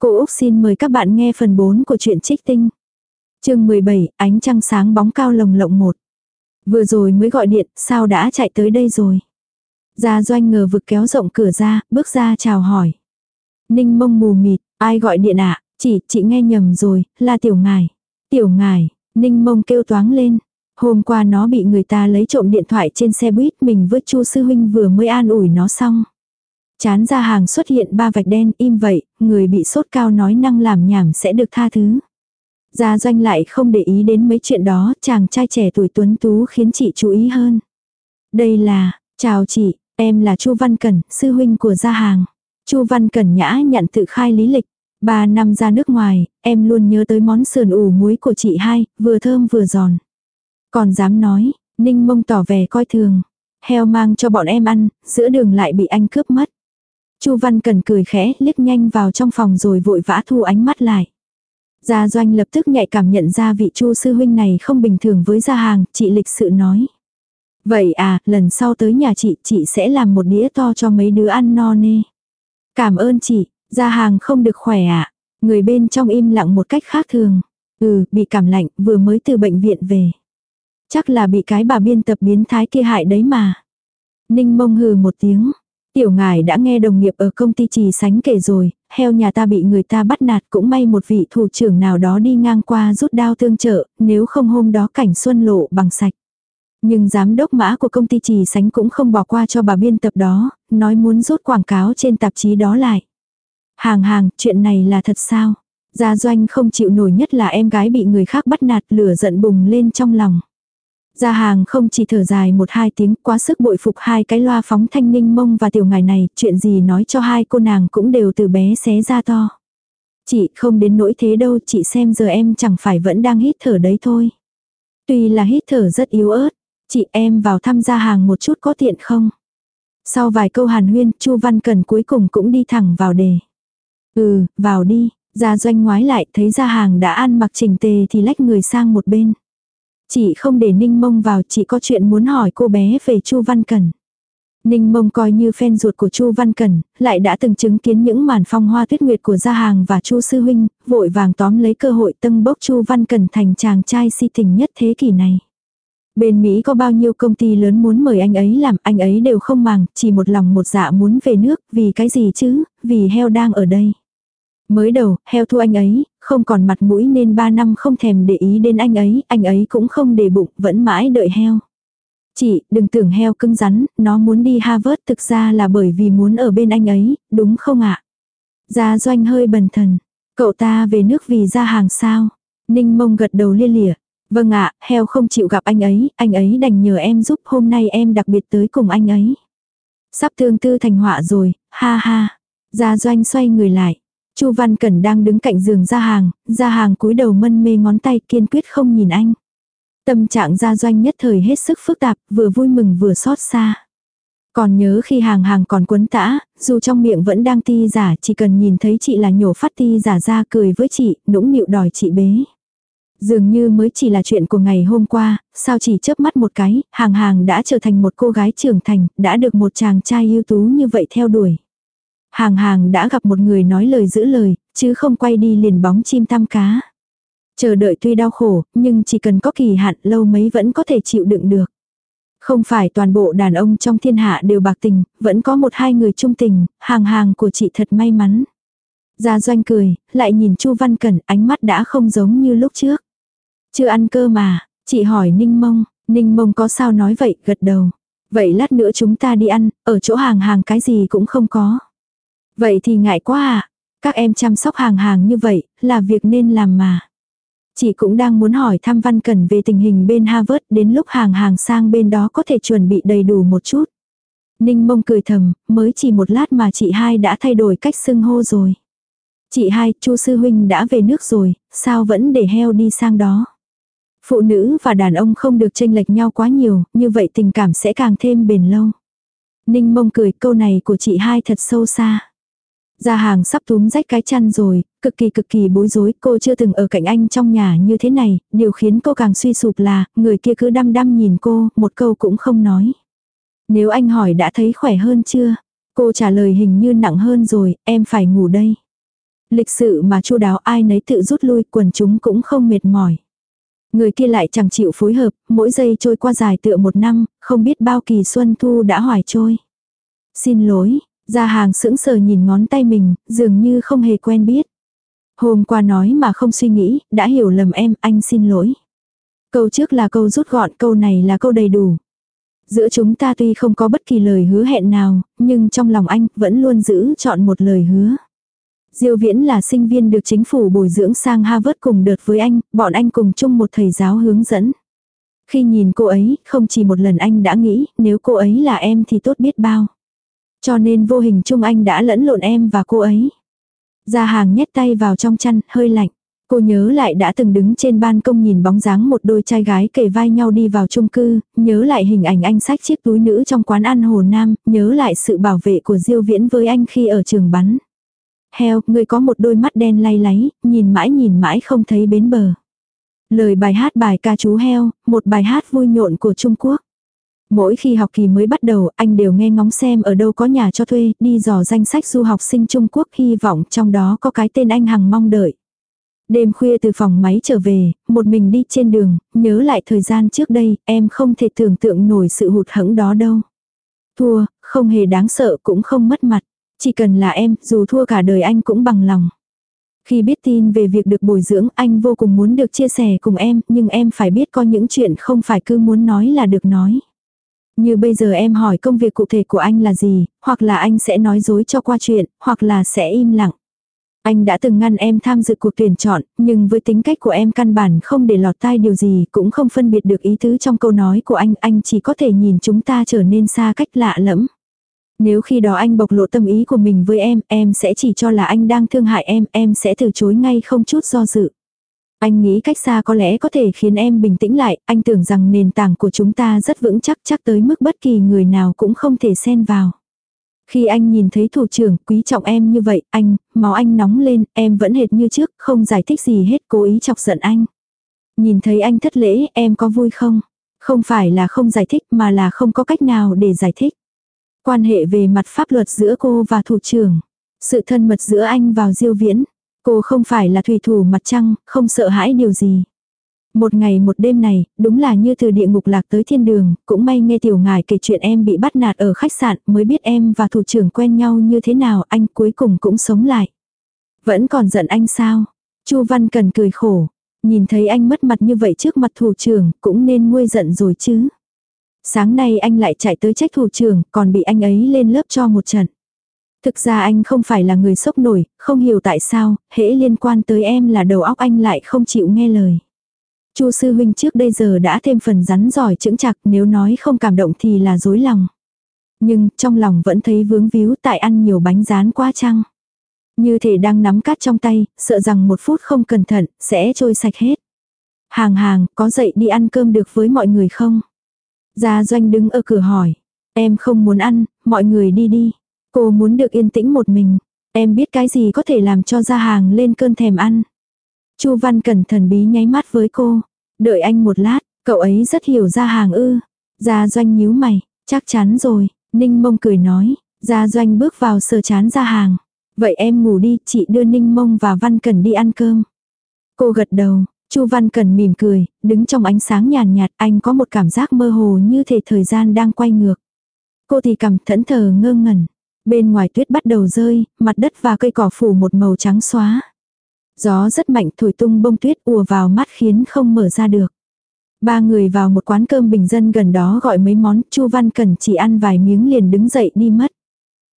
Cô Úc xin mời các bạn nghe phần 4 của truyện trích tinh. chương 17, ánh trăng sáng bóng cao lồng lộng một. Vừa rồi mới gọi điện, sao đã chạy tới đây rồi? Gia doanh ngờ vực kéo rộng cửa ra, bước ra chào hỏi. Ninh mông mù mịt, ai gọi điện ạ? À? Chị, chị nghe nhầm rồi, là tiểu ngài. Tiểu ngài, ninh mông kêu toáng lên. Hôm qua nó bị người ta lấy trộm điện thoại trên xe buýt mình với chu sư huynh vừa mới an ủi nó xong. Chán ra hàng xuất hiện ba vạch đen im vậy, người bị sốt cao nói năng làm nhảm sẽ được tha thứ. Gia doanh lại không để ý đến mấy chuyện đó, chàng trai trẻ tuổi tuấn tú khiến chị chú ý hơn. Đây là, chào chị, em là Chu Văn Cẩn, sư huynh của gia hàng. Chu Văn Cẩn nhã nhận tự khai lý lịch. Ba năm ra nước ngoài, em luôn nhớ tới món sườn ủ muối của chị hai, vừa thơm vừa giòn. Còn dám nói, Ninh mông tỏ vẻ coi thường. Heo mang cho bọn em ăn, giữa đường lại bị anh cướp mất. Chu Văn Cần cười khẽ, liếc nhanh vào trong phòng rồi vội vã thu ánh mắt lại. Gia Doanh lập tức nhạy cảm nhận ra vị Chu sư huynh này không bình thường với gia hàng, chị lịch sự nói. Vậy à, lần sau tới nhà chị, chị sẽ làm một đĩa to cho mấy đứa ăn no nê. Cảm ơn chị, gia hàng không được khỏe ạ. À? Người bên trong im lặng một cách khác thường. Ừ, bị cảm lạnh, vừa mới từ bệnh viện về. Chắc là bị cái bà biên tập biến thái kia hại đấy mà. Ninh mông hừ một tiếng, Tiểu ngài đã nghe đồng nghiệp ở công ty trì sánh kể rồi, heo nhà ta bị người ta bắt nạt cũng may một vị thủ trưởng nào đó đi ngang qua rút đao tương trợ, nếu không hôm đó cảnh xuân lộ bằng sạch. Nhưng giám đốc mã của công ty trì sánh cũng không bỏ qua cho bà biên tập đó, nói muốn rút quảng cáo trên tạp chí đó lại. Hàng hàng, chuyện này là thật sao? Gia doanh không chịu nổi nhất là em gái bị người khác bắt nạt lửa giận bùng lên trong lòng. Gia hàng không chỉ thở dài một hai tiếng quá sức bội phục hai cái loa phóng thanh ninh mông và tiểu ngài này, chuyện gì nói cho hai cô nàng cũng đều từ bé xé ra to. Chị không đến nỗi thế đâu, chị xem giờ em chẳng phải vẫn đang hít thở đấy thôi. Tuy là hít thở rất yếu ớt, chị em vào thăm gia hàng một chút có tiện không? Sau vài câu hàn huyên, Chu Văn Cần cuối cùng cũng đi thẳng vào đề. Ừ, vào đi, gia doanh ngoái lại thấy gia hàng đã ăn mặc chỉnh tề thì lách người sang một bên. Chị không để Ninh Mông vào, chị có chuyện muốn hỏi cô bé về Chu Văn Cần. Ninh Mông coi như fan ruột của Chu Văn Cần, lại đã từng chứng kiến những màn phong hoa tuyết nguyệt của Gia Hàng và Chu Sư Huynh, vội vàng tóm lấy cơ hội tâng bốc Chu Văn Cần thành chàng trai si tình nhất thế kỷ này. Bên Mỹ có bao nhiêu công ty lớn muốn mời anh ấy làm, anh ấy đều không màng, chỉ một lòng một dạ muốn về nước, vì cái gì chứ, vì heo đang ở đây. Mới đầu, heo thu anh ấy, không còn mặt mũi nên ba năm không thèm để ý đến anh ấy, anh ấy cũng không để bụng, vẫn mãi đợi heo. Chị, đừng tưởng heo cứng rắn, nó muốn đi Harvard thực ra là bởi vì muốn ở bên anh ấy, đúng không ạ? Gia doanh hơi bần thần. Cậu ta về nước vì ra hàng sao? Ninh mông gật đầu lia lịa. Vâng ạ, heo không chịu gặp anh ấy, anh ấy đành nhờ em giúp hôm nay em đặc biệt tới cùng anh ấy. Sắp thương tư thành họa rồi, ha ha. Gia doanh xoay người lại. Chu Văn Cẩn đang đứng cạnh giường ra hàng, ra hàng cúi đầu mân mê ngón tay kiên quyết không nhìn anh. Tâm trạng gia doanh nhất thời hết sức phức tạp, vừa vui mừng vừa xót xa. Còn nhớ khi hàng hàng còn quấn tã, dù trong miệng vẫn đang ti giả, chỉ cần nhìn thấy chị là nhổ phát ti giả ra cười với chị, nũng nịu đòi chị bế. Dường như mới chỉ là chuyện của ngày hôm qua, sao chỉ chớp mắt một cái, hàng hàng đã trở thành một cô gái trưởng thành, đã được một chàng trai ưu tú như vậy theo đuổi. Hàng hàng đã gặp một người nói lời giữ lời, chứ không quay đi liền bóng chim tam cá. Chờ đợi tuy đau khổ, nhưng chỉ cần có kỳ hạn lâu mấy vẫn có thể chịu đựng được. Không phải toàn bộ đàn ông trong thiên hạ đều bạc tình, vẫn có một hai người trung tình, hàng hàng của chị thật may mắn. Gia doanh cười, lại nhìn Chu Văn Cẩn, ánh mắt đã không giống như lúc trước. Chưa ăn cơ mà, chị hỏi Ninh Mông, Ninh Mông có sao nói vậy, gật đầu. Vậy lát nữa chúng ta đi ăn, ở chỗ hàng hàng cái gì cũng không có. Vậy thì ngại quá à. Các em chăm sóc hàng hàng như vậy, là việc nên làm mà. Chị cũng đang muốn hỏi thăm Văn Cẩn về tình hình bên Harvard đến lúc hàng hàng sang bên đó có thể chuẩn bị đầy đủ một chút. Ninh mông cười thầm, mới chỉ một lát mà chị hai đã thay đổi cách xưng hô rồi. Chị hai, chu sư huynh đã về nước rồi, sao vẫn để heo đi sang đó. Phụ nữ và đàn ông không được tranh lệch nhau quá nhiều, như vậy tình cảm sẽ càng thêm bền lâu. Ninh mông cười câu này của chị hai thật sâu xa. Gia hàng sắp túm rách cái chăn rồi, cực kỳ cực kỳ bối rối, cô chưa từng ở cạnh anh trong nhà như thế này, điều khiến cô càng suy sụp là, người kia cứ đăm đăm nhìn cô, một câu cũng không nói. Nếu anh hỏi đã thấy khỏe hơn chưa? Cô trả lời hình như nặng hơn rồi, em phải ngủ đây. Lịch sự mà chu đáo ai nấy tự rút lui quần chúng cũng không mệt mỏi. Người kia lại chẳng chịu phối hợp, mỗi giây trôi qua dài tựa một năm, không biết bao kỳ xuân thu đã hoài trôi. Xin lỗi, gia hàng sững sờ nhìn ngón tay mình, dường như không hề quen biết. Hôm qua nói mà không suy nghĩ, đã hiểu lầm em, anh xin lỗi. Câu trước là câu rút gọn, câu này là câu đầy đủ. Giữa chúng ta tuy không có bất kỳ lời hứa hẹn nào, nhưng trong lòng anh vẫn luôn giữ chọn một lời hứa. Diêu Viễn là sinh viên được chính phủ bồi dưỡng sang Harvard cùng đợt với anh, bọn anh cùng chung một thầy giáo hướng dẫn. Khi nhìn cô ấy, không chỉ một lần anh đã nghĩ, nếu cô ấy là em thì tốt biết bao. Cho nên vô hình chung anh đã lẫn lộn em và cô ấy. Ra hàng nhét tay vào trong chăn, hơi lạnh. Cô nhớ lại đã từng đứng trên ban công nhìn bóng dáng một đôi trai gái kề vai nhau đi vào chung cư, nhớ lại hình ảnh anh sách chiếc túi nữ trong quán ăn Hồ Nam, nhớ lại sự bảo vệ của Diêu Viễn với anh khi ở trường bắn. Heo, người có một đôi mắt đen lay láy, nhìn mãi nhìn mãi không thấy bến bờ. Lời bài hát bài ca chú heo, một bài hát vui nhộn của Trung Quốc. Mỗi khi học kỳ mới bắt đầu, anh đều nghe ngóng xem ở đâu có nhà cho thuê, đi dò danh sách du học sinh Trung Quốc hy vọng trong đó có cái tên anh hằng mong đợi. Đêm khuya từ phòng máy trở về, một mình đi trên đường, nhớ lại thời gian trước đây, em không thể tưởng tượng nổi sự hụt hẫng đó đâu. Thua, không hề đáng sợ cũng không mất mặt. Chỉ cần là em, dù thua cả đời anh cũng bằng lòng. Khi biết tin về việc được bồi dưỡng anh vô cùng muốn được chia sẻ cùng em, nhưng em phải biết có những chuyện không phải cứ muốn nói là được nói. Như bây giờ em hỏi công việc cụ thể của anh là gì, hoặc là anh sẽ nói dối cho qua chuyện, hoặc là sẽ im lặng. Anh đã từng ngăn em tham dự cuộc tuyển chọn, nhưng với tính cách của em căn bản không để lọt tai điều gì, cũng không phân biệt được ý tứ trong câu nói của anh, anh chỉ có thể nhìn chúng ta trở nên xa cách lạ lẫm. Nếu khi đó anh bộc lộ tâm ý của mình với em, em sẽ chỉ cho là anh đang thương hại em, em sẽ từ chối ngay không chút do dự. Anh nghĩ cách xa có lẽ có thể khiến em bình tĩnh lại, anh tưởng rằng nền tảng của chúng ta rất vững chắc chắc tới mức bất kỳ người nào cũng không thể xen vào. Khi anh nhìn thấy thủ trưởng quý trọng em như vậy, anh, máu anh nóng lên, em vẫn hệt như trước, không giải thích gì hết, cố ý chọc giận anh. Nhìn thấy anh thất lễ, em có vui không? Không phải là không giải thích mà là không có cách nào để giải thích. Quan hệ về mặt pháp luật giữa cô và thủ trưởng. Sự thân mật giữa anh vào diêu viễn. Cô không phải là thủy thủ mặt trăng, không sợ hãi điều gì. Một ngày một đêm này, đúng là như từ địa ngục lạc tới thiên đường, cũng may nghe tiểu ngài kể chuyện em bị bắt nạt ở khách sạn mới biết em và thủ trưởng quen nhau như thế nào anh cuối cùng cũng sống lại. Vẫn còn giận anh sao? Chu Văn Cần cười khổ. Nhìn thấy anh mất mặt như vậy trước mặt thủ trưởng cũng nên nguôi giận rồi chứ. Sáng nay anh lại chạy tới trách thủ trưởng còn bị anh ấy lên lớp cho một trận. Thực ra anh không phải là người sốc nổi, không hiểu tại sao, hễ liên quan tới em là đầu óc anh lại không chịu nghe lời. Chu sư huynh trước đây giờ đã thêm phần rắn giỏi chững chặt nếu nói không cảm động thì là dối lòng. Nhưng trong lòng vẫn thấy vướng víu tại ăn nhiều bánh rán quá chăng. Như thể đang nắm cát trong tay, sợ rằng một phút không cẩn thận, sẽ trôi sạch hết. Hàng hàng, có dậy đi ăn cơm được với mọi người không? Gia doanh đứng ở cửa hỏi. Em không muốn ăn, mọi người đi đi. Cô muốn được yên tĩnh một mình. Em biết cái gì có thể làm cho gia hàng lên cơn thèm ăn. Chu Văn cẩn thần bí nháy mắt với cô. Đợi anh một lát, cậu ấy rất hiểu gia hàng ư. Gia doanh nhíu mày, chắc chắn rồi. Ninh mông cười nói. Gia doanh bước vào sờ chán gia hàng. Vậy em ngủ đi, chị đưa Ninh mông và Văn Cẩn đi ăn cơm. Cô gật đầu, Chu Văn Cần mỉm cười, đứng trong ánh sáng nhàn nhạt, anh có một cảm giác mơ hồ như thể thời gian đang quay ngược. Cô thì cầm thẫn thờ ngơ ngẩn. Bên ngoài tuyết bắt đầu rơi, mặt đất và cây cỏ phủ một màu trắng xóa. Gió rất mạnh thổi tung bông tuyết ùa vào mắt khiến không mở ra được. Ba người vào một quán cơm bình dân gần đó gọi mấy món, Chu Văn Cần chỉ ăn vài miếng liền đứng dậy đi mất.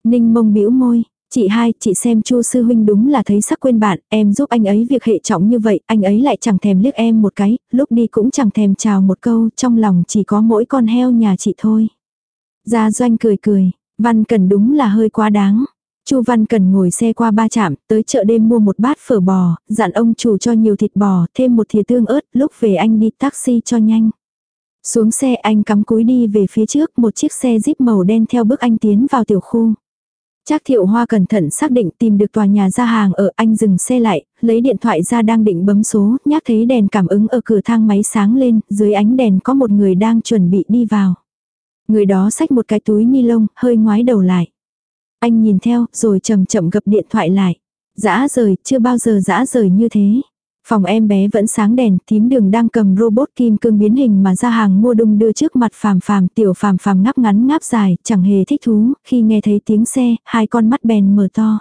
Ninh mông bĩu môi, Chị hai, chị xem Chu sư huynh đúng là thấy sắc quên bạn, em giúp anh ấy việc hệ trọng như vậy, anh ấy lại chẳng thèm liếc em một cái, lúc đi cũng chẳng thèm chào một câu, trong lòng chỉ có mỗi con heo nhà chị thôi. Gia Doanh cười cười, Văn Cần đúng là hơi quá đáng. Chu Văn Cần ngồi xe qua ba trạm, tới chợ đêm mua một bát phở bò, dặn ông chủ cho nhiều thịt bò, thêm một thìa tương ớt, lúc về anh đi taxi cho nhanh. Xuống xe anh cắm cúi đi về phía trước, một chiếc xe jeep màu đen theo bước anh tiến vào tiểu khu. Trác thiệu hoa cẩn thận xác định tìm được tòa nhà ra hàng ở anh dừng xe lại, lấy điện thoại ra đang định bấm số, nhắc thấy đèn cảm ứng ở cửa thang máy sáng lên, dưới ánh đèn có một người đang chuẩn bị đi vào. Người đó xách một cái túi ni lông, hơi ngoái đầu lại. Anh nhìn theo, rồi chậm chậm gập điện thoại lại. Dã rời, chưa bao giờ dã rời như thế. Phòng em bé vẫn sáng đèn, thím đường đang cầm robot kim cương biến hình mà ra hàng mua đung đưa trước mặt phàm phàm, tiểu phàm phàm ngáp ngắn ngáp dài, chẳng hề thích thú, khi nghe thấy tiếng xe, hai con mắt bèn mở to.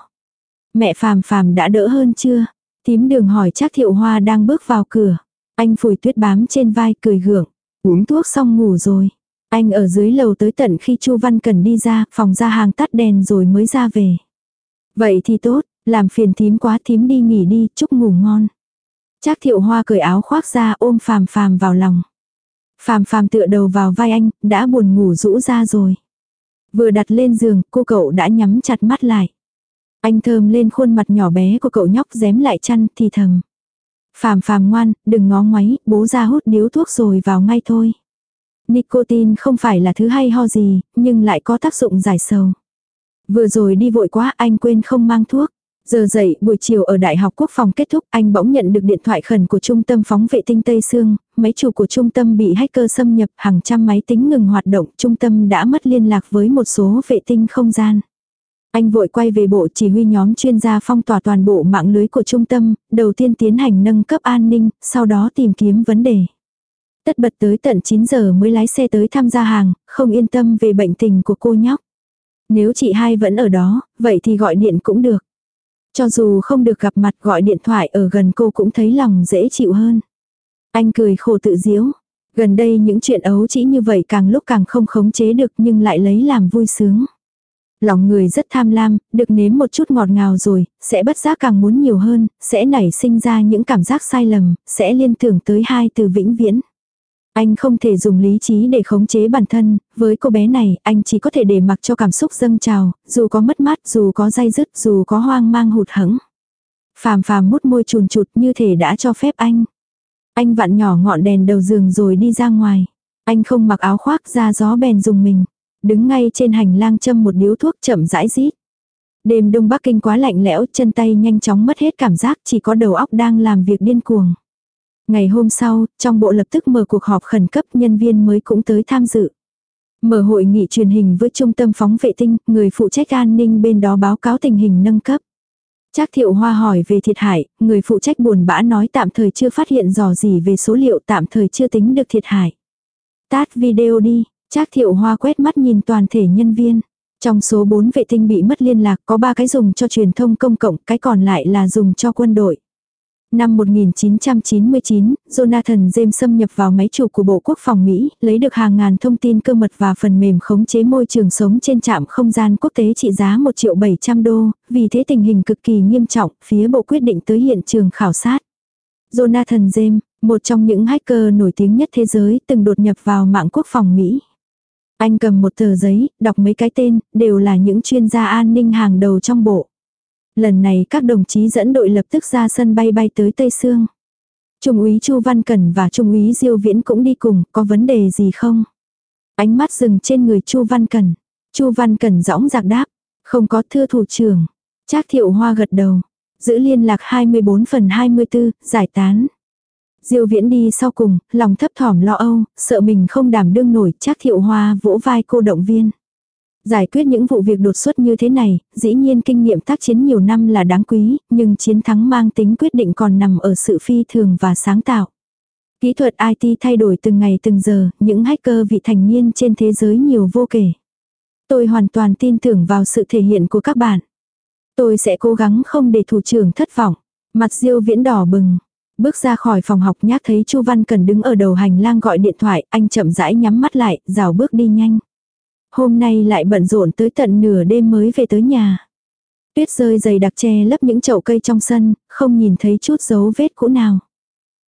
Mẹ phàm phàm đã đỡ hơn chưa? Thím đường hỏi chắc thiệu hoa đang bước vào cửa. Anh phủi tuyết bám trên vai cười gượng. Uống thuốc xong ngủ rồi. Anh ở dưới lầu tới tận khi Chu Văn Cần đi ra, phòng ra hàng tắt đèn rồi mới ra về. Vậy thì tốt, làm phiền thím quá thím đi nghỉ đi, chúc ngủ ngon. Trác thiệu hoa cởi áo khoác ra ôm phàm phàm vào lòng. Phàm phàm tựa đầu vào vai anh, đã buồn ngủ rũ ra rồi. Vừa đặt lên giường, cô cậu đã nhắm chặt mắt lại. Anh thơm lên khuôn mặt nhỏ bé của cậu nhóc dém lại chăn thì thầm. Phàm phàm ngoan, đừng ngó ngoáy, bố ra hút điếu thuốc rồi vào ngay thôi. Nicotine không phải là thứ hay ho gì, nhưng lại có tác dụng giải sầu. Vừa rồi đi vội quá anh quên không mang thuốc. Giờ dậy, buổi chiều ở Đại học Quốc phòng kết thúc, anh bỗng nhận được điện thoại khẩn của Trung tâm phóng vệ tinh Tây Sương, máy chủ của trung tâm bị hacker xâm nhập, hàng trăm máy tính ngừng hoạt động, trung tâm đã mất liên lạc với một số vệ tinh không gian. Anh vội quay về bộ chỉ huy nhóm chuyên gia phong tỏa toàn bộ mạng lưới của trung tâm, đầu tiên tiến hành nâng cấp an ninh, sau đó tìm kiếm vấn đề. Tất bật tới tận 9 giờ mới lái xe tới tham gia hàng, không yên tâm về bệnh tình của cô nhóc. Nếu chị hai vẫn ở đó, vậy thì gọi điện cũng được. Cho dù không được gặp mặt gọi điện thoại ở gần cô cũng thấy lòng dễ chịu hơn. Anh cười khổ tự diếu. Gần đây những chuyện ấu chỉ như vậy càng lúc càng không khống chế được nhưng lại lấy làm vui sướng. Lòng người rất tham lam, được nếm một chút ngọt ngào rồi, sẽ bất giác càng muốn nhiều hơn, sẽ nảy sinh ra những cảm giác sai lầm, sẽ liên tưởng tới hai từ vĩnh viễn. Anh không thể dùng lý trí để khống chế bản thân, với cô bé này, anh chỉ có thể để mặc cho cảm xúc dâng trào, dù có mất mát, dù có dai dứt, dù có hoang mang hụt hẫng. Phàm phàm mút môi chùn chụt như thể đã cho phép anh. Anh vặn nhỏ ngọn đèn đầu giường rồi đi ra ngoài. Anh không mặc áo khoác ra gió bèn dùng mình. Đứng ngay trên hành lang châm một điếu thuốc chậm rãi rít. Đêm đông Bắc Kinh quá lạnh lẽo, chân tay nhanh chóng mất hết cảm giác, chỉ có đầu óc đang làm việc điên cuồng. Ngày hôm sau, trong bộ lập tức mở cuộc họp khẩn cấp nhân viên mới cũng tới tham dự. Mở hội nghị truyền hình với trung tâm phóng vệ tinh, người phụ trách an ninh bên đó báo cáo tình hình nâng cấp. Trác thiệu hoa hỏi về thiệt hại, người phụ trách buồn bã nói tạm thời chưa phát hiện dò gì về số liệu tạm thời chưa tính được thiệt hại. Tát video đi, Trác thiệu hoa quét mắt nhìn toàn thể nhân viên. Trong số 4 vệ tinh bị mất liên lạc có 3 cái dùng cho truyền thông công cộng, cái còn lại là dùng cho quân đội. Năm 1999, Jonathan James xâm nhập vào máy chủ của Bộ Quốc phòng Mỹ, lấy được hàng ngàn thông tin cơ mật và phần mềm khống chế môi trường sống trên trạm không gian quốc tế trị giá 1 triệu 700 đô, vì thế tình hình cực kỳ nghiêm trọng, phía Bộ quyết định tới hiện trường khảo sát. Jonathan James, một trong những hacker nổi tiếng nhất thế giới, từng đột nhập vào mạng quốc phòng Mỹ. Anh cầm một tờ giấy, đọc mấy cái tên, đều là những chuyên gia an ninh hàng đầu trong bộ. Lần này các đồng chí dẫn đội lập tức ra sân bay bay tới Tây Sương. Trung úy Chu Văn Cẩn và Trung úy Diêu Viễn cũng đi cùng, có vấn đề gì không? Ánh mắt dừng trên người Chu Văn Cẩn. Chu Văn Cẩn dõng dạc đáp, không có thưa thủ trưởng. Trác Thiệu Hoa gật đầu, giữ liên lạc 24 phần 24, giải tán. Diêu Viễn đi sau cùng, lòng thấp thỏm lo âu, sợ mình không đảm đương nổi, Trác Thiệu Hoa vỗ vai cô động viên. Giải quyết những vụ việc đột xuất như thế này, dĩ nhiên kinh nghiệm tác chiến nhiều năm là đáng quý, nhưng chiến thắng mang tính quyết định còn nằm ở sự phi thường và sáng tạo. Kỹ thuật IT thay đổi từng ngày từng giờ, những hacker vị thành niên trên thế giới nhiều vô kể. Tôi hoàn toàn tin tưởng vào sự thể hiện của các bạn. Tôi sẽ cố gắng không để thủ trưởng thất vọng. Mặt diêu viễn đỏ bừng. Bước ra khỏi phòng học nhát thấy Chu Văn Cần đứng ở đầu hành lang gọi điện thoại, anh chậm rãi nhắm mắt lại, rào bước đi nhanh. Hôm nay lại bận rộn tới tận nửa đêm mới về tới nhà. Tuyết rơi dày đặc che lấp những chậu cây trong sân, không nhìn thấy chút dấu vết cũ nào.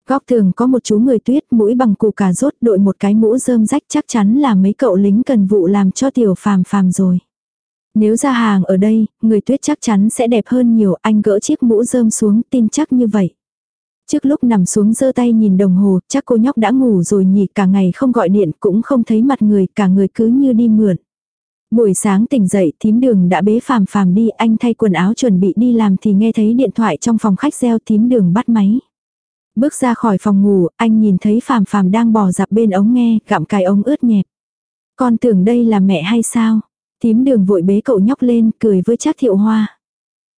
Góc tường có một chú người tuyết mũi bằng củ cà rốt đội một cái mũ rơm rách chắc chắn là mấy cậu lính cần vụ làm cho tiểu phàm phàm rồi. Nếu ra hàng ở đây, người tuyết chắc chắn sẽ đẹp hơn nhiều anh gỡ chiếc mũ rơm xuống tin chắc như vậy. Trước lúc nằm xuống giơ tay nhìn đồng hồ, chắc cô nhóc đã ngủ rồi nhỉ cả ngày không gọi điện cũng không thấy mặt người, cả người cứ như đi mượn. Buổi sáng tỉnh dậy, thím đường đã bế phàm phàm đi, anh thay quần áo chuẩn bị đi làm thì nghe thấy điện thoại trong phòng khách reo thím đường bắt máy. Bước ra khỏi phòng ngủ, anh nhìn thấy phàm phàm đang bò dạp bên ống nghe, gặm cái ống ướt nhẹp. Con tưởng đây là mẹ hay sao? Thím đường vội bế cậu nhóc lên, cười với chắc thiệu hoa.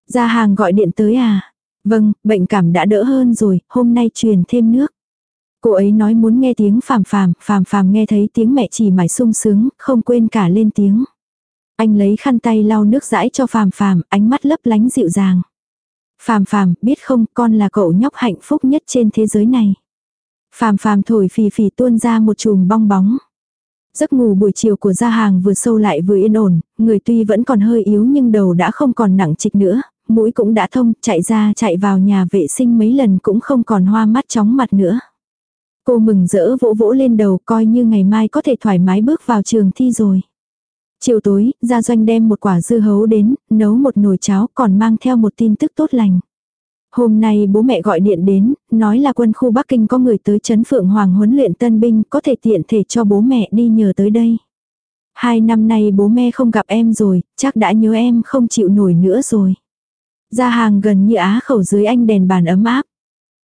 Gia hàng gọi điện tới à? Vâng, bệnh cảm đã đỡ hơn rồi, hôm nay truyền thêm nước. Cô ấy nói muốn nghe tiếng phàm phàm, phàm phàm nghe thấy tiếng mẹ chỉ mải sung sướng, không quên cả lên tiếng. Anh lấy khăn tay lau nước dãi cho phàm phàm, ánh mắt lấp lánh dịu dàng. Phàm phàm, biết không, con là cậu nhóc hạnh phúc nhất trên thế giới này. Phàm phàm thổi phì phì tuôn ra một chùm bong bóng. Giấc ngủ buổi chiều của gia hàng vừa sâu lại vừa yên ổn, người tuy vẫn còn hơi yếu nhưng đầu đã không còn nặng trịch nữa, mũi cũng đã thông, chạy ra chạy vào nhà vệ sinh mấy lần cũng không còn hoa mắt chóng mặt nữa. Cô mừng rỡ vỗ vỗ lên đầu coi như ngày mai có thể thoải mái bước vào trường thi rồi. Chiều tối, gia doanh đem một quả dưa hấu đến, nấu một nồi cháo còn mang theo một tin tức tốt lành. Hôm nay bố mẹ gọi điện đến, nói là quân khu Bắc Kinh có người tới chấn Phượng Hoàng huấn luyện tân binh có thể tiện thể cho bố mẹ đi nhờ tới đây. Hai năm nay bố mẹ không gặp em rồi, chắc đã nhớ em không chịu nổi nữa rồi. Ra hàng gần như á khẩu dưới anh đèn bàn ấm áp.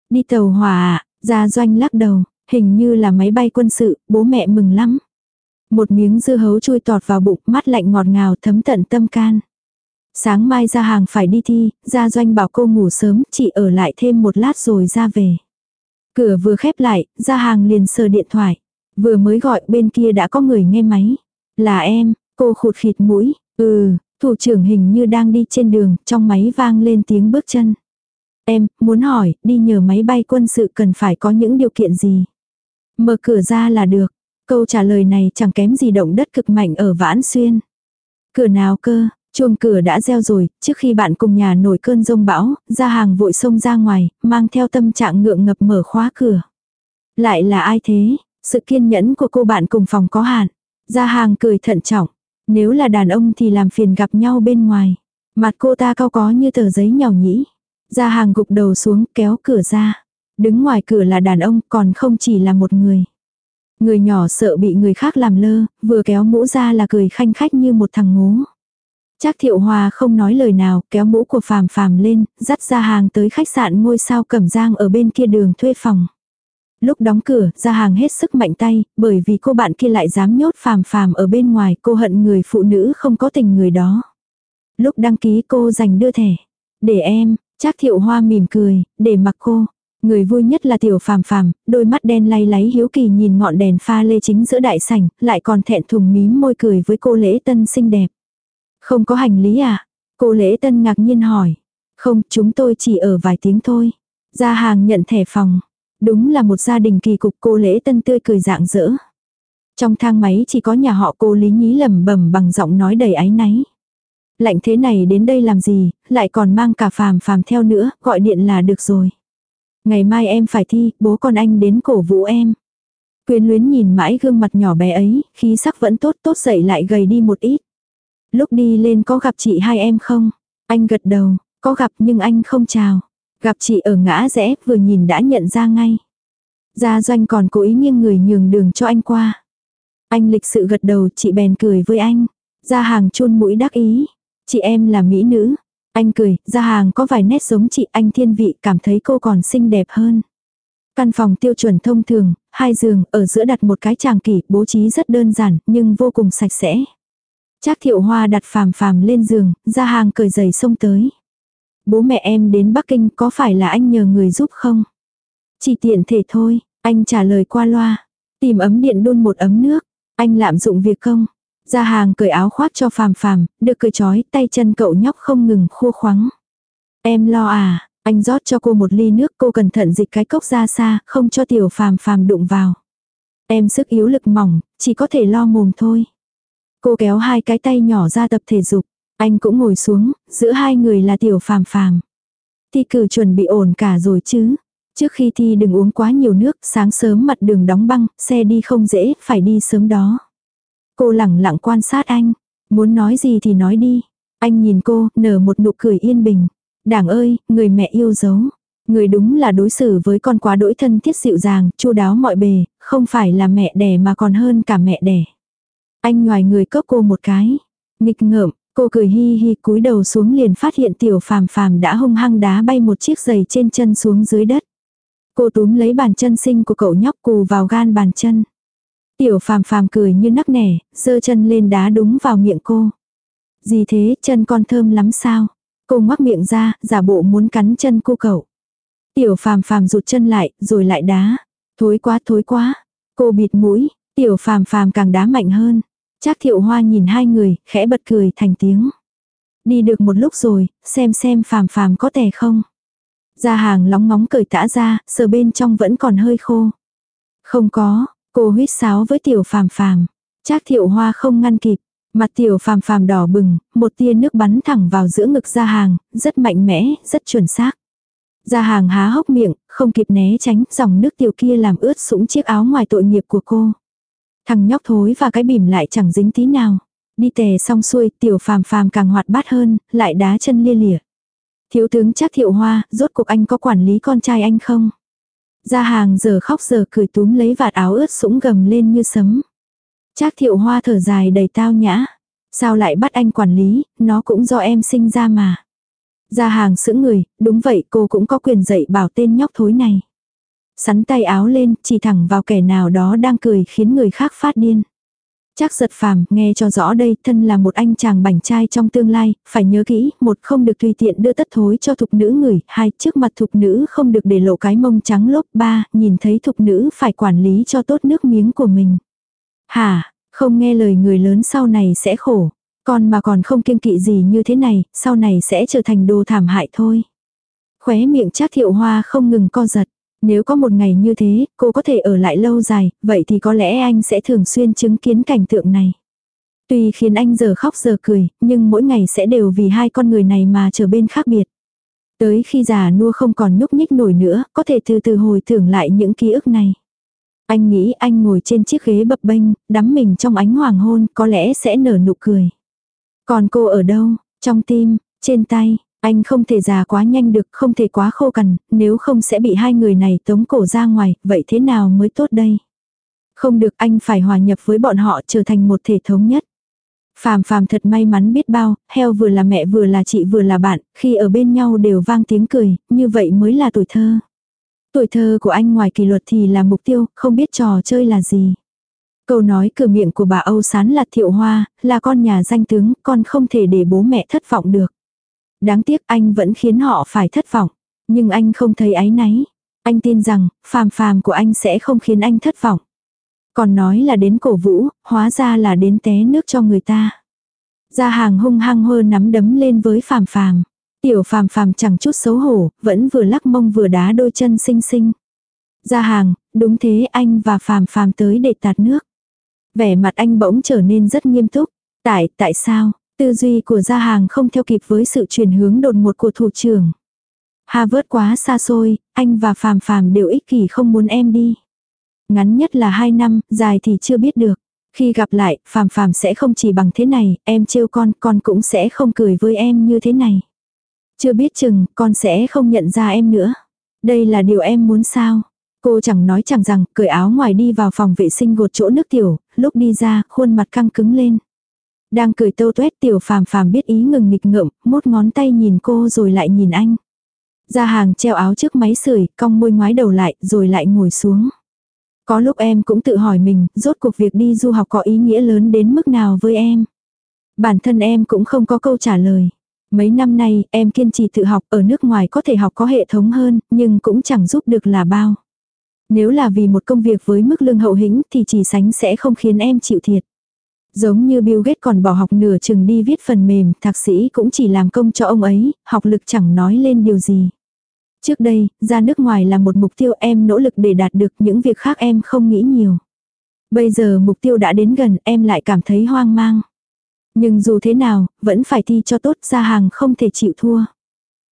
Đi tàu hỏa à, ra doanh lắc đầu, hình như là máy bay quân sự, bố mẹ mừng lắm. Một miếng dưa hấu chui tọt vào bụng, mắt lạnh ngọt ngào thấm tận tâm can. Sáng mai ra hàng phải đi thi, ra doanh bảo cô ngủ sớm, chị ở lại thêm một lát rồi ra về. Cửa vừa khép lại, ra hàng liền sờ điện thoại. Vừa mới gọi bên kia đã có người nghe máy. Là em, cô khụt khịt mũi, ừ, thủ trưởng hình như đang đi trên đường, trong máy vang lên tiếng bước chân. Em, muốn hỏi, đi nhờ máy bay quân sự cần phải có những điều kiện gì? Mở cửa ra là được. Câu trả lời này chẳng kém gì động đất cực mạnh ở Vãn Xuyên. Cửa nào cơ, chuông cửa đã reo rồi, trước khi bạn cùng nhà nổi cơn rông bão, ra hàng vội xông ra ngoài, mang theo tâm trạng ngượng ngập mở khóa cửa. Lại là ai thế? Sự kiên nhẫn của cô bạn cùng phòng có hạn. Ra hàng cười thận trọng. Nếu là đàn ông thì làm phiền gặp nhau bên ngoài. Mặt cô ta cao có như tờ giấy nhỏ nhĩ. Ra hàng gục đầu xuống kéo cửa ra. Đứng ngoài cửa là đàn ông còn không chỉ là một người. Người nhỏ sợ bị người khác làm lơ, vừa kéo mũ ra là cười khanh khách như một thằng ngố. Trác thiệu hòa không nói lời nào, kéo mũ của phàm phàm lên, dắt ra hàng tới khách sạn ngôi sao cẩm giang ở bên kia đường thuê phòng. Lúc đóng cửa, ra hàng hết sức mạnh tay, bởi vì cô bạn kia lại dám nhốt phàm phàm ở bên ngoài, cô hận người phụ nữ không có tình người đó. Lúc đăng ký cô dành đưa thẻ. Để em, Trác thiệu hoa mỉm cười, để mặc cô. Người vui nhất là tiểu phàm phàm, đôi mắt đen lay láy hiếu kỳ nhìn ngọn đèn pha lê chính giữa đại sảnh, lại còn thẹn thùng mím môi cười với cô lễ tân xinh đẹp. Không có hành lý à? Cô lễ tân ngạc nhiên hỏi. Không, chúng tôi chỉ ở vài tiếng thôi. Ra hàng nhận thẻ phòng. Đúng là một gia đình kỳ cục cô lễ tân tươi cười dạng dỡ. Trong thang máy chỉ có nhà họ cô Lý Nhí lầm bẩm bằng giọng nói đầy áy náy. Lạnh thế này đến đây làm gì, lại còn mang cả phàm phàm theo nữa, gọi điện là được rồi. Ngày mai em phải thi, bố con anh đến cổ vũ em. Quyến luyến nhìn mãi gương mặt nhỏ bé ấy, khí sắc vẫn tốt tốt dậy lại gầy đi một ít. Lúc đi lên có gặp chị hai em không? Anh gật đầu, có gặp nhưng anh không chào. Gặp chị ở ngã rẽ vừa nhìn đã nhận ra ngay. Gia doanh còn cố ý nghiêng người nhường đường cho anh qua. Anh lịch sự gật đầu chị bèn cười với anh. Gia hàng chôn mũi đắc ý. Chị em là mỹ nữ, anh cười, gia hàng có vài nét giống chị anh thiên vị cảm thấy cô còn xinh đẹp hơn. Căn phòng tiêu chuẩn thông thường, hai giường, ở giữa đặt một cái tràng kỷ, bố trí rất đơn giản, nhưng vô cùng sạch sẽ. Trác thiệu hoa đặt phàm phàm lên giường, ra hàng cười giày xông tới. Bố mẹ em đến Bắc Kinh có phải là anh nhờ người giúp không? Chỉ tiện thể thôi, anh trả lời qua loa. Tìm ấm điện đun một ấm nước. Anh lạm dụng việc không? Ra hàng cởi áo khoác cho phàm phàm, được cởi trói tay chân cậu nhóc không ngừng khô khoắng. Em lo à, anh rót cho cô một ly nước cô cẩn thận dịch cái cốc ra xa, không cho tiểu phàm phàm đụng vào. Em sức yếu lực mỏng, chỉ có thể lo mồm thôi. Cô kéo hai cái tay nhỏ ra tập thể dục. Anh cũng ngồi xuống, giữa hai người là tiểu phàm phàm. Thi cử chuẩn bị ổn cả rồi chứ. Trước khi thi đừng uống quá nhiều nước, sáng sớm mặt đường đóng băng, xe đi không dễ, phải đi sớm đó. Cô lẳng lặng quan sát anh. Muốn nói gì thì nói đi. Anh nhìn cô, nở một nụ cười yên bình. Đảng ơi, người mẹ yêu dấu. Người đúng là đối xử với con quá đỗi thân thiết dịu dàng, chu đáo mọi bề, không phải là mẹ đẻ mà còn hơn cả mẹ đẻ. Anh ngoài người cốc cô một cái. Nghịch ngợm, cô cười hi hi cúi đầu xuống liền phát hiện tiểu phàm phàm đã hung hăng đá bay một chiếc giày trên chân xuống dưới đất. Cô túm lấy bàn chân sinh của cậu nhóc cù vào gan bàn chân. Tiểu phàm phàm cười như nắc nẻ, giơ chân lên đá đúng vào miệng cô. Gì thế, chân con thơm lắm sao? Cô ngoác miệng ra, giả bộ muốn cắn chân cô cậu. Tiểu phàm phàm rụt chân lại, rồi lại đá. Thối quá thối quá. Cô bịt mũi, tiểu phàm phàm càng đá mạnh hơn. Trác thiệu hoa nhìn hai người, khẽ bật cười thành tiếng. Đi được một lúc rồi, xem xem phàm phàm có tè không. Ra hàng lóng ngóng cởi tã ra, sờ bên trong vẫn còn hơi khô. Không có, cô huyết sáo với tiểu phàm phàm. Trác thiệu hoa không ngăn kịp. Mặt tiểu phàm phàm đỏ bừng, một tia nước bắn thẳng vào giữa ngực ra hàng, rất mạnh mẽ, rất chuẩn xác. Ra hàng há hốc miệng, không kịp né tránh, dòng nước tiểu kia làm ướt sũng chiếc áo ngoài tội nghiệp của cô. Thằng nhóc thối và cái bìm lại chẳng dính tí nào. Đi tè xong xuôi, tiểu phàm phàm càng hoạt bát hơn, lại đá chân lia lịa. Thiếu tướng chắc thiệu hoa, rốt cuộc anh có quản lý con trai anh không? Ra hàng giờ khóc giờ cười túm lấy vạt áo ướt sũng gầm lên như sấm. Trác thiệu hoa thở dài đầy tao nhã. Sao lại bắt anh quản lý, nó cũng do em sinh ra mà. Ra hàng sững người, đúng vậy cô cũng có quyền dạy bảo tên nhóc thối này. Sắn tay áo lên, chỉ thẳng vào kẻ nào đó đang cười khiến người khác phát điên. Chắc giật phàm, nghe cho rõ đây, thân là một anh chàng bảnh trai trong tương lai, phải nhớ kỹ, một không được tùy tiện đưa tất thối cho thục nữ người, hai trước mặt thục nữ không được để lộ cái mông trắng lốp, ba, nhìn thấy thục nữ phải quản lý cho tốt nước miếng của mình. Hả, không nghe lời người lớn sau này sẽ khổ, con mà còn không kiêng kỵ gì như thế này, sau này sẽ trở thành đồ thảm hại thôi. Khóe miệng chắc thiệu hoa không ngừng co giật. Nếu có một ngày như thế, cô có thể ở lại lâu dài, vậy thì có lẽ anh sẽ thường xuyên chứng kiến cảnh tượng này. Tuy khiến anh giờ khóc giờ cười, nhưng mỗi ngày sẽ đều vì hai con người này mà trở bên khác biệt. Tới khi già nua không còn nhúc nhích nổi nữa, có thể từ từ hồi tưởng lại những ký ức này. Anh nghĩ anh ngồi trên chiếc ghế bập bênh, đắm mình trong ánh hoàng hôn, có lẽ sẽ nở nụ cười. Còn cô ở đâu? Trong tim, trên tay, anh không thể già quá nhanh được, không thể quá khô cằn, nếu không sẽ bị hai người này tống cổ ra ngoài, vậy thế nào mới tốt đây? Không được anh phải hòa nhập với bọn họ trở thành một thể thống nhất. Phàm phàm thật may mắn biết bao, heo vừa là mẹ vừa là chị vừa là bạn, khi ở bên nhau đều vang tiếng cười, như vậy mới là tuổi thơ. Tuổi thơ của anh ngoài kỷ luật thì là mục tiêu, không biết trò chơi là gì. Câu nói cửa miệng của bà Âu Sán là thiệu hoa, là con nhà danh tướng, con không thể để bố mẹ thất vọng được. Đáng tiếc anh vẫn khiến họ phải thất vọng. Nhưng anh không thấy áy náy. Anh tin rằng, phàm phàm của anh sẽ không khiến anh thất vọng. Còn nói là đến cổ vũ, hóa ra là đến té nước cho người ta. gia hàng hung hăng hơ nắm đấm lên với phàm phàm. Tiểu phàm phàm chẳng chút xấu hổ, vẫn vừa lắc mông vừa đá đôi chân xinh xinh. gia hàng, đúng thế anh và phàm phàm tới để tạt nước. Vẻ mặt anh bỗng trở nên rất nghiêm túc. Tại, tại sao? Tư duy của gia hàng không theo kịp với sự chuyển hướng đột ngột của thủ trưởng. Harvard quá xa xôi, anh và Phàm Phàm đều ích kỷ không muốn em đi. Ngắn nhất là 2 năm, dài thì chưa biết được. Khi gặp lại, Phàm Phàm sẽ không chỉ bằng thế này, em trêu con, con cũng sẽ không cười với em như thế này. Chưa biết chừng, con sẽ không nhận ra em nữa. Đây là điều em muốn sao? Cô chẳng nói chẳng rằng, cởi áo ngoài đi vào phòng vệ sinh gột chỗ nước tiểu, lúc đi ra, khuôn mặt căng cứng lên. Đang cười tâu tuét tiểu phàm phàm biết ý ngừng nghịch ngợm, mốt ngón tay nhìn cô rồi lại nhìn anh. Ra hàng treo áo trước máy sưởi, cong môi ngoái đầu lại, rồi lại ngồi xuống. Có lúc em cũng tự hỏi mình, rốt cuộc việc đi du học có ý nghĩa lớn đến mức nào với em. Bản thân em cũng không có câu trả lời. Mấy năm nay, em kiên trì tự học ở nước ngoài có thể học có hệ thống hơn, nhưng cũng chẳng giúp được là bao. Nếu là vì một công việc với mức lương hậu hĩnh thì chỉ sánh sẽ không khiến em chịu thiệt. Giống như Bill Gates còn bỏ học nửa chừng đi viết phần mềm, thạc sĩ cũng chỉ làm công cho ông ấy, học lực chẳng nói lên điều gì. Trước đây, ra nước ngoài là một mục tiêu em nỗ lực để đạt được những việc khác em không nghĩ nhiều. Bây giờ mục tiêu đã đến gần em lại cảm thấy hoang mang. Nhưng dù thế nào, vẫn phải thi cho tốt ra hàng không thể chịu thua.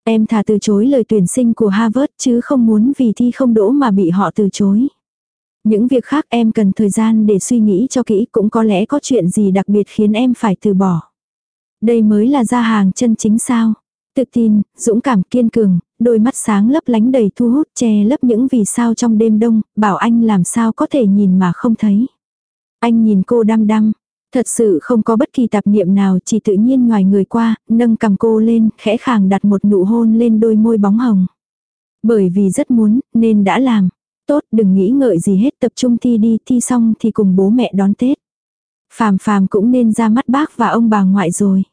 Em thà từ chối lời tuyển sinh của Harvard chứ không muốn vì thi không đỗ mà bị họ từ chối. Những việc khác em cần thời gian để suy nghĩ cho kỹ cũng có lẽ có chuyện gì đặc biệt khiến em phải từ bỏ. Đây mới là ra hàng chân chính sao. Tự tin, dũng cảm kiên cường, đôi mắt sáng lấp lánh đầy thu hút che lấp những vì sao trong đêm đông, bảo anh làm sao có thể nhìn mà không thấy. Anh nhìn cô đăm đăm, thật sự không có bất kỳ tạp niệm nào chỉ tự nhiên ngoài người qua, nâng cầm cô lên, khẽ khàng đặt một nụ hôn lên đôi môi bóng hồng. Bởi vì rất muốn, nên đã làm. Tốt đừng nghĩ ngợi gì hết tập trung thi đi, thi xong thì cùng bố mẹ đón Tết. Phàm phàm cũng nên ra mắt bác và ông bà ngoại rồi.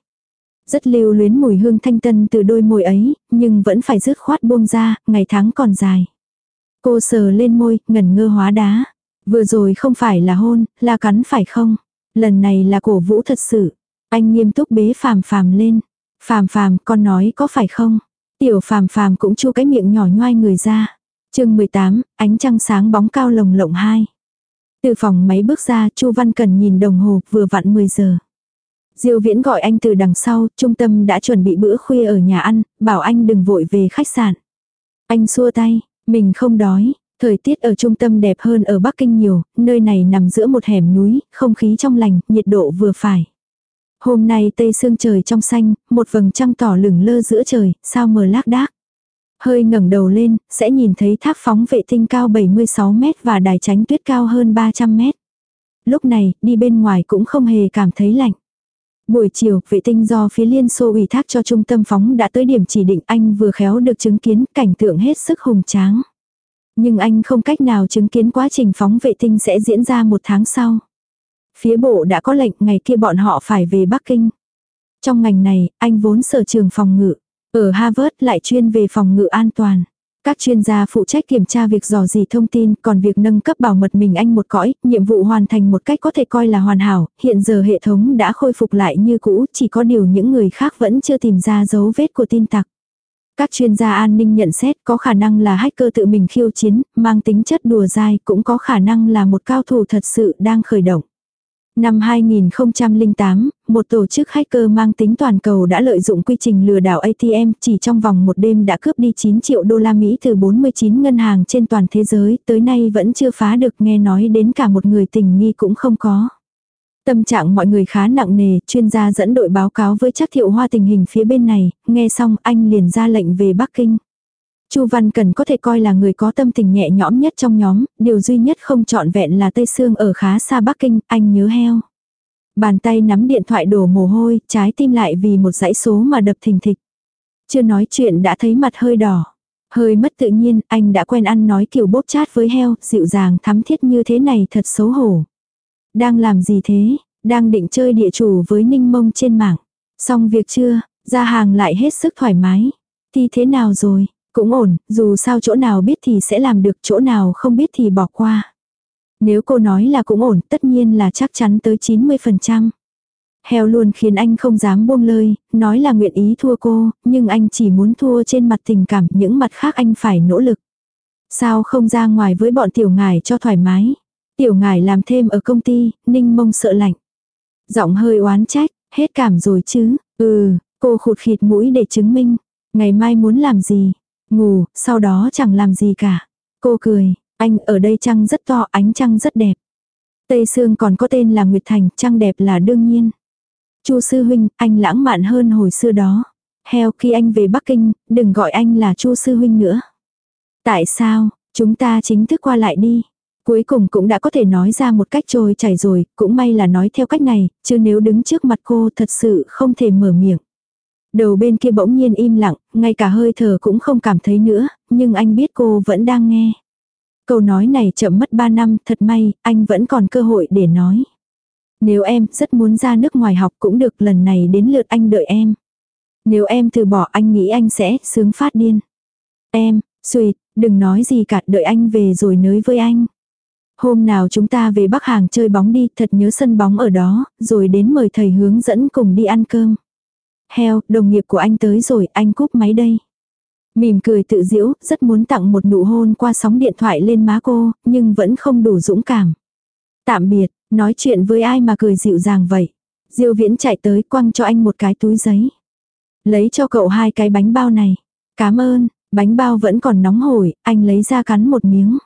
Rất lưu luyến mùi hương thanh tân từ đôi môi ấy, nhưng vẫn phải dứt khoát buông ra, ngày tháng còn dài. Cô sờ lên môi, ngẩn ngơ hóa đá. Vừa rồi không phải là hôn, là cắn phải không? Lần này là cổ vũ thật sự. Anh nghiêm túc bế phàm phàm lên. Phàm phàm, con nói có phải không? Tiểu phàm phàm cũng chu cái miệng nhỏ nhoai người ra chương 18, ánh trăng sáng bóng cao lồng lộng hai. Từ phòng máy bước ra, chu Văn Cần nhìn đồng hồ, vừa vặn 10 giờ. Diêu Viễn gọi anh từ đằng sau, trung tâm đã chuẩn bị bữa khuya ở nhà ăn, bảo anh đừng vội về khách sạn. Anh xua tay, mình không đói, thời tiết ở trung tâm đẹp hơn ở Bắc Kinh nhiều, nơi này nằm giữa một hẻm núi, không khí trong lành, nhiệt độ vừa phải. Hôm nay tây sương trời trong xanh, một vầng trăng tỏ lửng lơ giữa trời, sao mờ lác đác. Hơi ngẩng đầu lên, sẽ nhìn thấy tháp phóng vệ tinh cao 76 mét và đài tránh tuyết cao hơn 300 mét. Lúc này, đi bên ngoài cũng không hề cảm thấy lạnh. Buổi chiều, vệ tinh do phía Liên Xô ủy thác cho trung tâm phóng đã tới điểm chỉ định anh vừa khéo được chứng kiến cảnh tượng hết sức hùng tráng. Nhưng anh không cách nào chứng kiến quá trình phóng vệ tinh sẽ diễn ra một tháng sau. Phía bộ đã có lệnh ngày kia bọn họ phải về Bắc Kinh. Trong ngành này, anh vốn sở trường phòng ngự. Ở Harvard lại chuyên về phòng ngự an toàn. Các chuyên gia phụ trách kiểm tra việc dò dỉ thông tin, còn việc nâng cấp bảo mật mình anh một cõi, nhiệm vụ hoàn thành một cách có thể coi là hoàn hảo, hiện giờ hệ thống đã khôi phục lại như cũ, chỉ có điều những người khác vẫn chưa tìm ra dấu vết của tin tặc. Các chuyên gia an ninh nhận xét có khả năng là hacker tự mình khiêu chiến, mang tính chất đùa dai, cũng có khả năng là một cao thủ thật sự đang khởi động. Năm 2008, một tổ chức hacker mang tính toàn cầu đã lợi dụng quy trình lừa đảo ATM chỉ trong vòng một đêm đã cướp đi 9 triệu đô la Mỹ từ 49 ngân hàng trên toàn thế giới, tới nay vẫn chưa phá được nghe nói đến cả một người tình nghi cũng không có. Tâm trạng mọi người khá nặng nề, chuyên gia dẫn đội báo cáo với chắc thiệu hoa tình hình phía bên này, nghe xong anh liền ra lệnh về Bắc Kinh. Chu Văn Cần có thể coi là người có tâm tình nhẹ nhõm nhất trong nhóm, điều duy nhất không trọn vẹn là Tây Sương ở khá xa Bắc Kinh, anh nhớ heo. Bàn tay nắm điện thoại đổ mồ hôi, trái tim lại vì một dãy số mà đập thình thịch. Chưa nói chuyện đã thấy mặt hơi đỏ. Hơi mất tự nhiên, anh đã quen ăn nói kiểu bốp chát với heo, dịu dàng thắm thiết như thế này thật xấu hổ. Đang làm gì thế? Đang định chơi địa chủ với ninh mông trên mạng. Xong việc chưa? Ra hàng lại hết sức thoải mái. Thì thế nào rồi? Cũng ổn, dù sao chỗ nào biết thì sẽ làm được, chỗ nào không biết thì bỏ qua. Nếu cô nói là cũng ổn, tất nhiên là chắc chắn tới 90%. Heo luôn khiến anh không dám buông lơi, nói là nguyện ý thua cô, nhưng anh chỉ muốn thua trên mặt tình cảm, những mặt khác anh phải nỗ lực. Sao không ra ngoài với bọn tiểu ngài cho thoải mái? Tiểu ngài làm thêm ở công ty, ninh mông sợ lạnh. Giọng hơi oán trách, hết cảm rồi chứ, ừ, cô khụt khịt mũi để chứng minh. Ngày mai muốn làm gì? Ngủ, sau đó chẳng làm gì cả. Cô cười, anh ở đây trăng rất to, ánh trăng rất đẹp. Tây Sương còn có tên là Nguyệt Thành, trăng đẹp là đương nhiên. Chu sư huynh, anh lãng mạn hơn hồi xưa đó. Heo khi anh về Bắc Kinh, đừng gọi anh là Chu sư huynh nữa. Tại sao, chúng ta chính thức qua lại đi. Cuối cùng cũng đã có thể nói ra một cách trôi chảy rồi, cũng may là nói theo cách này, chứ nếu đứng trước mặt cô thật sự không thể mở miệng. Đầu bên kia bỗng nhiên im lặng, ngay cả hơi thở cũng không cảm thấy nữa, nhưng anh biết cô vẫn đang nghe. Câu nói này chậm mất 3 năm, thật may, anh vẫn còn cơ hội để nói. Nếu em rất muốn ra nước ngoài học cũng được lần này đến lượt anh đợi em. Nếu em từ bỏ anh nghĩ anh sẽ sướng phát điên. Em, sweet, đừng nói gì cả đợi anh về rồi nới với anh. Hôm nào chúng ta về Bắc Hàng chơi bóng đi, thật nhớ sân bóng ở đó, rồi đến mời thầy hướng dẫn cùng đi ăn cơm. Heo, đồng nghiệp của anh tới rồi, anh cúp máy đây. Mỉm cười tự diễu, rất muốn tặng một nụ hôn qua sóng điện thoại lên má cô, nhưng vẫn không đủ dũng cảm. Tạm biệt, nói chuyện với ai mà cười dịu dàng vậy. Diêu viễn chạy tới quăng cho anh một cái túi giấy. Lấy cho cậu hai cái bánh bao này. Cảm ơn, bánh bao vẫn còn nóng hổi, anh lấy ra cắn một miếng.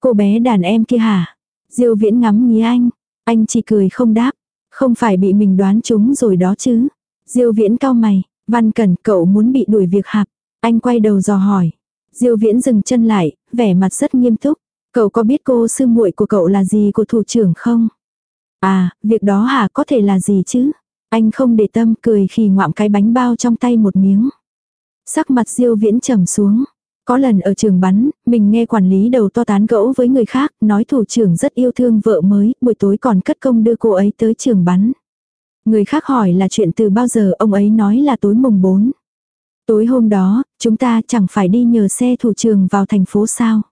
Cô bé đàn em kia hả? Diêu viễn ngắm nghía anh. Anh chỉ cười không đáp. Không phải bị mình đoán chúng rồi đó chứ. Diêu viễn cao mày. Văn Cẩn cậu muốn bị đuổi việc hạp. Anh quay đầu dò hỏi. Diêu viễn dừng chân lại, vẻ mặt rất nghiêm túc. Cậu có biết cô sư muội của cậu là gì của thủ trưởng không? À, việc đó hả có thể là gì chứ? Anh không để tâm cười khi ngoạm cái bánh bao trong tay một miếng. Sắc mặt diêu viễn trầm xuống. Có lần ở trường bắn, mình nghe quản lý đầu to tán gẫu với người khác, nói thủ trưởng rất yêu thương vợ mới, buổi tối còn cất công đưa cô ấy tới trường bắn. Người khác hỏi là chuyện từ bao giờ ông ấy nói là tối mùng 4. Tối hôm đó, chúng ta chẳng phải đi nhờ xe thủ trường vào thành phố sao.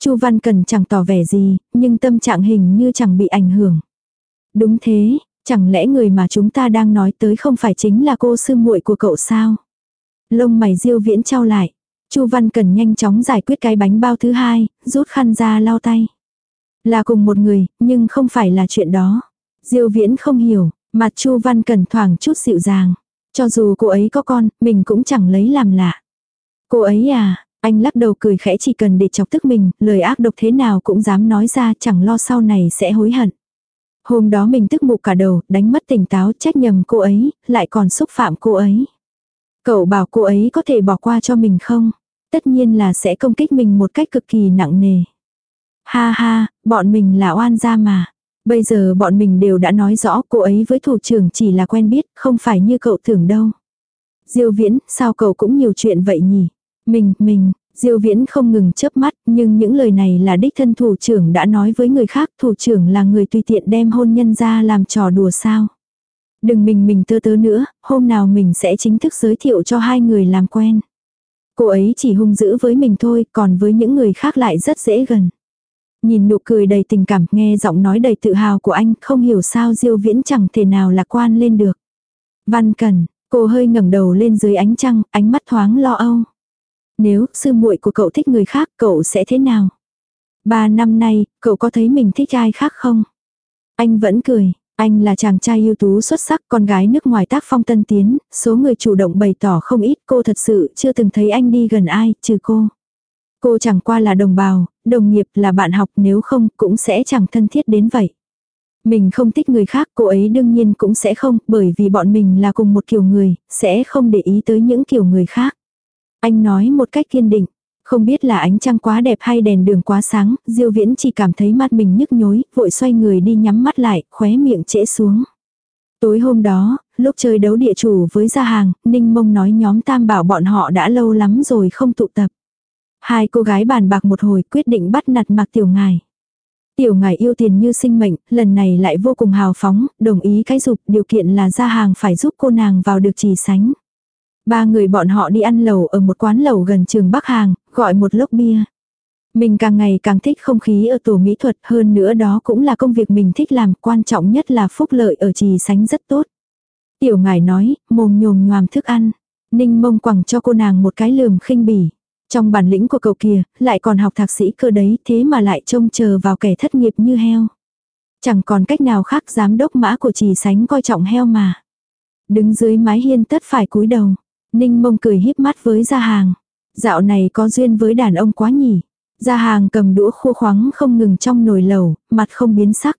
Chu Văn Cần chẳng tỏ vẻ gì, nhưng tâm trạng hình như chẳng bị ảnh hưởng. Đúng thế, chẳng lẽ người mà chúng ta đang nói tới không phải chính là cô sư muội của cậu sao? Lông mày diêu viễn trao lại. Chu Văn Cần nhanh chóng giải quyết cái bánh bao thứ hai, rút khăn ra lau tay. Là cùng một người, nhưng không phải là chuyện đó. Diêu viễn không hiểu, mặt Chu Văn Cần thoảng chút dịu dàng. Cho dù cô ấy có con, mình cũng chẳng lấy làm lạ. Cô ấy à, anh lắc đầu cười khẽ chỉ cần để chọc tức mình, lời ác độc thế nào cũng dám nói ra chẳng lo sau này sẽ hối hận. Hôm đó mình tức mụ cả đầu, đánh mất tỉnh táo trách nhầm cô ấy, lại còn xúc phạm cô ấy. Cậu bảo cô ấy có thể bỏ qua cho mình không? Tất nhiên là sẽ công kích mình một cách cực kỳ nặng nề. Ha ha, bọn mình là oan gia mà. Bây giờ bọn mình đều đã nói rõ cô ấy với thủ trưởng chỉ là quen biết, không phải như cậu tưởng đâu. Diêu viễn, sao cậu cũng nhiều chuyện vậy nhỉ? Mình, mình, Diêu viễn không ngừng chớp mắt, nhưng những lời này là đích thân thủ trưởng đã nói với người khác, thủ trưởng là người tùy tiện đem hôn nhân ra làm trò đùa sao. Đừng mình mình tơ tớ nữa, hôm nào mình sẽ chính thức giới thiệu cho hai người làm quen. Cô ấy chỉ hung dữ với mình thôi, còn với những người khác lại rất dễ gần. Nhìn nụ cười đầy tình cảm, nghe giọng nói đầy tự hào của anh, không hiểu sao Diêu Viễn chẳng thể nào lạc quan lên được. Văn Cần, cô hơi ngẩng đầu lên dưới ánh trăng, ánh mắt thoáng lo âu. Nếu sư muội của cậu thích người khác, cậu sẽ thế nào? Ba năm nay, cậu có thấy mình thích ai khác không? Anh vẫn cười, anh là chàng trai ưu tú xuất sắc, con gái nước ngoài tác phong tân tiến, số người chủ động bày tỏ không ít, cô thật sự chưa từng thấy anh đi gần ai, trừ cô. Cô chẳng qua là đồng bào, đồng nghiệp là bạn học nếu không cũng sẽ chẳng thân thiết đến vậy. Mình không thích người khác cô ấy đương nhiên cũng sẽ không bởi vì bọn mình là cùng một kiểu người, sẽ không để ý tới những kiểu người khác. Anh nói một cách kiên định. Không biết là ánh trăng quá đẹp hay đèn đường quá sáng, Diêu Viễn chỉ cảm thấy mắt mình nhức nhối, vội xoay người đi nhắm mắt lại, khóe miệng trễ xuống. Tối hôm đó, lúc chơi đấu địa chủ với gia hàng, Ninh Mông nói nhóm tam bảo bọn họ đã lâu lắm rồi không tụ tập. Hai cô gái bàn bạc một hồi quyết định bắt nạt mặc tiểu ngài. Tiểu ngài yêu tiền như sinh mệnh, lần này lại vô cùng hào phóng, đồng ý cái dục điều kiện là ra hàng phải giúp cô nàng vào được trì sánh. Ba người bọn họ đi ăn lẩu ở một quán lẩu gần trường Bắc Hàng, gọi một lốc bia. Mình càng ngày càng thích không khí ở tổ mỹ thuật hơn nữa đó cũng là công việc mình thích làm, quan trọng nhất là phúc lợi ở trì sánh rất tốt. Tiểu ngài nói, mồm nhồm nhòm thức ăn. Ninh mông quẳng cho cô nàng một cái lườm khinh bỉ. Trong bản lĩnh của cậu kia, lại còn học thạc sĩ cơ đấy, thế mà lại trông chờ vào kẻ thất nghiệp như heo. Chẳng còn cách nào khác giám đốc mã của trì sánh coi trọng heo mà. Đứng dưới mái hiên tất phải cúi đầu. Ninh mông cười híp mắt với gia hàng. Dạo này có duyên với đàn ông quá nhỉ. Gia hàng cầm đũa khua khoắng không ngừng trong nồi lẩu, mặt không biến sắc.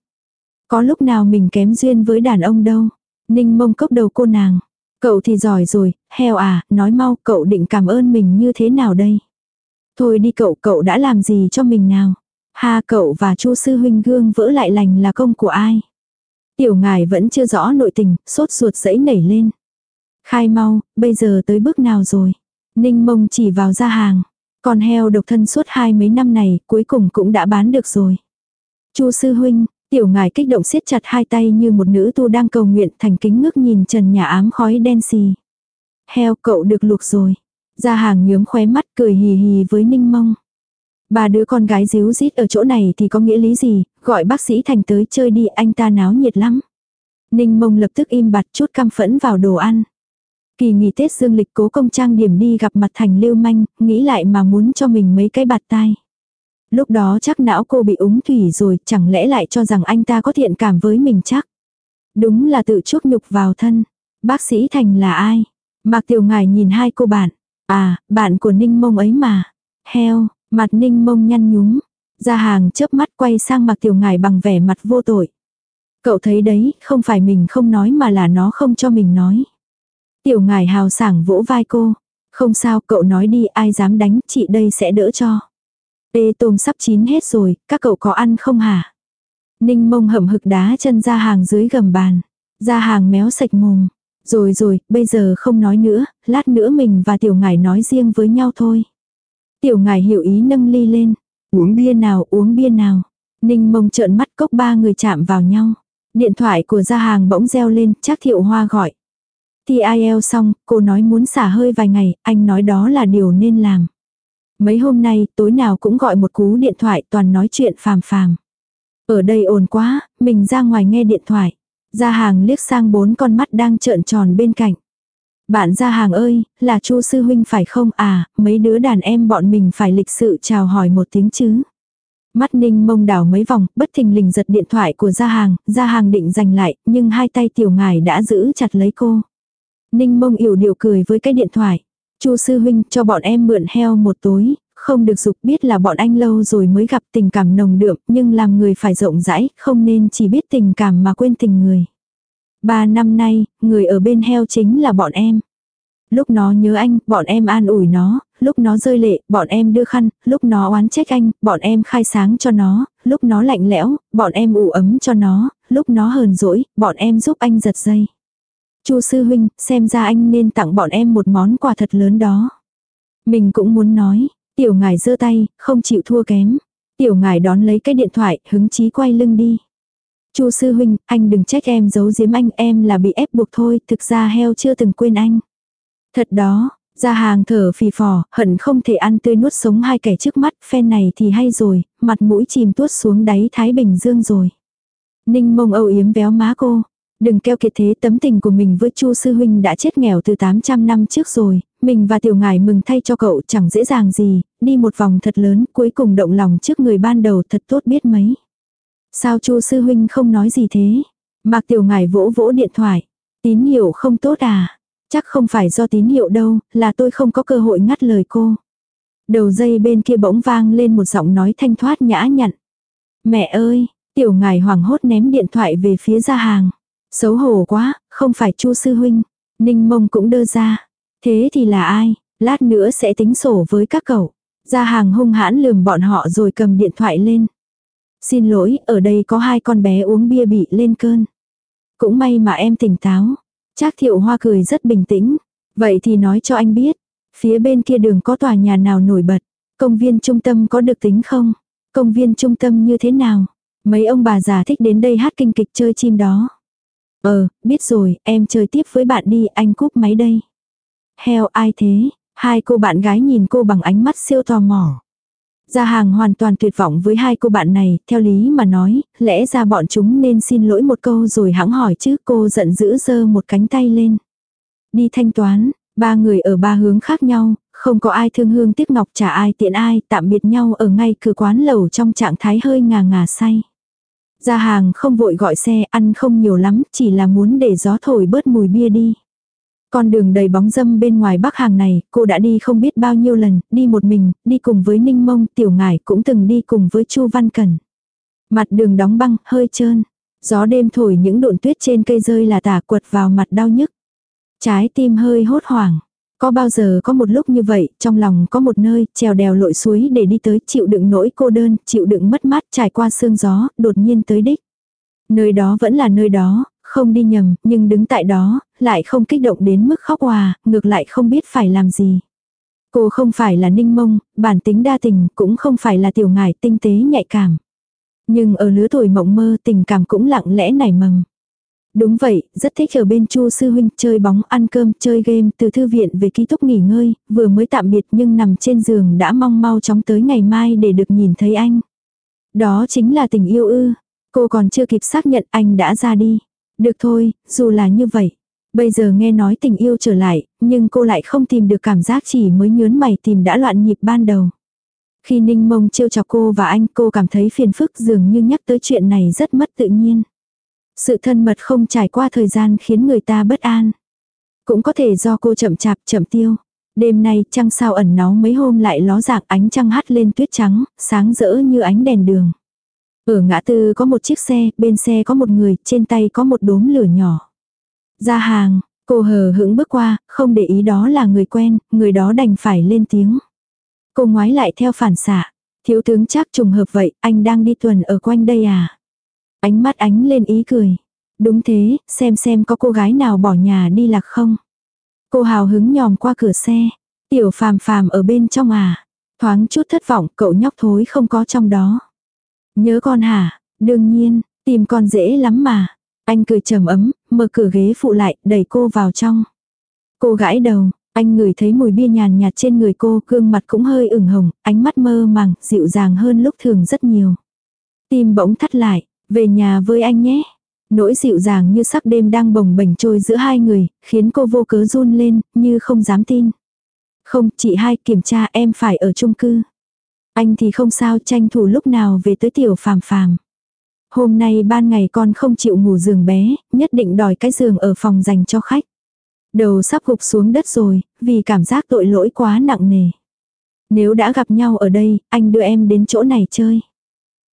Có lúc nào mình kém duyên với đàn ông đâu. Ninh mông cốc đầu cô nàng. Cậu thì giỏi rồi, heo à, nói mau cậu định cảm ơn mình như thế nào đây? Thôi đi cậu, cậu đã làm gì cho mình nào? Ha cậu và chu sư huynh gương vỡ lại lành là công của ai? Tiểu ngài vẫn chưa rõ nội tình, sốt ruột dẫy nảy lên. Khai mau, bây giờ tới bước nào rồi? Ninh mông chỉ vào ra hàng. Con heo độc thân suốt hai mấy năm này, cuối cùng cũng đã bán được rồi. Chu sư huynh, tiểu ngài kích động siết chặt hai tay như một nữ tu đang cầu nguyện thành kính ngước nhìn trần nhà ám khói đen xì. Heo cậu được luộc rồi. gia hàng nhớm khóe mắt cười hì hì với ninh mông. Ba đứa con gái díu dít ở chỗ này thì có nghĩa lý gì, gọi bác sĩ Thành tới chơi đi anh ta náo nhiệt lắm. Ninh mông lập tức im bặt chút căm phẫn vào đồ ăn. Kỳ nghỉ Tết dương lịch cố công trang điểm đi gặp mặt thành lưu manh, nghĩ lại mà muốn cho mình mấy cái bạt tai. Lúc đó chắc não cô bị úng thủy rồi, chẳng lẽ lại cho rằng anh ta có thiện cảm với mình chắc. Đúng là tự chuốc nhục vào thân. Bác sĩ Thành là ai? Mạc Tiểu Ngài nhìn hai cô bạn. À, bạn của Ninh Mông ấy mà. Heo, mặt Ninh Mông nhăn nhúm. Ra hàng chớp mắt quay sang Mạc Tiểu Ngài bằng vẻ mặt vô tội. Cậu thấy đấy, không phải mình không nói mà là nó không cho mình nói. Tiểu ngài hào sảng vỗ vai cô. Không sao, cậu nói đi, ai dám đánh, chị đây sẽ đỡ cho. Ê tôm sắp chín hết rồi, các cậu có ăn không hả? Ninh mông hậm hực đá chân ra hàng dưới gầm bàn. Ra hàng méo sạch mồm. Rồi rồi, bây giờ không nói nữa, lát nữa mình và tiểu ngài nói riêng với nhau thôi. Tiểu ngài hiểu ý nâng ly lên. Uống bia nào, uống bia nào. Ninh mông trợn mắt cốc ba người chạm vào nhau. Điện thoại của gia hàng bỗng reo lên, chắc thiệu hoa gọi. Thi IEL xong, cô nói muốn xả hơi vài ngày, anh nói đó là điều nên làm. Mấy hôm nay, tối nào cũng gọi một cú điện thoại toàn nói chuyện phàm phàm. Ở đây ồn quá, mình ra ngoài nghe điện thoại. Gia hàng liếc sang bốn con mắt đang trợn tròn bên cạnh. Bạn gia hàng ơi, là chu sư huynh phải không à, mấy đứa đàn em bọn mình phải lịch sự chào hỏi một tiếng chứ. Mắt ninh mông đảo mấy vòng, bất thình lình giật điện thoại của gia hàng, gia hàng định giành lại, nhưng hai tay tiểu ngài đã giữ chặt lấy cô. Ninh mông yểu điệu cười với cái điện thoại chu sư huynh cho bọn em mượn heo một tối, không được dục biết là bọn anh lâu rồi mới gặp tình cảm nồng đượm, nhưng làm người phải rộng rãi, không nên chỉ biết tình cảm mà quên tình người. Ba năm nay, người ở bên heo chính là bọn em. Lúc nó nhớ anh, bọn em an ủi nó, lúc nó rơi lệ, bọn em đưa khăn, lúc nó oán trách anh, bọn em khai sáng cho nó, lúc nó lạnh lẽo, bọn em ủ ấm cho nó, lúc nó hờn dỗi, bọn em giúp anh giật dây. Chu sư huynh, xem ra anh nên tặng bọn em một món quà thật lớn đó. Mình cũng muốn nói, tiểu ngài giơ tay, không chịu thua kém. Tiểu ngài đón lấy cái điện thoại, hứng chí quay lưng đi. Chu sư huynh, anh đừng trách em giấu giếm anh, em là bị ép buộc thôi, thực ra heo chưa từng quên anh. Thật đó, ra hàng thở phì phò, hận không thể ăn tươi nuốt sống hai kẻ trước mắt, phen này thì hay rồi, mặt mũi chìm tuốt xuống đáy Thái Bình Dương rồi. Ninh mông âu yếm véo má cô. Đừng keo kiệt thế tấm tình của mình với Chu sư huynh đã chết nghèo từ 800 năm trước rồi, mình và tiểu ngài mừng thay cho cậu chẳng dễ dàng gì, đi một vòng thật lớn, cuối cùng động lòng trước người ban đầu thật tốt biết mấy. Sao Chu sư huynh không nói gì thế? Mạc tiểu ngài vỗ vỗ điện thoại. Tín hiệu không tốt à? Chắc không phải do tín hiệu đâu, là tôi không có cơ hội ngắt lời cô. Đầu dây bên kia bỗng vang lên một giọng nói thanh thoát nhã nhặn. Mẹ ơi, tiểu ngài hoảng hốt ném điện thoại về phía ra hàng. Xấu hổ quá, không phải chu sư huynh. Ninh mông cũng đơ ra. Thế thì là ai? Lát nữa sẽ tính sổ với các cậu. Ra hàng hung hãn lườm bọn họ rồi cầm điện thoại lên. Xin lỗi, ở đây có hai con bé uống bia bị lên cơn. Cũng may mà em tỉnh táo. Trác thiệu hoa cười rất bình tĩnh. Vậy thì nói cho anh biết. Phía bên kia đường có tòa nhà nào nổi bật. Công viên trung tâm có được tính không? Công viên trung tâm như thế nào? Mấy ông bà già thích đến đây hát kinh kịch chơi chim đó. Ờ, biết rồi, em chơi tiếp với bạn đi, anh cúp máy đây. Heo ai thế? Hai cô bạn gái nhìn cô bằng ánh mắt siêu tò mò. Gia hàng hoàn toàn tuyệt vọng với hai cô bạn này, theo lý mà nói, lẽ ra bọn chúng nên xin lỗi một câu rồi hãng hỏi chứ cô giận dữ giơ một cánh tay lên. Đi thanh toán, ba người ở ba hướng khác nhau, không có ai thương hương tiếc ngọc trả ai tiện ai, tạm biệt nhau ở ngay cửa quán lầu trong trạng thái hơi ngà ngà say ra hàng không vội gọi xe, ăn không nhiều lắm, chỉ là muốn để gió thổi bớt mùi bia đi. Con đường đầy bóng dâm bên ngoài bắc hàng này, cô đã đi không biết bao nhiêu lần, đi một mình, đi cùng với Ninh Mông, Tiểu Ngải cũng từng đi cùng với Chu Văn Cẩn. Mặt đường đóng băng, hơi trơn. Gió đêm thổi những độn tuyết trên cây rơi là tả quật vào mặt đau nhức. Trái tim hơi hốt hoảng. Có bao giờ có một lúc như vậy, trong lòng có một nơi, trèo đèo lội suối để đi tới, chịu đựng nỗi cô đơn, chịu đựng mất mát, trải qua sương gió, đột nhiên tới đích. Nơi đó vẫn là nơi đó, không đi nhầm, nhưng đứng tại đó, lại không kích động đến mức khóc hòa, ngược lại không biết phải làm gì. Cô không phải là ninh mông, bản tính đa tình, cũng không phải là tiểu ngải tinh tế nhạy cảm. Nhưng ở lứa tuổi mộng mơ tình cảm cũng lặng lẽ nảy mầm. Đúng vậy, rất thích ở bên Chu sư huynh chơi bóng, ăn cơm, chơi game, từ thư viện về ký túc nghỉ ngơi, vừa mới tạm biệt nhưng nằm trên giường đã mong mau chóng tới ngày mai để được nhìn thấy anh. Đó chính là tình yêu ư. Cô còn chưa kịp xác nhận anh đã ra đi. Được thôi, dù là như vậy. Bây giờ nghe nói tình yêu trở lại, nhưng cô lại không tìm được cảm giác chỉ mới nhớn mày tìm đã loạn nhịp ban đầu. Khi Ninh Mông trêu chọc cô và anh cô cảm thấy phiền phức dường như nhắc tới chuyện này rất mất tự nhiên. Sự thân mật không trải qua thời gian khiến người ta bất an. Cũng có thể do cô chậm chạp chậm tiêu. Đêm nay trăng sao ẩn náu mấy hôm lại ló dạng ánh trăng hắt lên tuyết trắng, sáng rỡ như ánh đèn đường. Ở ngã tư có một chiếc xe, bên xe có một người, trên tay có một đốm lửa nhỏ. Ra hàng, cô hờ hững bước qua, không để ý đó là người quen, người đó đành phải lên tiếng. Cô ngoái lại theo phản xạ. Thiếu tướng chắc trùng hợp vậy, anh đang đi tuần ở quanh đây à? Ánh mắt ánh lên ý cười. Đúng thế, xem xem có cô gái nào bỏ nhà đi lạc không? Cô hào hứng nhòm qua cửa xe. Tiểu phàm phàm ở bên trong à? Thoáng chút thất vọng, cậu nhóc thối không có trong đó. Nhớ con hả? Đương nhiên, tìm con dễ lắm mà. Anh cười trầm ấm, mở cửa ghế phụ lại, đẩy cô vào trong. Cô gãi đầu, anh ngửi thấy mùi bia nhàn nhạt trên người cô, gương mặt cũng hơi ửng hồng, ánh mắt mơ màng, dịu dàng hơn lúc thường rất nhiều. Tim bỗng thắt lại, về nhà với anh nhé. Nỗi dịu dàng như sắc đêm đang bồng bềnh trôi giữa hai người, khiến cô vô cớ run lên, như không dám tin. Không, chị hai kiểm tra em phải ở chung cư. Anh thì không sao tranh thủ lúc nào về tới tiểu phàm phàm. Hôm nay ban ngày con không chịu ngủ giường bé, nhất định đòi cái giường ở phòng dành cho khách. Đầu sắp gục xuống đất rồi, vì cảm giác tội lỗi quá nặng nề. Nếu đã gặp nhau ở đây, anh đưa em đến chỗ này chơi.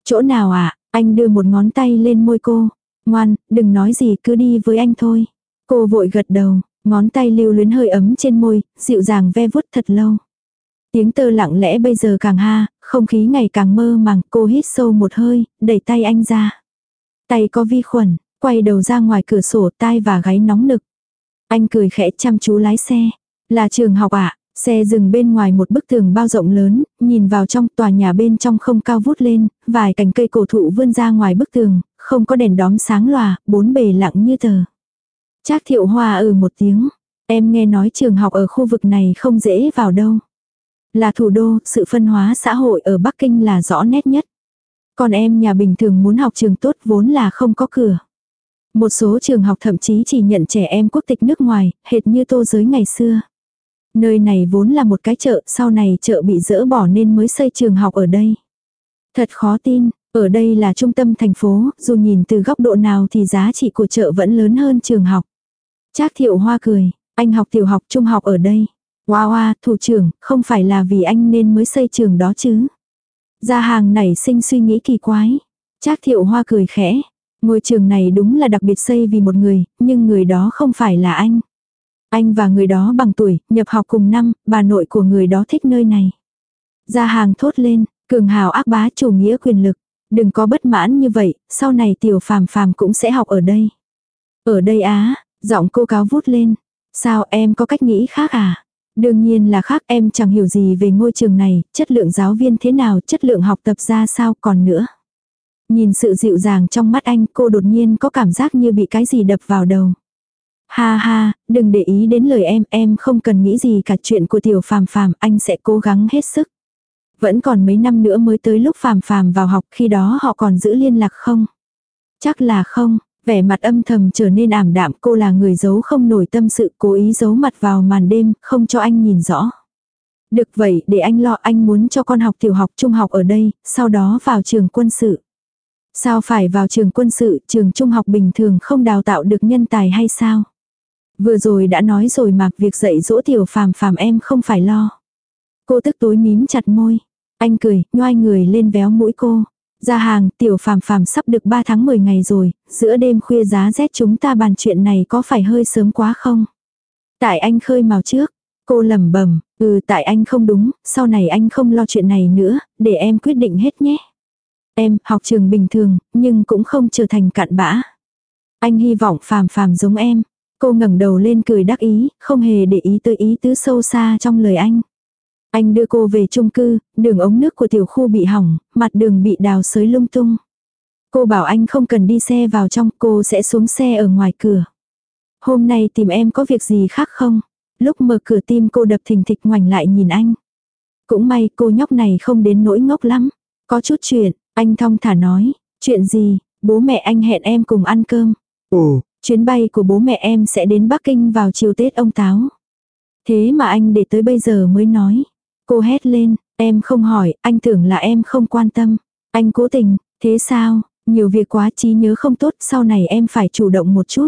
Chỗ nào ạ? À? Anh đưa một ngón tay lên môi cô. Ngoan, đừng nói gì cứ đi với anh thôi. Cô vội gật đầu, ngón tay lưu luyến hơi ấm trên môi, dịu dàng ve vuốt thật lâu. Tiếng tơ lặng lẽ bây giờ càng ha, không khí ngày càng mơ màng, cô hít sâu một hơi, đẩy tay anh ra. Tay có vi khuẩn, quay đầu ra ngoài cửa sổ tai và gáy nóng nực. Anh cười khẽ chăm chú lái xe. Là trường học ạ, à? Xe dừng bên ngoài một bức tường bao rộng lớn, nhìn vào trong tòa nhà bên trong không cao vút lên, vài cành cây cổ thụ vươn ra ngoài bức tường, không có đèn đóm sáng lòa, bốn bề lặng như tờ. Trác thiệu hoa ừ một tiếng, em nghe nói trường học ở khu vực này không dễ vào đâu. Là thủ đô, sự phân hóa xã hội ở Bắc Kinh là rõ nét nhất. Còn em nhà bình thường muốn học trường tốt vốn là không có cửa. Một số trường học thậm chí chỉ nhận trẻ em quốc tịch nước ngoài, hệt như tô giới ngày xưa. Nơi này vốn là một cái chợ, sau này chợ bị dỡ bỏ nên mới xây trường học ở đây. Thật khó tin, ở đây là trung tâm thành phố, dù nhìn từ góc độ nào thì giá trị của chợ vẫn lớn hơn trường học. Trác thiệu hoa cười, anh học tiểu học trung học ở đây. Wow, hoa, thủ trưởng, không phải là vì anh nên mới xây trường đó chứ. Gia hàng nảy sinh suy nghĩ kỳ quái. Trác thiệu hoa cười khẽ. Ngôi trường này đúng là đặc biệt xây vì một người, nhưng người đó không phải là anh. Anh và người đó bằng tuổi, nhập học cùng năm, bà nội của người đó thích nơi này. Gia hàng thốt lên, cường hào ác bá chủ nghĩa quyền lực. Đừng có bất mãn như vậy, sau này tiểu phàm phàm cũng sẽ học ở đây. Ở đây á, giọng cô cáo vút lên. Sao em có cách nghĩ khác à? Đương nhiên là khác em chẳng hiểu gì về ngôi trường này, chất lượng giáo viên thế nào, chất lượng học tập ra sao còn nữa. Nhìn sự dịu dàng trong mắt anh cô đột nhiên có cảm giác như bị cái gì đập vào đầu. Ha ha, đừng để ý đến lời em, em không cần nghĩ gì cả chuyện của tiểu phàm phàm, anh sẽ cố gắng hết sức. Vẫn còn mấy năm nữa mới tới lúc phàm phàm vào học khi đó họ còn giữ liên lạc không? Chắc là không, vẻ mặt âm thầm trở nên ảm đạm cô là người giấu không nổi tâm sự cố ý giấu mặt vào màn đêm, không cho anh nhìn rõ. Được vậy để anh lo anh muốn cho con học tiểu học trung học ở đây, sau đó vào trường quân sự. Sao phải vào trường quân sự, trường trung học bình thường không đào tạo được nhân tài hay sao? Vừa rồi đã nói rồi mà việc dạy dỗ tiểu phàm phàm em không phải lo. Cô tức tối mím chặt môi. Anh cười, nhoai người lên véo mũi cô. Ra hàng, tiểu phàm phàm sắp được 3 tháng 10 ngày rồi, giữa đêm khuya giá rét chúng ta bàn chuyện này có phải hơi sớm quá không? Tại anh khơi màu trước, cô lẩm bẩm, ừ tại anh không đúng, sau này anh không lo chuyện này nữa, để em quyết định hết nhé. Em, học trường bình thường, nhưng cũng không trở thành cạn bã. Anh hy vọng phàm phàm giống em. Cô ngẩng đầu lên cười đắc ý, không hề để ý tới ý tứ sâu xa trong lời anh. Anh đưa cô về chung cư, đường ống nước của tiểu khu bị hỏng, mặt đường bị đào sới lung tung. Cô bảo anh không cần đi xe vào trong, cô sẽ xuống xe ở ngoài cửa. Hôm nay tìm em có việc gì khác không? Lúc mở cửa tim cô đập thình thịch ngoảnh lại nhìn anh. Cũng may cô nhóc này không đến nỗi ngốc lắm. Có chút chuyện, anh thong thả nói. Chuyện gì, bố mẹ anh hẹn em cùng ăn cơm. Ồ, Chuyến bay của bố mẹ em sẽ đến Bắc Kinh vào chiều Tết ông Táo. Thế mà anh để tới bây giờ mới nói. Cô hét lên, em không hỏi, anh tưởng là em không quan tâm. Anh cố tình, thế sao, nhiều việc quá trí nhớ không tốt, sau này em phải chủ động một chút.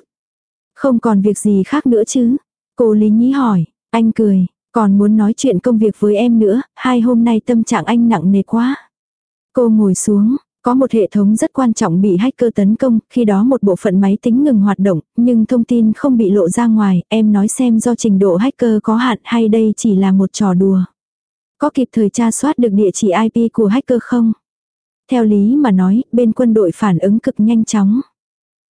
Không còn việc gì khác nữa chứ. Cô Lý Nhí hỏi, anh cười, còn muốn nói chuyện công việc với em nữa, hai hôm nay tâm trạng anh nặng nề quá. Cô ngồi xuống, có một hệ thống rất quan trọng bị hacker tấn công, khi đó một bộ phận máy tính ngừng hoạt động, nhưng thông tin không bị lộ ra ngoài, em nói xem do trình độ hacker có hạn hay đây chỉ là một trò đùa. Có kịp thời tra soát được địa chỉ IP của hacker không? Theo lý mà nói, bên quân đội phản ứng cực nhanh chóng.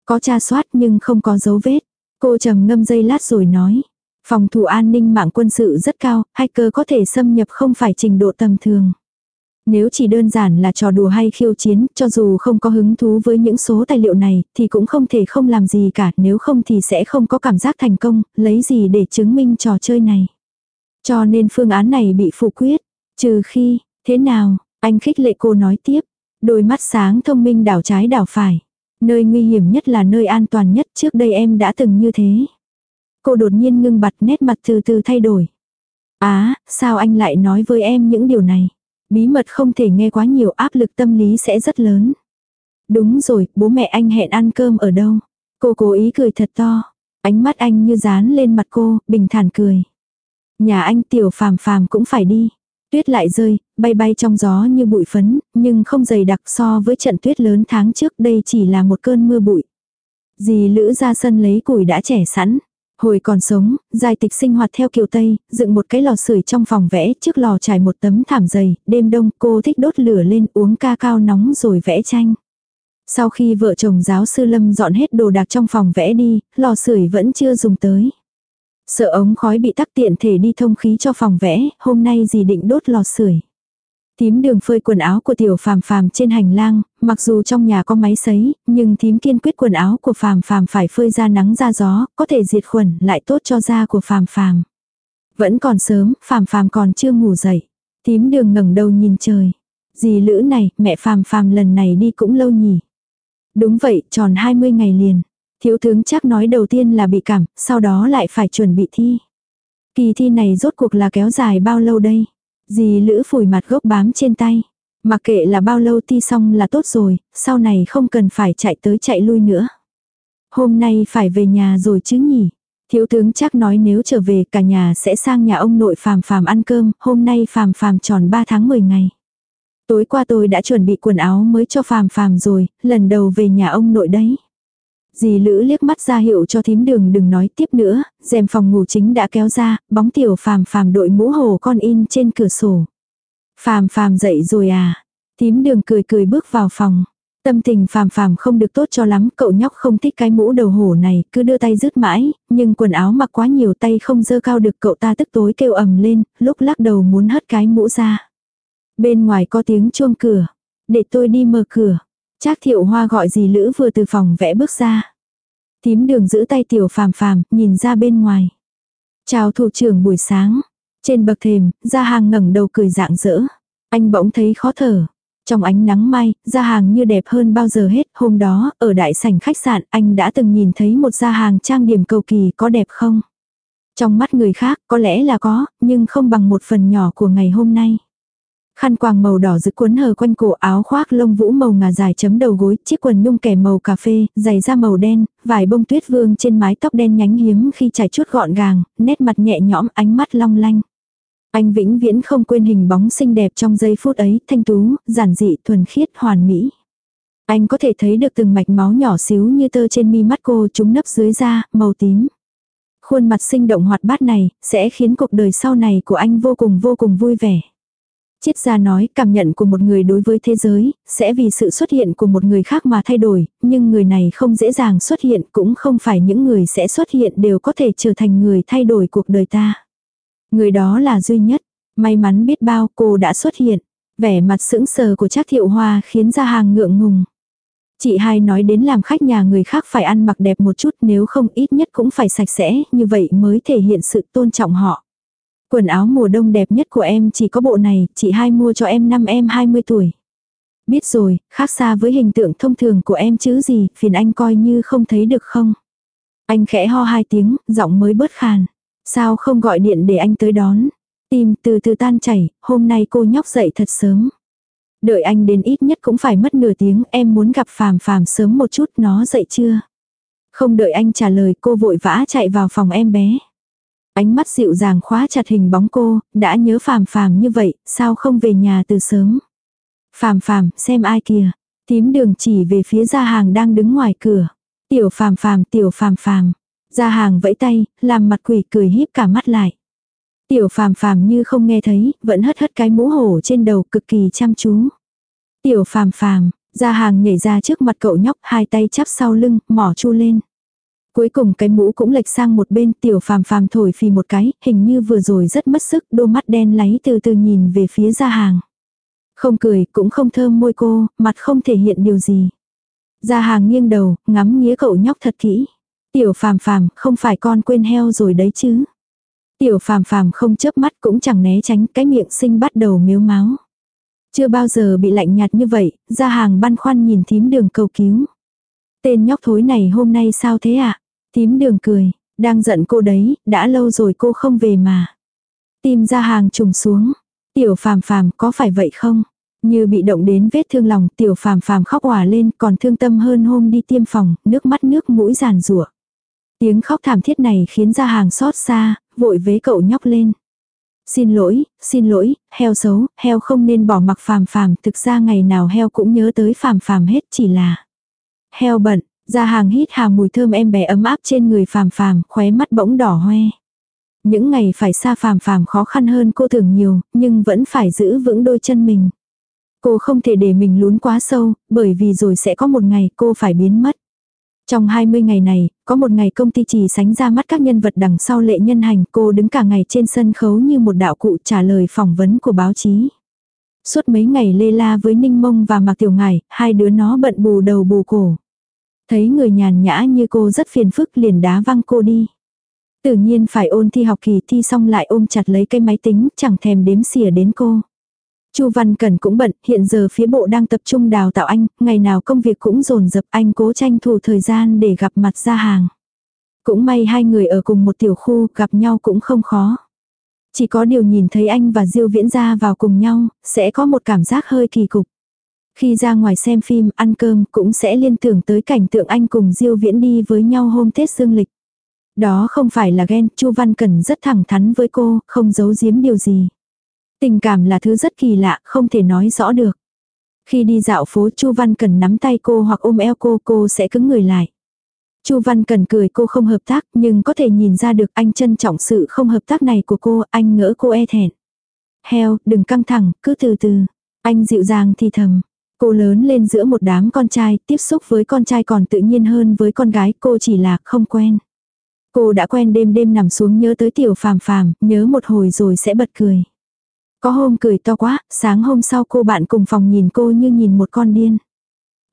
Có tra soát nhưng không có dấu vết. Cô trầm ngâm dây lát rồi nói. Phòng thủ an ninh mạng quân sự rất cao, hacker có thể xâm nhập không phải trình độ tầm thường. Nếu chỉ đơn giản là trò đùa hay khiêu chiến, cho dù không có hứng thú với những số tài liệu này, thì cũng không thể không làm gì cả, nếu không thì sẽ không có cảm giác thành công, lấy gì để chứng minh trò chơi này. Cho nên phương án này bị phủ quyết, trừ khi, thế nào, anh khích lệ cô nói tiếp, đôi mắt sáng thông minh đảo trái đảo phải. Nơi nguy hiểm nhất là nơi an toàn nhất, trước đây em đã từng như thế. Cô đột nhiên ngưng bặt nét mặt từ từ thay đổi. Á, sao anh lại nói với em những điều này? Bí mật không thể nghe quá nhiều áp lực tâm lý sẽ rất lớn. Đúng rồi, bố mẹ anh hẹn ăn cơm ở đâu? Cô cố ý cười thật to. Ánh mắt anh như dán lên mặt cô, bình thản cười. Nhà anh tiểu phàm phàm cũng phải đi. Tuyết lại rơi, bay bay trong gió như bụi phấn, nhưng không dày đặc so với trận tuyết lớn tháng trước đây chỉ là một cơn mưa bụi. Dì Lữ ra sân lấy củi đã trẻ sẵn. Hồi còn sống, giai tịch sinh hoạt theo kiểu Tây, dựng một cái lò sưởi trong phòng vẽ, trước lò trải một tấm thảm dày, đêm đông cô thích đốt lửa lên uống ca cao nóng rồi vẽ tranh. Sau khi vợ chồng giáo sư Lâm dọn hết đồ đạc trong phòng vẽ đi, lò sưởi vẫn chưa dùng tới. Sợ ống khói bị tắc tiện thể đi thông khí cho phòng vẽ, hôm nay gì định đốt lò sưởi. Thím đường phơi quần áo của tiểu phàm phàm trên hành lang, mặc dù trong nhà có máy sấy, nhưng thím kiên quyết quần áo của phàm phàm phải phơi ra nắng ra gió, có thể diệt khuẩn lại tốt cho da của phàm phàm. Vẫn còn sớm, phàm phàm còn chưa ngủ dậy. Thím đường ngẩng đầu nhìn trời. Dì lữ này, mẹ phàm phàm lần này đi cũng lâu nhỉ. Đúng vậy, tròn 20 ngày liền. Thiếu tướng chắc nói đầu tiên là bị cảm, sau đó lại phải chuẩn bị thi. Kỳ thi này rốt cuộc là kéo dài bao lâu đây? Dì Lữ phủi mặt gốc bám trên tay. Mặc kệ là bao lâu thi xong là tốt rồi, sau này không cần phải chạy tới chạy lui nữa. Hôm nay phải về nhà rồi chứ nhỉ? Thiếu tướng chắc nói nếu trở về cả nhà sẽ sang nhà ông nội phàm phàm ăn cơm, hôm nay phàm phàm tròn 3 tháng 10 ngày. Tối qua tôi đã chuẩn bị quần áo mới cho phàm phàm rồi, lần đầu về nhà ông nội đấy. Dì Lữ liếc mắt ra hiệu cho thím đường đừng nói tiếp nữa, rèm phòng ngủ chính đã kéo ra, bóng tiểu phàm phàm đội mũ hồ con in trên cửa sổ. Phàm phàm dậy rồi à? Thím đường cười cười bước vào phòng. Tâm tình phàm phàm không được tốt cho lắm, cậu nhóc không thích cái mũ đầu hổ này, cứ đưa tay rứt mãi, nhưng quần áo mặc quá nhiều tay không dơ cao được cậu ta tức tối kêu ầm lên, lúc lắc đầu muốn hất cái mũ ra. Bên ngoài có tiếng chuông cửa, để tôi đi mở cửa. Trác thiệu hoa gọi dì Lữ vừa từ phòng vẽ bước ra. Tím đường giữ tay tiểu phàm phàm, nhìn ra bên ngoài. Chào thủ trưởng buổi sáng. Trên bậc thềm, gia hàng ngẩng đầu cười rạng rỡ. Anh bỗng thấy khó thở. Trong ánh nắng mai, gia hàng như đẹp hơn bao giờ hết. Hôm đó, ở đại sảnh khách sạn, anh đã từng nhìn thấy một gia hàng trang điểm cầu kỳ có đẹp không? Trong mắt người khác, có lẽ là có, nhưng không bằng một phần nhỏ của ngày hôm nay. Khăn quàng màu đỏ rực cuốn hờ quanh cổ áo khoác lông vũ màu ngà dài chấm đầu gối, chiếc quần nhung kẻ màu cà phê, giày da màu đen, vài bông tuyết vương trên mái tóc đen nhánh hiếm khi trải chuốt gọn gàng, nét mặt nhẹ nhõm ánh mắt long lanh. Anh vĩnh viễn không quên hình bóng xinh đẹp trong giây phút ấy, thanh tú, giản dị, thuần khiết, hoàn mỹ. Anh có thể thấy được từng mạch máu nhỏ xíu như tơ trên mi mắt cô chúng nấp dưới da, màu tím. Khuôn mặt sinh động hoạt bát này, sẽ khiến cuộc đời sau này của anh vô cùng vô cùng vui vẻ. Triết gia nói cảm nhận của một người đối với thế giới, sẽ vì sự xuất hiện của một người khác mà thay đổi, nhưng người này không dễ dàng xuất hiện cũng không phải những người sẽ xuất hiện đều có thể trở thành người thay đổi cuộc đời ta. Người đó là duy nhất, may mắn biết bao cô đã xuất hiện. Vẻ mặt sững sờ của Trác Thiệu Hoa khiến ra hàng ngượng ngùng. Chị hai nói đến làm khách nhà người khác phải ăn mặc đẹp một chút nếu không ít nhất cũng phải sạch sẽ, như vậy mới thể hiện sự tôn trọng họ. Quần áo mùa đông đẹp nhất của em chỉ có bộ này, chị hai mua cho em năm em 20 tuổi. Biết rồi, khác xa với hình tượng thông thường của em chứ gì, phiền anh coi như không thấy được không. Anh khẽ ho hai tiếng, giọng mới bớt khàn. Sao không gọi điện để anh tới đón. Tim từ từ tan chảy, hôm nay cô nhóc dậy thật sớm. Đợi anh đến ít nhất cũng phải mất nửa tiếng, em muốn gặp phàm phàm sớm một chút, nó dậy chưa? Không đợi anh trả lời cô vội vã chạy vào phòng em bé. Ánh mắt dịu dàng khóa chặt hình bóng cô, đã nhớ phàm phàm như vậy, sao không về nhà từ sớm. Phàm phàm, xem ai kìa. Tím đường chỉ về phía gia hàng đang đứng ngoài cửa. Tiểu phàm phàm, tiểu phàm phàm. Gia hàng vẫy tay, làm mặt quỷ cười híp cả mắt lại. Tiểu phàm phàm như không nghe thấy, vẫn hất hất cái mũ hổ trên đầu cực kỳ chăm chú. Tiểu phàm phàm, gia hàng nhảy ra trước mặt cậu nhóc, hai tay chắp sau lưng, mỏ chu lên. Cuối cùng cái mũ cũng lệch sang một bên tiểu phàm phàm thổi phì một cái, hình như vừa rồi rất mất sức, đôi mắt đen láy từ từ nhìn về phía ra hàng. Không cười, cũng không thơm môi cô, mặt không thể hiện điều gì. Gia hàng nghiêng đầu, ngắm nghía cậu nhóc thật kỹ. Tiểu phàm phàm, không phải con quên heo rồi đấy chứ. Tiểu phàm phàm không chớp mắt cũng chẳng né tránh cái miệng sinh bắt đầu miếu máu. Chưa bao giờ bị lạnh nhạt như vậy, gia hàng băn khoăn nhìn thím đường cầu cứu. Tên nhóc thối này hôm nay sao thế ạ? À? Tím đường cười, đang giận cô đấy, đã lâu rồi cô không về mà. Tim ra hàng trùng xuống. Tiểu phàm phàm có phải vậy không? Như bị động đến vết thương lòng tiểu phàm phàm khóc òa lên còn thương tâm hơn hôm đi tiêm phòng, nước mắt nước mũi giàn rủa Tiếng khóc thảm thiết này khiến ra hàng xót xa, vội vế cậu nhóc lên. Xin lỗi, xin lỗi, heo xấu, heo không nên bỏ mặc phàm phàm, thực ra ngày nào heo cũng nhớ tới phàm phàm hết chỉ là. Heo bận, gia hàng hít hà mùi thơm em bé ấm áp trên người phàm phàm, khóe mắt bỗng đỏ hoe. Những ngày phải xa phàm phàm khó khăn hơn cô thường nhiều, nhưng vẫn phải giữ vững đôi chân mình. Cô không thể để mình lún quá sâu, bởi vì rồi sẽ có một ngày cô phải biến mất. Trong 20 ngày này, có một ngày công ty chỉ sánh ra mắt các nhân vật đằng sau lệ nhân hành cô đứng cả ngày trên sân khấu như một đạo cụ trả lời phỏng vấn của báo chí. Suốt mấy ngày lê la với Ninh Mông và Mạc Tiểu Ngải, hai đứa nó bận bù đầu bù cổ. Thấy người nhàn nhã như cô rất phiền phức liền đá văng cô đi. Tự nhiên phải ôn thi học kỳ thi xong lại ôm chặt lấy cái máy tính, chẳng thèm đếm xỉa đến cô. Chu Văn Cẩn cũng bận, hiện giờ phía bộ đang tập trung đào tạo anh, ngày nào công việc cũng dồn dập anh cố tranh thủ thời gian để gặp mặt ra hàng. Cũng may hai người ở cùng một tiểu khu, gặp nhau cũng không khó. Chỉ có điều nhìn thấy anh và Diêu Viễn ra vào cùng nhau, sẽ có một cảm giác hơi kỳ cục. Khi ra ngoài xem phim, ăn cơm cũng sẽ liên tưởng tới cảnh tượng anh cùng Diêu Viễn đi với nhau hôm Tết dương lịch. Đó không phải là ghen, Chu Văn Cẩn rất thẳng thắn với cô, không giấu giếm điều gì. Tình cảm là thứ rất kỳ lạ, không thể nói rõ được. Khi đi dạo phố Chu Văn Cần nắm tay cô hoặc ôm eo cô, cô sẽ cứng người lại. Chu Văn Cần cười cô không hợp tác, nhưng có thể nhìn ra được anh trân trọng sự không hợp tác này của cô, anh ngỡ cô e thẹn. Heo, đừng căng thẳng, cứ từ từ. Anh dịu dàng thì thầm. Cô lớn lên giữa một đám con trai, tiếp xúc với con trai còn tự nhiên hơn với con gái, cô chỉ là không quen. Cô đã quen đêm đêm nằm xuống nhớ tới tiểu phàm phàm, nhớ một hồi rồi sẽ bật cười. Có hôm cười to quá, sáng hôm sau cô bạn cùng phòng nhìn cô như nhìn một con điên.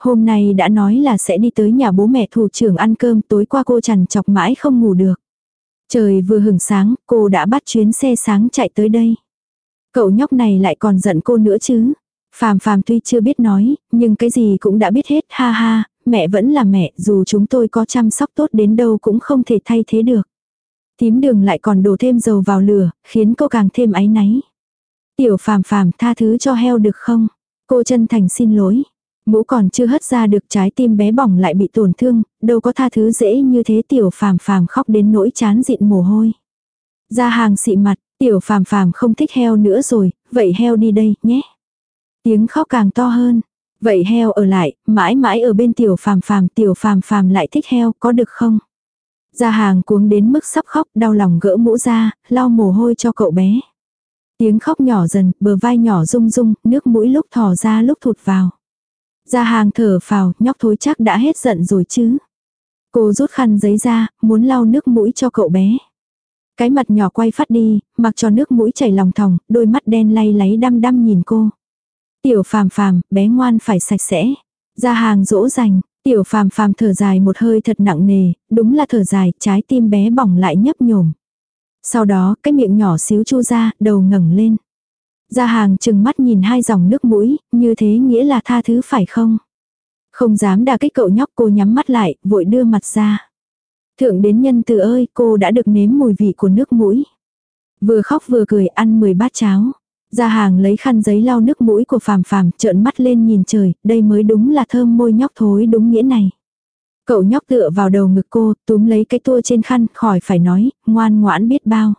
Hôm nay đã nói là sẽ đi tới nhà bố mẹ thủ trưởng ăn cơm tối qua cô chằn chọc mãi không ngủ được. Trời vừa hửng sáng, cô đã bắt chuyến xe sáng chạy tới đây. Cậu nhóc này lại còn giận cô nữa chứ. Phàm phàm tuy chưa biết nói, nhưng cái gì cũng đã biết hết, ha ha, mẹ vẫn là mẹ, dù chúng tôi có chăm sóc tốt đến đâu cũng không thể thay thế được. Tím đường lại còn đổ thêm dầu vào lửa, khiến cô càng thêm áy náy. Tiểu phàm phàm tha thứ cho heo được không? Cô chân thành xin lỗi. Mũ còn chưa hất ra được trái tim bé bỏng lại bị tổn thương, đâu có tha thứ dễ như thế tiểu phàm phàm khóc đến nỗi chán dịn mồ hôi. Ra hàng xị mặt, tiểu phàm phàm không thích heo nữa rồi, vậy heo đi đây nhé. Tiếng khóc càng to hơn. Vậy heo ở lại, mãi mãi ở bên tiểu phàm phàm, tiểu phàm phàm lại thích heo, có được không? gia hàng cuống đến mức sắp khóc, đau lòng gỡ mũ ra, lau mồ hôi cho cậu bé. Tiếng khóc nhỏ dần, bờ vai nhỏ rung rung, nước mũi lúc thò ra lúc thụt vào. gia hàng thở phào, nhóc thối chắc đã hết giận rồi chứ. Cô rút khăn giấy ra, muốn lau nước mũi cho cậu bé. Cái mặt nhỏ quay phát đi, mặc cho nước mũi chảy lòng thòng, đôi mắt đen lay láy đăm đăm nhìn cô. Tiểu phàm phàm, bé ngoan phải sạch sẽ. Ra hàng dỗ dành, tiểu phàm phàm thở dài một hơi thật nặng nề, đúng là thở dài, trái tim bé bỏng lại nhấp nhổm. Sau đó, cái miệng nhỏ xíu chu ra, đầu ngẩng lên. Gia hàng chừng mắt nhìn hai dòng nước mũi, như thế nghĩa là tha thứ phải không? Không dám đà kích cậu nhóc cô nhắm mắt lại, vội đưa mặt ra. Thượng đến nhân từ ơi, cô đã được nếm mùi vị của nước mũi. Vừa khóc vừa cười ăn 10 bát cháo. Gia hàng lấy khăn giấy lau nước mũi của phàm phàm, trợn mắt lên nhìn trời, đây mới đúng là thơm môi nhóc thối đúng nghĩa này. Cậu nhóc tựa vào đầu ngực cô, túm lấy cái tua trên khăn, khỏi phải nói, ngoan ngoãn biết bao.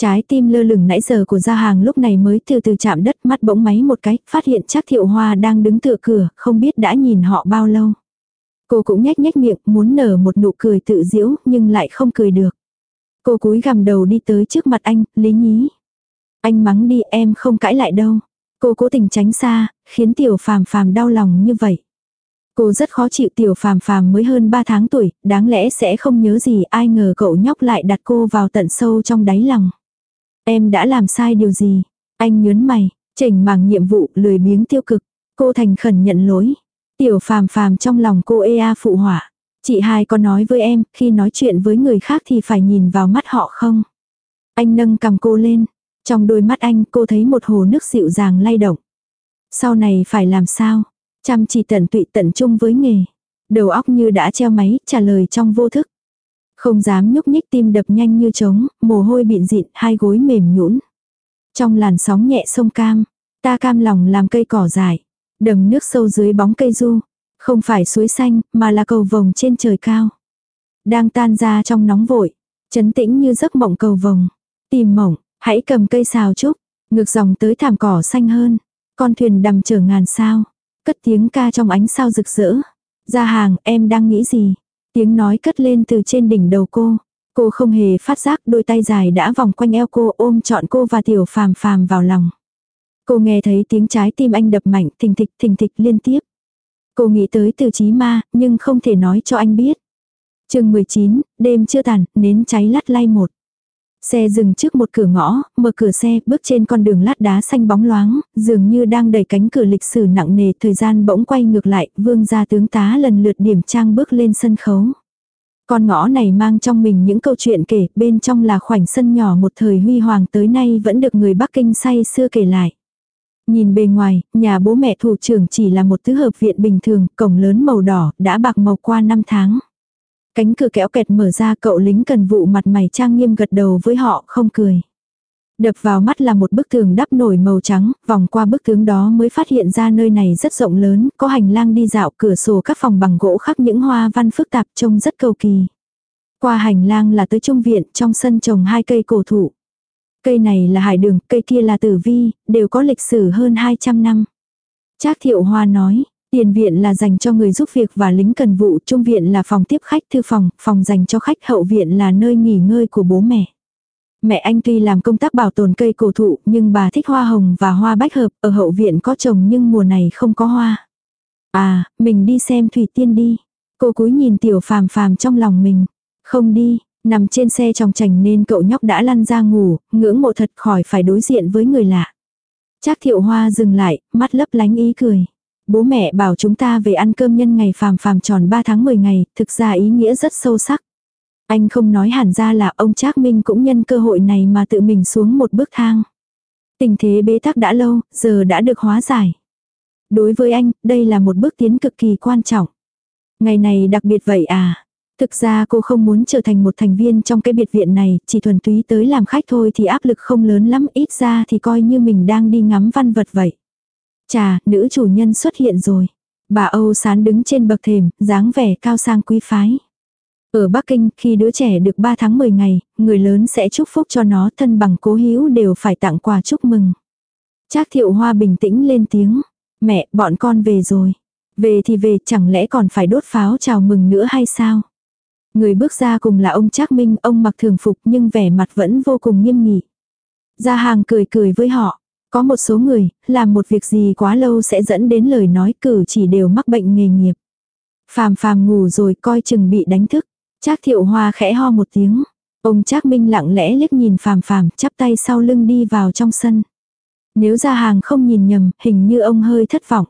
Trái tim lơ lửng nãy giờ của gia hàng lúc này mới từ từ chạm đất mắt bỗng máy một cái, phát hiện chắc thiệu hoa đang đứng tựa cửa, không biết đã nhìn họ bao lâu. Cô cũng nhếch nhếch miệng, muốn nở một nụ cười tự diễu, nhưng lại không cười được. Cô cúi gằm đầu đi tới trước mặt anh, lý nhí. Anh mắng đi em không cãi lại đâu. Cô cố tình tránh xa, khiến tiểu phàm phàm đau lòng như vậy. Cô rất khó chịu tiểu phàm phàm mới hơn 3 tháng tuổi, đáng lẽ sẽ không nhớ gì ai ngờ cậu nhóc lại đặt cô vào tận sâu trong đáy lòng. Em đã làm sai điều gì? Anh nhớn mày, Chỉnh màng nhiệm vụ lười biếng tiêu cực. Cô thành khẩn nhận lỗi. Tiểu phàm phàm trong lòng cô ea a phụ hỏa. Chị hai có nói với em, khi nói chuyện với người khác thì phải nhìn vào mắt họ không? Anh nâng cầm cô lên. Trong đôi mắt anh cô thấy một hồ nước dịu dàng lay động. Sau này phải làm sao? Chăm chỉ tận tụy tận chung với nghề. Đầu óc như đã treo máy, trả lời trong vô thức. Không dám nhúc nhích tim đập nhanh như trống, mồ hôi bịn dịn, hai gối mềm nhũn. Trong làn sóng nhẹ sông cam, ta cam lòng làm cây cỏ dài. Đầm nước sâu dưới bóng cây du. Không phải suối xanh, mà là cầu vồng trên trời cao. Đang tan ra trong nóng vội. Chấn tĩnh như giấc mộng cầu vồng. Tìm mộng, hãy cầm cây xào trúc. Ngược dòng tới thảm cỏ xanh hơn. Con thuyền đầm chở ngàn sao. Cất tiếng ca trong ánh sao rực rỡ. Ra hàng, em đang nghĩ gì? Tiếng nói cất lên từ trên đỉnh đầu cô. Cô không hề phát giác đôi tay dài đã vòng quanh eo cô ôm trọn cô và tiểu phàm phàm vào lòng. Cô nghe thấy tiếng trái tim anh đập mạnh thình thịch thình thịch liên tiếp. Cô nghĩ tới từ chí ma, nhưng không thể nói cho anh biết. chương 19, đêm chưa tàn, nến cháy lắt lay một. Xe dừng trước một cửa ngõ, mở cửa xe, bước trên con đường lát đá xanh bóng loáng, dường như đang đẩy cánh cửa lịch sử nặng nề, thời gian bỗng quay ngược lại, vương gia tướng tá lần lượt điểm trang bước lên sân khấu. Con ngõ này mang trong mình những câu chuyện kể, bên trong là khoảnh sân nhỏ một thời huy hoàng tới nay vẫn được người Bắc Kinh say xưa kể lại. Nhìn bề ngoài, nhà bố mẹ thủ trưởng chỉ là một tứ hợp viện bình thường, cổng lớn màu đỏ, đã bạc màu qua năm tháng. Cánh cửa kéo kẹt mở ra cậu lính cần vụ mặt mày trang nghiêm gật đầu với họ không cười. Đập vào mắt là một bức tường đắp nổi màu trắng, vòng qua bức tường đó mới phát hiện ra nơi này rất rộng lớn, có hành lang đi dạo cửa sổ các phòng bằng gỗ khắc những hoa văn phức tạp trông rất cầu kỳ. Qua hành lang là tới trung viện, trong sân trồng hai cây cổ thụ. Cây này là hải đường, cây kia là tử vi, đều có lịch sử hơn 200 năm. Trác thiệu hoa nói, tiền viện là dành cho người giúp việc và lính cần vụ, trung viện là phòng tiếp khách, thư phòng, phòng dành cho khách, hậu viện là nơi nghỉ ngơi của bố mẹ. Mẹ anh tuy làm công tác bảo tồn cây cổ thụ, nhưng bà thích hoa hồng và hoa bách hợp, ở hậu viện có trồng nhưng mùa này không có hoa. À, mình đi xem thủy tiên đi. Cô cúi nhìn tiểu phàm phàm trong lòng mình. Không đi, Nằm trên xe trong chành nên cậu nhóc đã lăn ra ngủ, ngưỡng mộ thật khỏi phải đối diện với người lạ. Trác thiệu hoa dừng lại, mắt lấp lánh ý cười. Bố mẹ bảo chúng ta về ăn cơm nhân ngày phàm phàm tròn 3 tháng 10 ngày, thực ra ý nghĩa rất sâu sắc. Anh không nói hẳn ra là ông Trác Minh cũng nhân cơ hội này mà tự mình xuống một bước thang. Tình thế bế tắc đã lâu, giờ đã được hóa giải. Đối với anh, đây là một bước tiến cực kỳ quan trọng. Ngày này đặc biệt vậy à? Thực ra cô không muốn trở thành một thành viên trong cái biệt viện này, chỉ thuần túy tới làm khách thôi thì áp lực không lớn lắm, ít ra thì coi như mình đang đi ngắm văn vật vậy. Chà, nữ chủ nhân xuất hiện rồi. Bà Âu Sán đứng trên bậc thềm, dáng vẻ cao sang quý phái. Ở Bắc Kinh, khi đứa trẻ được 3 tháng 10 ngày, người lớn sẽ chúc phúc cho nó thân bằng cố hữu đều phải tặng quà chúc mừng. Trác thiệu hoa bình tĩnh lên tiếng. Mẹ, bọn con về rồi. Về thì về, chẳng lẽ còn phải đốt pháo chào mừng nữa hay sao? Người bước ra cùng là ông Trác Minh, ông mặc thường phục nhưng vẻ mặt vẫn vô cùng nghiêm nghị. Gia hàng cười cười với họ. Có một số người, làm một việc gì quá lâu sẽ dẫn đến lời nói cử chỉ đều mắc bệnh nghề nghiệp. Phàm phàm ngủ rồi coi chừng bị đánh thức. Trác thiệu hoa khẽ ho một tiếng. Ông Trác Minh lặng lẽ liếc nhìn phàm phàm, chắp tay sau lưng đi vào trong sân. Nếu ra hàng không nhìn nhầm, hình như ông hơi thất vọng.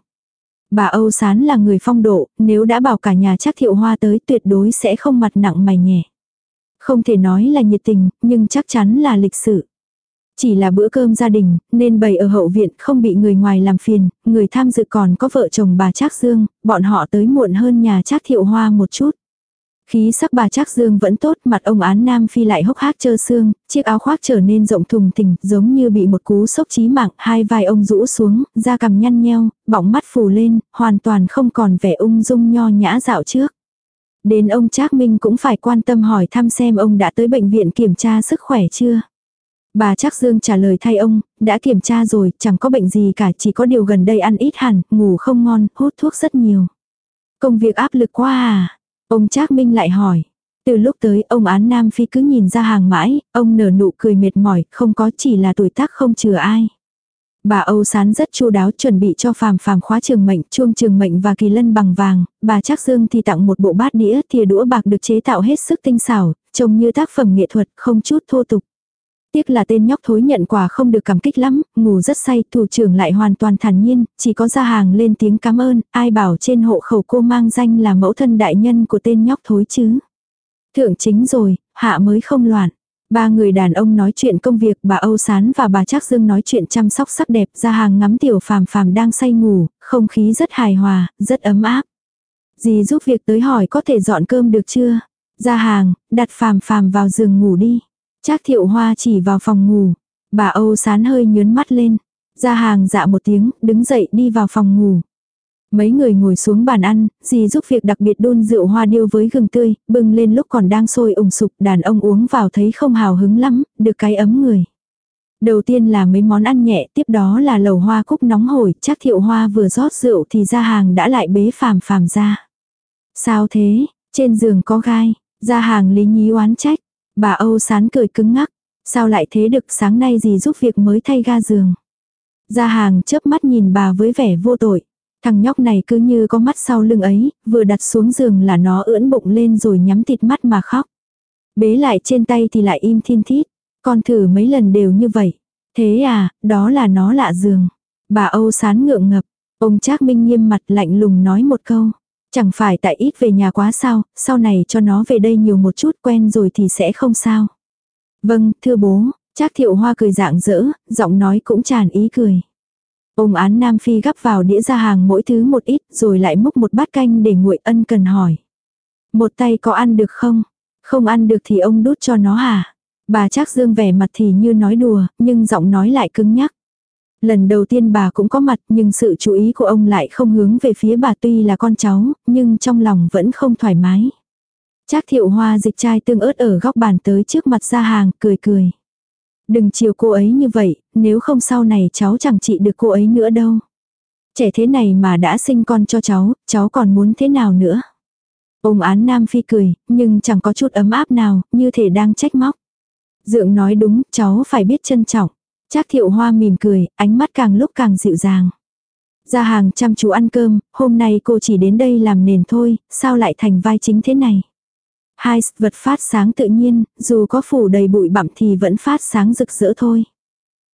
Bà Âu Sán là người phong độ, nếu đã bảo cả nhà Trác thiệu hoa tới tuyệt đối sẽ không mặt nặng mày nhẹ. Không thể nói là nhiệt tình, nhưng chắc chắn là lịch sự. Chỉ là bữa cơm gia đình, nên bày ở hậu viện không bị người ngoài làm phiền, người tham dự còn có vợ chồng bà Trác Dương, bọn họ tới muộn hơn nhà Trác Thiệu Hoa một chút. Khí sắc bà Trác Dương vẫn tốt, mặt ông án nam phi lại hốc hác trơ xương, chiếc áo khoác trở nên rộng thùng thình, giống như bị một cú sốc chí mạng, hai vai ông rũ xuống, da cằm nhăn nheo, bọng mắt phù lên, hoàn toàn không còn vẻ ung dung nho nhã dạo trước. Đến ông Trác Minh cũng phải quan tâm hỏi thăm xem ông đã tới bệnh viện kiểm tra sức khỏe chưa. Bà Trác Dương trả lời thay ông, đã kiểm tra rồi, chẳng có bệnh gì cả, chỉ có điều gần đây ăn ít hẳn, ngủ không ngon, hút thuốc rất nhiều. Công việc áp lực quá à? Ông Trác Minh lại hỏi. Từ lúc tới ông án Nam Phi cứ nhìn ra hàng mãi, ông nở nụ cười mệt mỏi, không có chỉ là tuổi tác không chừa ai. Bà Âu Sán rất chu đáo chuẩn bị cho phàm phàm khóa trường mệnh, chuông trường mệnh và kỳ lân bằng vàng, bà Trác Dương thì tặng một bộ bát đĩa, thìa đũa bạc được chế tạo hết sức tinh xảo, trông như tác phẩm nghệ thuật, không chút thô tục. Tiếc là tên nhóc thối nhận quà không được cảm kích lắm, ngủ rất say, thủ trưởng lại hoàn toàn thản nhiên, chỉ có ra hàng lên tiếng cảm ơn, ai bảo trên hộ khẩu cô mang danh là mẫu thân đại nhân của tên nhóc thối chứ. Thượng chính rồi, hạ mới không loạn. Ba người đàn ông nói chuyện công việc, bà Âu Sán và bà Trác Dương nói chuyện chăm sóc sắc đẹp, ra hàng ngắm tiểu phàm phàm đang say ngủ, không khí rất hài hòa, rất ấm áp. Dì giúp việc tới hỏi có thể dọn cơm được chưa? Ra hàng, đặt phàm phàm vào giường ngủ đi. Trác thiệu hoa chỉ vào phòng ngủ. Bà Âu Sán hơi nhớn mắt lên. Ra hàng dạ một tiếng, đứng dậy đi vào phòng ngủ. Mấy người ngồi xuống bàn ăn, dì giúp việc đặc biệt đun rượu hoa điêu với gừng tươi, bưng lên lúc còn đang sôi ủng sục, đàn ông uống vào thấy không hào hứng lắm, được cái ấm người. Đầu tiên là mấy món ăn nhẹ, tiếp đó là lẩu hoa cúc nóng hổi, chắc thiệu hoa vừa rót rượu thì ra hàng đã lại bế phàm phàm ra. Sao thế, trên giường có gai, ra hàng lý nhí oán trách, bà Âu sán cười cứng ngắc, sao lại thế được sáng nay gì giúp việc mới thay ga giường. Ra hàng chớp mắt nhìn bà với vẻ vô tội. Thằng nhóc này cứ như có mắt sau lưng ấy, vừa đặt xuống giường là nó ưỡn bụng lên rồi nhắm thịt mắt mà khóc. Bế lại trên tay thì lại im thiên thít. Con thử mấy lần đều như vậy. Thế à, đó là nó lạ giường. Bà Âu sán ngượng ngập. Ông Trác Minh nghiêm mặt lạnh lùng nói một câu. Chẳng phải tại ít về nhà quá sao, sau này cho nó về đây nhiều một chút quen rồi thì sẽ không sao. Vâng, thưa bố, Trác thiệu hoa cười dạng dỡ, giọng nói cũng tràn ý cười. Ông án Nam Phi gắp vào đĩa ra hàng mỗi thứ một ít rồi lại múc một bát canh để nguội ân cần hỏi. Một tay có ăn được không? Không ăn được thì ông đút cho nó hả? Bà chắc dương vẻ mặt thì như nói đùa, nhưng giọng nói lại cứng nhắc. Lần đầu tiên bà cũng có mặt nhưng sự chú ý của ông lại không hướng về phía bà tuy là con cháu, nhưng trong lòng vẫn không thoải mái. Trác thiệu hoa dịch chai tương ớt ở góc bàn tới trước mặt ra hàng, cười cười. Đừng chiều cô ấy như vậy, nếu không sau này cháu chẳng trị được cô ấy nữa đâu. Trẻ thế này mà đã sinh con cho cháu, cháu còn muốn thế nào nữa. Ông án Nam Phi cười, nhưng chẳng có chút ấm áp nào, như thể đang trách móc. Dượng nói đúng, cháu phải biết trân trọng. Trác thiệu hoa mỉm cười, ánh mắt càng lúc càng dịu dàng. Ra hàng chăm chú ăn cơm, hôm nay cô chỉ đến đây làm nền thôi, sao lại thành vai chính thế này. Hai vật phát sáng tự nhiên, dù có phủ đầy bụi bặm thì vẫn phát sáng rực rỡ thôi.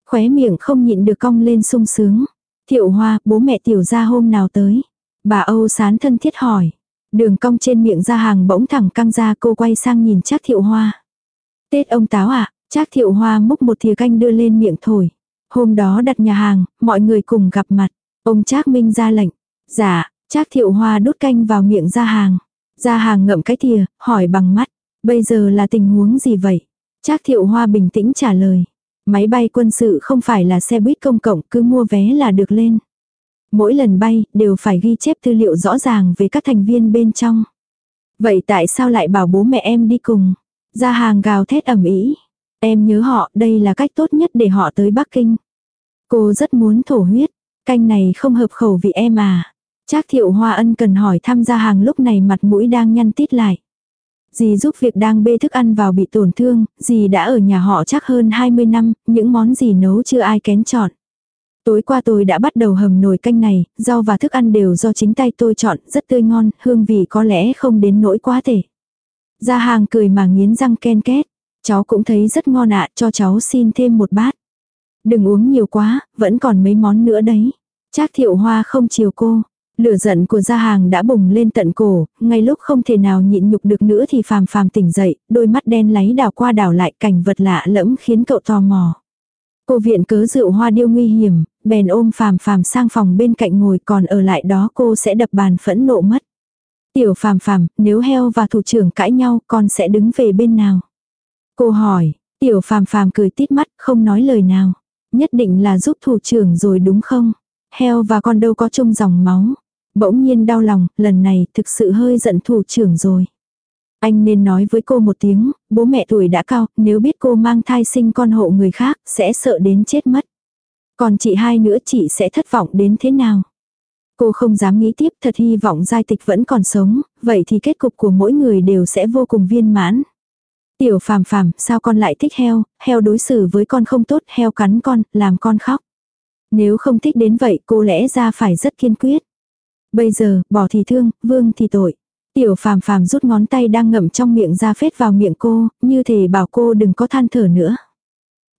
Khóe miệng không nhịn được cong lên sung sướng. Thiệu hoa, bố mẹ tiểu ra hôm nào tới. Bà Âu sán thân thiết hỏi. Đường cong trên miệng ra hàng bỗng thẳng căng ra cô quay sang nhìn chắc thiệu hoa. Tết ông táo à, Trác thiệu hoa múc một thìa canh đưa lên miệng thổi. Hôm đó đặt nhà hàng, mọi người cùng gặp mặt. Ông Trác Minh ra lệnh. Dạ, Trác Thiệu Hoa đút canh vào miệng ra hàng. Ra hàng ngậm cái thìa, hỏi bằng mắt. Bây giờ là tình huống gì vậy? Trác Thiệu Hoa bình tĩnh trả lời. Máy bay quân sự không phải là xe buýt công cộng, cứ mua vé là được lên. Mỗi lần bay, đều phải ghi chép tư liệu rõ ràng về các thành viên bên trong. Vậy tại sao lại bảo bố mẹ em đi cùng? Ra hàng gào thét ẩm ý. Em nhớ họ, đây là cách tốt nhất để họ tới Bắc Kinh. Cô rất muốn thổ huyết. Canh này không hợp khẩu vị em à. Trác thiệu hoa ân cần hỏi thăm gia hàng lúc này mặt mũi đang nhăn tít lại. Dì giúp việc đang bê thức ăn vào bị tổn thương, dì đã ở nhà họ chắc hơn 20 năm, những món gì nấu chưa ai kén chọn. Tối qua tôi đã bắt đầu hầm nồi canh này, rau và thức ăn đều do chính tay tôi chọn, rất tươi ngon, hương vị có lẽ không đến nỗi quá tệ. Gia hàng cười mà nghiến răng ken két. Cháu cũng thấy rất ngon ạ, cho cháu xin thêm một bát. Đừng uống nhiều quá, vẫn còn mấy món nữa đấy. Trác thiệu hoa không chiều cô. Lửa giận của gia hàng đã bùng lên tận cổ, ngay lúc không thể nào nhịn nhục được nữa thì phàm phàm tỉnh dậy, đôi mắt đen láy đảo qua đảo lại cảnh vật lạ lẫm khiến cậu tò mò. Cô viện cớ rượu hoa điêu nguy hiểm, bèn ôm phàm phàm sang phòng bên cạnh ngồi còn ở lại đó cô sẽ đập bàn phẫn nộ mất. Tiểu phàm phàm, nếu heo và thủ trưởng cãi nhau con sẽ đứng về bên nào? Cô hỏi, tiểu phàm phàm cười tít mắt không nói lời nào. Nhất định là giúp thủ trưởng rồi đúng không? Heo và con đâu có chung dòng máu. Bỗng nhiên đau lòng, lần này thực sự hơi giận thủ trưởng rồi. Anh nên nói với cô một tiếng, bố mẹ tuổi đã cao, nếu biết cô mang thai sinh con hộ người khác, sẽ sợ đến chết mất. Còn chị hai nữa chị sẽ thất vọng đến thế nào? Cô không dám nghĩ tiếp thật hy vọng giai tịch vẫn còn sống, vậy thì kết cục của mỗi người đều sẽ vô cùng viên mãn. Tiểu phàm phàm, sao con lại thích heo, heo đối xử với con không tốt, heo cắn con, làm con khóc. Nếu không thích đến vậy cô lẽ ra phải rất kiên quyết. Bây giờ, bỏ thì thương, vương thì tội. Tiểu phàm phàm rút ngón tay đang ngậm trong miệng ra phết vào miệng cô, như thể bảo cô đừng có than thở nữa.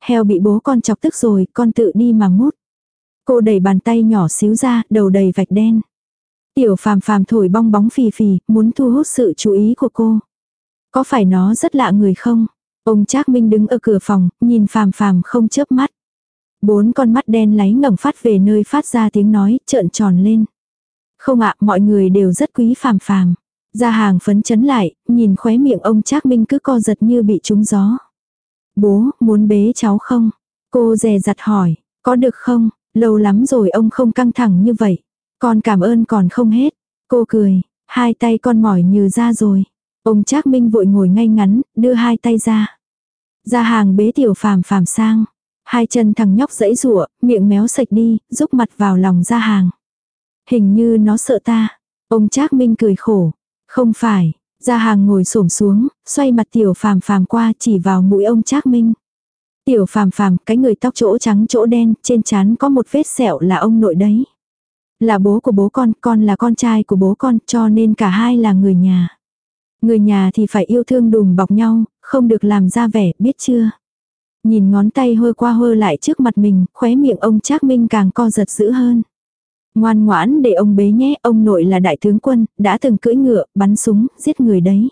Heo bị bố con chọc tức rồi, con tự đi mà mút. Cô đẩy bàn tay nhỏ xíu ra, đầu đầy vạch đen. Tiểu phàm phàm thổi bong bóng phì phì, muốn thu hút sự chú ý của cô. Có phải nó rất lạ người không? Ông Trác Minh đứng ở cửa phòng, nhìn phàm phàm không chớp mắt. Bốn con mắt đen láy ngẩng phát về nơi phát ra tiếng nói, trợn tròn lên. Không ạ, mọi người đều rất quý phàm phàm. Ra hàng phấn chấn lại, nhìn khóe miệng ông Trác Minh cứ co giật như bị trúng gió. Bố, muốn bế cháu không? Cô dè dặt hỏi, có được không? Lâu lắm rồi ông không căng thẳng như vậy. Con cảm ơn còn không hết. Cô cười, hai tay con mỏi như ra rồi. Ông Trác Minh vội ngồi ngay ngắn, đưa hai tay ra. Ra hàng bế tiểu phàm phàm sang. Hai chân thằng nhóc dẫy rụa, miệng méo sạch đi, rúc mặt vào lòng ra hàng. Hình như nó sợ ta. Ông Trác Minh cười khổ. Không phải, ra hàng ngồi xổm xuống, xoay mặt tiểu phàm phàm qua chỉ vào mũi ông Trác Minh. Tiểu phàm phàm, cái người tóc chỗ trắng chỗ đen, trên trán có một vết sẹo là ông nội đấy. Là bố của bố con, con là con trai của bố con, cho nên cả hai là người nhà. Người nhà thì phải yêu thương đùm bọc nhau, không được làm ra vẻ, biết chưa? Nhìn ngón tay hơ qua hơ lại trước mặt mình, khóe miệng ông Trác Minh càng co giật dữ hơn. Ngoan ngoãn để ông bế nhé, ông nội là đại tướng quân, đã từng cưỡi ngựa, bắn súng, giết người đấy.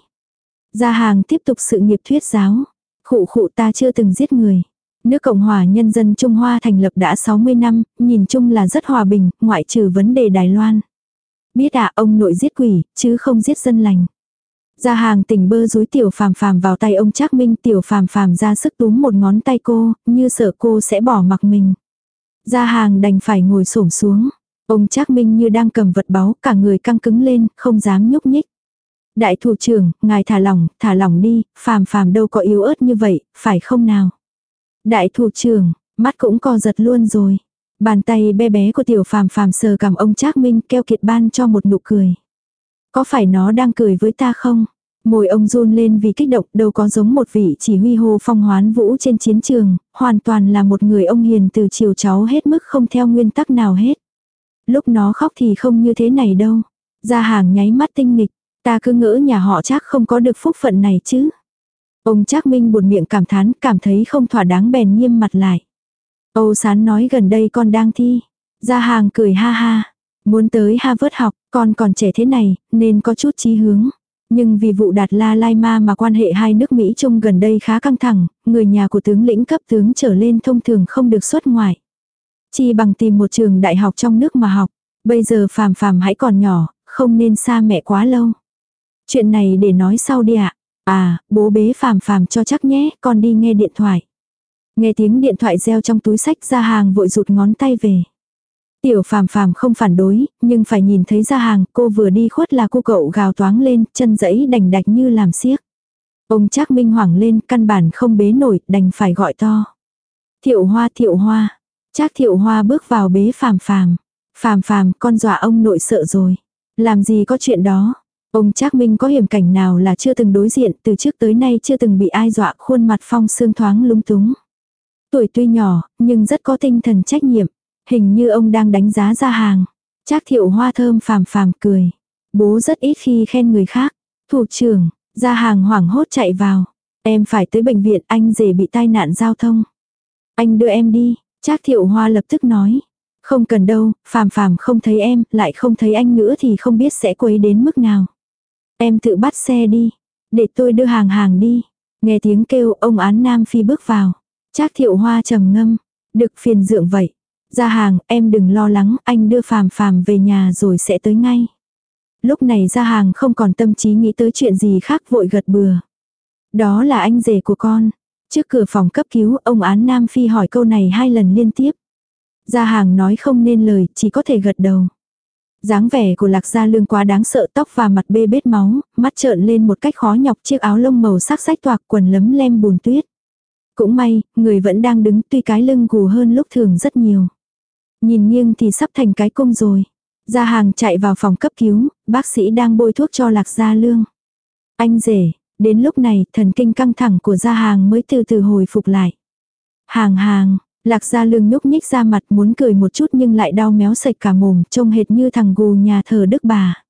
Gia hàng tiếp tục sự nghiệp thuyết giáo. Khụ khụ ta chưa từng giết người. Nước Cộng hòa Nhân dân Trung Hoa thành lập đã 60 năm, nhìn chung là rất hòa bình, ngoại trừ vấn đề Đài Loan. Biết à ông nội giết quỷ, chứ không giết dân lành. Gia hàng tỉnh bơ rúi tiểu phàm phàm vào tay ông Trác Minh tiểu phàm phàm ra sức túm một ngón tay cô, như sợ cô sẽ bỏ mặc mình. Gia hàng đành phải ngồi xổm xuống. Ông Trác Minh như đang cầm vật báu, cả người căng cứng lên, không dám nhúc nhích. Đại thủ trưởng, ngài thả lỏng, thả lỏng đi, phàm phàm đâu có yếu ớt như vậy, phải không nào? Đại thủ trưởng, mắt cũng co giật luôn rồi. Bàn tay bé bé của tiểu phàm phàm sờ cầm ông Trác Minh keo kiệt ban cho một nụ cười. Có phải nó đang cười với ta không? Môi ông run lên vì kích động đâu có giống một vị chỉ huy hô phong hoán vũ trên chiến trường, hoàn toàn là một người ông hiền từ chiều cháu hết mức không theo nguyên tắc nào hết. Lúc nó khóc thì không như thế này đâu. Ra hàng nháy mắt tinh nghịch, ta cứ ngỡ nhà họ chắc không có được phúc phận này chứ. Ông Trác Minh buồn miệng cảm thán, cảm thấy không thỏa đáng bèn nghiêm mặt lại. Âu Sán nói gần đây con đang thi. Ra hàng cười ha ha. Muốn tới Harvard học, con còn trẻ thế này, nên có chút chí hướng. Nhưng vì vụ đạt La Lai Ma mà quan hệ hai nước Mỹ Trung gần đây khá căng thẳng, người nhà của tướng lĩnh cấp tướng trở lên thông thường không được xuất ngoại. Chi bằng tìm một trường đại học trong nước mà học. Bây giờ phàm phàm hãy còn nhỏ, không nên xa mẹ quá lâu. Chuyện này để nói sau đi ạ. À, bố bế phàm phàm cho chắc nhé, con đi nghe điện thoại. Nghe tiếng điện thoại reo trong túi sách ra hàng vội rụt ngón tay về. Tiểu phàm phàm không phản đối, nhưng phải nhìn thấy ra hàng, cô vừa đi khuất là cô cậu gào toáng lên, chân dẫy đành đạch như làm xiếc. Ông chắc minh hoảng lên, căn bản không bế nổi, đành phải gọi to. Thiệu hoa thiệu hoa. Trác thiệu hoa bước vào bế phàm phàm. Phàm phàm, con dọa ông nội sợ rồi. Làm gì có chuyện đó. Ông Trác Minh có hiểm cảnh nào là chưa từng đối diện, từ trước tới nay chưa từng bị ai dọa, khuôn mặt phong sương thoáng lung túng. Tuổi tuy nhỏ, nhưng rất có tinh thần trách nhiệm. Hình như ông đang đánh giá ra hàng. Trác thiệu hoa thơm phàm phàm cười. Bố rất ít khi khen người khác. Thủ trưởng, ra hàng hoảng hốt chạy vào. Em phải tới bệnh viện anh rể bị tai nạn giao thông. Anh đưa em đi, Trác thiệu hoa lập tức nói. Không cần đâu, phàm phàm không thấy em, lại không thấy anh nữa thì không biết sẽ quấy đến mức nào. Em tự bắt xe đi, để tôi đưa hàng hàng đi. Nghe tiếng kêu ông án nam phi bước vào. Trác thiệu hoa trầm ngâm, được phiền dưỡng vậy. Ra hàng, em đừng lo lắng, anh đưa phàm phàm về nhà rồi sẽ tới ngay. Lúc này ra hàng không còn tâm trí nghĩ tới chuyện gì khác vội gật bừa. Đó là anh rể của con. Trước cửa phòng cấp cứu, ông án Nam Phi hỏi câu này hai lần liên tiếp. Gia hàng nói không nên lời, chỉ có thể gật đầu. dáng vẻ của lạc gia lương quá đáng sợ tóc và mặt bê bết máu, mắt trợn lên một cách khó nhọc chiếc áo lông màu sắc sách toạc quần lấm lem bùn tuyết. Cũng may, người vẫn đang đứng tuy cái lưng gù hơn lúc thường rất nhiều. Nhìn nghiêng thì sắp thành cái cung rồi. Gia hàng chạy vào phòng cấp cứu, bác sĩ đang bôi thuốc cho lạc gia lương. Anh rể, Đến lúc này, thần kinh căng thẳng của gia hàng mới từ từ hồi phục lại. Hàng hàng, lạc gia lương nhúc nhích ra mặt muốn cười một chút nhưng lại đau méo sạch cả mồm, trông hệt như thằng gù nhà thờ đức bà.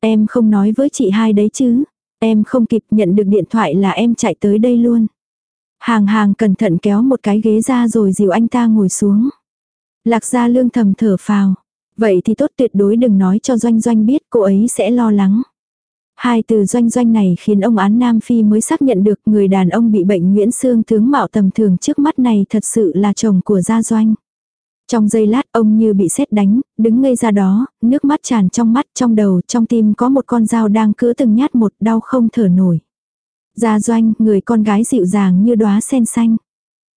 Em không nói với chị hai đấy chứ. Em không kịp nhận được điện thoại là em chạy tới đây luôn. Hàng hàng cẩn thận kéo một cái ghế ra rồi dìu anh ta ngồi xuống. Lạc gia lương thầm thở phào. Vậy thì tốt tuyệt đối đừng nói cho doanh doanh biết cô ấy sẽ lo lắng. Hai từ doanh doanh này khiến ông án Nam Phi mới xác nhận được người đàn ông bị bệnh Nguyễn Sương tướng mạo tầm thường trước mắt này thật sự là chồng của gia doanh. Trong giây lát ông như bị sét đánh, đứng ngây ra đó, nước mắt tràn trong mắt, trong đầu, trong tim có một con dao đang cứa từng nhát một đau không thở nổi. Gia doanh, người con gái dịu dàng như đóa sen xanh.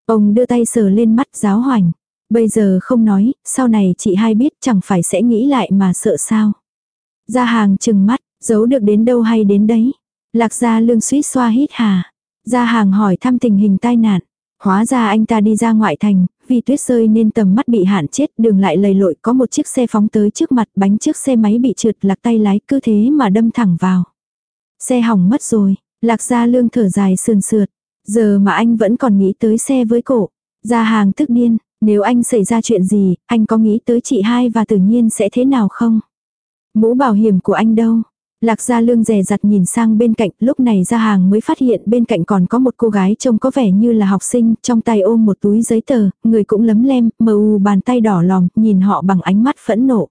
Ông đưa tay sờ lên mắt giáo hoành. Bây giờ không nói, sau này chị hai biết chẳng phải sẽ nghĩ lại mà sợ sao. Gia hàng chừng mắt, giấu được đến đâu hay đến đấy. Lạc gia lương suýt xoa hít hà. Gia hàng hỏi thăm tình hình tai nạn. Hóa ra anh ta đi ra ngoại thành, vì tuyết rơi nên tầm mắt bị hạn chết, đường lại lầy lội có một chiếc xe phóng tới trước mặt, bánh trước xe máy bị trượt lạc tay lái cứ thế mà đâm thẳng vào. Xe hỏng mất rồi, lạc gia lương thở dài sườn sượt, giờ mà anh vẫn còn nghĩ tới xe với cổ. Gia hàng tức điên, nếu anh xảy ra chuyện gì, anh có nghĩ tới chị hai và tự nhiên sẽ thế nào không? Mũ bảo hiểm của anh đâu? Lạc Gia Lương rè rặt nhìn sang bên cạnh, lúc này ra hàng mới phát hiện bên cạnh còn có một cô gái trông có vẻ như là học sinh, trong tay ôm một túi giấy tờ, người cũng lấm lem, mờ u bàn tay đỏ lòm, nhìn họ bằng ánh mắt phẫn nộ.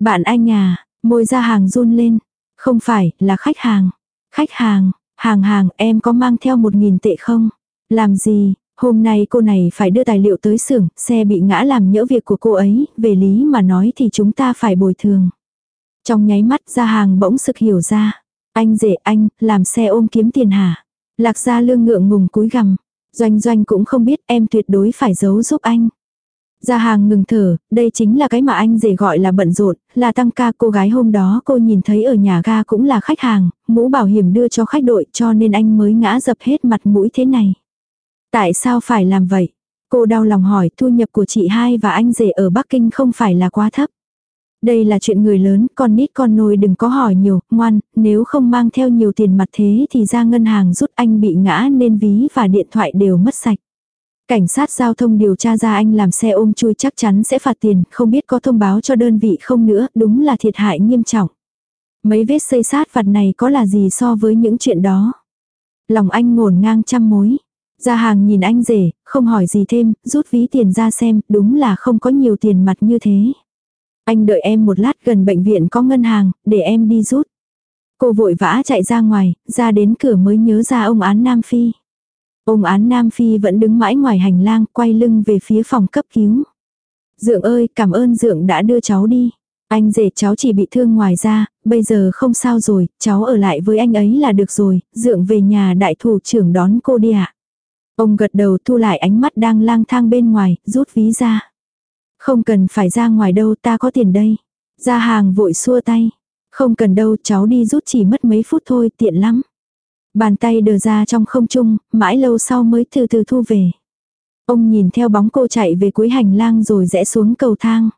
Bạn anh à, môi ra hàng run lên. Không phải, là khách hàng. Khách hàng, hàng hàng, em có mang theo một nghìn tệ không? Làm gì, hôm nay cô này phải đưa tài liệu tới xưởng, xe bị ngã làm nhỡ việc của cô ấy, về lý mà nói thì chúng ta phải bồi thường. Trong nháy mắt ra hàng bỗng sực hiểu ra. Anh rể anh, làm xe ôm kiếm tiền hả? Lạc gia lương ngượng ngùng cúi gằm. Doanh doanh cũng không biết em tuyệt đối phải giấu giúp anh. Gia hàng ngừng thở, đây chính là cái mà anh rể gọi là bận rộn, là tăng ca cô gái hôm đó cô nhìn thấy ở nhà ga cũng là khách hàng, mũ bảo hiểm đưa cho khách đội cho nên anh mới ngã dập hết mặt mũi thế này. Tại sao phải làm vậy? Cô đau lòng hỏi thu nhập của chị hai và anh rể ở Bắc Kinh không phải là quá thấp. Đây là chuyện người lớn, con nít con nôi đừng có hỏi nhiều, ngoan, nếu không mang theo nhiều tiền mặt thế thì ra ngân hàng rút anh bị ngã nên ví và điện thoại đều mất sạch. Cảnh sát giao thông điều tra ra anh làm xe ôm chui chắc chắn sẽ phạt tiền, không biết có thông báo cho đơn vị không nữa, đúng là thiệt hại nghiêm trọng. Mấy vết xây sát phạt này có là gì so với những chuyện đó. Lòng anh ngổn ngang trăm mối gia hàng nhìn anh rể, không hỏi gì thêm, rút ví tiền ra xem, đúng là không có nhiều tiền mặt như thế. Anh đợi em một lát gần bệnh viện có ngân hàng, để em đi rút. Cô vội vã chạy ra ngoài, ra đến cửa mới nhớ ra ông án Nam Phi. Ông án Nam Phi vẫn đứng mãi ngoài hành lang, quay lưng về phía phòng cấp cứu. Dượng ơi, cảm ơn Dượng đã đưa cháu đi. Anh rể cháu chỉ bị thương ngoài ra, bây giờ không sao rồi, cháu ở lại với anh ấy là được rồi, Dượng về nhà đại thủ trưởng đón cô đi ạ. Ông gật đầu thu lại ánh mắt đang lang thang bên ngoài, rút ví ra. Không cần phải ra ngoài đâu ta có tiền đây. Ra hàng vội xua tay. Không cần đâu cháu đi rút chỉ mất mấy phút thôi tiện lắm. Bàn tay đờ ra trong không trung, mãi lâu sau mới từ từ thu về. Ông nhìn theo bóng cô chạy về cuối hành lang rồi rẽ xuống cầu thang.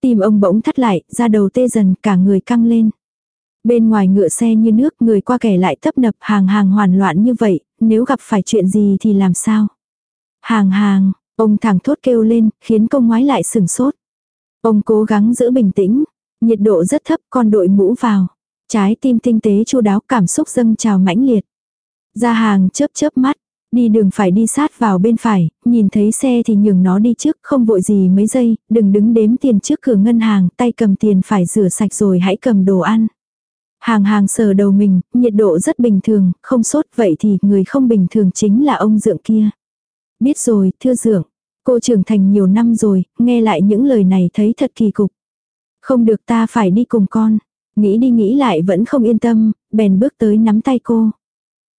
tìm ông bỗng thắt lại, ra đầu tê dần, cả người căng lên. Bên ngoài ngựa xe như nước, người qua kẻ lại tấp nập hàng hàng hoàn loạn như vậy, nếu gặp phải chuyện gì thì làm sao? Hàng hàng, Ông thẳng thốt kêu lên, khiến công ngoái lại sừng sốt. Ông cố gắng giữ bình tĩnh, nhiệt độ rất thấp còn đội mũ vào. Trái tim tinh tế chu đáo cảm xúc dâng trào mãnh liệt. Ra hàng chớp chớp mắt, đi đường phải đi sát vào bên phải, nhìn thấy xe thì nhường nó đi trước, không vội gì mấy giây, đừng đứng đếm tiền trước cửa ngân hàng, tay cầm tiền phải rửa sạch rồi hãy cầm đồ ăn. Hàng hàng sờ đầu mình, nhiệt độ rất bình thường, không sốt vậy thì người không bình thường chính là ông dượng kia. Biết rồi, thưa dượng. Cô trưởng thành nhiều năm rồi, nghe lại những lời này thấy thật kỳ cục. Không được ta phải đi cùng con. Nghĩ đi nghĩ lại vẫn không yên tâm, bèn bước tới nắm tay cô.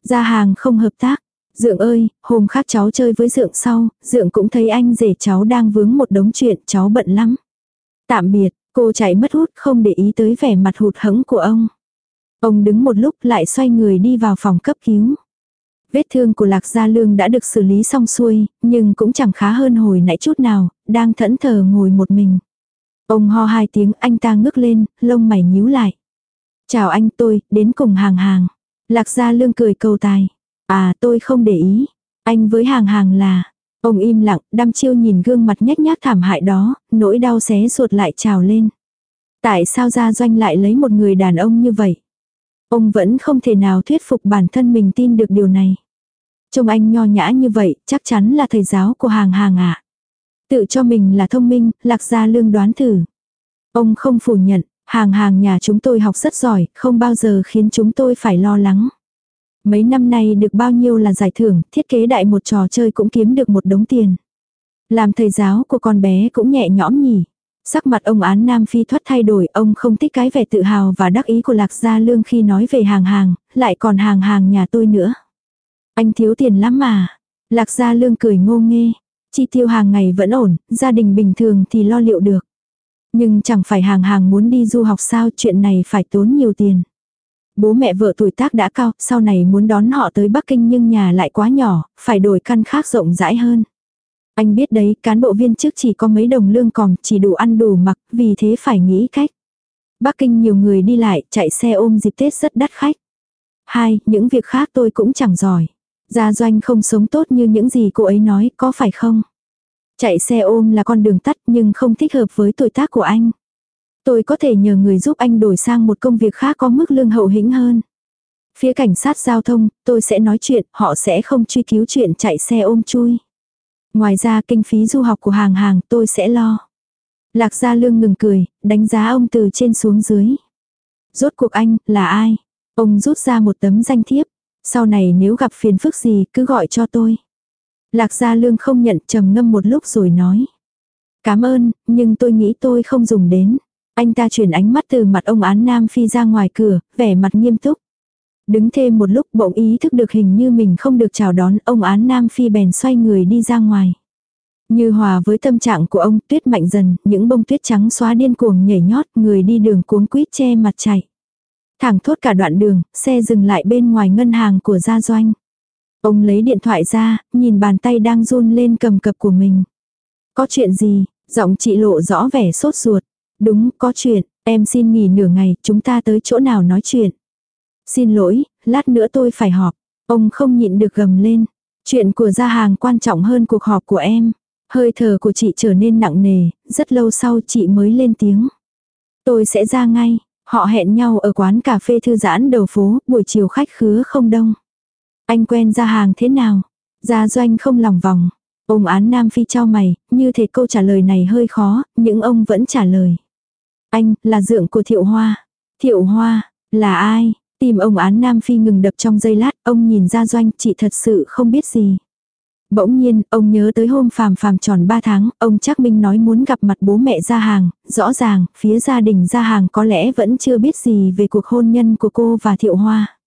Ra hàng không hợp tác. Dượng ơi, hôm khác cháu chơi với dượng sau, dượng cũng thấy anh rể cháu đang vướng một đống chuyện, cháu bận lắm. Tạm biệt, cô chạy mất hút không để ý tới vẻ mặt hụt hẫng của ông. Ông đứng một lúc lại xoay người đi vào phòng cấp cứu. Vết thương của Lạc Gia Lương đã được xử lý xong xuôi, nhưng cũng chẳng khá hơn hồi nãy chút nào, đang thẫn thờ ngồi một mình. Ông ho hai tiếng anh ta ngước lên, lông mày nhíu lại. Chào anh tôi, đến cùng hàng hàng. Lạc Gia Lương cười cầu tài. À tôi không để ý. Anh với hàng hàng là. Ông im lặng, đăm chiêu nhìn gương mặt nhếch nhác thảm hại đó, nỗi đau xé ruột lại trào lên. Tại sao gia doanh lại lấy một người đàn ông như vậy? Ông vẫn không thể nào thuyết phục bản thân mình tin được điều này. Trông anh nho nhã như vậy, chắc chắn là thầy giáo của hàng hàng ạ. Tự cho mình là thông minh, lạc gia lương đoán thử. Ông không phủ nhận, hàng hàng nhà chúng tôi học rất giỏi, không bao giờ khiến chúng tôi phải lo lắng. Mấy năm nay được bao nhiêu là giải thưởng, thiết kế đại một trò chơi cũng kiếm được một đống tiền. Làm thầy giáo của con bé cũng nhẹ nhõm nhỉ. Sắc mặt ông án Nam Phi thoát thay đổi, ông không thích cái vẻ tự hào và đắc ý của Lạc Gia Lương khi nói về hàng hàng, lại còn hàng hàng nhà tôi nữa. Anh thiếu tiền lắm mà. Lạc Gia Lương cười ngô nghê. Chi tiêu hàng ngày vẫn ổn, gia đình bình thường thì lo liệu được. Nhưng chẳng phải hàng hàng muốn đi du học sao chuyện này phải tốn nhiều tiền. Bố mẹ vợ tuổi tác đã cao, sau này muốn đón họ tới Bắc Kinh nhưng nhà lại quá nhỏ, phải đổi căn khác rộng rãi hơn. Anh biết đấy, cán bộ viên chức chỉ có mấy đồng lương còm, chỉ đủ ăn đủ mặc, vì thế phải nghĩ cách. Bắc Kinh nhiều người đi lại, chạy xe ôm dịp Tết rất đắt khách. Hai, những việc khác tôi cũng chẳng giỏi. Gia doanh không sống tốt như những gì cô ấy nói, có phải không? Chạy xe ôm là con đường tắt nhưng không thích hợp với tuổi tác của anh. Tôi có thể nhờ người giúp anh đổi sang một công việc khác có mức lương hậu hĩnh hơn. Phía cảnh sát giao thông, tôi sẽ nói chuyện, họ sẽ không truy cứu chuyện chạy xe ôm chui. Ngoài ra kinh phí du học của hàng hàng tôi sẽ lo. Lạc gia lương ngừng cười, đánh giá ông từ trên xuống dưới. Rốt cuộc anh, là ai? Ông rút ra một tấm danh thiếp. Sau này nếu gặp phiền phức gì cứ gọi cho tôi. Lạc gia lương không nhận trầm ngâm một lúc rồi nói. Cảm ơn, nhưng tôi nghĩ tôi không dùng đến. Anh ta chuyển ánh mắt từ mặt ông án Nam Phi ra ngoài cửa, vẻ mặt nghiêm túc. Đứng thêm một lúc bỗng ý thức được hình như mình không được chào đón ông án Nam Phi bèn xoay người đi ra ngoài. Như hòa với tâm trạng của ông tuyết mạnh dần, những bông tuyết trắng xóa điên cuồng nhảy nhót, người đi đường cuống quýt che mặt chạy. Thẳng thốt cả đoạn đường, xe dừng lại bên ngoài ngân hàng của gia doanh. Ông lấy điện thoại ra, nhìn bàn tay đang run lên cầm cập của mình. Có chuyện gì? Giọng chị lộ rõ vẻ sốt ruột. Đúng, có chuyện, em xin nghỉ nửa ngày, chúng ta tới chỗ nào nói chuyện. Xin lỗi, lát nữa tôi phải họp. Ông không nhịn được gầm lên. Chuyện của gia hàng quan trọng hơn cuộc họp của em. Hơi thở của chị trở nên nặng nề, rất lâu sau chị mới lên tiếng. Tôi sẽ ra ngay, họ hẹn nhau ở quán cà phê thư giãn đầu phố, buổi chiều khách khứa không đông. Anh quen gia hàng thế nào? Gia doanh không lòng vòng. Ông án Nam Phi trao mày, như thể câu trả lời này hơi khó, nhưng ông vẫn trả lời. Anh, là dượng của Thiệu Hoa. Thiệu Hoa, là ai? Tìm ông án Nam Phi ngừng đập trong giây lát, ông nhìn ra doanh, chị thật sự không biết gì. Bỗng nhiên, ông nhớ tới hôm phàm phàm tròn 3 tháng, ông chắc Minh nói muốn gặp mặt bố mẹ ra hàng, rõ ràng, phía gia đình ra hàng có lẽ vẫn chưa biết gì về cuộc hôn nhân của cô và Thiệu Hoa.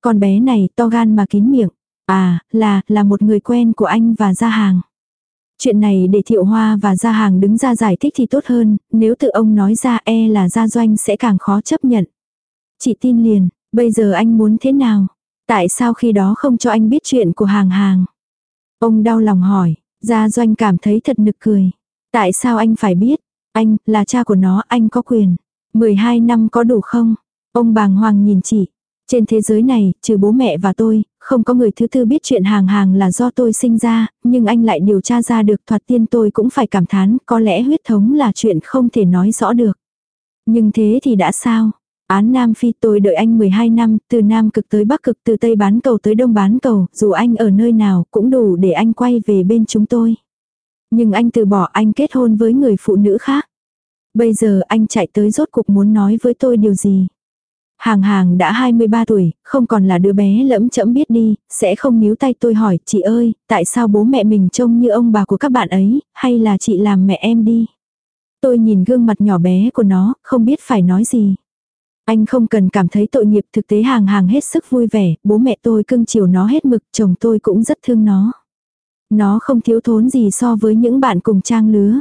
Con bé này to gan mà kín miệng. À, là, là một người quen của anh và gia hàng. Chuyện này để thiệu hoa và gia hàng đứng ra giải thích thì tốt hơn, nếu tự ông nói ra e là gia doanh sẽ càng khó chấp nhận. Chị tin liền, bây giờ anh muốn thế nào? Tại sao khi đó không cho anh biết chuyện của hàng hàng? Ông đau lòng hỏi, gia doanh cảm thấy thật nực cười. Tại sao anh phải biết? Anh, là cha của nó, anh có quyền. 12 năm có đủ không? Ông bàng hoàng nhìn chị, trên thế giới này, trừ bố mẹ và tôi, không có người thứ tư biết chuyện hàng hàng là do tôi sinh ra, nhưng anh lại điều tra ra được thoạt tiên tôi cũng phải cảm thán, có lẽ huyết thống là chuyện không thể nói rõ được. Nhưng thế thì đã sao? Án Nam Phi tôi đợi anh 12 năm, từ Nam cực tới Bắc cực, từ Tây bán cầu tới Đông bán cầu, dù anh ở nơi nào cũng đủ để anh quay về bên chúng tôi. Nhưng anh từ bỏ anh kết hôn với người phụ nữ khác. Bây giờ anh chạy tới rốt cuộc muốn nói với tôi điều gì? Hàng hàng đã 23 tuổi, không còn là đứa bé lẫm chẫm biết đi, sẽ không níu tay tôi hỏi, chị ơi, tại sao bố mẹ mình trông như ông bà của các bạn ấy, hay là chị làm mẹ em đi. Tôi nhìn gương mặt nhỏ bé của nó, không biết phải nói gì. Anh không cần cảm thấy tội nghiệp thực tế hàng hàng hết sức vui vẻ, bố mẹ tôi cưng chiều nó hết mực, chồng tôi cũng rất thương nó. Nó không thiếu thốn gì so với những bạn cùng trang lứa.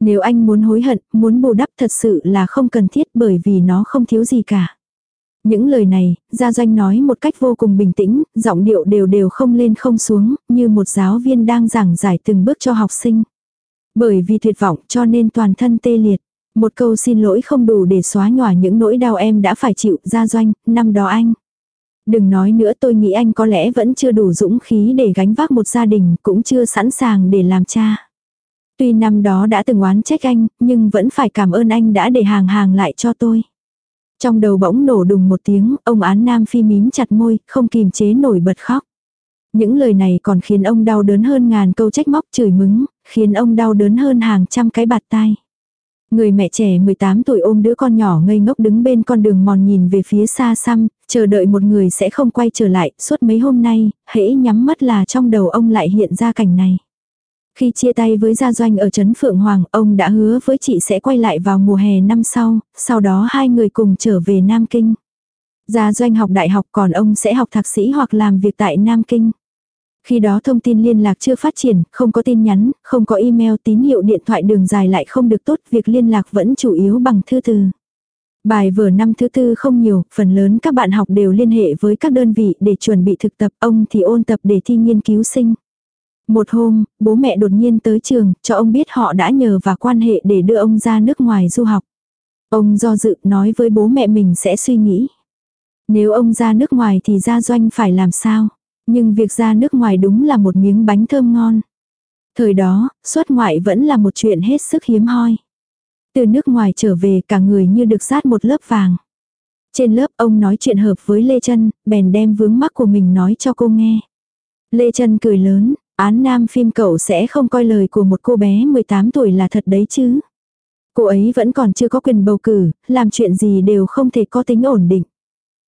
Nếu anh muốn hối hận, muốn bù đắp thật sự là không cần thiết bởi vì nó không thiếu gì cả. Những lời này, Gia Doanh nói một cách vô cùng bình tĩnh, giọng điệu đều đều không lên không xuống, như một giáo viên đang giảng giải từng bước cho học sinh. Bởi vì tuyệt vọng cho nên toàn thân tê liệt. Một câu xin lỗi không đủ để xóa nhòa những nỗi đau em đã phải chịu, ra Doanh, năm đó anh. Đừng nói nữa tôi nghĩ anh có lẽ vẫn chưa đủ dũng khí để gánh vác một gia đình, cũng chưa sẵn sàng để làm cha. Tuy năm đó đã từng oán trách anh, nhưng vẫn phải cảm ơn anh đã để hàng hàng lại cho tôi. Trong đầu bỗng nổ đùng một tiếng, ông án nam phi mím chặt môi, không kìm chế nổi bật khóc. Những lời này còn khiến ông đau đớn hơn ngàn câu trách móc chửi mứng, khiến ông đau đớn hơn hàng trăm cái bạt tai. Người mẹ trẻ 18 tuổi ôm đứa con nhỏ ngây ngốc đứng bên con đường mòn nhìn về phía xa xăm, chờ đợi một người sẽ không quay trở lại, suốt mấy hôm nay, hễ nhắm mắt là trong đầu ông lại hiện ra cảnh này. Khi chia tay với Gia Doanh ở Trấn Phượng Hoàng, ông đã hứa với chị sẽ quay lại vào mùa hè năm sau, sau đó hai người cùng trở về Nam Kinh. Gia Doanh học đại học còn ông sẽ học thạc sĩ hoặc làm việc tại Nam Kinh. Khi đó thông tin liên lạc chưa phát triển, không có tin nhắn, không có email tín hiệu điện thoại đường dài lại không được tốt, việc liên lạc vẫn chủ yếu bằng thư từ. Bài vở năm thứ tư không nhiều, phần lớn các bạn học đều liên hệ với các đơn vị để chuẩn bị thực tập, ông thì ôn tập để thi nghiên cứu sinh. Một hôm, bố mẹ đột nhiên tới trường, cho ông biết họ đã nhờ và quan hệ để đưa ông ra nước ngoài du học. Ông do dự nói với bố mẹ mình sẽ suy nghĩ. Nếu ông ra nước ngoài thì ra doanh phải làm sao? Nhưng việc ra nước ngoài đúng là một miếng bánh thơm ngon. Thời đó, xuất ngoại vẫn là một chuyện hết sức hiếm hoi. Từ nước ngoài trở về cả người như được sát một lớp vàng. Trên lớp ông nói chuyện hợp với Lê Trân, bèn đem vướng mắc của mình nói cho cô nghe. Lê Trân cười lớn, án nam phim cậu sẽ không coi lời của một cô bé 18 tuổi là thật đấy chứ. Cô ấy vẫn còn chưa có quyền bầu cử, làm chuyện gì đều không thể có tính ổn định.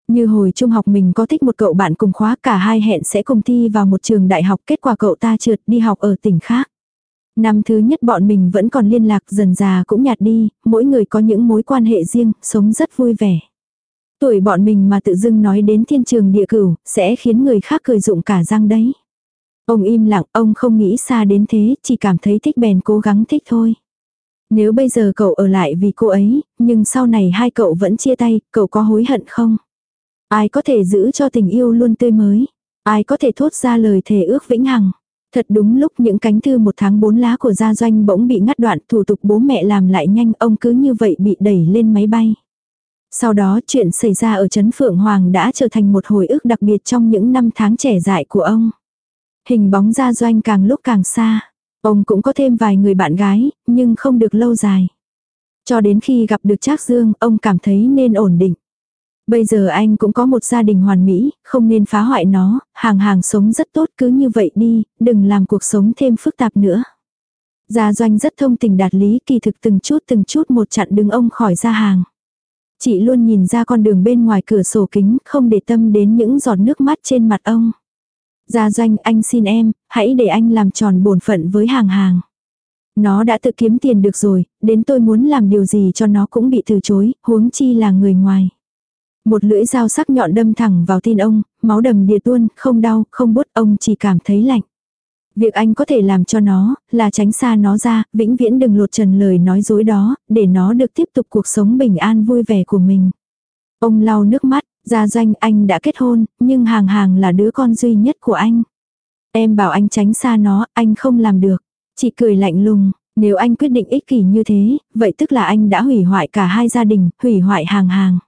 Như hồi trung học mình có thích một cậu bạn cùng khóa cả hai hẹn sẽ cùng thi vào một trường đại học kết quả cậu ta trượt đi học ở tỉnh khác. Năm thứ nhất bọn mình vẫn còn liên lạc dần già cũng nhạt đi, mỗi người có những mối quan hệ riêng, sống rất vui vẻ. Tuổi bọn mình mà tự dưng nói đến thiên trường địa cửu, sẽ khiến người khác cười dụng cả răng đấy. Ông im lặng, ông không nghĩ xa đến thế, chỉ cảm thấy thích bèn cố gắng thích thôi. Nếu bây giờ cậu ở lại vì cô ấy, nhưng sau này hai cậu vẫn chia tay, cậu có hối hận không? Ai có thể giữ cho tình yêu luôn tươi mới? Ai có thể thốt ra lời thề ước vĩnh hằng? Thật đúng lúc những cánh thư một tháng bốn lá của gia doanh bỗng bị ngắt đoạn, thủ tục bố mẹ làm lại nhanh, ông cứ như vậy bị đẩy lên máy bay. Sau đó chuyện xảy ra ở Trấn Phượng Hoàng đã trở thành một hồi ức đặc biệt trong những năm tháng trẻ dại của ông. Hình bóng gia doanh càng lúc càng xa. Ông cũng có thêm vài người bạn gái, nhưng không được lâu dài. Cho đến khi gặp được Trác Dương, ông cảm thấy nên ổn định. Bây giờ anh cũng có một gia đình hoàn mỹ, không nên phá hoại nó, hàng hàng sống rất tốt cứ như vậy đi, đừng làm cuộc sống thêm phức tạp nữa. Gia doanh rất thông tình đạt lý kỳ thực từng chút từng chút một chặn đứng ông khỏi ra hàng. Chị luôn nhìn ra con đường bên ngoài cửa sổ kính, không để tâm đến những giọt nước mắt trên mặt ông. Gia doanh anh xin em, hãy để anh làm tròn bổn phận với hàng hàng. Nó đã tự kiếm tiền được rồi, đến tôi muốn làm điều gì cho nó cũng bị từ chối, huống chi là người ngoài. Một lưỡi dao sắc nhọn đâm thẳng vào tin ông, máu đầm đìa tuôn, không đau, không bút, ông chỉ cảm thấy lạnh. Việc anh có thể làm cho nó, là tránh xa nó ra, vĩnh viễn đừng lột trần lời nói dối đó, để nó được tiếp tục cuộc sống bình an vui vẻ của mình. Ông lau nước mắt, gia doanh anh đã kết hôn, nhưng hàng hàng là đứa con duy nhất của anh. Em bảo anh tránh xa nó, anh không làm được. Chị cười lạnh lùng, nếu anh quyết định ích kỷ như thế, vậy tức là anh đã hủy hoại cả hai gia đình, hủy hoại hàng hàng.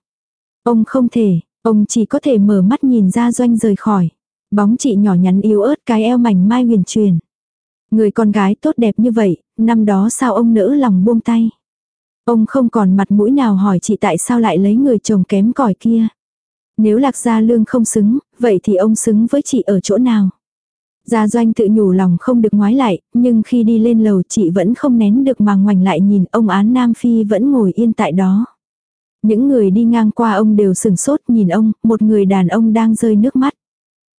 Ông không thể, ông chỉ có thể mở mắt nhìn ra doanh rời khỏi. Bóng chị nhỏ nhắn yếu ớt cái eo mảnh mai huyền truyền. Người con gái tốt đẹp như vậy, năm đó sao ông nỡ lòng buông tay. Ông không còn mặt mũi nào hỏi chị tại sao lại lấy người chồng kém cỏi kia. Nếu lạc gia lương không xứng, vậy thì ông xứng với chị ở chỗ nào? Gia doanh tự nhủ lòng không được ngoái lại, nhưng khi đi lên lầu chị vẫn không nén được mà ngoảnh lại nhìn ông án Nam Phi vẫn ngồi yên tại đó. Những người đi ngang qua ông đều sừng sốt nhìn ông, một người đàn ông đang rơi nước mắt.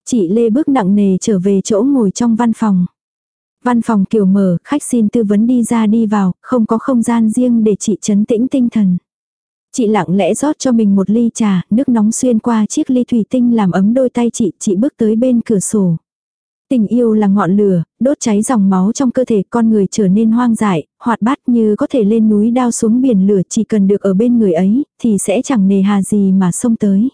Chị Lê bước nặng nề trở về chỗ ngồi trong văn phòng. Văn phòng kiểu mở, khách xin tư vấn đi ra đi vào, không có không gian riêng để chị chấn tĩnh tinh thần. Chị lặng lẽ rót cho mình một ly trà, nước nóng xuyên qua chiếc ly thủy tinh làm ấm đôi tay chị, chị bước tới bên cửa sổ. Tình yêu là ngọn lửa, đốt cháy dòng máu trong cơ thể con người trở nên hoang dại, hoạt bát như có thể lên núi đao xuống biển lửa chỉ cần được ở bên người ấy, thì sẽ chẳng nề hà gì mà xông tới.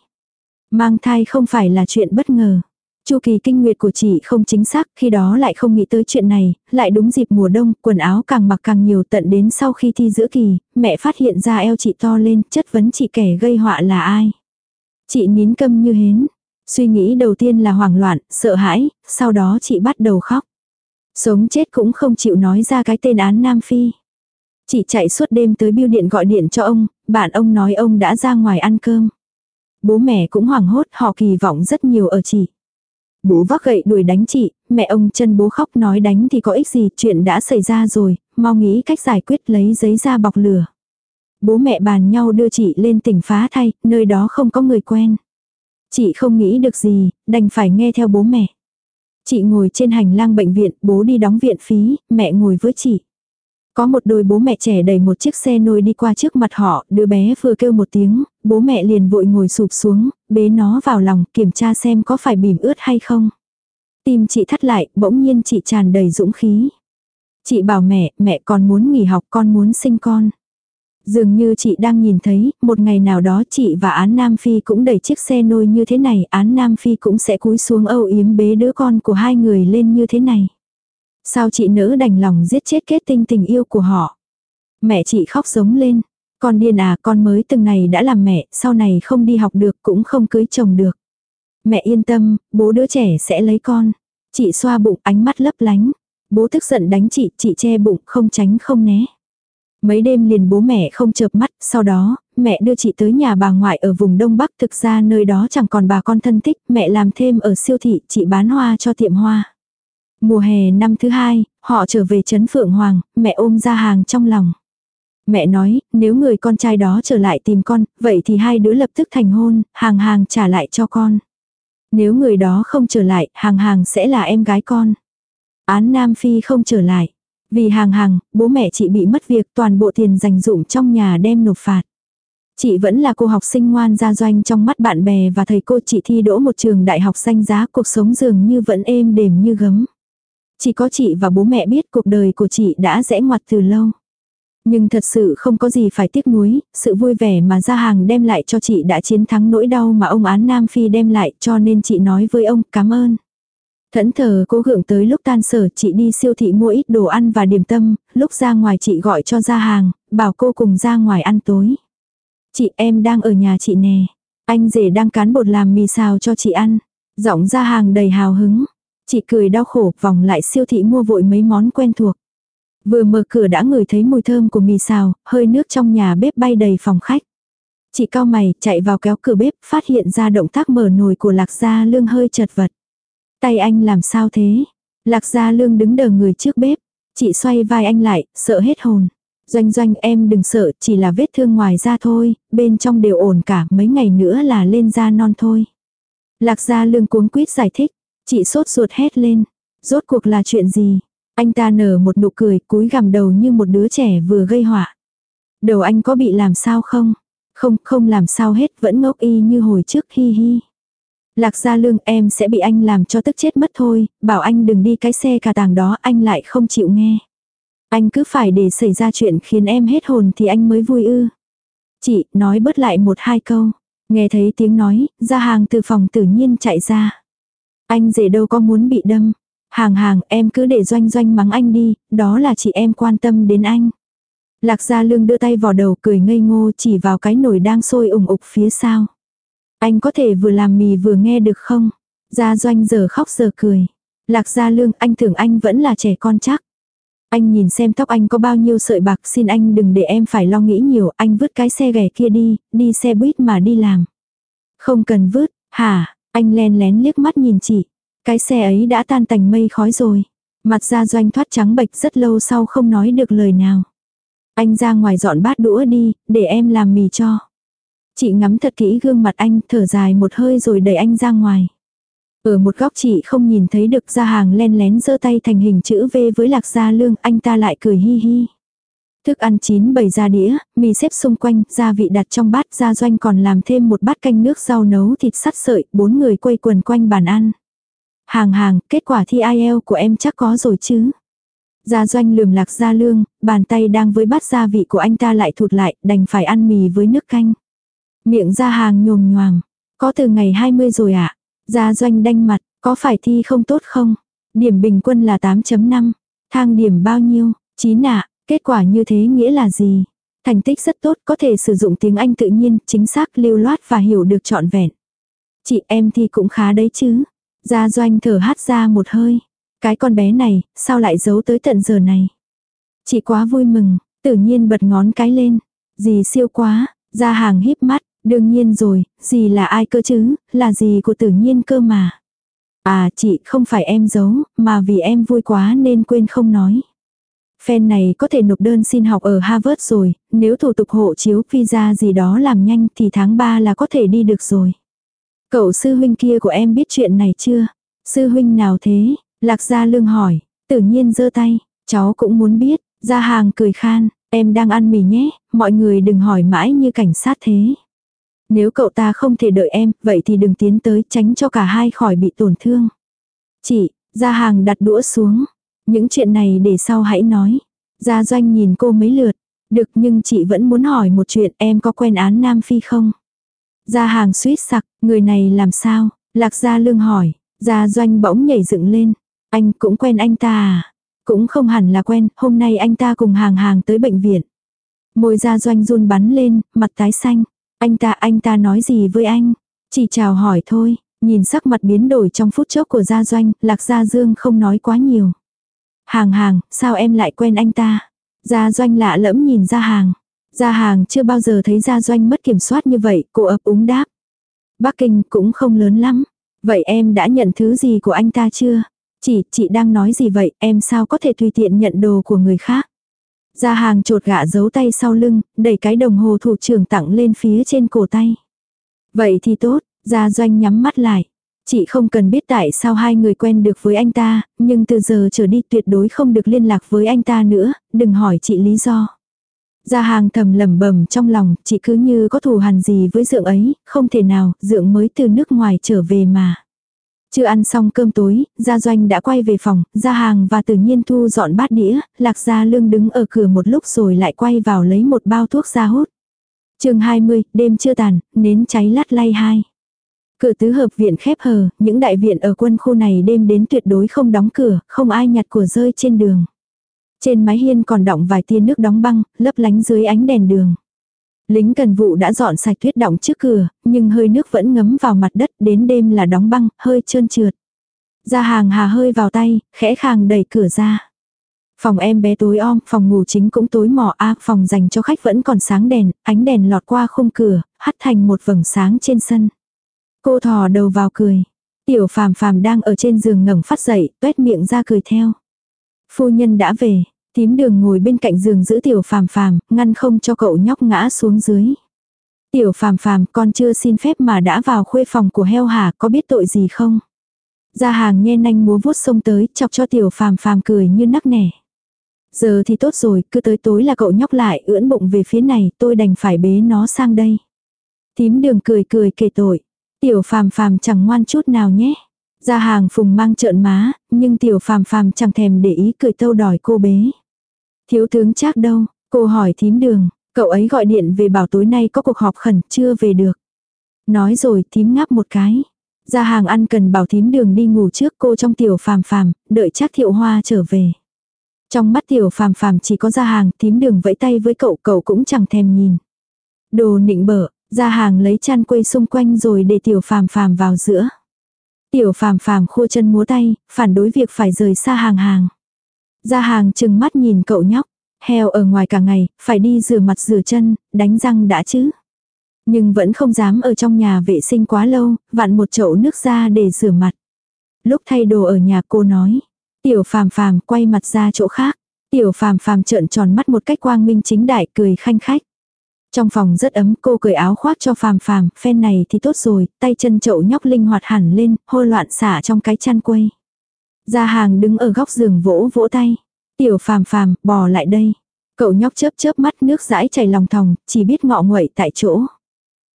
Mang thai không phải là chuyện bất ngờ. Chu kỳ kinh nguyệt của chị không chính xác, khi đó lại không nghĩ tới chuyện này, lại đúng dịp mùa đông, quần áo càng mặc càng nhiều tận đến sau khi thi giữa kỳ, mẹ phát hiện ra eo chị to lên, chất vấn chị kẻ gây họa là ai. Chị nín câm như hến, Suy nghĩ đầu tiên là hoảng loạn, sợ hãi, sau đó chị bắt đầu khóc. Sống chết cũng không chịu nói ra cái tên án Nam Phi. Chị chạy suốt đêm tới biêu điện gọi điện cho ông, bạn ông nói ông đã ra ngoài ăn cơm. Bố mẹ cũng hoảng hốt, họ kỳ vọng rất nhiều ở chị. Bố vác gậy đuổi đánh chị, mẹ ông chân bố khóc nói đánh thì có ích gì, chuyện đã xảy ra rồi, mau nghĩ cách giải quyết lấy giấy ra bọc lửa. Bố mẹ bàn nhau đưa chị lên tỉnh phá thay, nơi đó không có người quen. Chị không nghĩ được gì, đành phải nghe theo bố mẹ. Chị ngồi trên hành lang bệnh viện, bố đi đóng viện phí, mẹ ngồi với chị. Có một đôi bố mẹ trẻ đẩy một chiếc xe nôi đi qua trước mặt họ, đứa bé vừa kêu một tiếng, bố mẹ liền vội ngồi sụp xuống, bế nó vào lòng, kiểm tra xem có phải bìm ướt hay không. Tim chị thắt lại, bỗng nhiên chị tràn đầy dũng khí. Chị bảo mẹ, mẹ con muốn nghỉ học, con muốn sinh con. Dường như chị đang nhìn thấy, một ngày nào đó chị và Án Nam Phi cũng đẩy chiếc xe nôi như thế này, Án Nam Phi cũng sẽ cúi xuống âu yếm bế đứa con của hai người lên như thế này. Sao chị nỡ đành lòng giết chết kết tinh tình yêu của họ. Mẹ chị khóc giống lên. Con điên à, con mới từng này đã làm mẹ, sau này không đi học được cũng không cưới chồng được. Mẹ yên tâm, bố đứa trẻ sẽ lấy con. Chị xoa bụng ánh mắt lấp lánh. Bố tức giận đánh chị, chị che bụng không tránh không né. Mấy đêm liền bố mẹ không chợp mắt, sau đó, mẹ đưa chị tới nhà bà ngoại ở vùng Đông Bắc thực ra nơi đó chẳng còn bà con thân thích, mẹ làm thêm ở siêu thị, chị bán hoa cho tiệm hoa. Mùa hè năm thứ hai, họ trở về Trấn Phượng Hoàng, mẹ ôm ra hàng trong lòng. Mẹ nói, nếu người con trai đó trở lại tìm con, vậy thì hai đứa lập tức thành hôn, hàng hàng trả lại cho con. Nếu người đó không trở lại, hàng hàng sẽ là em gái con. Án Nam Phi không trở lại. Vì hàng hàng, bố mẹ chị bị mất việc toàn bộ tiền dành dụng trong nhà đem nộp phạt. Chị vẫn là cô học sinh ngoan gia doanh trong mắt bạn bè và thầy cô chị thi đỗ một trường đại học danh giá cuộc sống dường như vẫn êm đềm như gấm. Chỉ có chị và bố mẹ biết cuộc đời của chị đã rẽ ngoặt từ lâu. Nhưng thật sự không có gì phải tiếc nuối, sự vui vẻ mà gia hàng đem lại cho chị đã chiến thắng nỗi đau mà ông án Nam Phi đem lại cho nên chị nói với ông cảm ơn. Thẫn thờ cố gượng tới lúc tan sở chị đi siêu thị mua ít đồ ăn và điểm tâm, lúc ra ngoài chị gọi cho gia hàng, bảo cô cùng ra ngoài ăn tối. Chị em đang ở nhà chị nè, anh rể đang cán bột làm mì xào cho chị ăn. Giọng gia hàng đầy hào hứng. Chị cười đau khổ vòng lại siêu thị mua vội mấy món quen thuộc. Vừa mở cửa đã ngửi thấy mùi thơm của mì xào, hơi nước trong nhà bếp bay đầy phòng khách. Chị cao mày, chạy vào kéo cửa bếp, phát hiện ra động tác mở nồi của lạc gia lương hơi chật vật. Tay anh làm sao thế? Lạc gia lương đứng đờ người trước bếp. Chị xoay vai anh lại, sợ hết hồn. Doanh doanh em đừng sợ, chỉ là vết thương ngoài da thôi, bên trong đều ổn cả, mấy ngày nữa là lên da non thôi. Lạc gia lương cuống quýt giải thích, chị sốt ruột hét lên. Rốt cuộc là chuyện gì? Anh ta nở một nụ cười, cúi gằm đầu như một đứa trẻ vừa gây họa. Đầu anh có bị làm sao không? Không, không làm sao hết, vẫn ngốc y như hồi trước hi hi. Lạc gia lương em sẽ bị anh làm cho tức chết mất thôi, bảo anh đừng đi cái xe cà tàng đó anh lại không chịu nghe. Anh cứ phải để xảy ra chuyện khiến em hết hồn thì anh mới vui ư. Chị, nói bớt lại một hai câu. Nghe thấy tiếng nói, ra hàng từ phòng tự nhiên chạy ra. Anh dễ đâu có muốn bị đâm. Hàng hàng em cứ để doanh doanh mắng anh đi, đó là chị em quan tâm đến anh. Lạc gia lương đưa tay vào đầu cười ngây ngô chỉ vào cái nồi đang sôi ủng ục phía sau. Anh có thể vừa làm mì vừa nghe được không? Gia doanh giờ khóc giờ cười. Lạc gia lương anh tưởng anh vẫn là trẻ con chắc. Anh nhìn xem tóc anh có bao nhiêu sợi bạc xin anh đừng để em phải lo nghĩ nhiều. Anh vứt cái xe ghẻ kia đi, đi xe buýt mà đi làm. Không cần vứt, hả? Anh len lén liếc mắt nhìn chị. Cái xe ấy đã tan tành mây khói rồi. Mặt gia doanh thoát trắng bệch rất lâu sau không nói được lời nào. Anh ra ngoài dọn bát đũa đi, để em làm mì cho. Chị ngắm thật kỹ gương mặt anh, thở dài một hơi rồi đẩy anh ra ngoài. Ở một góc chị không nhìn thấy được ra hàng len lén giơ tay thành hình chữ V với lạc gia lương, anh ta lại cười hi hi. Thức ăn chín bày ra đĩa, mì xếp xung quanh, gia vị đặt trong bát, gia doanh còn làm thêm một bát canh nước rau nấu thịt sắt sợi, bốn người quây quần quanh bàn ăn. Hàng hàng, kết quả thi IELTS của em chắc có rồi chứ. Gia doanh lườm lạc gia lương, bàn tay đang với bát gia vị của anh ta lại thụt lại, đành phải ăn mì với nước canh. Miệng ra hàng nhồm nhoàng. Có từ ngày 20 rồi ạ. À? Gia doanh đanh mặt, có phải thi không tốt không? Điểm bình quân là 8.5. Thang điểm bao nhiêu? 9 ạ. Kết quả như thế nghĩa là gì? Thành tích rất tốt, có thể sử dụng tiếng Anh tự nhiên, chính xác, lưu loát và hiểu được trọn vẹn. Chị em thi cũng khá đấy chứ. Gia doanh thở hát ra một hơi. Cái con bé này, sao lại giấu tới tận giờ này? Chị quá vui mừng, tự nhiên bật ngón cái lên. Gì siêu quá, ra hàng híp mắt, Đương nhiên rồi, gì là ai cơ chứ, là gì của tự nhiên cơ mà. À chị không phải em giấu, mà vì em vui quá nên quên không nói. Fan này có thể nộp đơn xin học ở Harvard rồi, nếu thủ tục hộ chiếu visa gì đó làm nhanh thì tháng 3 là có thể đi được rồi. Cậu sư huynh kia của em biết chuyện này chưa? Sư huynh nào thế? Lạc Gia Lương hỏi, tự nhiên giơ tay, cháu cũng muốn biết, Gia Hàng cười khan, em đang ăn mì nhé, mọi người đừng hỏi mãi như cảnh sát thế. Nếu cậu ta không thể đợi em, vậy thì đừng tiến tới tránh cho cả hai khỏi bị tổn thương. Chị, Gia Hàng đặt đũa xuống, những chuyện này để sau hãy nói. Gia Doanh nhìn cô mấy lượt, được nhưng chị vẫn muốn hỏi một chuyện em có quen án Nam Phi không? Gia Hàng suýt sặc, người này làm sao? Lạc Gia Lương hỏi, Gia Doanh bỗng nhảy dựng lên. Anh cũng quen anh ta à? Cũng không hẳn là quen, hôm nay anh ta cùng hàng hàng tới bệnh viện. Môi Gia Doanh run bắn lên, mặt tái xanh. Anh ta, anh ta nói gì với anh? Chỉ chào hỏi thôi, nhìn sắc mặt biến đổi trong phút chốc của Gia Doanh, Lạc Gia Dương không nói quá nhiều. Hàng hàng, sao em lại quen anh ta? Gia Doanh lạ lẫm nhìn gia hàng. Gia hàng chưa bao giờ thấy Gia Doanh mất kiểm soát như vậy, cô ấp úng đáp. Bắc Kinh cũng không lớn lắm. Vậy em đã nhận thứ gì của anh ta chưa? Chị, chị đang nói gì vậy, em sao có thể tùy tiện nhận đồ của người khác? Gia hàng trột gạ giấu tay sau lưng, đẩy cái đồng hồ thủ trưởng tặng lên phía trên cổ tay. Vậy thì tốt, Gia Doanh nhắm mắt lại. Chị không cần biết tại sao hai người quen được với anh ta, nhưng từ giờ trở đi tuyệt đối không được liên lạc với anh ta nữa, đừng hỏi chị lý do. Gia hàng thầm lẩm bẩm trong lòng, chị cứ như có thù hằn gì với dượng ấy, không thể nào, dượng mới từ nước ngoài trở về mà. Chưa ăn xong cơm tối, Gia Doanh đã quay về phòng, Gia Hàng và tự nhiên thu dọn bát đĩa, Lạc Gia Lương đứng ở cửa một lúc rồi lại quay vào lấy một bao thuốc ra hút. chương 20, đêm chưa tàn, nến cháy lát lay hai. Cửa tứ hợp viện khép hờ, những đại viện ở quân khu này đêm đến tuyệt đối không đóng cửa, không ai nhặt của rơi trên đường. Trên mái hiên còn đọng vài tia nước đóng băng, lấp lánh dưới ánh đèn đường. Lính cần vụ đã dọn sạch tuyết đọng trước cửa, nhưng hơi nước vẫn ngấm vào mặt đất đến đêm là đóng băng, hơi trơn trượt. Ra hàng hà hơi vào tay, khẽ khàng đẩy cửa ra. Phòng em bé tối om, phòng ngủ chính cũng tối mỏ a, phòng dành cho khách vẫn còn sáng đèn, ánh đèn lọt qua khung cửa, hắt thành một vầng sáng trên sân. Cô thò đầu vào cười. Tiểu phàm phàm đang ở trên giường ngẩng phát dậy, tuét miệng ra cười theo. Phu nhân đã về, tím đường ngồi bên cạnh giường giữ tiểu phàm phàm, ngăn không cho cậu nhóc ngã xuống dưới. Tiểu phàm phàm con chưa xin phép mà đã vào khuê phòng của heo hà có biết tội gì không? Gia hàng nhe nanh múa vuốt sông tới chọc cho tiểu phàm phàm cười như nắc nẻ. Giờ thì tốt rồi, cứ tới tối là cậu nhóc lại ưỡn bụng về phía này tôi đành phải bế nó sang đây. Tím đường cười cười kể tội. Tiểu phàm phàm chẳng ngoan chút nào nhé. Gia hàng phùng mang trợn má, nhưng tiểu phàm phàm chẳng thèm để ý cười tâu đòi cô bế. Thiếu tướng chắc đâu, cô hỏi thím đường, cậu ấy gọi điện về bảo tối nay có cuộc họp khẩn chưa về được. Nói rồi thím ngáp một cái. Gia hàng ăn cần bảo thím đường đi ngủ trước cô trong tiểu phàm phàm, đợi chắc thiệu hoa trở về. Trong mắt tiểu phàm phàm chỉ có gia hàng, thím đường vẫy tay với cậu, cậu cũng chẳng thèm nhìn. Đồ nịnh bở, gia hàng lấy chăn quây xung quanh rồi để tiểu phàm phàm vào giữa. Tiểu phàm phàm khua chân múa tay, phản đối việc phải rời xa hàng hàng. Gia hàng chừng mắt nhìn cậu nhóc. Heo ở ngoài cả ngày, phải đi rửa mặt rửa chân, đánh răng đã chứ. Nhưng vẫn không dám ở trong nhà vệ sinh quá lâu, vặn một chậu nước ra để rửa mặt. Lúc thay đồ ở nhà cô nói. Tiểu phàm phàm quay mặt ra chỗ khác. Tiểu phàm phàm trợn tròn mắt một cách quang minh chính đại cười khanh khách. Trong phòng rất ấm cô cởi áo khoác cho phàm phàm, phen này thì tốt rồi, tay chân chậu nhóc linh hoạt hẳn lên, hô loạn xả trong cái chăn quây. Gia hàng đứng ở góc giường vỗ vỗ tay. Tiểu phàm phàm, bò lại đây. Cậu nhóc chớp chớp mắt nước dãi chảy lòng thòng, chỉ biết ngọ nguậy tại chỗ.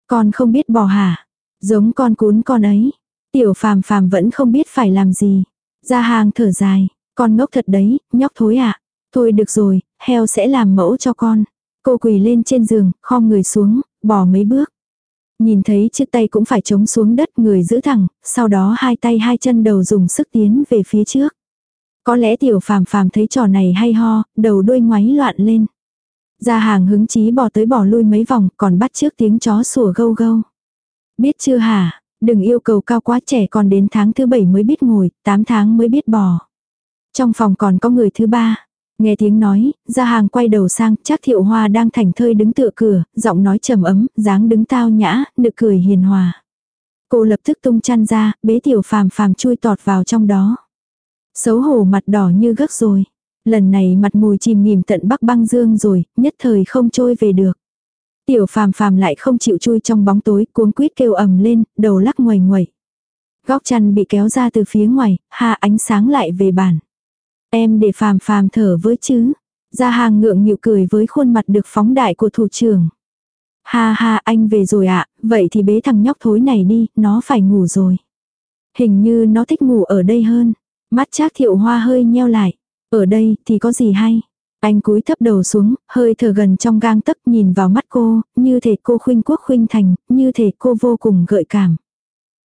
Con không biết bò hả? Giống con cún con ấy. Tiểu phàm phàm vẫn không biết phải làm gì. Gia hàng thở dài. Con ngốc thật đấy, nhóc thối ạ. À? Thôi được rồi, heo sẽ làm mẫu cho con. Cô quỳ lên trên giường, khom người xuống, bò mấy bước. Nhìn thấy chiếc tay cũng phải chống xuống đất người giữ thẳng, sau đó hai tay hai chân đầu dùng sức tiến về phía trước. Có lẽ tiểu phàm phàm thấy trò này hay ho, đầu đuôi ngoáy loạn lên. Ra hàng hứng chí bỏ tới bỏ lui mấy vòng, còn bắt trước tiếng chó sủa gâu gâu. Biết chưa hả, đừng yêu cầu cao quá trẻ còn đến tháng thứ bảy mới biết ngồi, 8 tháng mới biết bò. Trong phòng còn có người thứ ba. Nghe tiếng nói, ra hàng quay đầu sang, chắc thiệu hoa đang thành thơi đứng tựa cửa, giọng nói trầm ấm, dáng đứng tao nhã, nực cười hiền hòa. Cô lập tức tung chăn ra, bế tiểu phàm phàm chui tọt vào trong đó. Xấu hổ mặt đỏ như gấc rồi. Lần này mặt mùi chìm nghỉm tận bắc băng dương rồi, nhất thời không trôi về được. Tiểu phàm phàm lại không chịu chui trong bóng tối, cuống quýt kêu ầm lên, đầu lắc ngoầy ngoầy. Góc chăn bị kéo ra từ phía ngoài, ha ánh sáng lại về bàn. Em để phàm phàm thở với chứ. Ra hàng ngượng nghịu cười với khuôn mặt được phóng đại của thủ trưởng. Ha ha anh về rồi ạ, vậy thì bế thằng nhóc thối này đi, nó phải ngủ rồi. Hình như nó thích ngủ ở đây hơn. Mắt trác thiệu hoa hơi nheo lại. Ở đây thì có gì hay. Anh cúi thấp đầu xuống, hơi thở gần trong gang tấc nhìn vào mắt cô, như thể cô khuynh quốc khuynh thành, như thể cô vô cùng gợi cảm.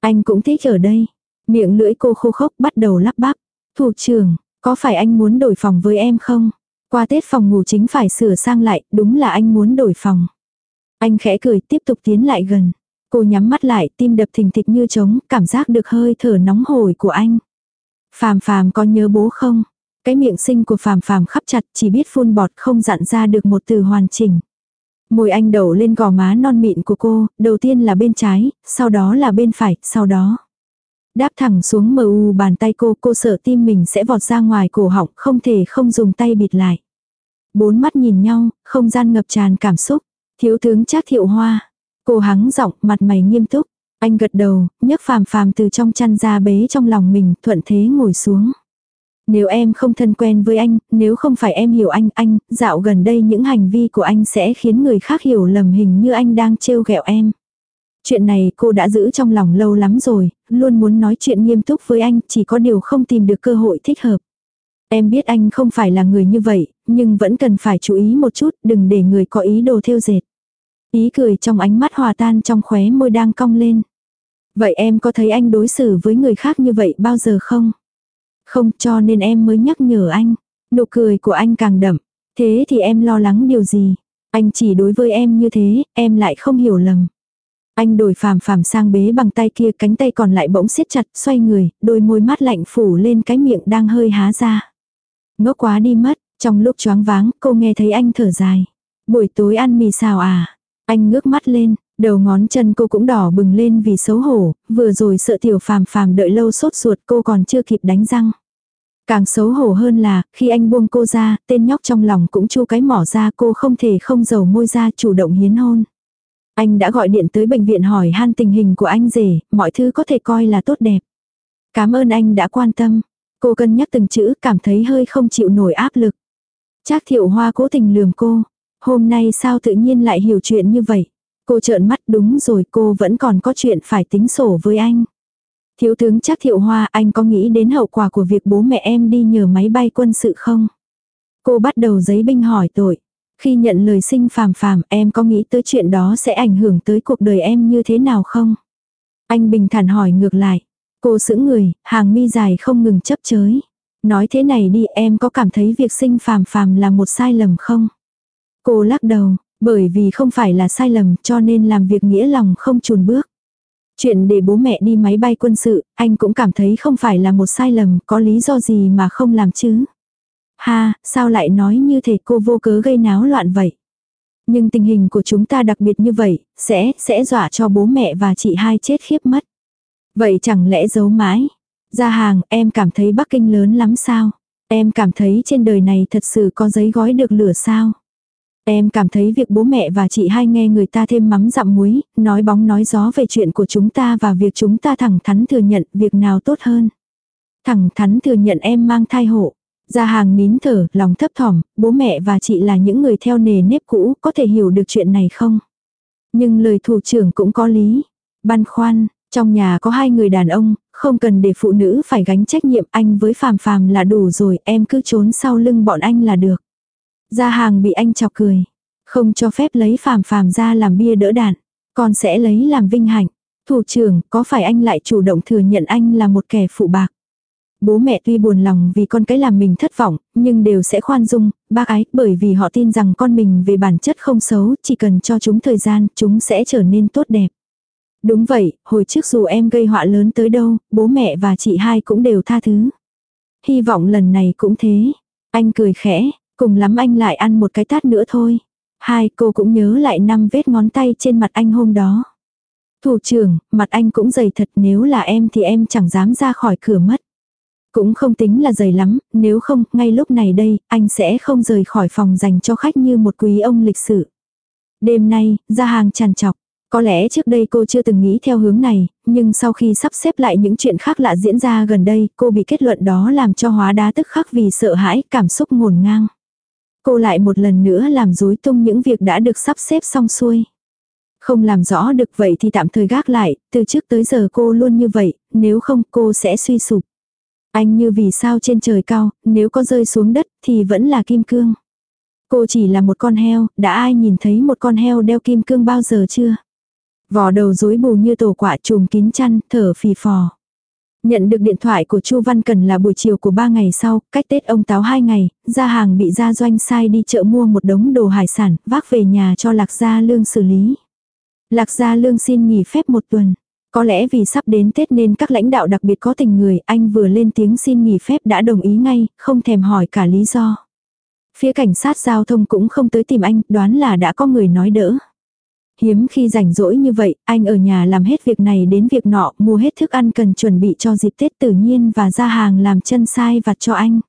Anh cũng thích ở đây. Miệng lưỡi cô khô khốc bắt đầu lắp bắp. Thủ trưởng, có phải anh muốn đổi phòng với em không? Qua Tết phòng ngủ chính phải sửa sang lại, đúng là anh muốn đổi phòng. Anh khẽ cười tiếp tục tiến lại gần. Cô nhắm mắt lại, tim đập thình thịch như trống, cảm giác được hơi thở nóng hổi của anh. Phàm phàm có nhớ bố không? Cái miệng xinh của phàm phàm khắp chặt chỉ biết phun bọt không dặn ra được một từ hoàn chỉnh. Môi anh đổ lên gò má non mịn của cô, đầu tiên là bên trái, sau đó là bên phải, sau đó. Đáp thẳng xuống mờ u bàn tay cô, cô sợ tim mình sẽ vọt ra ngoài cổ họng, không thể không dùng tay bịt lại. Bốn mắt nhìn nhau, không gian ngập tràn cảm xúc. Thiếu tướng Trác Thiệu Hoa. Cô hắng giọng, mặt mày nghiêm túc. Anh gật đầu, nhấc phàm phàm từ trong chăn ra bế trong lòng mình, thuận thế ngồi xuống. Nếu em không thân quen với anh, nếu không phải em hiểu anh, anh, dạo gần đây những hành vi của anh sẽ khiến người khác hiểu lầm hình như anh đang trêu ghẹo em. Chuyện này cô đã giữ trong lòng lâu lắm rồi, luôn muốn nói chuyện nghiêm túc với anh, chỉ có điều không tìm được cơ hội thích hợp. Em biết anh không phải là người như vậy, nhưng vẫn cần phải chú ý một chút, đừng để người có ý đồ theo dệt. Ý cười trong ánh mắt hòa tan trong khóe môi đang cong lên. Vậy em có thấy anh đối xử với người khác như vậy bao giờ không? Không cho nên em mới nhắc nhở anh. Nụ cười của anh càng đậm. Thế thì em lo lắng điều gì? Anh chỉ đối với em như thế, em lại không hiểu lầm. Anh đổi phàm phàm sang bế bằng tay kia cánh tay còn lại bỗng siết chặt, xoay người, đôi môi mát lạnh phủ lên cái miệng đang hơi há ra. Ngốc quá đi mất, trong lúc choáng váng, cô nghe thấy anh thở dài. Buổi tối ăn mì xào à? Anh ngước mắt lên, đầu ngón chân cô cũng đỏ bừng lên vì xấu hổ, vừa rồi sợ tiểu phàm phàm đợi lâu sốt ruột cô còn chưa kịp đánh răng. Càng xấu hổ hơn là, khi anh buông cô ra, tên nhóc trong lòng cũng chu cái mỏ ra cô không thể không dầu môi ra chủ động hiến hôn. Anh đã gọi điện tới bệnh viện hỏi han tình hình của anh rể, mọi thứ có thể coi là tốt đẹp. Cảm ơn anh đã quan tâm. Cô cân nhắc từng chữ cảm thấy hơi không chịu nổi áp lực. Trác thiệu hoa cố tình lườm cô. Hôm nay sao tự nhiên lại hiểu chuyện như vậy? Cô trợn mắt đúng rồi cô vẫn còn có chuyện phải tính sổ với anh. Thiếu tướng Trác thiệu hoa anh có nghĩ đến hậu quả của việc bố mẹ em đi nhờ máy bay quân sự không? Cô bắt đầu giấy binh hỏi tội. Khi nhận lời sinh phàm phàm em có nghĩ tới chuyện đó sẽ ảnh hưởng tới cuộc đời em như thế nào không? Anh bình thản hỏi ngược lại. Cô sững người, hàng mi dài không ngừng chấp chới. Nói thế này đi em có cảm thấy việc sinh phàm phàm là một sai lầm không? Cô lắc đầu, bởi vì không phải là sai lầm cho nên làm việc nghĩa lòng không chùn bước. Chuyện để bố mẹ đi máy bay quân sự, anh cũng cảm thấy không phải là một sai lầm, có lý do gì mà không làm chứ. Ha, sao lại nói như thể cô vô cớ gây náo loạn vậy? Nhưng tình hình của chúng ta đặc biệt như vậy, sẽ, sẽ dọa cho bố mẹ và chị hai chết khiếp mất. Vậy chẳng lẽ giấu mãi? Ra hàng, em cảm thấy Bắc Kinh lớn lắm sao? Em cảm thấy trên đời này thật sự có giấy gói được lửa sao? Em cảm thấy việc bố mẹ và chị hai nghe người ta thêm mắm dặm muối, nói bóng nói gió về chuyện của chúng ta và việc chúng ta thẳng thắn thừa nhận việc nào tốt hơn. Thẳng thắn thừa nhận em mang thai hộ gia hàng nín thở, lòng thấp thỏm, bố mẹ và chị là những người theo nề nếp cũ, có thể hiểu được chuyện này không? Nhưng lời thủ trưởng cũng có lý. Băn khoăn, trong nhà có hai người đàn ông, không cần để phụ nữ phải gánh trách nhiệm anh với phàm phàm là đủ rồi, em cứ trốn sau lưng bọn anh là được. gia hàng bị anh chọc cười. Không cho phép lấy phàm phàm ra làm bia đỡ đạn. Con sẽ lấy làm vinh hạnh. Thủ trưởng, có phải anh lại chủ động thừa nhận anh là một kẻ phụ bạc? Bố mẹ tuy buồn lòng vì con cái làm mình thất vọng, nhưng đều sẽ khoan dung, bác ái, bởi vì họ tin rằng con mình về bản chất không xấu, chỉ cần cho chúng thời gian, chúng sẽ trở nên tốt đẹp. Đúng vậy, hồi trước dù em gây họa lớn tới đâu, bố mẹ và chị hai cũng đều tha thứ. Hy vọng lần này cũng thế. Anh cười khẽ, cùng lắm anh lại ăn một cái tát nữa thôi. Hai cô cũng nhớ lại năm vết ngón tay trên mặt anh hôm đó. Thủ trưởng, mặt anh cũng dày thật nếu là em thì em chẳng dám ra khỏi cửa mất. Cũng không tính là dày lắm, nếu không, ngay lúc này đây, anh sẽ không rời khỏi phòng dành cho khách như một quý ông lịch sử. Đêm nay, ra hàng tràn trọc Có lẽ trước đây cô chưa từng nghĩ theo hướng này, nhưng sau khi sắp xếp lại những chuyện khác lạ diễn ra gần đây, cô bị kết luận đó làm cho hóa đá tức khắc vì sợ hãi, cảm xúc ngổn ngang. Cô lại một lần nữa làm rối tung những việc đã được sắp xếp xong xuôi. Không làm rõ được vậy thì tạm thời gác lại, từ trước tới giờ cô luôn như vậy, nếu không cô sẽ suy sụp. Anh như vì sao trên trời cao, nếu có rơi xuống đất thì vẫn là kim cương. Cô chỉ là một con heo, đã ai nhìn thấy một con heo đeo kim cương bao giờ chưa? Vỏ đầu rối bù như tổ quả trùm kín chăn, thở phì phò. Nhận được điện thoại của Chu Văn Cần là buổi chiều của ba ngày sau, cách Tết ông Táo hai ngày, gia hàng bị gia doanh sai đi chợ mua một đống đồ hải sản, vác về nhà cho Lạc Gia Lương xử lý. Lạc Gia Lương xin nghỉ phép một tuần. Có lẽ vì sắp đến Tết nên các lãnh đạo đặc biệt có tình người, anh vừa lên tiếng xin nghỉ phép đã đồng ý ngay, không thèm hỏi cả lý do. Phía cảnh sát giao thông cũng không tới tìm anh, đoán là đã có người nói đỡ. Hiếm khi rảnh rỗi như vậy, anh ở nhà làm hết việc này đến việc nọ, mua hết thức ăn cần chuẩn bị cho dịp Tết tự nhiên và ra hàng làm chân sai vặt cho anh.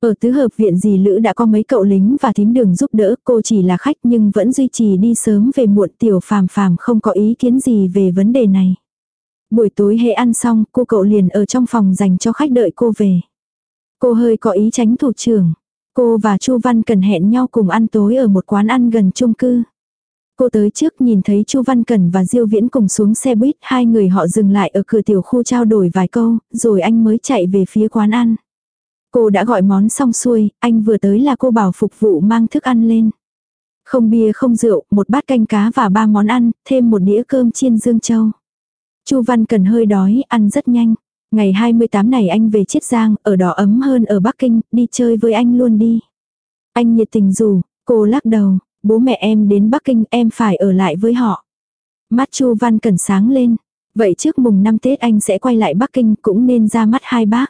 Ở tứ hợp viện dì Lữ đã có mấy cậu lính và thím đường giúp đỡ, cô chỉ là khách nhưng vẫn duy trì đi sớm về muộn tiểu phàm phàm không có ý kiến gì về vấn đề này. Buổi tối hệ ăn xong, cô cậu liền ở trong phòng dành cho khách đợi cô về. Cô hơi có ý tránh thủ trưởng. Cô và Chu Văn Cần hẹn nhau cùng ăn tối ở một quán ăn gần chung cư. Cô tới trước nhìn thấy Chu Văn Cần và Diêu Viễn cùng xuống xe buýt, hai người họ dừng lại ở cửa tiểu khu trao đổi vài câu, rồi anh mới chạy về phía quán ăn. Cô đã gọi món xong xuôi, anh vừa tới là cô bảo phục vụ mang thức ăn lên. Không bia không rượu, một bát canh cá và ba món ăn, thêm một đĩa cơm chiên dương châu. Chu Văn Cần hơi đói, ăn rất nhanh. Ngày 28 này anh về Chiết Giang, ở đó ấm hơn ở Bắc Kinh, đi chơi với anh luôn đi. Anh nhiệt tình rủ, cô lắc đầu, bố mẹ em đến Bắc Kinh em phải ở lại với họ. Mắt Chu Văn Cần sáng lên. Vậy trước mùng năm Tết anh sẽ quay lại Bắc Kinh cũng nên ra mắt hai bác.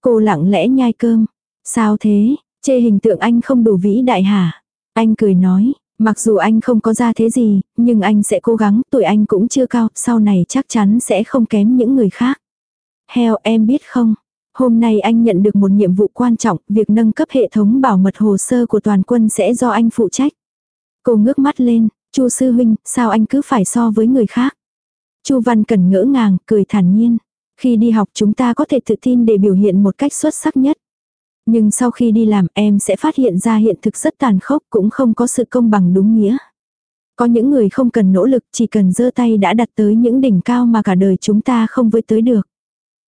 Cô lặng lẽ nhai cơm. Sao thế, chê hình tượng anh không đủ vĩ đại hả? Anh cười nói, mặc dù anh không có ra thế gì, nhưng anh sẽ cố gắng, tuổi anh cũng chưa cao, sau này chắc chắn sẽ không kém những người khác. Heo em biết không, hôm nay anh nhận được một nhiệm vụ quan trọng, việc nâng cấp hệ thống bảo mật hồ sơ của toàn quân sẽ do anh phụ trách. Cô ngước mắt lên, Chu sư huynh, sao anh cứ phải so với người khác? Chu Văn Cẩn ngỡ ngàng, cười thản nhiên. Khi đi học chúng ta có thể tự tin để biểu hiện một cách xuất sắc nhất. Nhưng sau khi đi làm em sẽ phát hiện ra hiện thực rất tàn khốc cũng không có sự công bằng đúng nghĩa. Có những người không cần nỗ lực chỉ cần giơ tay đã đặt tới những đỉnh cao mà cả đời chúng ta không với tới được.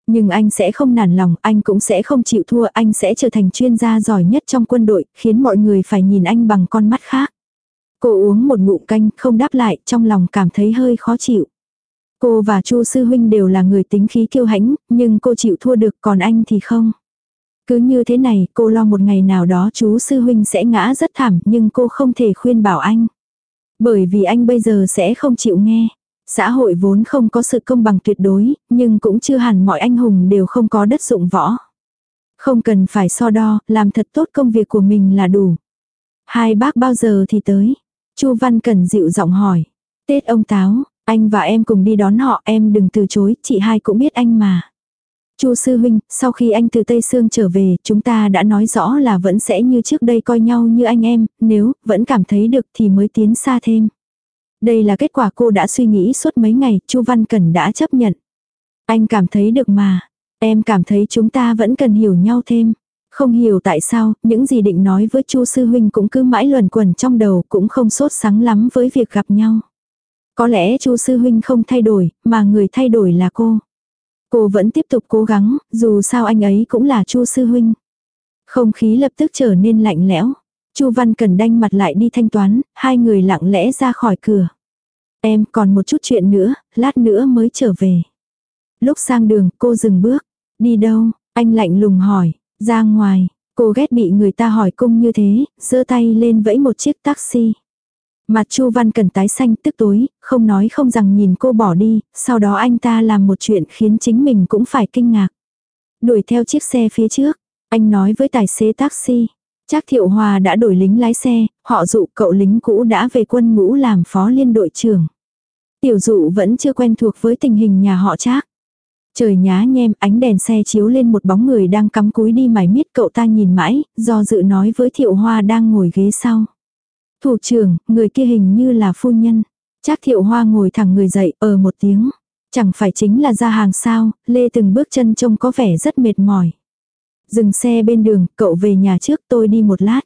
Nhưng anh sẽ không nản lòng, anh cũng sẽ không chịu thua, anh sẽ trở thành chuyên gia giỏi nhất trong quân đội, khiến mọi người phải nhìn anh bằng con mắt khác. Cô uống một ngụm canh, không đáp lại, trong lòng cảm thấy hơi khó chịu. Cô và Chu sư huynh đều là người tính khí kiêu hãnh, nhưng cô chịu thua được còn anh thì không. Cứ như thế này, cô lo một ngày nào đó chú sư huynh sẽ ngã rất thảm, nhưng cô không thể khuyên bảo anh. Bởi vì anh bây giờ sẽ không chịu nghe. Xã hội vốn không có sự công bằng tuyệt đối, nhưng cũng chưa hẳn mọi anh hùng đều không có đất dụng võ. Không cần phải so đo, làm thật tốt công việc của mình là đủ. Hai bác bao giờ thì tới? Chu Văn Cần dịu giọng hỏi. Tết ông Táo, anh và em cùng đi đón họ, em đừng từ chối, chị hai cũng biết anh mà. Chu sư huynh, sau khi anh từ Tây Sương trở về, chúng ta đã nói rõ là vẫn sẽ như trước đây coi nhau như anh em, nếu vẫn cảm thấy được thì mới tiến xa thêm. Đây là kết quả cô đã suy nghĩ suốt mấy ngày, Chu Văn Cẩn đã chấp nhận. Anh cảm thấy được mà, em cảm thấy chúng ta vẫn cần hiểu nhau thêm. Không hiểu tại sao, những gì định nói với Chu sư huynh cũng cứ mãi luẩn quẩn trong đầu, cũng không sốt sắng lắm với việc gặp nhau. Có lẽ Chu sư huynh không thay đổi, mà người thay đổi là cô. Cô vẫn tiếp tục cố gắng, dù sao anh ấy cũng là Chu sư huynh. Không khí lập tức trở nên lạnh lẽo. Chu Văn Cần đanh mặt lại đi thanh toán, hai người lặng lẽ ra khỏi cửa. Em còn một chút chuyện nữa, lát nữa mới trở về. Lúc sang đường, cô dừng bước. Đi đâu? Anh lạnh lùng hỏi. Ra ngoài, cô ghét bị người ta hỏi cung như thế, giơ tay lên vẫy một chiếc taxi. Mặt Chu Văn Cần tái xanh tức tối, không nói không rằng nhìn cô bỏ đi, sau đó anh ta làm một chuyện khiến chính mình cũng phải kinh ngạc. Đuổi theo chiếc xe phía trước, anh nói với tài xế taxi. Chắc Thiệu Hòa đã đổi lính lái xe, họ dụ cậu lính cũ đã về quân ngũ làm phó liên đội trưởng. Tiểu dụ vẫn chưa quen thuộc với tình hình nhà họ Trác. Trời nhá nhem, ánh đèn xe chiếu lên một bóng người đang cắm cúi đi mải miết cậu ta nhìn mãi, do dự nói với Thiệu Hoa đang ngồi ghế sau. Thủ trưởng, người kia hình như là phu nhân. Trác Thiệu Hoa ngồi thẳng người dậy, ở một tiếng. Chẳng phải chính là ra hàng sao, lê từng bước chân trông có vẻ rất mệt mỏi. Dừng xe bên đường, cậu về nhà trước tôi đi một lát.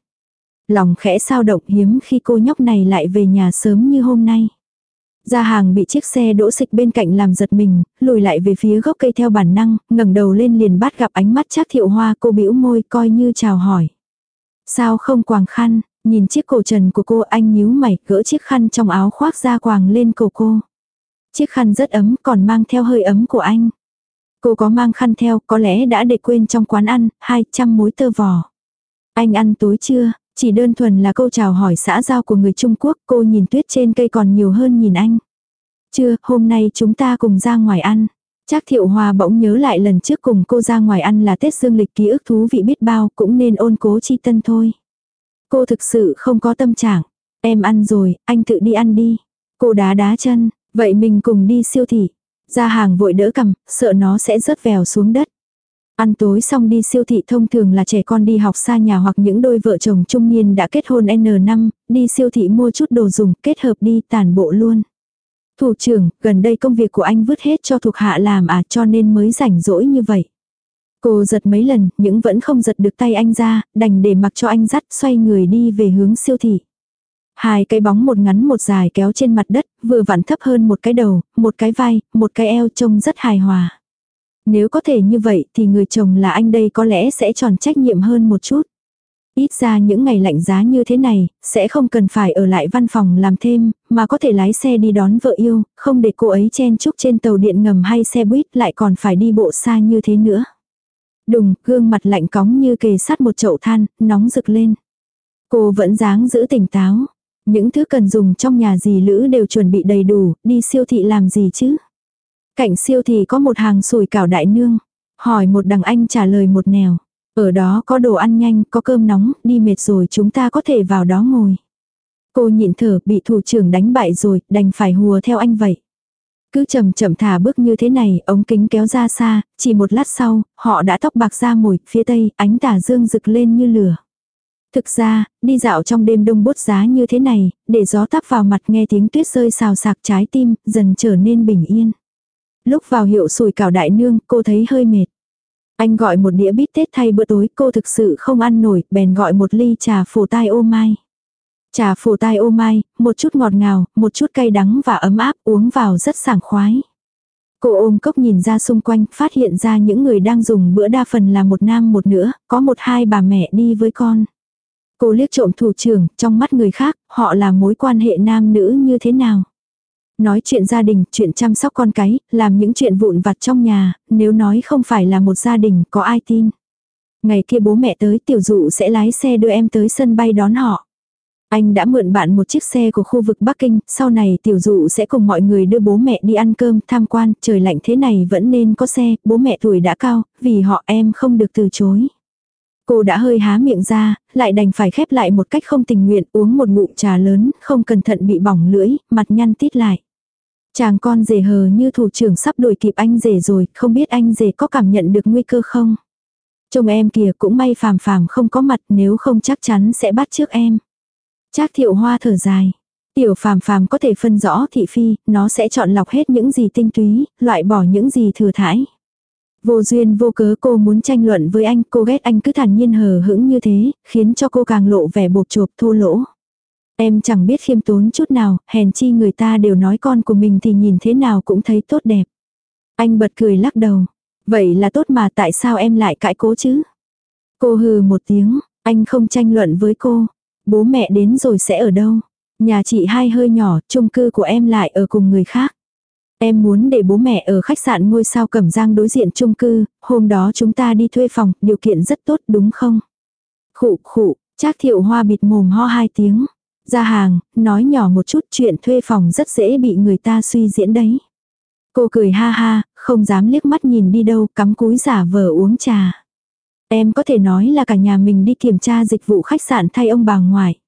Lòng khẽ sao động hiếm khi cô nhóc này lại về nhà sớm như hôm nay. Gia hàng bị chiếc xe đỗ xịch bên cạnh làm giật mình, lùi lại về phía gốc cây theo bản năng, ngẩng đầu lên liền bắt gặp ánh mắt Trác thiệu hoa cô bĩu môi coi như chào hỏi. Sao không quàng khăn, nhìn chiếc cổ trần của cô anh nhíu mày gỡ chiếc khăn trong áo khoác ra quàng lên cổ cô. Chiếc khăn rất ấm còn mang theo hơi ấm của anh. Cô có mang khăn theo có lẽ đã để quên trong quán ăn, 200 mối tơ vò. Anh ăn tối chưa? Chỉ đơn thuần là câu chào hỏi xã giao của người Trung Quốc, cô nhìn tuyết trên cây còn nhiều hơn nhìn anh. Chưa, hôm nay chúng ta cùng ra ngoài ăn. Chắc thiệu hòa bỗng nhớ lại lần trước cùng cô ra ngoài ăn là Tết Dương lịch ký ức thú vị biết bao cũng nên ôn cố chi tân thôi. Cô thực sự không có tâm trạng. Em ăn rồi, anh tự đi ăn đi. Cô đá đá chân, vậy mình cùng đi siêu thị. Ra hàng vội đỡ cầm, sợ nó sẽ rớt vèo xuống đất. Ăn tối xong đi siêu thị thông thường là trẻ con đi học xa nhà hoặc những đôi vợ chồng trung niên đã kết hôn N năm, đi siêu thị mua chút đồ dùng, kết hợp đi tàn bộ luôn. Thủ trưởng, gần đây công việc của anh vứt hết cho thuộc hạ làm à cho nên mới rảnh rỗi như vậy. Cô giật mấy lần, nhưng vẫn không giật được tay anh ra, đành để mặc cho anh dắt xoay người đi về hướng siêu thị. Hai cái bóng một ngắn một dài kéo trên mặt đất, vừa vặn thấp hơn một cái đầu, một cái vai, một cái eo trông rất hài hòa. Nếu có thể như vậy thì người chồng là anh đây có lẽ sẽ tròn trách nhiệm hơn một chút. Ít ra những ngày lạnh giá như thế này, sẽ không cần phải ở lại văn phòng làm thêm, mà có thể lái xe đi đón vợ yêu, không để cô ấy chen chúc trên tàu điện ngầm hay xe buýt lại còn phải đi bộ xa như thế nữa. Đùng, gương mặt lạnh cóng như kề sát một chậu than, nóng rực lên. Cô vẫn dáng giữ tỉnh táo. Những thứ cần dùng trong nhà dì Lữ đều chuẩn bị đầy đủ, đi siêu thị làm gì chứ? Cạnh siêu thị có một hàng sủi cảo đại nương. Hỏi một đằng anh trả lời một nẻo. Ở đó có đồ ăn nhanh, có cơm nóng, đi mệt rồi chúng ta có thể vào đó ngồi. Cô nhịn thở bị thủ trưởng đánh bại rồi, đành phải hùa theo anh vậy. Cứ chậm chậm thả bước như thế này, ống kính kéo ra xa, chỉ một lát sau, họ đã tóc bạc ra mồi, phía tây, ánh tà dương rực lên như lửa. Thực ra, đi dạo trong đêm đông bút giá như thế này, để gió tắp vào mặt nghe tiếng tuyết rơi xào sạc trái tim, dần trở nên bình yên. Lúc vào hiệu sùi cảo đại nương, cô thấy hơi mệt. Anh gọi một đĩa bít tết thay bữa tối, cô thực sự không ăn nổi, bèn gọi một ly trà phổ tai ô mai. Trà phổ tai ô mai, một chút ngọt ngào, một chút cay đắng và ấm áp, uống vào rất sảng khoái. Cô ôm cốc nhìn ra xung quanh, phát hiện ra những người đang dùng bữa đa phần là một nam một nữa, có một hai bà mẹ đi với con. Cô liếc trộm thủ trưởng, trong mắt người khác, họ là mối quan hệ nam nữ như thế nào. Nói chuyện gia đình, chuyện chăm sóc con cái, làm những chuyện vụn vặt trong nhà, nếu nói không phải là một gia đình, có ai tin. Ngày kia bố mẹ tới tiểu dụ sẽ lái xe đưa em tới sân bay đón họ. Anh đã mượn bạn một chiếc xe của khu vực Bắc Kinh, sau này tiểu dụ sẽ cùng mọi người đưa bố mẹ đi ăn cơm, tham quan, trời lạnh thế này vẫn nên có xe, bố mẹ tuổi đã cao, vì họ em không được từ chối. Cô đã hơi há miệng ra, lại đành phải khép lại một cách không tình nguyện uống một ngụm trà lớn, không cẩn thận bị bỏng lưỡi, mặt nhăn tít lại. Chàng con rể hờ như thủ trưởng sắp đuổi kịp anh rể rồi, không biết anh rể có cảm nhận được nguy cơ không? Chồng em kìa cũng may phàm phàm không có mặt nếu không chắc chắn sẽ bắt trước em. Trác thiệu hoa thở dài. Tiểu phàm phàm có thể phân rõ thị phi, nó sẽ chọn lọc hết những gì tinh túy, loại bỏ những gì thừa thải. Vô duyên vô cớ cô muốn tranh luận với anh, cô ghét anh cứ thản nhiên hờ hững như thế, khiến cho cô càng lộ vẻ bột chộp thô lỗ. Em chẳng biết khiêm tốn chút nào, hèn chi người ta đều nói con của mình thì nhìn thế nào cũng thấy tốt đẹp. Anh bật cười lắc đầu. Vậy là tốt mà tại sao em lại cãi cố chứ? Cô hừ một tiếng, anh không tranh luận với cô. Bố mẹ đến rồi sẽ ở đâu? Nhà chị hai hơi nhỏ, chung cư của em lại ở cùng người khác. Em muốn để bố mẹ ở khách sạn ngôi sao cẩm giang đối diện chung cư, hôm đó chúng ta đi thuê phòng, điều kiện rất tốt đúng không? Khụ khụ, Trác thiệu hoa bịt mồm ho hai tiếng. Ra hàng, nói nhỏ một chút chuyện thuê phòng rất dễ bị người ta suy diễn đấy. Cô cười ha ha, không dám liếc mắt nhìn đi đâu, cắm cúi giả vờ uống trà. Em có thể nói là cả nhà mình đi kiểm tra dịch vụ khách sạn thay ông bà ngoại.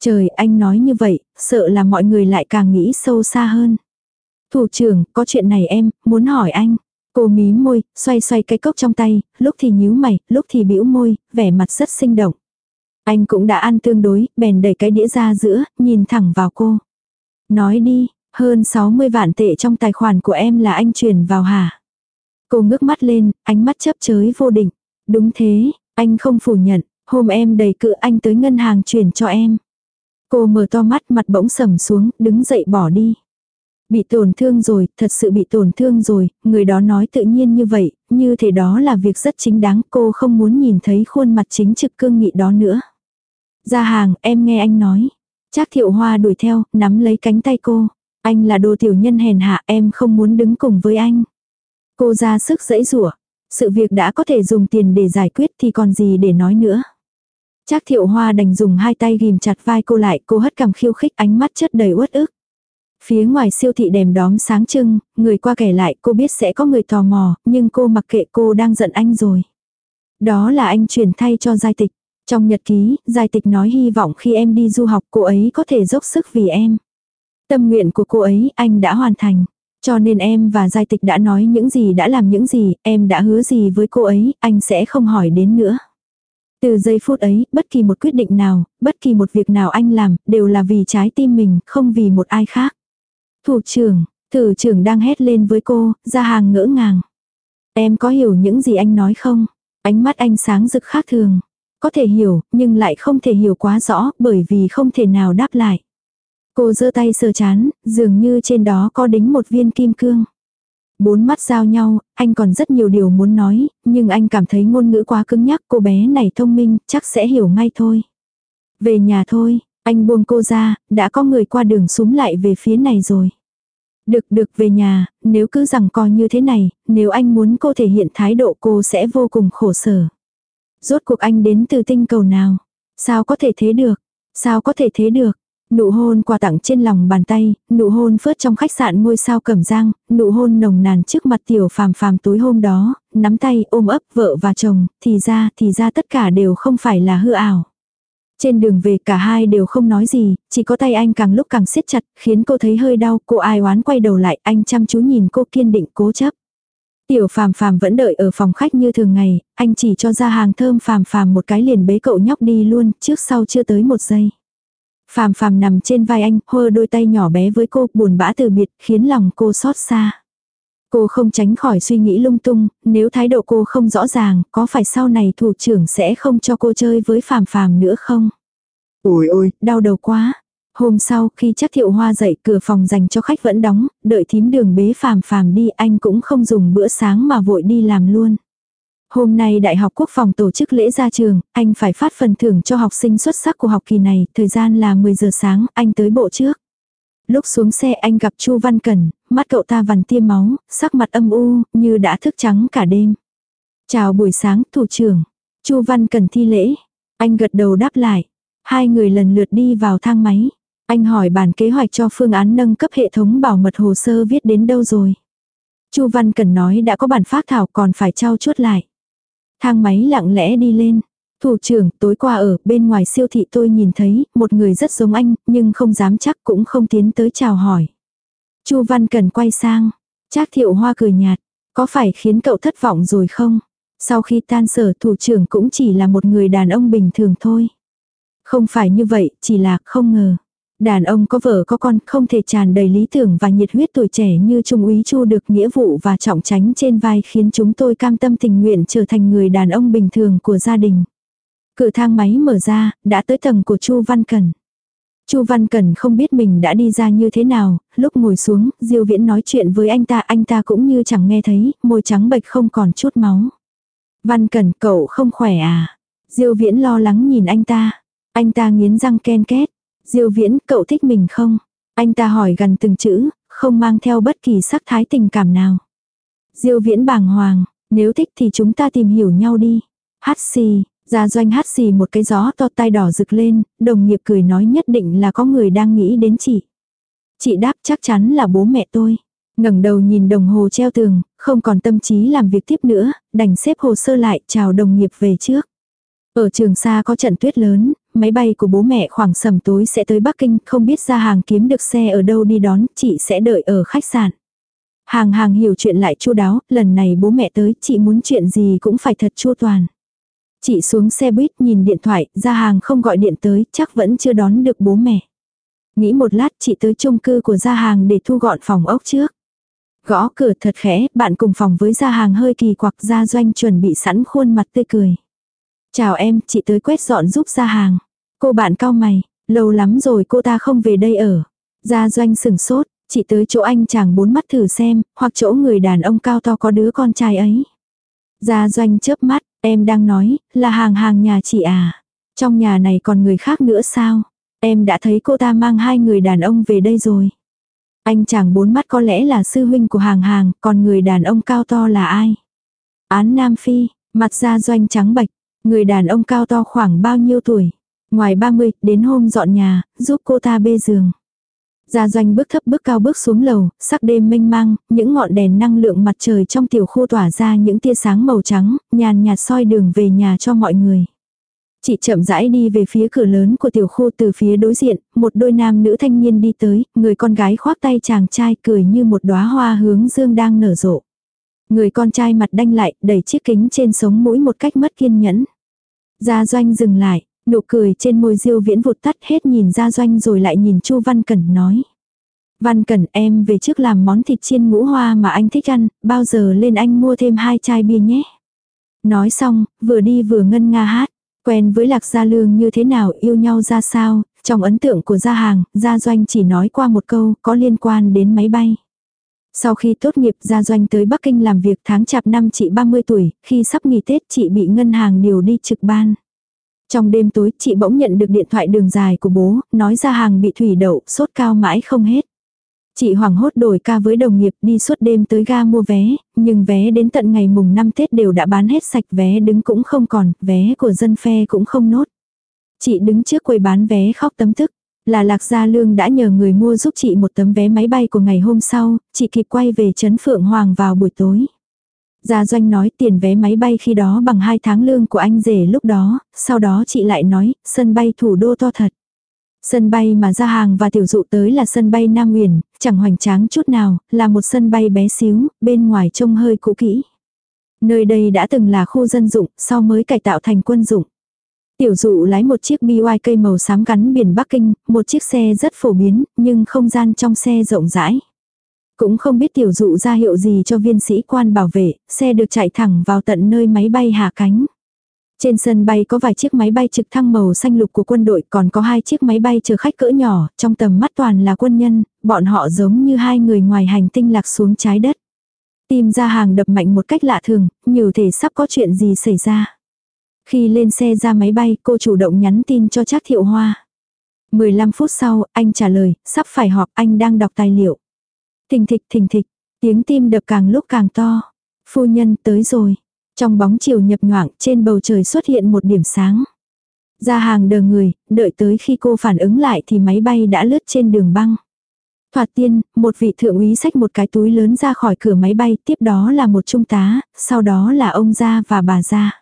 Trời, anh nói như vậy, sợ là mọi người lại càng nghĩ sâu xa hơn. Thủ trưởng, có chuyện này em, muốn hỏi anh. Cô mí môi, xoay xoay cái cốc trong tay, lúc thì nhíu mày, lúc thì bĩu môi, vẻ mặt rất sinh động. Anh cũng đã ăn tương đối, bèn đẩy cái đĩa ra giữa, nhìn thẳng vào cô. Nói đi, hơn 60 vạn tệ trong tài khoản của em là anh chuyển vào hả? Cô ngước mắt lên, ánh mắt chấp chới vô định. Đúng thế, anh không phủ nhận, hôm em đầy cự anh tới ngân hàng chuyển cho em. Cô mở to mắt mặt bỗng sầm xuống, đứng dậy bỏ đi. Bị tổn thương rồi, thật sự bị tổn thương rồi, người đó nói tự nhiên như vậy, như thế đó là việc rất chính đáng, cô không muốn nhìn thấy khuôn mặt chính trực cương nghị đó nữa. Ra hàng, em nghe anh nói. Trác thiệu hoa đuổi theo, nắm lấy cánh tay cô. Anh là đồ tiểu nhân hèn hạ, em không muốn đứng cùng với anh. Cô ra sức dẫy rủa sự việc đã có thể dùng tiền để giải quyết thì còn gì để nói nữa. Trác thiệu hoa đành dùng hai tay ghim chặt vai cô lại, cô hất cằm khiêu khích ánh mắt chất đầy uất ức. Phía ngoài siêu thị đèm đóm sáng trưng, người qua kẻ lại cô biết sẽ có người tò mò, nhưng cô mặc kệ cô đang giận anh rồi. Đó là anh chuyển thay cho giai tịch. Trong nhật ký, giai tịch nói hy vọng khi em đi du học cô ấy có thể dốc sức vì em. Tâm nguyện của cô ấy anh đã hoàn thành. Cho nên em và giai tịch đã nói những gì đã làm những gì, em đã hứa gì với cô ấy, anh sẽ không hỏi đến nữa. Từ giây phút ấy, bất kỳ một quyết định nào, bất kỳ một việc nào anh làm, đều là vì trái tim mình, không vì một ai khác. Thủ trưởng, thử trưởng đang hét lên với cô, ra hàng ngỡ ngàng. Em có hiểu những gì anh nói không? Ánh mắt anh sáng rực khác thường. Có thể hiểu, nhưng lại không thể hiểu quá rõ, bởi vì không thể nào đáp lại. Cô giơ tay sờ chán, dường như trên đó có đính một viên kim cương. Bốn mắt giao nhau, anh còn rất nhiều điều muốn nói, nhưng anh cảm thấy ngôn ngữ quá cứng nhắc cô bé này thông minh, chắc sẽ hiểu ngay thôi. Về nhà thôi, anh buông cô ra, đã có người qua đường súng lại về phía này rồi. Được được về nhà, nếu cứ rằng coi như thế này, nếu anh muốn cô thể hiện thái độ cô sẽ vô cùng khổ sở. Rốt cuộc anh đến từ tinh cầu nào? Sao có thể thế được? Sao có thể thế được? Nụ hôn quà tặng trên lòng bàn tay, nụ hôn phớt trong khách sạn ngôi sao cẩm giang, nụ hôn nồng nàn trước mặt tiểu phàm phàm tối hôm đó, nắm tay ôm ấp vợ và chồng, thì ra, thì ra tất cả đều không phải là hư ảo. Trên đường về cả hai đều không nói gì, chỉ có tay anh càng lúc càng siết chặt, khiến cô thấy hơi đau, cô ai oán quay đầu lại, anh chăm chú nhìn cô kiên định cố chấp. Tiểu phàm phàm vẫn đợi ở phòng khách như thường ngày, anh chỉ cho ra hàng thơm phàm phàm một cái liền bế cậu nhóc đi luôn, trước sau chưa tới một giây. Phàm phàm nằm trên vai anh, hơ đôi tay nhỏ bé với cô, buồn bã từ biệt, khiến lòng cô xót xa. Cô không tránh khỏi suy nghĩ lung tung, nếu thái độ cô không rõ ràng, có phải sau này thủ trưởng sẽ không cho cô chơi với phàm phàm nữa không? Ôi ôi, đau đầu quá. Hôm sau, khi chắc thiệu hoa dậy cửa phòng dành cho khách vẫn đóng, đợi thím đường bế phàm phàm đi anh cũng không dùng bữa sáng mà vội đi làm luôn. Hôm nay Đại học Quốc phòng tổ chức lễ ra trường, anh phải phát phần thưởng cho học sinh xuất sắc của học kỳ này, thời gian là 10 giờ sáng, anh tới bộ trước. Lúc xuống xe anh gặp Chu Văn Cẩn, mắt cậu ta vằn tiêm máu, sắc mặt âm u, như đã thức trắng cả đêm. Chào buổi sáng, thủ trưởng. Chu Văn Cẩn thi lễ. Anh gật đầu đáp lại. Hai người lần lượt đi vào thang máy. Anh hỏi bản kế hoạch cho phương án nâng cấp hệ thống bảo mật hồ sơ viết đến đâu rồi. Chu Văn Cẩn nói đã có bản phát thảo còn phải trao chuốt lại. Thang máy lặng lẽ đi lên. Thủ trưởng, tối qua ở bên ngoài siêu thị tôi nhìn thấy một người rất giống anh, nhưng không dám chắc cũng không tiến tới chào hỏi. Chu Văn Cần quay sang. Trác thiệu hoa cười nhạt. Có phải khiến cậu thất vọng rồi không? Sau khi tan sở thủ trưởng cũng chỉ là một người đàn ông bình thường thôi. Không phải như vậy, chỉ là không ngờ. Đàn ông có vợ có con không thể tràn đầy lý tưởng và nhiệt huyết tuổi trẻ như Trung úy Chu được nghĩa vụ và trọng tránh trên vai khiến chúng tôi cam tâm tình nguyện trở thành người đàn ông bình thường của gia đình. Cửa thang máy mở ra, đã tới tầng của Chu Văn Cẩn. Chu Văn Cẩn không biết mình đã đi ra như thế nào, lúc ngồi xuống, Diêu Viễn nói chuyện với anh ta, anh ta cũng như chẳng nghe thấy, môi trắng bệch không còn chút máu. Văn Cẩn, cậu không khỏe à? Diêu Viễn lo lắng nhìn anh ta. Anh ta nghiến răng ken két. Diêu Viễn, cậu thích mình không? Anh ta hỏi gần từng chữ, không mang theo bất kỳ sắc thái tình cảm nào. Diêu Viễn bàng hoàng, nếu thích thì chúng ta tìm hiểu nhau đi. Hát xì, Gia doanh hát xì một cái gió to tai đỏ rực lên, đồng nghiệp cười nói nhất định là có người đang nghĩ đến chị. Chị đáp chắc chắn là bố mẹ tôi. ngẩng đầu nhìn đồng hồ treo tường, không còn tâm trí làm việc tiếp nữa, đành xếp hồ sơ lại chào đồng nghiệp về trước. Ở trường xa có trận tuyết lớn, máy bay của bố mẹ khoảng sầm tối sẽ tới Bắc Kinh, không biết ra hàng kiếm được xe ở đâu đi đón, chị sẽ đợi ở khách sạn. Hàng hàng hiểu chuyện lại chu đáo, lần này bố mẹ tới, chị muốn chuyện gì cũng phải thật chu toàn. Chị xuống xe buýt nhìn điện thoại, ra hàng không gọi điện tới, chắc vẫn chưa đón được bố mẹ. Nghĩ một lát chị tới chung cư của gia hàng để thu gọn phòng ốc trước. Gõ cửa thật khẽ, bạn cùng phòng với gia hàng hơi kỳ quặc gia doanh chuẩn bị sẵn khuôn mặt tươi cười. Chào em, chị tới quét dọn giúp ra hàng. Cô bạn cao mày, lâu lắm rồi cô ta không về đây ở. Gia doanh sừng sốt, chị tới chỗ anh chàng bốn mắt thử xem, hoặc chỗ người đàn ông cao to có đứa con trai ấy. Gia doanh chớp mắt, em đang nói, là hàng hàng nhà chị à. Trong nhà này còn người khác nữa sao? Em đã thấy cô ta mang hai người đàn ông về đây rồi. Anh chàng bốn mắt có lẽ là sư huynh của hàng hàng, còn người đàn ông cao to là ai? Án Nam Phi, mặt da doanh trắng bạch, người đàn ông cao to khoảng bao nhiêu tuổi? Ngoài 30, đến hôm dọn nhà, giúp cô ta bê giường. Gia doanh bước thấp bước cao bước xuống lầu, sắc đêm mênh mang, những ngọn đèn năng lượng mặt trời trong tiểu khu tỏa ra những tia sáng màu trắng, nhàn nhạt soi đường về nhà cho mọi người. Chị chậm rãi đi về phía cửa lớn của tiểu khu từ phía đối diện, một đôi nam nữ thanh niên đi tới, người con gái khoác tay chàng trai cười như một đóa hoa hướng dương đang nở rộ. Người con trai mặt đanh lại, đẩy chiếc kính trên sống mũi một cách mất kiên nhẫn. Gia doanh dừng lại, nụ cười trên môi diêu viễn vụt tắt hết nhìn Gia doanh rồi lại nhìn Chu Văn Cẩn nói. Văn Cẩn em về trước làm món thịt chiên ngũ hoa mà anh thích ăn, bao giờ lên anh mua thêm hai chai bia nhé. Nói xong, vừa đi vừa ngân nga hát. Quen với Lạc Gia Lương như thế nào, yêu nhau ra sao, trong ấn tượng của Gia Hàng, Gia Doanh chỉ nói qua một câu, có liên quan đến máy bay. Sau khi tốt nghiệp ra Doanh tới Bắc Kinh làm việc tháng chạp năm chị 30 tuổi, khi sắp nghỉ Tết chị bị ngân hàng điều đi trực ban. Trong đêm tối chị bỗng nhận được điện thoại đường dài của bố, nói Gia Hàng bị thủy đậu, sốt cao mãi không hết. Chị hoảng hốt đổi ca với đồng nghiệp đi suốt đêm tới ga mua vé, nhưng vé đến tận ngày mùng 5 Tết đều đã bán hết sạch vé đứng cũng không còn, vé của dân phe cũng không nốt. Chị đứng trước quầy bán vé khóc tấm tức. Là Lạc Gia Lương đã nhờ người mua giúp chị một tấm vé máy bay của ngày hôm sau, chị kịp quay về Trấn Phượng Hoàng vào buổi tối. Gia Doanh nói tiền vé máy bay khi đó bằng 2 tháng lương của anh rể lúc đó, sau đó chị lại nói, sân bay thủ đô to thật. Sân bay mà ra hàng và tiểu dụ tới là sân bay Nam Nguyền, chẳng hoành tráng chút nào, là một sân bay bé xíu, bên ngoài trông hơi cũ kỹ. Nơi đây đã từng là khu dân dụng, sau mới cải tạo thành quân dụng. Tiểu dụ lái một chiếc BYK màu xám gắn biển Bắc Kinh, một chiếc xe rất phổ biến, nhưng không gian trong xe rộng rãi. Cũng không biết tiểu dụ ra hiệu gì cho viên sĩ quan bảo vệ, xe được chạy thẳng vào tận nơi máy bay hạ cánh. Trên sân bay có vài chiếc máy bay trực thăng màu xanh lục của quân đội còn có hai chiếc máy bay chở khách cỡ nhỏ, trong tầm mắt toàn là quân nhân, bọn họ giống như hai người ngoài hành tinh lạc xuống trái đất. Tim ra hàng đập mạnh một cách lạ thường, nhiều thể sắp có chuyện gì xảy ra. Khi lên xe ra máy bay cô chủ động nhắn tin cho Trác Thiệu Hoa. 15 phút sau, anh trả lời, sắp phải họp anh đang đọc tài liệu. Thình thịch thình thịch, tiếng tim đập càng lúc càng to. Phu nhân tới rồi. Trong bóng chiều nhập nhoạng trên bầu trời xuất hiện một điểm sáng. Ra hàng đờ người, đợi tới khi cô phản ứng lại thì máy bay đã lướt trên đường băng. Thoạt tiên, một vị thượng úy xách một cái túi lớn ra khỏi cửa máy bay, tiếp đó là một trung tá, sau đó là ông gia và bà gia.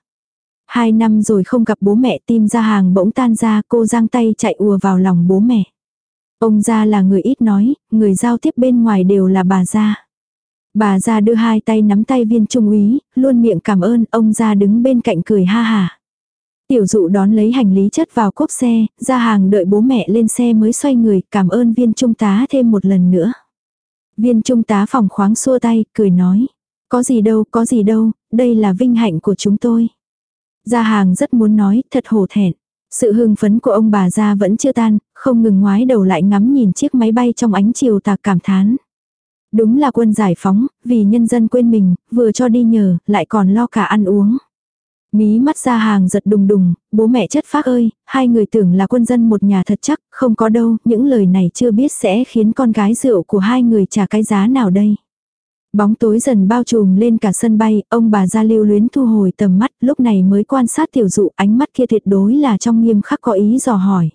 Hai năm rồi không gặp bố mẹ tim ra hàng bỗng tan ra cô giang tay chạy ùa vào lòng bố mẹ. Ông gia là người ít nói, người giao tiếp bên ngoài đều là bà gia. Bà ra đưa hai tay nắm tay viên trung úy, luôn miệng cảm ơn, ông ra đứng bên cạnh cười ha hà. Tiểu dụ đón lấy hành lý chất vào cốp xe, ra hàng đợi bố mẹ lên xe mới xoay người, cảm ơn viên trung tá thêm một lần nữa. Viên trung tá phòng khoáng xua tay, cười nói. Có gì đâu, có gì đâu, đây là vinh hạnh của chúng tôi. Gia hàng rất muốn nói, thật hổ thẹn. Sự hưng phấn của ông bà gia vẫn chưa tan, không ngừng ngoái đầu lại ngắm nhìn chiếc máy bay trong ánh chiều tà cảm thán. Đúng là quân giải phóng, vì nhân dân quên mình, vừa cho đi nhờ, lại còn lo cả ăn uống. Mí mắt ra hàng giật đùng đùng, bố mẹ chất phác ơi, hai người tưởng là quân dân một nhà thật chắc, không có đâu, những lời này chưa biết sẽ khiến con gái rượu của hai người trả cái giá nào đây. Bóng tối dần bao trùm lên cả sân bay, ông bà ra lưu luyến thu hồi tầm mắt, lúc này mới quan sát tiểu dụ ánh mắt kia tuyệt đối là trong nghiêm khắc có ý dò hỏi.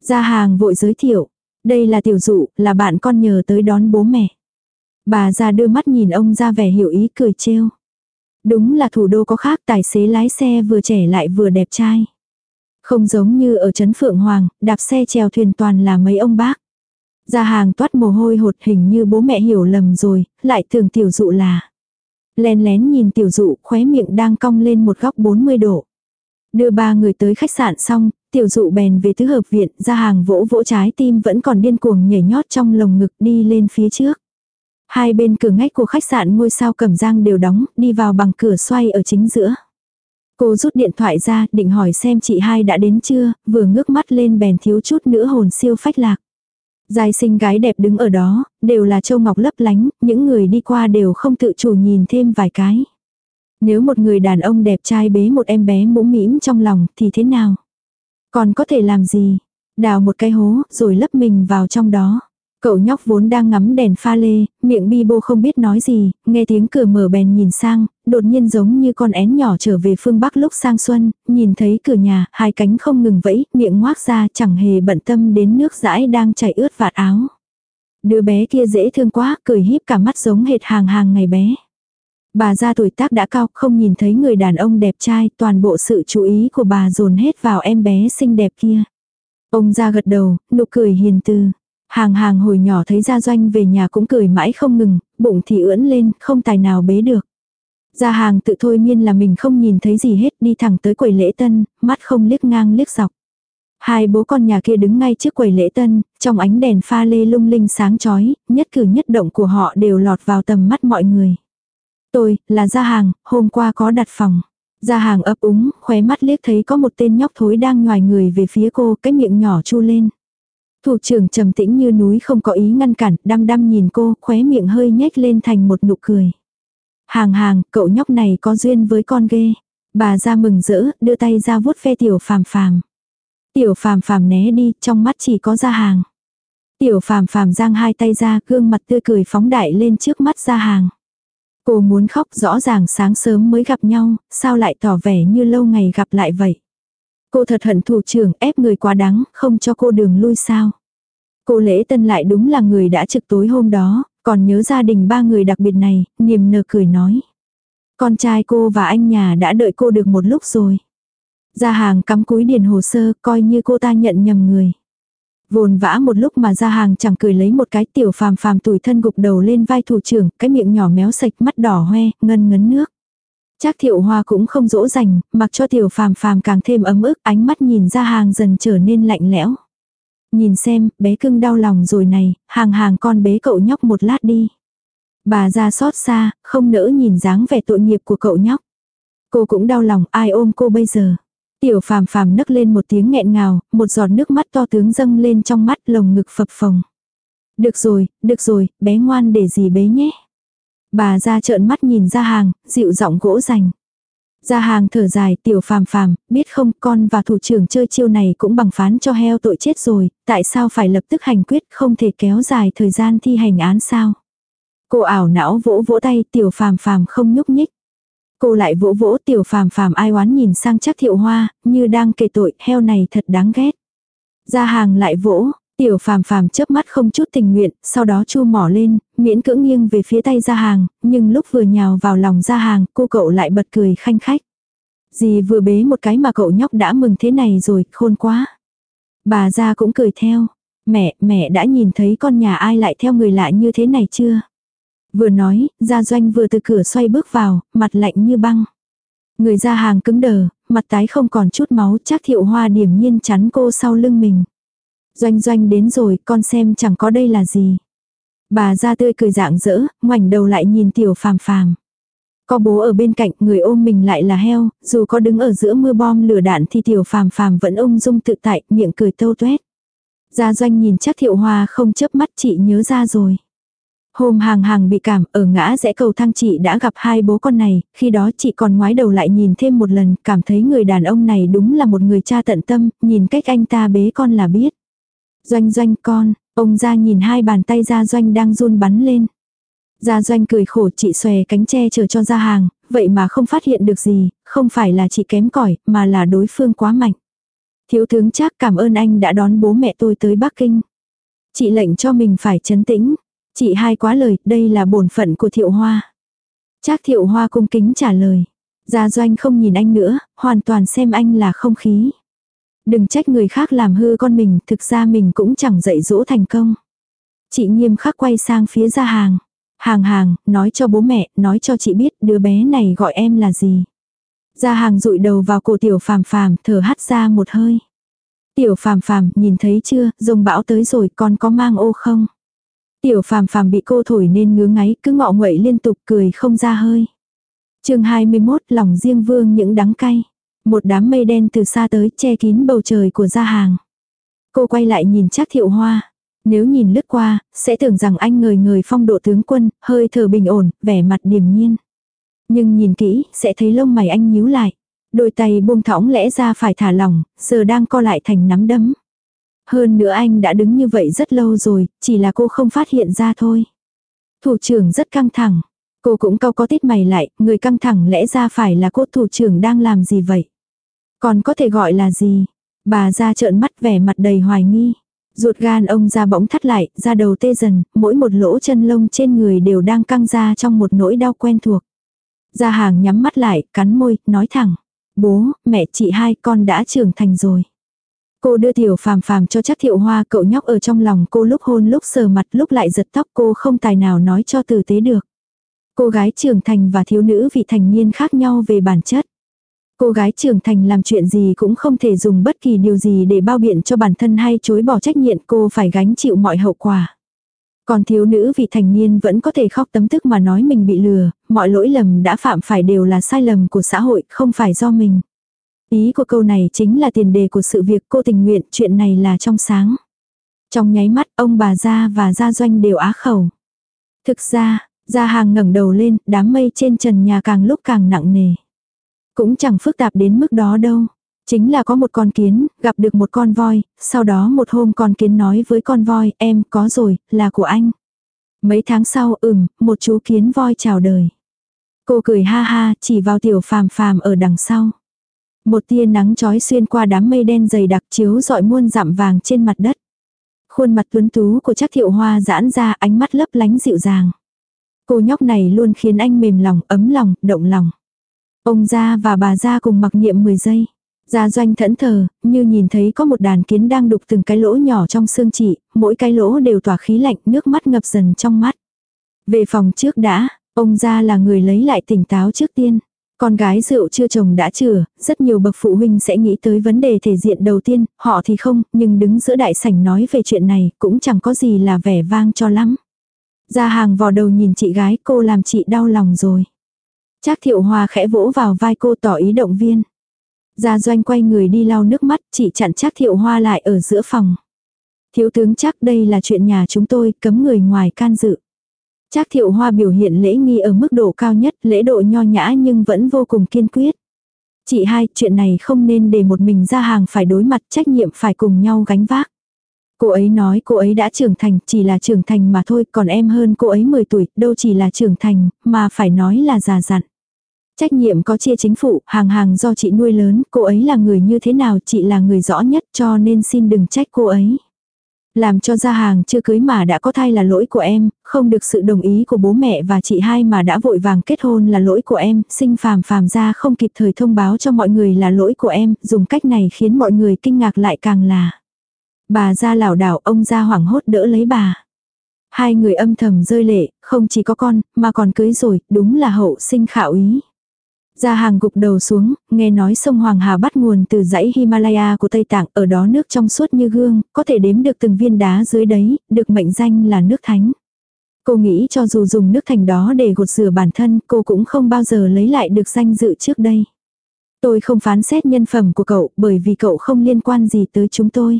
Gia hàng vội giới thiệu, đây là tiểu dụ, là bạn con nhờ tới đón bố mẹ. Bà ra đưa mắt nhìn ông ra vẻ hiểu ý cười trêu. Đúng là thủ đô có khác tài xế lái xe vừa trẻ lại vừa đẹp trai. Không giống như ở Trấn Phượng Hoàng, đạp xe chèo thuyền toàn là mấy ông bác. Ra hàng toát mồ hôi hột hình như bố mẹ hiểu lầm rồi, lại tưởng tiểu dụ là. lén lén nhìn tiểu dụ khóe miệng đang cong lên một góc 40 độ. Đưa ba người tới khách sạn xong, tiểu dụ bèn về thứ hợp viện, ra hàng vỗ vỗ trái tim vẫn còn điên cuồng nhảy nhót trong lồng ngực đi lên phía trước. Hai bên cửa ngách của khách sạn ngôi sao cẩm giang đều đóng, đi vào bằng cửa xoay ở chính giữa. Cô rút điện thoại ra, định hỏi xem chị hai đã đến chưa, vừa ngước mắt lên bèn thiếu chút nữa hồn siêu phách lạc. Giai sinh gái đẹp đứng ở đó, đều là châu ngọc lấp lánh, những người đi qua đều không tự chủ nhìn thêm vài cái. Nếu một người đàn ông đẹp trai bế một em bé mũm mĩm trong lòng thì thế nào? Còn có thể làm gì? Đào một cái hố rồi lấp mình vào trong đó. Cậu nhóc vốn đang ngắm đèn pha lê, miệng bi bô không biết nói gì, nghe tiếng cửa mở bèn nhìn sang, đột nhiên giống như con én nhỏ trở về phương Bắc lúc sang xuân, nhìn thấy cửa nhà, hai cánh không ngừng vẫy, miệng ngoác ra chẳng hề bận tâm đến nước dãi đang chảy ướt vạt áo. Đứa bé kia dễ thương quá, cười híp cả mắt giống hệt hàng hàng ngày bé. Bà ra tuổi tác đã cao, không nhìn thấy người đàn ông đẹp trai, toàn bộ sự chú ý của bà dồn hết vào em bé xinh đẹp kia. Ông ra gật đầu, nụ cười hiền từ. Hàng hàng hồi nhỏ thấy gia doanh về nhà cũng cười mãi không ngừng, bụng thì ưỡn lên, không tài nào bế được. Gia hàng tự thôi miên là mình không nhìn thấy gì hết, đi thẳng tới quầy lễ tân, mắt không liếc ngang liếc dọc. Hai bố con nhà kia đứng ngay trước quầy lễ tân, trong ánh đèn pha lê lung linh sáng chói, nhất cử nhất động của họ đều lọt vào tầm mắt mọi người. Tôi, là Gia hàng, hôm qua có đặt phòng. Gia hàng ấp úng, khóe mắt liếc thấy có một tên nhóc thối đang nhòi người về phía cô, cái miệng nhỏ chu lên. Thủ trưởng trầm tĩnh như núi không có ý ngăn cản, đăm đăm nhìn cô, khóe miệng hơi nhếch lên thành một nụ cười. Hàng hàng, cậu nhóc này có duyên với con ghê. Bà ra mừng rỡ, đưa tay ra vuốt phe tiểu phàm phàm. Tiểu phàm phàm né đi, trong mắt chỉ có ra hàng. Tiểu phàm phàm giang hai tay ra, gương mặt tươi cười phóng đại lên trước mắt ra hàng. Cô muốn khóc rõ ràng sáng sớm mới gặp nhau, sao lại tỏ vẻ như lâu ngày gặp lại vậy. Cô thật hận thủ trưởng ép người quá đáng, không cho cô đường lui sao. Cô lễ tân lại đúng là người đã trực tối hôm đó, còn nhớ gia đình ba người đặc biệt này, niềm nở cười nói. Con trai cô và anh nhà đã đợi cô được một lúc rồi. Ra hàng cắm cúi điền hồ sơ, coi như cô ta nhận nhầm người. Vồn vã một lúc mà ra hàng chẳng cười lấy một cái tiểu phàm phàm tủi thân gục đầu lên vai thủ trưởng, cái miệng nhỏ méo sạch mắt đỏ hoe, ngân ngấn nước. Trác thiệu hoa cũng không dỗ dành, mặc cho tiểu phàm phàm càng thêm ấm ức, ánh mắt nhìn ra hàng dần trở nên lạnh lẽo. Nhìn xem, bé cưng đau lòng rồi này, hàng hàng con bế cậu nhóc một lát đi. Bà ra xót xa, không nỡ nhìn dáng vẻ tội nghiệp của cậu nhóc. Cô cũng đau lòng, ai ôm cô bây giờ. Tiểu phàm phàm nấc lên một tiếng nghẹn ngào, một giọt nước mắt to tướng dâng lên trong mắt lồng ngực phập phồng. Được rồi, được rồi, bé ngoan để gì bế nhé. Bà ra trợn mắt nhìn ra hàng, dịu giọng gỗ rành. Ra hàng thở dài, tiểu phàm phàm, biết không con và thủ trưởng chơi chiêu này cũng bằng phán cho heo tội chết rồi, tại sao phải lập tức hành quyết không thể kéo dài thời gian thi hành án sao? Cô ảo não vỗ vỗ tay tiểu phàm phàm không nhúc nhích. Cô lại vỗ vỗ tiểu phàm phàm ai oán nhìn sang chắc thiệu hoa, như đang kể tội, heo này thật đáng ghét. Ra hàng lại vỗ, tiểu phàm phàm chớp mắt không chút tình nguyện, sau đó chu mỏ lên, miễn cưỡng nghiêng về phía tay ra hàng, nhưng lúc vừa nhào vào lòng ra hàng, cô cậu lại bật cười khanh khách. Dì vừa bế một cái mà cậu nhóc đã mừng thế này rồi, khôn quá. Bà ra cũng cười theo. Mẹ, mẹ đã nhìn thấy con nhà ai lại theo người lạ như thế này chưa? Vừa nói, Gia Doanh vừa từ cửa xoay bước vào, mặt lạnh như băng. Người ra hàng cứng đờ, mặt tái không còn chút máu, chắc thiệu hoa điểm nhiên chắn cô sau lưng mình. Doanh doanh đến rồi, con xem chẳng có đây là gì. Bà ra tươi cười dạng dỡ, ngoảnh đầu lại nhìn tiểu phàm phàm. Có bố ở bên cạnh, người ôm mình lại là heo, dù có đứng ở giữa mưa bom lửa đạn thì tiểu phàm phàm vẫn ung dung tự tại, miệng cười tâu tuét. Gia doanh nhìn chắc thiệu hoa không chớp mắt chị nhớ ra rồi. Hôm hàng hàng bị cảm ở ngã rẽ cầu thang chị đã gặp hai bố con này, khi đó chị còn ngoái đầu lại nhìn thêm một lần, cảm thấy người đàn ông này đúng là một người cha tận tâm, nhìn cách anh ta bế con là biết. Doanh doanh con, ông ra nhìn hai bàn tay ra doanh đang run bắn lên. Gia doanh cười khổ chị xòe cánh che chờ cho ra hàng, vậy mà không phát hiện được gì, không phải là chị kém cỏi mà là đối phương quá mạnh. Thiếu tướng chắc cảm ơn anh đã đón bố mẹ tôi tới Bắc Kinh. Chị lệnh cho mình phải chấn tĩnh. Chị hai quá lời, đây là bổn phận của thiệu hoa. Trác thiệu hoa cung kính trả lời. Gia doanh không nhìn anh nữa, hoàn toàn xem anh là không khí. Đừng trách người khác làm hư con mình, thực ra mình cũng chẳng dạy dỗ thành công. Chị nghiêm khắc quay sang phía ra hàng. Hàng hàng, nói cho bố mẹ, nói cho chị biết đứa bé này gọi em là gì. Ra hàng rụi đầu vào cổ tiểu phàm phàm, thở hắt ra một hơi. Tiểu phàm phàm, nhìn thấy chưa, rồng bão tới rồi, con có mang ô không? Tiểu phàm phàm bị cô thổi nên ngứa ngáy, cứ ngọ nguậy liên tục cười không ra hơi. chương 21, lòng riêng vương những đắng cay. Một đám mây đen từ xa tới che kín bầu trời của gia hàng. Cô quay lại nhìn chắc thiệu hoa. Nếu nhìn lướt qua, sẽ tưởng rằng anh người người phong độ tướng quân, hơi thở bình ổn, vẻ mặt điềm nhiên. Nhưng nhìn kỹ, sẽ thấy lông mày anh nhíu lại. Đôi tay buông thõng lẽ ra phải thả lỏng, giờ đang co lại thành nắm đấm. Hơn nữa anh đã đứng như vậy rất lâu rồi, chỉ là cô không phát hiện ra thôi. Thủ trưởng rất căng thẳng. Cô cũng cau có tít mày lại, người căng thẳng lẽ ra phải là cô thủ trưởng đang làm gì vậy? Còn có thể gọi là gì? Bà ra trợn mắt vẻ mặt đầy hoài nghi. Ruột gan ông ra bỗng thắt lại, ra đầu tê dần, mỗi một lỗ chân lông trên người đều đang căng ra trong một nỗi đau quen thuộc. Gia hàng nhắm mắt lại, cắn môi, nói thẳng. Bố, mẹ chị hai con đã trưởng thành rồi. Cô đưa tiểu phàm phàm cho chắc thiệu hoa cậu nhóc ở trong lòng cô lúc hôn lúc sờ mặt lúc lại giật tóc cô không tài nào nói cho tử tế được. Cô gái trưởng thành và thiếu nữ vị thành niên khác nhau về bản chất. Cô gái trưởng thành làm chuyện gì cũng không thể dùng bất kỳ điều gì để bao biện cho bản thân hay chối bỏ trách nhiệm cô phải gánh chịu mọi hậu quả. Còn thiếu nữ vị thành niên vẫn có thể khóc tấm tức mà nói mình bị lừa, mọi lỗi lầm đã phạm phải đều là sai lầm của xã hội, không phải do mình. Ý của câu này chính là tiền đề của sự việc cô tình nguyện, chuyện này là trong sáng. Trong nháy mắt, ông bà Gia và Gia Doanh đều á khẩu. Thực ra, Gia Hàng ngẩng đầu lên, đám mây trên trần nhà càng lúc càng nặng nề. Cũng chẳng phức tạp đến mức đó đâu. Chính là có một con kiến, gặp được một con voi, sau đó một hôm con kiến nói với con voi, em có rồi, là của anh. Mấy tháng sau, ừm, một chú kiến voi chào đời. Cô cười ha ha, chỉ vào tiểu phàm phàm ở đằng sau. Một tia nắng trói xuyên qua đám mây đen dày đặc chiếu dọi muôn dặm vàng trên mặt đất. Khuôn mặt tuấn tú của chắc thiệu hoa giãn ra ánh mắt lấp lánh dịu dàng. Cô nhóc này luôn khiến anh mềm lòng, ấm lòng, động lòng. Ông gia và bà gia cùng mặc niệm 10 giây. Gia doanh thẫn thờ, như nhìn thấy có một đàn kiến đang đục từng cái lỗ nhỏ trong xương chị mỗi cái lỗ đều tỏa khí lạnh, nước mắt ngập dần trong mắt. Về phòng trước đã, ông gia là người lấy lại tỉnh táo trước tiên. Con gái rượu chưa chồng đã chừa, rất nhiều bậc phụ huynh sẽ nghĩ tới vấn đề thể diện đầu tiên, họ thì không, nhưng đứng giữa đại sảnh nói về chuyện này cũng chẳng có gì là vẻ vang cho lắm. Ra hàng vò đầu nhìn chị gái cô làm chị đau lòng rồi. Trác thiệu Hoa khẽ vỗ vào vai cô tỏ ý động viên. Gia doanh quay người đi lau nước mắt, chị chặn Trác thiệu hoa lại ở giữa phòng. Thiếu tướng chắc đây là chuyện nhà chúng tôi, cấm người ngoài can dự. Trác thiệu hoa biểu hiện lễ nghi ở mức độ cao nhất, lễ độ nho nhã nhưng vẫn vô cùng kiên quyết. Chị hai, chuyện này không nên để một mình ra hàng phải đối mặt trách nhiệm phải cùng nhau gánh vác. Cô ấy nói cô ấy đã trưởng thành, chỉ là trưởng thành mà thôi, còn em hơn cô ấy 10 tuổi, đâu chỉ là trưởng thành, mà phải nói là già dặn. Trách nhiệm có chia chính phủ, hàng hàng do chị nuôi lớn, cô ấy là người như thế nào, chị là người rõ nhất cho nên xin đừng trách cô ấy. Làm cho ra hàng chưa cưới mà đã có thai là lỗi của em, không được sự đồng ý của bố mẹ và chị hai mà đã vội vàng kết hôn là lỗi của em, sinh phàm phàm ra không kịp thời thông báo cho mọi người là lỗi của em, dùng cách này khiến mọi người kinh ngạc lại càng là. Bà ra lảo đảo ông ra hoảng hốt đỡ lấy bà. Hai người âm thầm rơi lệ, không chỉ có con, mà còn cưới rồi, đúng là hậu sinh khảo ý gia hàng gục đầu xuống, nghe nói sông Hoàng Hà bắt nguồn từ dãy Himalaya của Tây Tạng, ở đó nước trong suốt như gương, có thể đếm được từng viên đá dưới đấy, được mệnh danh là nước thánh. Cô nghĩ cho dù dùng nước thành đó để gột rửa bản thân, cô cũng không bao giờ lấy lại được danh dự trước đây. Tôi không phán xét nhân phẩm của cậu, bởi vì cậu không liên quan gì tới chúng tôi.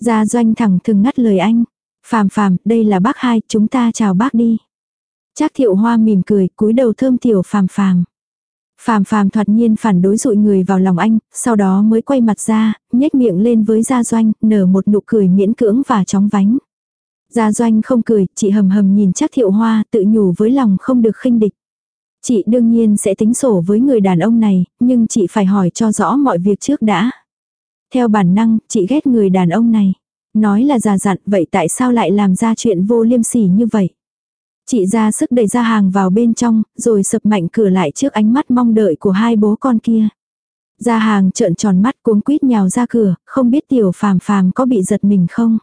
Gia doanh thẳng thừng ngắt lời anh. Phàm phàm, đây là bác hai, chúng ta chào bác đi. Trác thiệu hoa mỉm cười, cúi đầu thơm tiểu phàm phàm. Phàm phàm thoạt nhiên phản đối dụi người vào lòng anh, sau đó mới quay mặt ra, nhếch miệng lên với gia doanh, nở một nụ cười miễn cưỡng và chóng vánh. Gia doanh không cười, chị hầm hầm nhìn chắc thiệu hoa, tự nhủ với lòng không được khinh địch. Chị đương nhiên sẽ tính sổ với người đàn ông này, nhưng chị phải hỏi cho rõ mọi việc trước đã. Theo bản năng, chị ghét người đàn ông này. Nói là già dặn, vậy tại sao lại làm ra chuyện vô liêm sỉ như vậy? Chị ra sức đẩy ra hàng vào bên trong, rồi sập mạnh cửa lại trước ánh mắt mong đợi của hai bố con kia. Ra hàng trợn tròn mắt cuống quýt nhào ra cửa, không biết tiểu phàm phàm có bị giật mình không.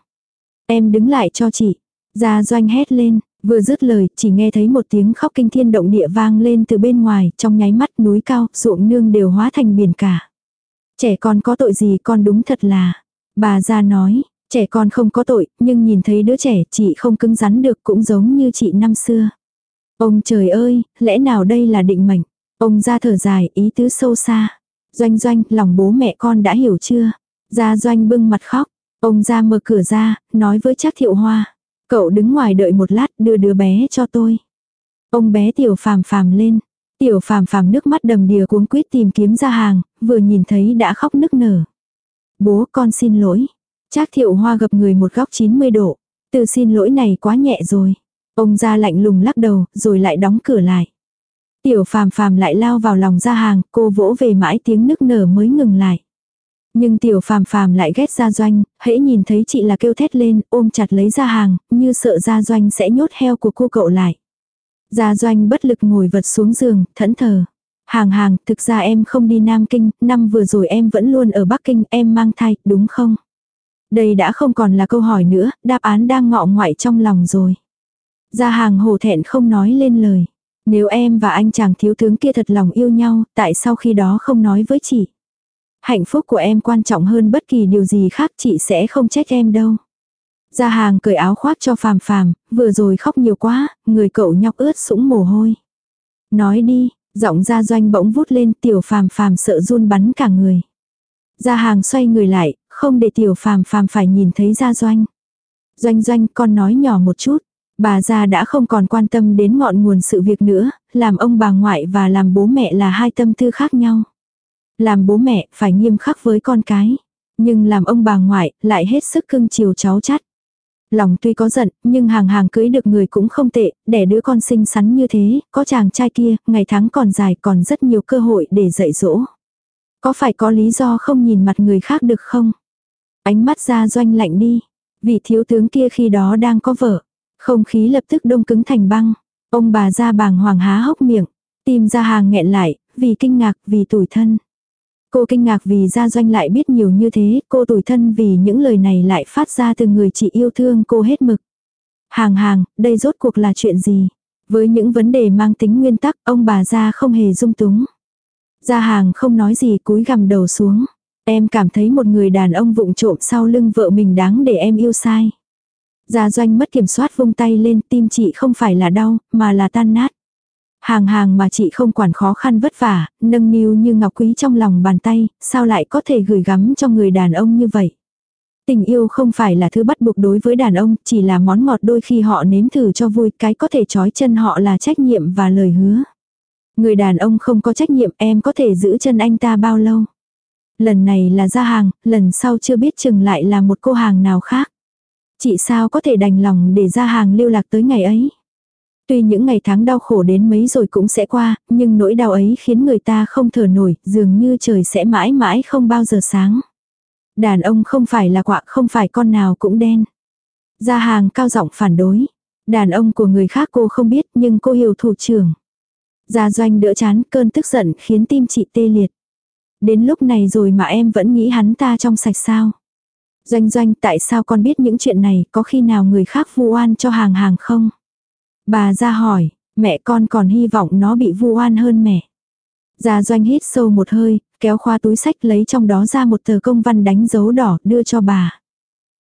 Em đứng lại cho chị. ra doanh hét lên, vừa dứt lời, chỉ nghe thấy một tiếng khóc kinh thiên động địa vang lên từ bên ngoài, trong nháy mắt núi cao, ruộng nương đều hóa thành biển cả. Trẻ con có tội gì con đúng thật là. Bà ra nói, trẻ con không có tội, nhưng nhìn thấy đứa trẻ chị không cứng rắn được cũng giống như chị năm xưa. Ông trời ơi, lẽ nào đây là định mệnh? Ông ra thở dài, ý tứ sâu xa. Doanh doanh, lòng bố mẹ con đã hiểu chưa? Gia doanh bưng mặt khóc. Ông ra mở cửa ra, nói với chắc thiệu hoa. Cậu đứng ngoài đợi một lát đưa đứa bé cho tôi. Ông bé tiểu phàm phàm lên. Tiểu phàm phàm nước mắt đầm đìa cuống quýt tìm kiếm ra hàng, vừa nhìn thấy đã khóc nức nở. Bố con xin lỗi. Trác thiệu hoa gập người một góc 90 độ. Từ xin lỗi này quá nhẹ rồi. Ông ra lạnh lùng lắc đầu, rồi lại đóng cửa lại. Tiểu phàm phàm lại lao vào lòng ra hàng, cô vỗ về mãi tiếng nức nở mới ngừng lại. Nhưng tiểu phàm phàm lại ghét ra doanh, hễ nhìn thấy chị là kêu thét lên, ôm chặt lấy ra hàng, như sợ ra doanh sẽ nhốt heo của cô cậu lại. Gia doanh bất lực ngồi vật xuống giường, thẫn thờ. Hàng hàng, thực ra em không đi Nam Kinh, năm vừa rồi em vẫn luôn ở Bắc Kinh, em mang thai, đúng không? Đây đã không còn là câu hỏi nữa, đáp án đang ngọ ngoại trong lòng rồi. Gia hàng hồ thẹn không nói lên lời. Nếu em và anh chàng thiếu tướng kia thật lòng yêu nhau, tại sao khi đó không nói với chị? Hạnh phúc của em quan trọng hơn bất kỳ điều gì khác chị sẽ không trách em đâu. Gia hàng cởi áo khoác cho phàm phàm, vừa rồi khóc nhiều quá, người cậu nhóc ướt sũng mồ hôi. Nói đi, giọng gia doanh bỗng vút lên tiểu phàm phàm sợ run bắn cả người. Gia hàng xoay người lại, không để tiểu phàm phàm phải nhìn thấy gia doanh. Doanh doanh con nói nhỏ một chút. Bà già đã không còn quan tâm đến ngọn nguồn sự việc nữa, làm ông bà ngoại và làm bố mẹ là hai tâm tư khác nhau. Làm bố mẹ phải nghiêm khắc với con cái, nhưng làm ông bà ngoại lại hết sức cưng chiều cháu chắt. Lòng tuy có giận, nhưng hàng hàng cưới được người cũng không tệ, đẻ đứa con xinh xắn như thế, có chàng trai kia, ngày tháng còn dài còn rất nhiều cơ hội để dạy dỗ. Có phải có lý do không nhìn mặt người khác được không? Ánh mắt ra doanh lạnh đi. Vị thiếu tướng kia khi đó đang có vợ. Không khí lập tức đông cứng thành băng. Ông bà ra bàng hoàng há hốc miệng. Tìm ra hàng nghẹn lại, vì kinh ngạc, vì tủi thân. Cô kinh ngạc vì gia doanh lại biết nhiều như thế, cô tủi thân vì những lời này lại phát ra từ người chị yêu thương cô hết mực. Hàng hàng, đây rốt cuộc là chuyện gì? Với những vấn đề mang tính nguyên tắc, ông bà gia không hề dung túng. Gia hàng không nói gì cúi gằm đầu xuống. Em cảm thấy một người đàn ông vụng trộm sau lưng vợ mình đáng để em yêu sai. Gia doanh mất kiểm soát vung tay lên tim chị không phải là đau, mà là tan nát. Hàng hàng mà chị không quản khó khăn vất vả, nâng niu như ngọc quý trong lòng bàn tay, sao lại có thể gửi gắm cho người đàn ông như vậy. Tình yêu không phải là thứ bắt buộc đối với đàn ông, chỉ là món ngọt đôi khi họ nếm thử cho vui, cái có thể trói chân họ là trách nhiệm và lời hứa. Người đàn ông không có trách nhiệm em có thể giữ chân anh ta bao lâu. Lần này là ra hàng, lần sau chưa biết chừng lại là một cô hàng nào khác. Chị sao có thể đành lòng để ra hàng lưu lạc tới ngày ấy. Tuy những ngày tháng đau khổ đến mấy rồi cũng sẽ qua, nhưng nỗi đau ấy khiến người ta không thở nổi, dường như trời sẽ mãi mãi không bao giờ sáng. Đàn ông không phải là quạ, không phải con nào cũng đen. Gia hàng cao giọng phản đối. Đàn ông của người khác cô không biết nhưng cô hiểu thủ trưởng. Gia doanh đỡ chán cơn tức giận khiến tim chị tê liệt. Đến lúc này rồi mà em vẫn nghĩ hắn ta trong sạch sao. Doanh doanh tại sao con biết những chuyện này có khi nào người khác vu oan cho hàng hàng không? Bà ra hỏi, mẹ con còn hy vọng nó bị vu oan hơn mẹ. Gia doanh hít sâu một hơi, kéo khoa túi sách lấy trong đó ra một tờ công văn đánh dấu đỏ đưa cho bà.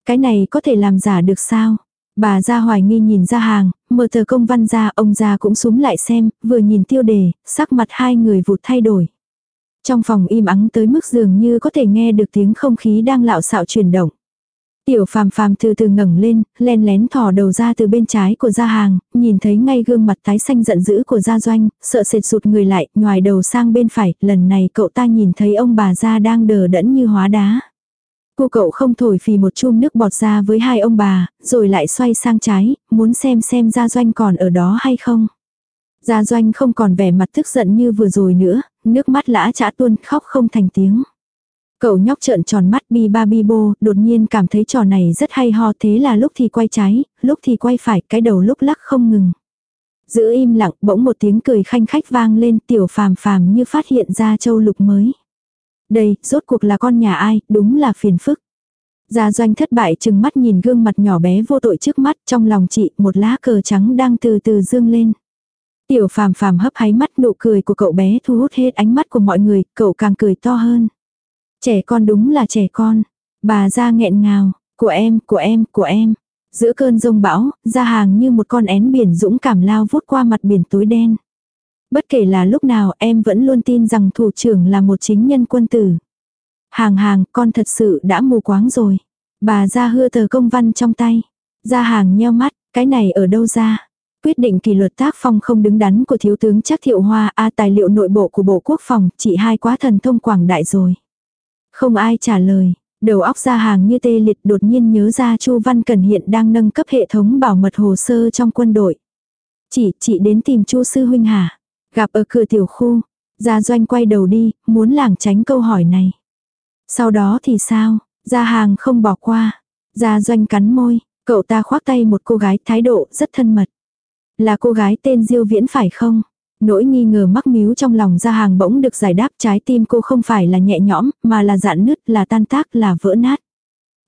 Cái này có thể làm giả được sao? Bà ra hoài nghi nhìn ra hàng, mở tờ công văn ra ông ra cũng súng lại xem, vừa nhìn tiêu đề, sắc mặt hai người vụt thay đổi. Trong phòng im ắng tới mức dường như có thể nghe được tiếng không khí đang lạo xạo chuyển động. Tiểu phàm phàm từ từ ngẩng lên, len lén thò đầu ra từ bên trái của gia hàng, nhìn thấy ngay gương mặt tái xanh giận dữ của gia doanh, sợ sệt sụt người lại, ngoài đầu sang bên phải, lần này cậu ta nhìn thấy ông bà gia đang đờ đẫn như hóa đá. Cô cậu không thổi phì một chum nước bọt ra với hai ông bà, rồi lại xoay sang trái, muốn xem xem gia doanh còn ở đó hay không. Gia doanh không còn vẻ mặt tức giận như vừa rồi nữa, nước mắt lã chả tuôn khóc không thành tiếng. Cậu nhóc trợn tròn mắt bi ba bi bô, đột nhiên cảm thấy trò này rất hay ho thế là lúc thì quay trái, lúc thì quay phải, cái đầu lúc lắc không ngừng. Giữ im lặng, bỗng một tiếng cười khanh khách vang lên tiểu phàm phàm như phát hiện ra châu lục mới. Đây, rốt cuộc là con nhà ai, đúng là phiền phức. Gia doanh thất bại chừng mắt nhìn gương mặt nhỏ bé vô tội trước mắt trong lòng chị một lá cờ trắng đang từ từ dương lên. Tiểu phàm phàm hấp háy mắt nụ cười của cậu bé thu hút hết ánh mắt của mọi người, cậu càng cười to hơn. Trẻ con đúng là trẻ con. Bà ra nghẹn ngào, của em, của em, của em. Giữa cơn rông bão, ra hàng như một con én biển dũng cảm lao vút qua mặt biển tối đen. Bất kể là lúc nào em vẫn luôn tin rằng thủ trưởng là một chính nhân quân tử. Hàng hàng, con thật sự đã mù quáng rồi. Bà ra hưa tờ công văn trong tay. Ra hàng nheo mắt, cái này ở đâu ra? Quyết định kỷ luật tác phong không đứng đắn của thiếu tướng Trác thiệu hoa a tài liệu nội bộ của Bộ Quốc phòng, chỉ hai quá thần thông quảng đại rồi. Không ai trả lời, đầu óc ra hàng như tê liệt đột nhiên nhớ ra Chu Văn Cần hiện đang nâng cấp hệ thống bảo mật hồ sơ trong quân đội. Chị, chị đến tìm Chu Sư Huynh hả? Gặp ở cửa tiểu khu, Gia Doanh quay đầu đi, muốn lảng tránh câu hỏi này. Sau đó thì sao? Gia hàng không bỏ qua. Gia Doanh cắn môi, cậu ta khoác tay một cô gái thái độ rất thân mật. Là cô gái tên Diêu Viễn phải không? Nỗi nghi ngờ mắc miếu trong lòng ra hàng bỗng được giải đáp trái tim cô không phải là nhẹ nhõm, mà là dạn nứt, là tan tác, là vỡ nát.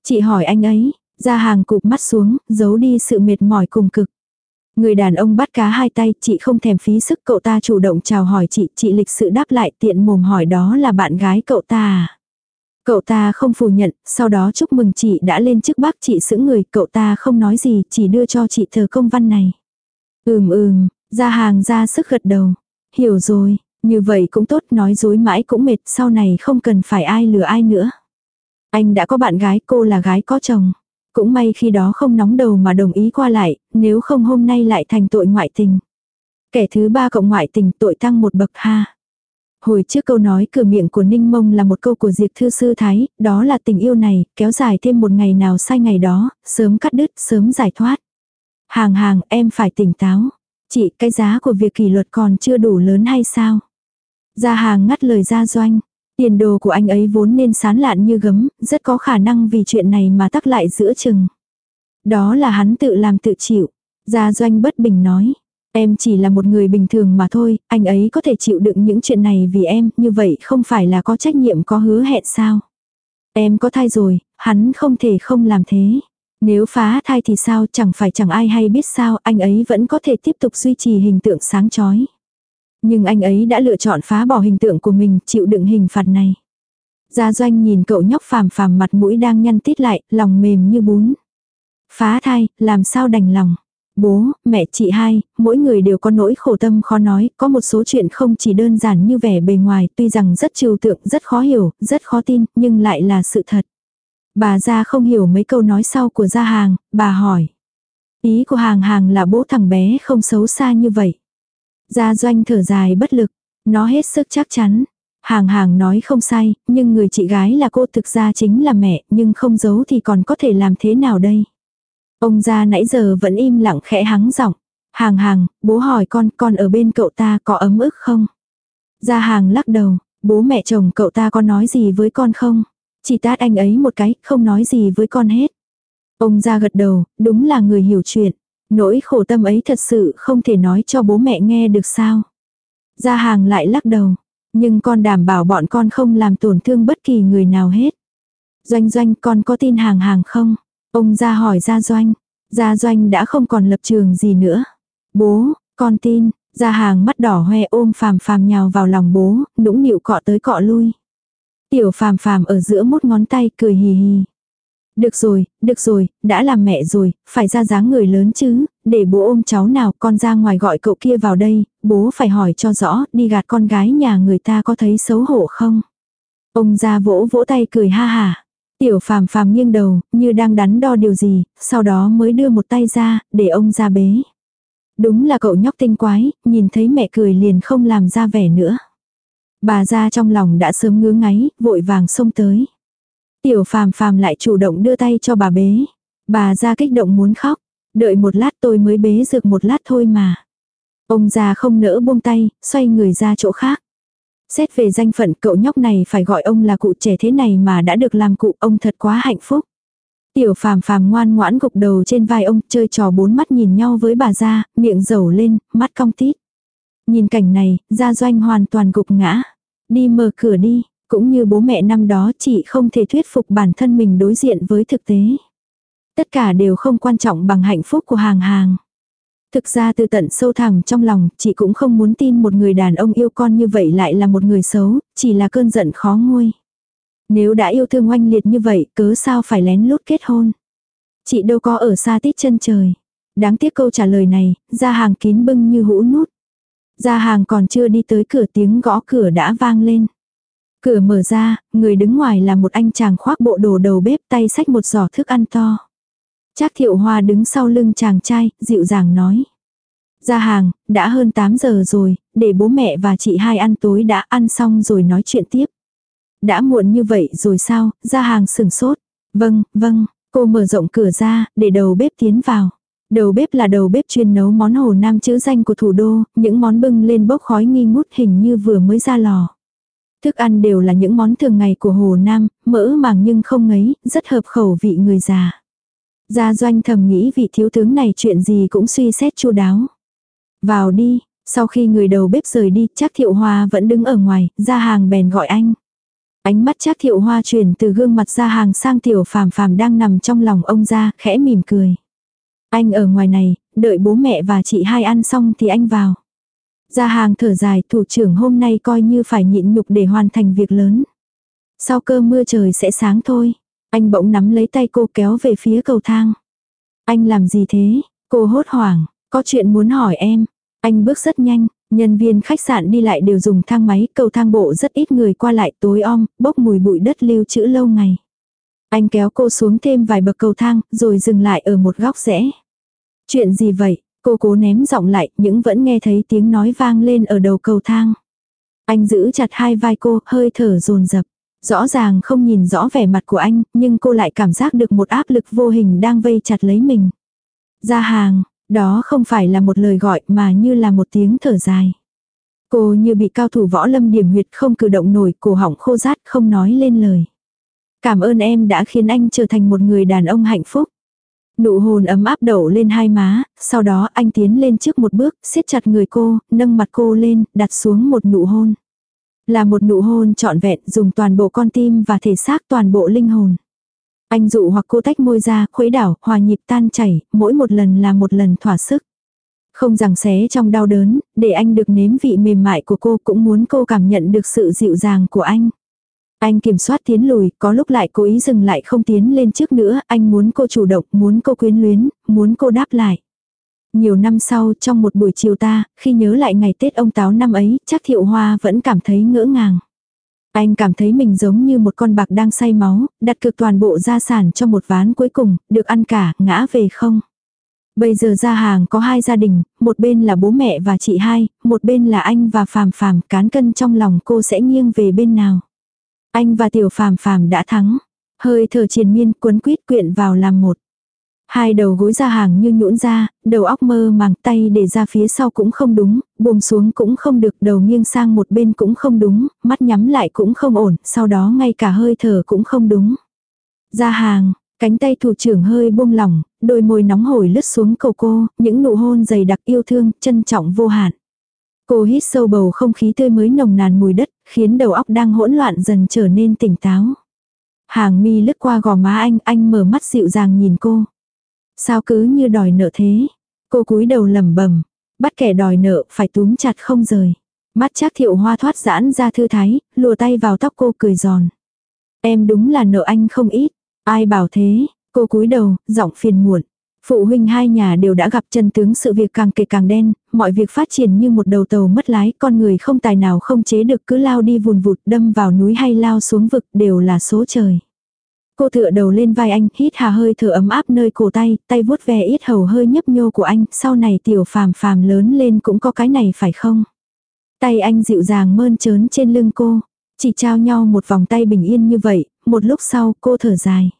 Chị hỏi anh ấy, ra hàng cụp mắt xuống, giấu đi sự mệt mỏi cùng cực. Người đàn ông bắt cá hai tay, chị không thèm phí sức cậu ta chủ động chào hỏi chị, chị lịch sự đáp lại tiện mồm hỏi đó là bạn gái cậu ta à. Cậu ta không phủ nhận, sau đó chúc mừng chị đã lên chức bác chị giữ người, cậu ta không nói gì, chỉ đưa cho chị tờ công văn này. Ừm ừm, ra hàng ra sức gật đầu. Hiểu rồi, như vậy cũng tốt nói dối mãi cũng mệt, sau này không cần phải ai lừa ai nữa. Anh đã có bạn gái, cô là gái có chồng. Cũng may khi đó không nóng đầu mà đồng ý qua lại, nếu không hôm nay lại thành tội ngoại tình. Kẻ thứ ba cộng ngoại tình tội tăng một bậc ha. Hồi trước câu nói cửa miệng của Ninh Mông là một câu của Diệp Thư Sư Thái, đó là tình yêu này, kéo dài thêm một ngày nào sai ngày đó, sớm cắt đứt, sớm giải thoát. Hàng hàng, em phải tỉnh táo. Chị, cái giá của việc kỷ luật còn chưa đủ lớn hay sao? Gia hàng ngắt lời gia doanh. Tiền đồ của anh ấy vốn nên sán lạn như gấm, rất có khả năng vì chuyện này mà tắc lại giữa chừng. Đó là hắn tự làm tự chịu. Gia doanh bất bình nói. Em chỉ là một người bình thường mà thôi, anh ấy có thể chịu đựng những chuyện này vì em, như vậy không phải là có trách nhiệm có hứa hẹn sao. Em có thai rồi, hắn không thể không làm thế. Nếu phá thai thì sao chẳng phải chẳng ai hay biết sao anh ấy vẫn có thể tiếp tục duy trì hình tượng sáng chói. Nhưng anh ấy đã lựa chọn phá bỏ hình tượng của mình chịu đựng hình phạt này. Gia doanh nhìn cậu nhóc phàm phàm mặt mũi đang nhăn tít lại, lòng mềm như bún. Phá thai, làm sao đành lòng. Bố, mẹ chị hai, mỗi người đều có nỗi khổ tâm khó nói, có một số chuyện không chỉ đơn giản như vẻ bề ngoài, tuy rằng rất trừu tượng, rất khó hiểu, rất khó tin, nhưng lại là sự thật. Bà ra không hiểu mấy câu nói sau của gia hàng, bà hỏi. Ý của hàng hàng là bố thằng bé không xấu xa như vậy. Gia doanh thở dài bất lực, nó hết sức chắc chắn. Hàng hàng nói không sai, nhưng người chị gái là cô thực ra chính là mẹ, nhưng không giấu thì còn có thể làm thế nào đây? Ông gia nãy giờ vẫn im lặng khẽ hắng giọng. Hàng hàng, bố hỏi con, con ở bên cậu ta có ấm ức không? Gia hàng lắc đầu, bố mẹ chồng cậu ta có nói gì với con không? Chỉ tát anh ấy một cái, không nói gì với con hết. Ông ra gật đầu, đúng là người hiểu chuyện. Nỗi khổ tâm ấy thật sự không thể nói cho bố mẹ nghe được sao. Gia hàng lại lắc đầu. Nhưng con đảm bảo bọn con không làm tổn thương bất kỳ người nào hết. Doanh doanh con có tin hàng hàng không? Ông ra hỏi gia doanh. Gia doanh đã không còn lập trường gì nữa. Bố, con tin. Gia hàng mắt đỏ hoe ôm phàm phàm nhào vào lòng bố, nũng nịu cọ tới cọ lui. Tiểu phàm phàm ở giữa mút ngón tay cười hì hì. Được rồi, được rồi, đã làm mẹ rồi, phải ra dáng người lớn chứ, để bố ôm cháu nào, con ra ngoài gọi cậu kia vào đây, bố phải hỏi cho rõ, đi gạt con gái nhà người ta có thấy xấu hổ không? Ông ra vỗ vỗ tay cười ha hà. Tiểu phàm phàm nghiêng đầu, như đang đắn đo điều gì, sau đó mới đưa một tay ra, để ông ra bế. Đúng là cậu nhóc tinh quái, nhìn thấy mẹ cười liền không làm ra vẻ nữa. Bà ra trong lòng đã sớm ngứa ngáy, vội vàng xông tới. Tiểu phàm phàm lại chủ động đưa tay cho bà bế. Bà ra kích động muốn khóc. Đợi một lát tôi mới bế dược một lát thôi mà. Ông già không nỡ buông tay, xoay người ra chỗ khác. Xét về danh phận cậu nhóc này phải gọi ông là cụ trẻ thế này mà đã được làm cụ ông thật quá hạnh phúc. Tiểu phàm phàm ngoan ngoãn gục đầu trên vai ông chơi trò bốn mắt nhìn nhau với bà ra, miệng dầu lên, mắt cong tít. Nhìn cảnh này, gia doanh hoàn toàn gục ngã. Đi mở cửa đi, Cũng như bố mẹ năm đó chị không thể thuyết phục bản thân mình đối diện với thực tế. Tất cả đều không quan trọng bằng hạnh phúc của hàng hàng. Thực ra từ tận sâu thẳm trong lòng, chị cũng không muốn tin một người đàn ông yêu con như vậy lại là một người xấu, chỉ là cơn giận khó nguôi. Nếu đã yêu thương oanh liệt như vậy, cớ sao phải lén lút kết hôn. Chị đâu có ở xa tít chân trời. Đáng tiếc câu trả lời này, ra hàng kín bưng như hũ nút. Ra hàng còn chưa đi tới cửa tiếng gõ cửa đã vang lên. Cửa mở ra, người đứng ngoài là một anh chàng khoác bộ đồ đầu bếp tay xách một giỏ thức ăn to. Trác thiệu hoa đứng sau lưng chàng trai, dịu dàng nói. Ra hàng, đã hơn 8 giờ rồi, để bố mẹ và chị hai ăn tối đã ăn xong rồi nói chuyện tiếp. Đã muộn như vậy rồi sao, ra hàng sừng sốt. Vâng, vâng, cô mở rộng cửa ra, để đầu bếp tiến vào. Đầu bếp là đầu bếp chuyên nấu món hồ nam chữ danh của thủ đô, những món bưng lên bốc khói nghi ngút hình như vừa mới ra lò. Thức ăn đều là những món thường ngày của hồ nam, mỡ màng nhưng không ngấy, rất hợp khẩu vị người già. Gia doanh thầm nghĩ vị thiếu tướng này chuyện gì cũng suy xét chu đáo. Vào đi, sau khi người đầu bếp rời đi, chắc thiệu hoa vẫn đứng ở ngoài, ra hàng bèn gọi anh. Ánh mắt chắc thiệu hoa chuyển từ gương mặt ra hàng sang tiểu phàm phàm đang nằm trong lòng ông ra, khẽ mỉm cười. Anh ở ngoài này, đợi bố mẹ và chị hai ăn xong thì anh vào. Ra hàng thở dài, thủ trưởng hôm nay coi như phải nhịn nhục để hoàn thành việc lớn. Sau cơ mưa trời sẽ sáng thôi. Anh bỗng nắm lấy tay cô kéo về phía cầu thang. Anh làm gì thế? Cô hốt hoảng, có chuyện muốn hỏi em. Anh bước rất nhanh, nhân viên khách sạn đi lại đều dùng thang máy, cầu thang bộ rất ít người qua lại tối om, bốc mùi bụi đất lưu trữ lâu ngày. Anh kéo cô xuống thêm vài bậc cầu thang, rồi dừng lại ở một góc rẽ. Chuyện gì vậy? Cô cố ném giọng lại, những vẫn nghe thấy tiếng nói vang lên ở đầu cầu thang. Anh giữ chặt hai vai cô, hơi thở dồn dập. Rõ ràng không nhìn rõ vẻ mặt của anh, nhưng cô lại cảm giác được một áp lực vô hình đang vây chặt lấy mình. Ra hàng, đó không phải là một lời gọi mà như là một tiếng thở dài. Cô như bị cao thủ võ lâm điểm huyệt không cử động nổi, cổ họng khô rát không nói lên lời. Cảm ơn em đã khiến anh trở thành một người đàn ông hạnh phúc. Nụ hôn ấm áp đổ lên hai má, sau đó anh tiến lên trước một bước, siết chặt người cô, nâng mặt cô lên, đặt xuống một nụ hôn. Là một nụ hôn trọn vẹn dùng toàn bộ con tim và thể xác toàn bộ linh hồn. Anh dụ hoặc cô tách môi ra, khuấy đảo, hòa nhịp tan chảy, mỗi một lần là một lần thỏa sức. Không rằng xé trong đau đớn, để anh được nếm vị mềm mại của cô cũng muốn cô cảm nhận được sự dịu dàng của anh. Anh kiểm soát tiến lùi, có lúc lại cố ý dừng lại không tiến lên trước nữa, anh muốn cô chủ động, muốn cô quyến luyến, muốn cô đáp lại. Nhiều năm sau, trong một buổi chiều ta, khi nhớ lại ngày Tết ông Táo năm ấy, chắc Thiệu Hoa vẫn cảm thấy ngỡ ngàng. Anh cảm thấy mình giống như một con bạc đang say máu, đặt cược toàn bộ gia sản cho một ván cuối cùng, được ăn cả, ngã về không. Bây giờ ra hàng có hai gia đình, một bên là bố mẹ và chị hai, một bên là anh và phàm phàm, cán cân trong lòng cô sẽ nghiêng về bên nào. Anh và tiểu phàm phàm đã thắng. Hơi thở triền miên cuốn quýt quyện vào làm một. Hai đầu gối ra hàng như nhũn ra, đầu óc mơ màng tay để ra phía sau cũng không đúng, buông xuống cũng không được, đầu nghiêng sang một bên cũng không đúng, mắt nhắm lại cũng không ổn, sau đó ngay cả hơi thở cũng không đúng. Ra hàng, cánh tay thủ trưởng hơi buông lỏng, đôi môi nóng hổi lướt xuống cầu cô, những nụ hôn dày đặc yêu thương, trân trọng vô hạn. Cô hít sâu bầu không khí tươi mới nồng nàn mùi đất, khiến đầu óc đang hỗn loạn dần trở nên tỉnh táo. Hàng mi lướt qua gò má anh, anh mở mắt dịu dàng nhìn cô. Sao cứ như đòi nợ thế? Cô cúi đầu lẩm bẩm, bắt kẻ đòi nợ phải túm chặt không rời. Mắt chắc thiệu hoa thoát giãn ra thư thái, lùa tay vào tóc cô cười giòn. Em đúng là nợ anh không ít. Ai bảo thế? Cô cúi đầu, giọng phiền muộn. Phụ huynh hai nhà đều đã gặp chân tướng sự việc càng kể càng đen, mọi việc phát triển như một đầu tàu mất lái, con người không tài nào không chế được cứ lao đi vùn vụt đâm vào núi hay lao xuống vực đều là số trời. Cô tựa đầu lên vai anh, hít hà hơi thở ấm áp nơi cổ tay, tay vuốt ve ít hầu hơi nhấp nhô của anh, sau này tiểu phàm phàm lớn lên cũng có cái này phải không? Tay anh dịu dàng mơn trớn trên lưng cô, chỉ trao nhau một vòng tay bình yên như vậy, một lúc sau cô thở dài.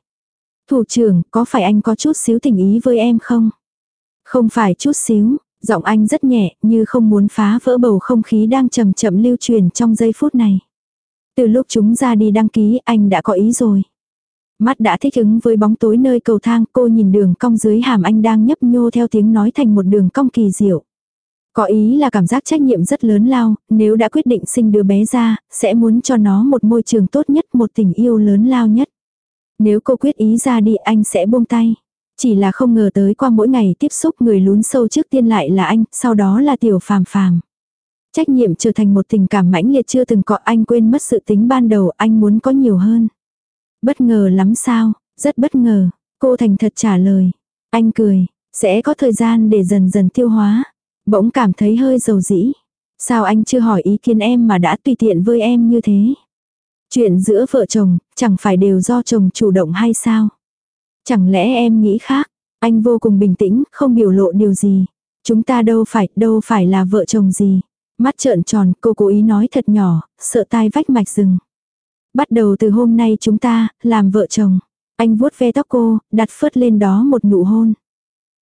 Thủ trưởng, có phải anh có chút xíu tình ý với em không? Không phải chút xíu, giọng anh rất nhẹ, như không muốn phá vỡ bầu không khí đang chậm chậm lưu truyền trong giây phút này. Từ lúc chúng ra đi đăng ký, anh đã có ý rồi. Mắt đã thích ứng với bóng tối nơi cầu thang, cô nhìn đường cong dưới hàm anh đang nhấp nhô theo tiếng nói thành một đường cong kỳ diệu. Có ý là cảm giác trách nhiệm rất lớn lao, nếu đã quyết định sinh đứa bé ra, sẽ muốn cho nó một môi trường tốt nhất, một tình yêu lớn lao nhất. Nếu cô quyết ý ra đi anh sẽ buông tay. Chỉ là không ngờ tới qua mỗi ngày tiếp xúc người lún sâu trước tiên lại là anh, sau đó là tiểu phàm phàm. Trách nhiệm trở thành một tình cảm mãnh liệt chưa từng có anh quên mất sự tính ban đầu anh muốn có nhiều hơn. Bất ngờ lắm sao, rất bất ngờ, cô thành thật trả lời. Anh cười, sẽ có thời gian để dần dần tiêu hóa. Bỗng cảm thấy hơi dầu dĩ. Sao anh chưa hỏi ý kiến em mà đã tùy tiện với em như thế? Chuyện giữa vợ chồng, chẳng phải đều do chồng chủ động hay sao? Chẳng lẽ em nghĩ khác? Anh vô cùng bình tĩnh, không biểu lộ điều gì. Chúng ta đâu phải, đâu phải là vợ chồng gì. Mắt trợn tròn, cô cố ý nói thật nhỏ, sợ tai vách mạch rừng. Bắt đầu từ hôm nay chúng ta, làm vợ chồng. Anh vuốt ve tóc cô, đặt phớt lên đó một nụ hôn.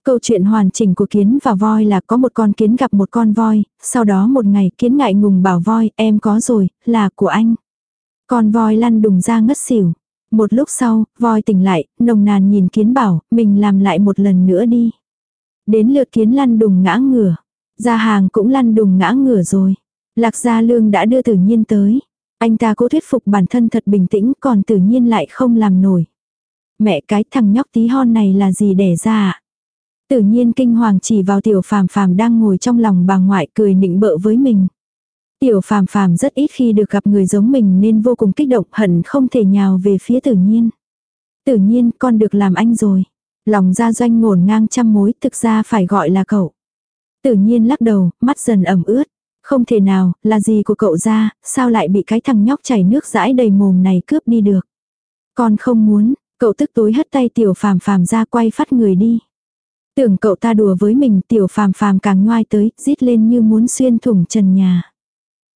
Câu chuyện hoàn chỉnh của kiến và voi là có một con kiến gặp một con voi, sau đó một ngày kiến ngại ngùng bảo voi, em có rồi, là của anh. Con voi lăn đùng ra ngất xỉu. Một lúc sau, voi tỉnh lại, nồng nàn nhìn kiến bảo, mình làm lại một lần nữa đi. Đến lượt kiến lăn đùng ngã ngửa. Gia hàng cũng lăn đùng ngã ngửa rồi. Lạc gia lương đã đưa tử nhiên tới. Anh ta cố thuyết phục bản thân thật bình tĩnh còn tử nhiên lại không làm nổi. Mẹ cái thằng nhóc tí hon này là gì đẻ ra ạ? Tự nhiên kinh hoàng chỉ vào tiểu phàm phàm đang ngồi trong lòng bà ngoại cười nịnh bợ với mình. Tiểu phàm phàm rất ít khi được gặp người giống mình nên vô cùng kích động hận không thể nhào về phía tự nhiên. Tự nhiên con được làm anh rồi. Lòng ra doanh ngổn ngang trăm mối thực ra phải gọi là cậu. Tự nhiên lắc đầu, mắt dần ẩm ướt. Không thể nào, là gì của cậu ra, sao lại bị cái thằng nhóc chảy nước dãi đầy mồm này cướp đi được. Con không muốn, cậu tức tối hất tay tiểu phàm phàm ra quay phát người đi. Tưởng cậu ta đùa với mình tiểu phàm phàm càng ngoai tới, rít lên như muốn xuyên thủng trần nhà.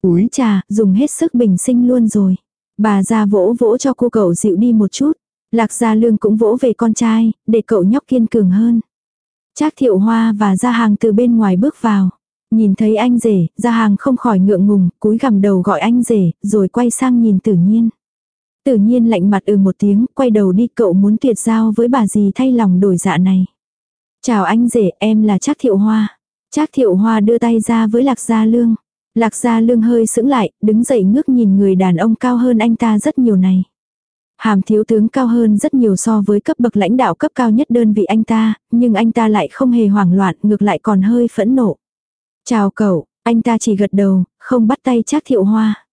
Úi trà, dùng hết sức bình sinh luôn rồi. Bà ra vỗ vỗ cho cô cậu dịu đi một chút. Lạc gia lương cũng vỗ về con trai, để cậu nhóc kiên cường hơn. Trác thiệu hoa và gia hàng từ bên ngoài bước vào. Nhìn thấy anh rể, gia hàng không khỏi ngượng ngùng, cúi gằm đầu gọi anh rể, rồi quay sang nhìn tử nhiên. Tử nhiên lạnh mặt ừ một tiếng, quay đầu đi cậu muốn tuyệt giao với bà gì thay lòng đổi dạ này. Chào anh rể, em là Trác thiệu hoa. Trác thiệu hoa đưa tay ra với lạc gia lương. Lạc gia lương hơi sững lại, đứng dậy ngước nhìn người đàn ông cao hơn anh ta rất nhiều này. Hàm thiếu tướng cao hơn rất nhiều so với cấp bậc lãnh đạo cấp cao nhất đơn vị anh ta, nhưng anh ta lại không hề hoảng loạn, ngược lại còn hơi phẫn nộ. Chào cậu, anh ta chỉ gật đầu, không bắt tay chắc thiệu hoa.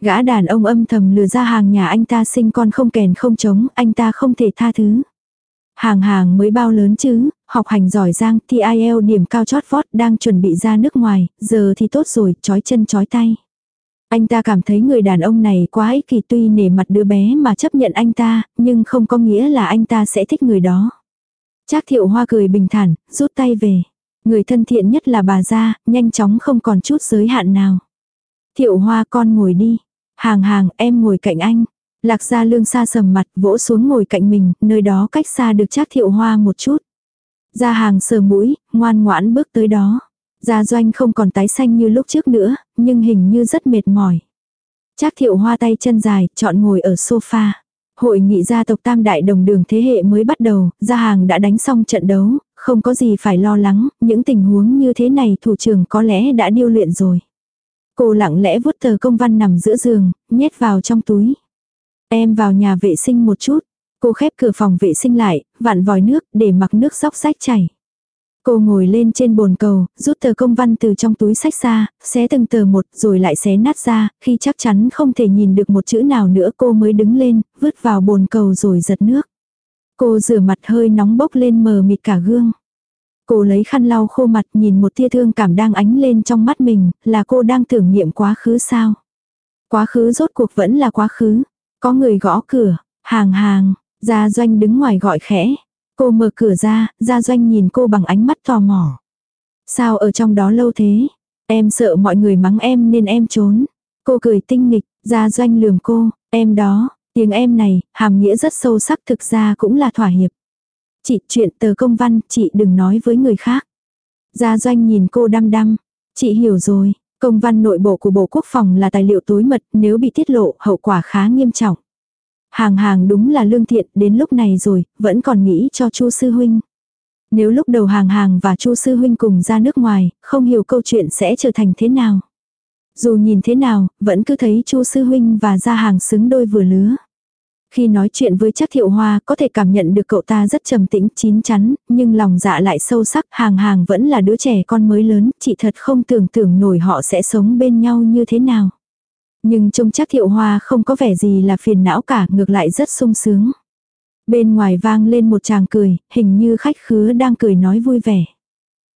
Gã đàn ông âm thầm lừa ra hàng nhà anh ta sinh con không kèn không chống, anh ta không thể tha thứ. Hàng hàng mới bao lớn chứ, học hành giỏi giang, thi IEL điểm cao chót vót đang chuẩn bị ra nước ngoài, giờ thì tốt rồi, chói chân chói tay. Anh ta cảm thấy người đàn ông này quá ích kỷ tuy nể mặt đứa bé mà chấp nhận anh ta, nhưng không có nghĩa là anh ta sẽ thích người đó. Trác thiệu hoa cười bình thản, rút tay về. Người thân thiện nhất là bà Ra, nhanh chóng không còn chút giới hạn nào. Thiệu hoa con ngồi đi. Hàng hàng em ngồi cạnh anh. Lạc gia lương xa sầm mặt vỗ xuống ngồi cạnh mình, nơi đó cách xa được trác thiệu hoa một chút. Gia hàng sờ mũi, ngoan ngoãn bước tới đó. Gia doanh không còn tái xanh như lúc trước nữa, nhưng hình như rất mệt mỏi. Trác thiệu hoa tay chân dài, chọn ngồi ở sofa. Hội nghị gia tộc tam đại đồng đường thế hệ mới bắt đầu, gia hàng đã đánh xong trận đấu, không có gì phải lo lắng, những tình huống như thế này thủ trưởng có lẽ đã điêu luyện rồi. Cô lặng lẽ vuốt tờ công văn nằm giữa giường, nhét vào trong túi. Em vào nhà vệ sinh một chút. Cô khép cửa phòng vệ sinh lại, vặn vòi nước để mặc nước róc rách chảy. Cô ngồi lên trên bồn cầu, rút tờ công văn từ trong túi sách ra, xé từng tờ một rồi lại xé nát ra, khi chắc chắn không thể nhìn được một chữ nào nữa cô mới đứng lên, vứt vào bồn cầu rồi giật nước. Cô rửa mặt hơi nóng bốc lên mờ mịt cả gương. Cô lấy khăn lau khô mặt nhìn một tia thương cảm đang ánh lên trong mắt mình, là cô đang tưởng niệm quá khứ sao. Quá khứ rốt cuộc vẫn là quá khứ. Có người gõ cửa, hàng hàng, gia doanh đứng ngoài gọi khẽ. Cô mở cửa ra, gia doanh nhìn cô bằng ánh mắt tò mò. Sao ở trong đó lâu thế? Em sợ mọi người mắng em nên em trốn. Cô cười tinh nghịch, gia doanh lườm cô, em đó, tiếng em này, hàm nghĩa rất sâu sắc thực ra cũng là thỏa hiệp. Chị chuyện tờ công văn, chị đừng nói với người khác. Gia doanh nhìn cô đăm đăm. Chị hiểu rồi, công văn nội bộ của Bộ Quốc phòng là tài liệu tối mật, nếu bị tiết lộ, hậu quả khá nghiêm trọng. Hàng hàng đúng là lương thiện, đến lúc này rồi, vẫn còn nghĩ cho Chu sư huynh. Nếu lúc đầu hàng hàng và chu sư huynh cùng ra nước ngoài, không hiểu câu chuyện sẽ trở thành thế nào. Dù nhìn thế nào, vẫn cứ thấy chu sư huynh và ra hàng xứng đôi vừa lứa. Khi nói chuyện với chắc thiệu hoa có thể cảm nhận được cậu ta rất trầm tĩnh, chín chắn, nhưng lòng dạ lại sâu sắc, hàng hàng vẫn là đứa trẻ con mới lớn, chị thật không tưởng tượng nổi họ sẽ sống bên nhau như thế nào. Nhưng trông chắc thiệu hoa không có vẻ gì là phiền não cả, ngược lại rất sung sướng. Bên ngoài vang lên một chàng cười, hình như khách khứa đang cười nói vui vẻ.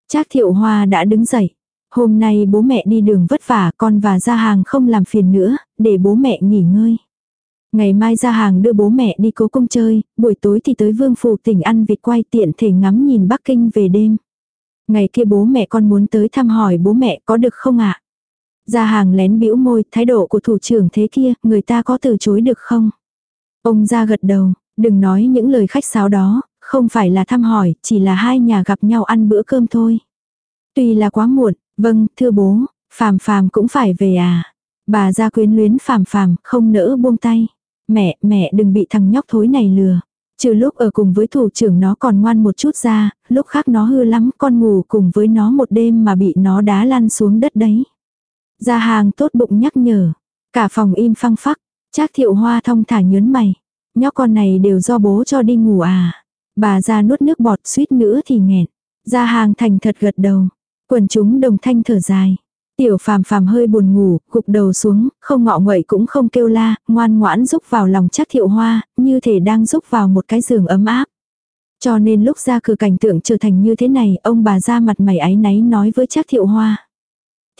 Trác thiệu hoa đã đứng dậy. Hôm nay bố mẹ đi đường vất vả con và ra hàng không làm phiền nữa, để bố mẹ nghỉ ngơi. Ngày mai ra hàng đưa bố mẹ đi cố cung chơi, buổi tối thì tới vương phủ tỉnh ăn vịt quay tiện thể ngắm nhìn Bắc Kinh về đêm. Ngày kia bố mẹ con muốn tới thăm hỏi bố mẹ có được không ạ? À? Ra hàng lén bĩu môi, thái độ của thủ trưởng thế kia, người ta có từ chối được không? Ông ra gật đầu, đừng nói những lời khách sáo đó, không phải là thăm hỏi, chỉ là hai nhà gặp nhau ăn bữa cơm thôi. Tuy là quá muộn, vâng, thưa bố, phàm phàm cũng phải về à. Bà ra quyến luyến phàm phàm, không nỡ buông tay. Mẹ, mẹ đừng bị thằng nhóc thối này lừa. Trừ lúc ở cùng với thủ trưởng nó còn ngoan một chút ra, lúc khác nó hư lắm, con ngủ cùng với nó một đêm mà bị nó đá lăn xuống đất đấy. Gia hàng tốt bụng nhắc nhở. Cả phòng im phăng phắc. Trác thiệu hoa thong thả nhớn mày. Nhóc con này đều do bố cho đi ngủ à. Bà ra nuốt nước bọt suýt nữa thì nghẹn. Gia hàng thành thật gật đầu. Quần chúng đồng thanh thở dài. Tiểu phàm phàm hơi buồn ngủ, gục đầu xuống, không ngọ nguậy cũng không kêu la, ngoan ngoãn rúc vào lòng chắc thiệu hoa, như thể đang rúc vào một cái giường ấm áp. Cho nên lúc ra cửa cảnh tượng trở thành như thế này, ông bà ra mặt mày áy náy nói với chắc thiệu hoa.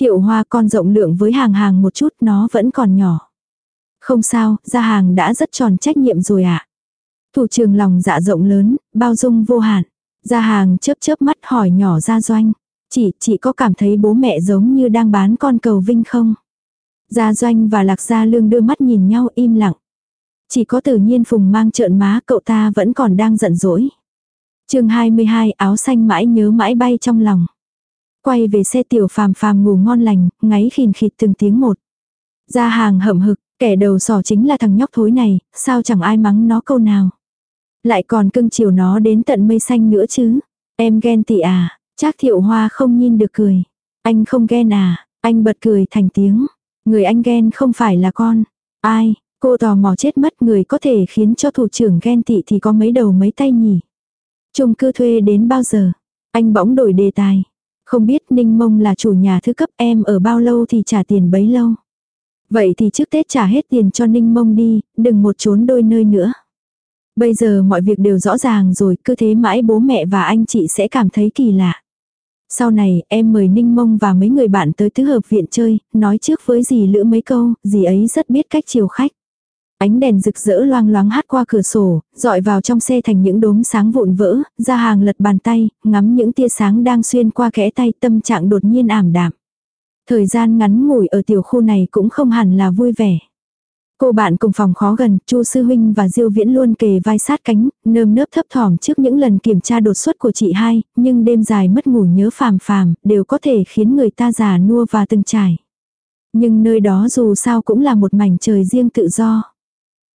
Thiệu hoa con rộng lượng với hàng hàng một chút nó vẫn còn nhỏ. Không sao, ra hàng đã rất tròn trách nhiệm rồi ạ. À. Thủ trường lòng dạ rộng lớn, bao dung vô hạn. Ra hàng chớp chớp mắt hỏi nhỏ ra doanh. Chị, chị có cảm thấy bố mẹ giống như đang bán con cầu vinh không? Gia Doanh và Lạc Gia Lương đưa mắt nhìn nhau im lặng. Chỉ có tự nhiên Phùng mang trợn má cậu ta vẫn còn đang giận dỗi. chương 22 áo xanh mãi nhớ mãi bay trong lòng. Quay về xe tiểu phàm phàm ngủ ngon lành, ngáy khìn khịt từng tiếng một. Ra hàng hậm hực, kẻ đầu sỏ chính là thằng nhóc thối này, sao chẳng ai mắng nó câu nào. Lại còn cưng chiều nó đến tận mây xanh nữa chứ. Em ghen tị à, Trác thiệu hoa không nhìn được cười. Anh không ghen à, anh bật cười thành tiếng. Người anh ghen không phải là con. Ai, cô tò mò chết mất người có thể khiến cho thủ trưởng ghen tị thì có mấy đầu mấy tay nhỉ. Chung cư thuê đến bao giờ? Anh bỗng đổi đề tài. Không biết Ninh Mông là chủ nhà thứ cấp em ở bao lâu thì trả tiền bấy lâu. Vậy thì trước Tết trả hết tiền cho Ninh Mông đi, đừng một trốn đôi nơi nữa. Bây giờ mọi việc đều rõ ràng rồi, cứ thế mãi bố mẹ và anh chị sẽ cảm thấy kỳ lạ. Sau này, em mời Ninh Mông và mấy người bạn tới tứ hợp viện chơi, nói trước với dì Lữ mấy câu, dì ấy rất biết cách chiều khách. Ánh đèn rực rỡ loang loáng hát qua cửa sổ, dọi vào trong xe thành những đốm sáng vụn vỡ, ra hàng lật bàn tay, ngắm những tia sáng đang xuyên qua kẽ tay tâm trạng đột nhiên ảm đạm. Thời gian ngắn ngủi ở tiểu khu này cũng không hẳn là vui vẻ. Cô bạn cùng phòng khó gần, Chu sư huynh và Diêu Viễn luôn kề vai sát cánh, nơm nớp thấp thỏm trước những lần kiểm tra đột xuất của chị hai, nhưng đêm dài mất ngủ nhớ phàm phàm, đều có thể khiến người ta già nua và từng trải. Nhưng nơi đó dù sao cũng là một mảnh trời riêng tự do.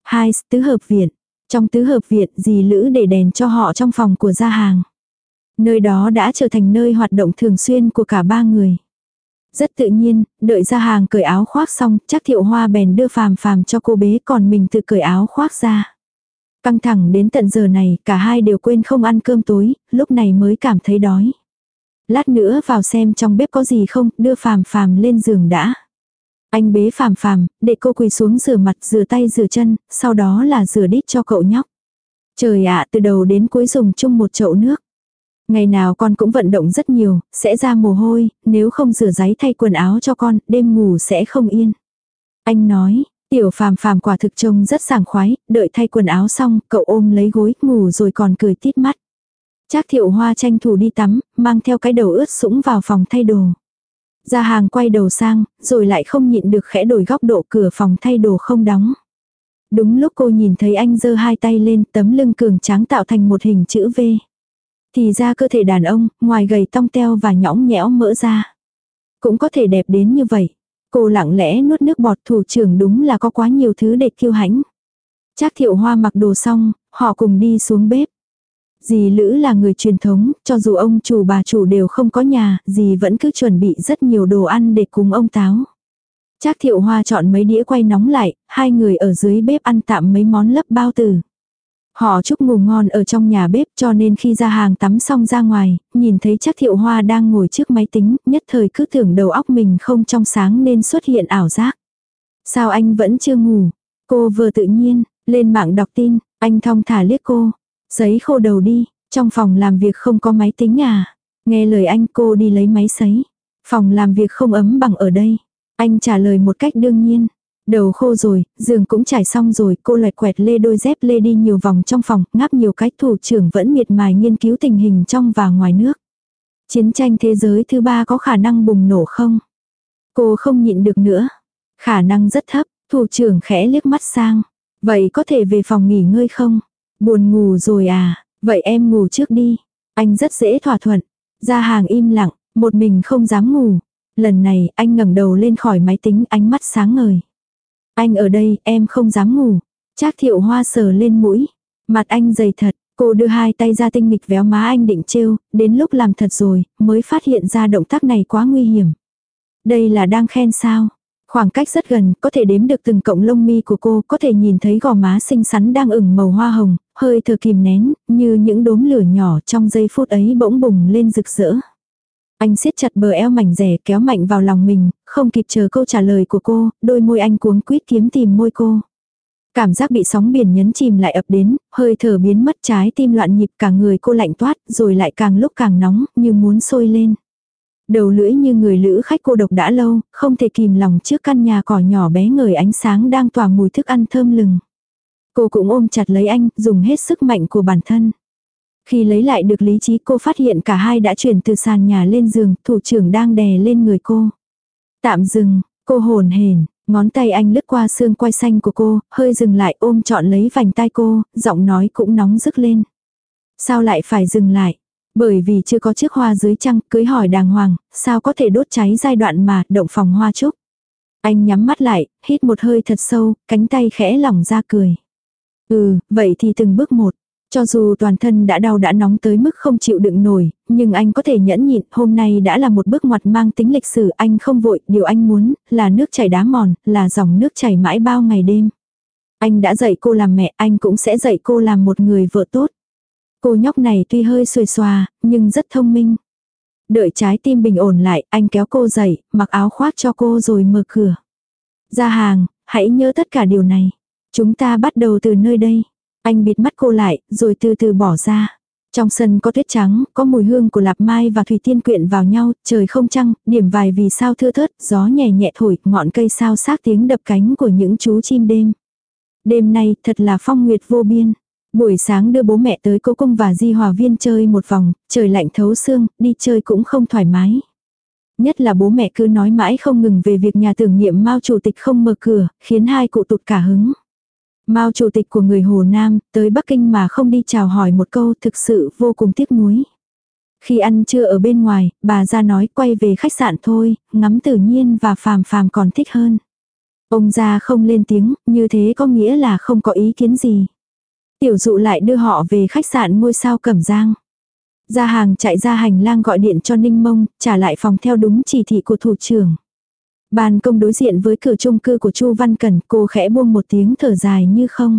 Hai, tứ hợp viện. Trong tứ hợp viện, dì Lữ để đèn cho họ trong phòng của gia hàng. Nơi đó đã trở thành nơi hoạt động thường xuyên của cả ba người. Rất tự nhiên, đợi ra hàng cởi áo khoác xong, chắc thiệu hoa bèn đưa phàm phàm cho cô bé còn mình tự cởi áo khoác ra. Căng thẳng đến tận giờ này, cả hai đều quên không ăn cơm tối, lúc này mới cảm thấy đói. Lát nữa vào xem trong bếp có gì không, đưa phàm phàm lên giường đã. Anh bế phàm phàm, để cô quỳ xuống rửa mặt, rửa tay rửa chân, sau đó là rửa đít cho cậu nhóc. Trời ạ, từ đầu đến cuối dùng chung một chậu nước. Ngày nào con cũng vận động rất nhiều, sẽ ra mồ hôi, nếu không rửa giấy thay quần áo cho con, đêm ngủ sẽ không yên. Anh nói, tiểu phàm phàm quả thực trông rất sảng khoái, đợi thay quần áo xong, cậu ôm lấy gối, ngủ rồi còn cười tít mắt. Trác thiệu hoa tranh thủ đi tắm, mang theo cái đầu ướt sũng vào phòng thay đồ. Ra hàng quay đầu sang, rồi lại không nhịn được khẽ đổi góc độ cửa phòng thay đồ không đóng. Đúng lúc cô nhìn thấy anh giơ hai tay lên tấm lưng cường tráng tạo thành một hình chữ V. Thì ra cơ thể đàn ông, ngoài gầy tong teo và nhõng nhẽo mỡ ra. Cũng có thể đẹp đến như vậy. Cô lặng lẽ nuốt nước bọt thủ trưởng đúng là có quá nhiều thứ để kiêu hãnh. Trác thiệu hoa mặc đồ xong, họ cùng đi xuống bếp. Dì Lữ là người truyền thống, cho dù ông chủ bà chủ đều không có nhà, dì vẫn cứ chuẩn bị rất nhiều đồ ăn để cùng ông táo. Trác thiệu hoa chọn mấy đĩa quay nóng lại, hai người ở dưới bếp ăn tạm mấy món lấp bao tử. Họ chúc ngủ ngon ở trong nhà bếp cho nên khi ra hàng tắm xong ra ngoài, nhìn thấy chắc thiệu hoa đang ngồi trước máy tính, nhất thời cứ tưởng đầu óc mình không trong sáng nên xuất hiện ảo giác. Sao anh vẫn chưa ngủ? Cô vừa tự nhiên, lên mạng đọc tin, anh thong thả liếc cô. giấy khô đầu đi, trong phòng làm việc không có máy tính à? Nghe lời anh cô đi lấy máy sấy. Phòng làm việc không ấm bằng ở đây. Anh trả lời một cách đương nhiên. Đầu khô rồi, giường cũng trải xong rồi, cô lẹt quẹt lê đôi dép lê đi nhiều vòng trong phòng, ngáp nhiều cách thủ trưởng vẫn miệt mài nghiên cứu tình hình trong và ngoài nước. Chiến tranh thế giới thứ ba có khả năng bùng nổ không? Cô không nhịn được nữa. Khả năng rất thấp, thủ trưởng khẽ liếc mắt sang. Vậy có thể về phòng nghỉ ngơi không? Buồn ngủ rồi à? Vậy em ngủ trước đi. Anh rất dễ thỏa thuận. Ra hàng im lặng, một mình không dám ngủ. Lần này anh ngẩng đầu lên khỏi máy tính ánh mắt sáng ngời. Anh ở đây, em không dám ngủ. Trác thiệu hoa sờ lên mũi. Mặt anh dày thật, cô đưa hai tay ra tinh nghịch véo má anh định trêu, đến lúc làm thật rồi, mới phát hiện ra động tác này quá nguy hiểm. Đây là đang khen sao? Khoảng cách rất gần, có thể đếm được từng cộng lông mi của cô, có thể nhìn thấy gò má xinh xắn đang ửng màu hoa hồng, hơi thở kìm nén, như những đốm lửa nhỏ trong giây phút ấy bỗng bùng lên rực rỡ. Anh siết chặt bờ eo mảnh rẻ kéo mạnh vào lòng mình, không kịp chờ câu trả lời của cô, đôi môi anh cuống quýt kiếm tìm môi cô. Cảm giác bị sóng biển nhấn chìm lại ập đến, hơi thở biến mất trái tim loạn nhịp cả người cô lạnh toát, rồi lại càng lúc càng nóng, như muốn sôi lên. Đầu lưỡi như người lữ khách cô độc đã lâu, không thể kìm lòng trước căn nhà cỏ nhỏ bé ngời ánh sáng đang tỏa mùi thức ăn thơm lừng. Cô cũng ôm chặt lấy anh, dùng hết sức mạnh của bản thân. Khi lấy lại được lý trí cô phát hiện cả hai đã chuyển từ sàn nhà lên giường, thủ trưởng đang đè lên người cô. Tạm dừng, cô hồn hển, ngón tay anh lướt qua xương quai xanh của cô, hơi dừng lại ôm trọn lấy vành tay cô, giọng nói cũng nóng rức lên. Sao lại phải dừng lại? Bởi vì chưa có chiếc hoa dưới trăng, cưới hỏi đàng hoàng, sao có thể đốt cháy giai đoạn mà động phòng hoa trúc. Anh nhắm mắt lại, hít một hơi thật sâu, cánh tay khẽ lỏng ra cười. Ừ, vậy thì từng bước một. Cho dù toàn thân đã đau đã nóng tới mức không chịu đựng nổi, nhưng anh có thể nhẫn nhịn, hôm nay đã là một bước ngoặt mang tính lịch sử, anh không vội, điều anh muốn, là nước chảy đá mòn, là dòng nước chảy mãi bao ngày đêm. Anh đã dạy cô làm mẹ, anh cũng sẽ dạy cô làm một người vợ tốt. Cô nhóc này tuy hơi xuề xòa, nhưng rất thông minh. Đợi trái tim bình ổn lại, anh kéo cô dậy, mặc áo khoác cho cô rồi mở cửa. Ra hàng, hãy nhớ tất cả điều này. Chúng ta bắt đầu từ nơi đây. Anh bịt mắt cô lại, rồi từ từ bỏ ra. Trong sân có tuyết trắng, có mùi hương của lạp mai và thủy tiên quyện vào nhau, trời không trăng, điểm vài vì sao thưa thớt, gió nhẹ nhẹ thổi, ngọn cây sao sát tiếng đập cánh của những chú chim đêm. Đêm nay thật là phong nguyệt vô biên. Buổi sáng đưa bố mẹ tới cố cung và di hòa viên chơi một vòng, trời lạnh thấu xương, đi chơi cũng không thoải mái. Nhất là bố mẹ cứ nói mãi không ngừng về việc nhà tưởng niệm Mao chủ tịch không mở cửa, khiến hai cụ tụt cả hứng. Mao chủ tịch của người Hồ Nam, tới Bắc Kinh mà không đi chào hỏi một câu thực sự vô cùng tiếc nuối. Khi ăn trưa ở bên ngoài, bà ra nói quay về khách sạn thôi, ngắm tự nhiên và phàm phàm còn thích hơn. Ông ra không lên tiếng, như thế có nghĩa là không có ý kiến gì. Tiểu dụ lại đưa họ về khách sạn ngôi sao cẩm giang. Gia hàng chạy ra hành lang gọi điện cho Ninh Mông, trả lại phòng theo đúng chỉ thị của thủ trưởng. Ban công đối diện với cửa chung cư của Chu Văn Cần, cô khẽ buông một tiếng thở dài như không.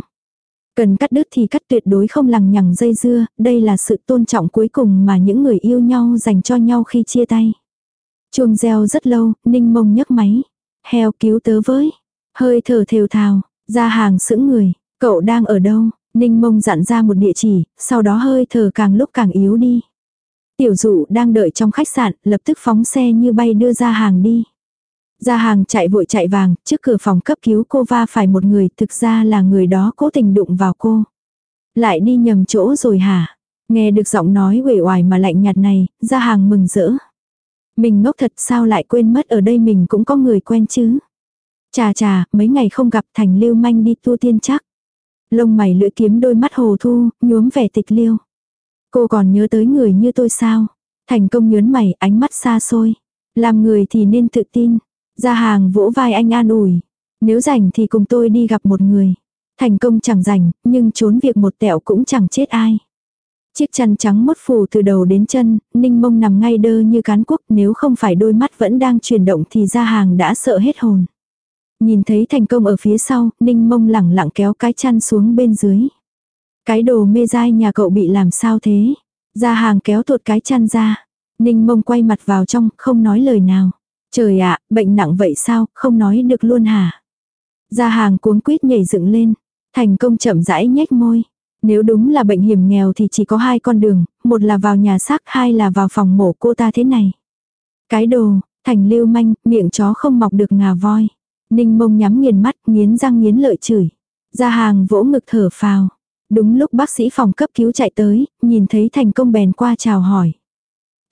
Cần cắt đứt thì cắt tuyệt đối không lằng nhằng dây dưa, đây là sự tôn trọng cuối cùng mà những người yêu nhau dành cho nhau khi chia tay. Chuông reo rất lâu, Ninh Mông nhấc máy. Heo cứu tớ với. Hơi thở thều thào, ra hàng sững người. Cậu đang ở đâu? Ninh mông dặn ra một địa chỉ, sau đó hơi thở càng lúc càng yếu đi. Tiểu dụ đang đợi trong khách sạn, lập tức phóng xe như bay đưa ra hàng đi. Ra hàng chạy vội chạy vàng, trước cửa phòng cấp cứu cô va phải một người, thực ra là người đó cố tình đụng vào cô. Lại đi nhầm chỗ rồi hả? Nghe được giọng nói uể oải mà lạnh nhạt này, ra hàng mừng rỡ. Mình ngốc thật sao lại quên mất ở đây mình cũng có người quen chứ. Chà chà, mấy ngày không gặp thành lưu manh đi tu tiên chắc. Lông mày lưỡi kiếm đôi mắt hồ thu, nhuốm vẻ tịch liêu. Cô còn nhớ tới người như tôi sao? Thành công nhớn mày, ánh mắt xa xôi. Làm người thì nên tự tin gia hàng vỗ vai anh an ủi. Nếu rảnh thì cùng tôi đi gặp một người. Thành công chẳng rảnh, nhưng trốn việc một tẹo cũng chẳng chết ai. Chiếc chăn trắng mốt phủ từ đầu đến chân, ninh mông nằm ngay đơ như cán quốc nếu không phải đôi mắt vẫn đang chuyển động thì ra hàng đã sợ hết hồn. Nhìn thấy thành công ở phía sau, ninh mông lẳng lặng kéo cái chăn xuống bên dưới. Cái đồ mê dai nhà cậu bị làm sao thế? Ra hàng kéo tuột cái chăn ra. Ninh mông quay mặt vào trong, không nói lời nào. Trời ạ, bệnh nặng vậy sao, không nói được luôn hả? gia hàng cuống quýt nhảy dựng lên. Thành công chậm rãi nhếch môi. Nếu đúng là bệnh hiểm nghèo thì chỉ có hai con đường, một là vào nhà xác, hai là vào phòng mổ cô ta thế này. Cái đồ, thành lưu manh, miệng chó không mọc được ngà voi. Ninh mông nhắm nghiền mắt, nghiến răng nghiến lợi chửi. gia hàng vỗ ngực thở phào. Đúng lúc bác sĩ phòng cấp cứu chạy tới, nhìn thấy thành công bèn qua chào hỏi.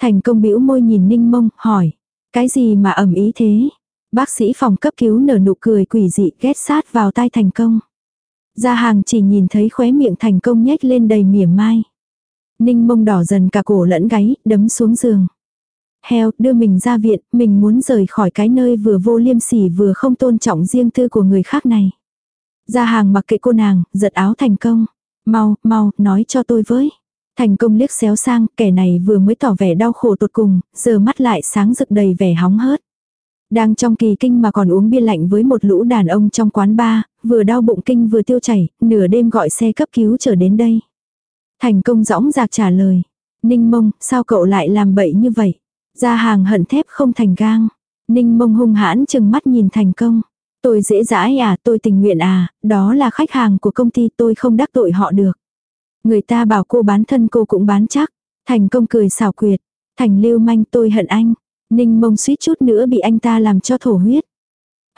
Thành công bĩu môi nhìn ninh mông, hỏi. Cái gì mà ẩm ý thế? Bác sĩ phòng cấp cứu nở nụ cười quỷ dị ghét sát vào tai thành công. Gia hàng chỉ nhìn thấy khóe miệng thành công nhếch lên đầy mỉa mai. Ninh mông đỏ dần cả cổ lẫn gáy, đấm xuống giường. Heo, đưa mình ra viện, mình muốn rời khỏi cái nơi vừa vô liêm sỉ vừa không tôn trọng riêng tư của người khác này. Gia hàng mặc kệ cô nàng, giật áo thành công. Mau, mau, nói cho tôi với. Thành công liếc xéo sang, kẻ này vừa mới tỏ vẻ đau khổ tột cùng, giờ mắt lại sáng rực đầy vẻ hóng hớt. Đang trong kỳ kinh mà còn uống bia lạnh với một lũ đàn ông trong quán bar, vừa đau bụng kinh vừa tiêu chảy, nửa đêm gọi xe cấp cứu trở đến đây. Thành công dõng dạc trả lời. Ninh mông, sao cậu lại làm bậy như vậy? Ra hàng hận thép không thành gang. Ninh mông hung hãn chừng mắt nhìn thành công. Tôi dễ dãi à, tôi tình nguyện à, đó là khách hàng của công ty tôi không đắc tội họ được. Người ta bảo cô bán thân cô cũng bán chắc. Thành công cười xảo quyệt. Thành lưu manh tôi hận anh. Ninh mông suýt chút nữa bị anh ta làm cho thổ huyết.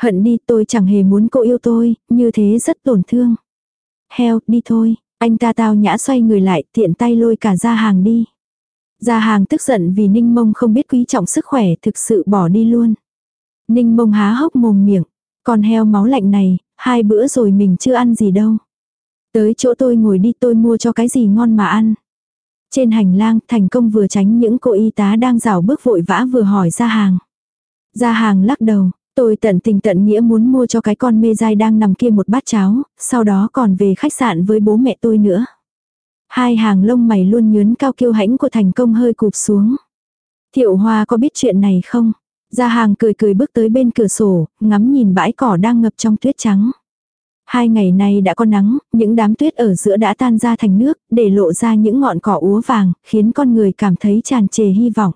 Hận đi tôi chẳng hề muốn cô yêu tôi, như thế rất tổn thương. Heo, đi thôi. Anh ta tao nhã xoay người lại, tiện tay lôi cả ra hàng đi. Ra hàng tức giận vì Ninh mông không biết quý trọng sức khỏe thực sự bỏ đi luôn. Ninh mông há hốc mồm miệng. Còn heo máu lạnh này, hai bữa rồi mình chưa ăn gì đâu. Tới chỗ tôi ngồi đi tôi mua cho cái gì ngon mà ăn. Trên hành lang, thành công vừa tránh những cô y tá đang rào bước vội vã vừa hỏi ra hàng. Ra hàng lắc đầu, tôi tận tình tận nghĩa muốn mua cho cái con mê dai đang nằm kia một bát cháo, sau đó còn về khách sạn với bố mẹ tôi nữa. Hai hàng lông mày luôn nhướn cao kiêu hãnh của thành công hơi cụp xuống. Thiệu Hoa có biết chuyện này không? Ra hàng cười cười bước tới bên cửa sổ, ngắm nhìn bãi cỏ đang ngập trong tuyết trắng. Hai ngày nay đã có nắng, những đám tuyết ở giữa đã tan ra thành nước, để lộ ra những ngọn cỏ úa vàng, khiến con người cảm thấy tràn trề hy vọng.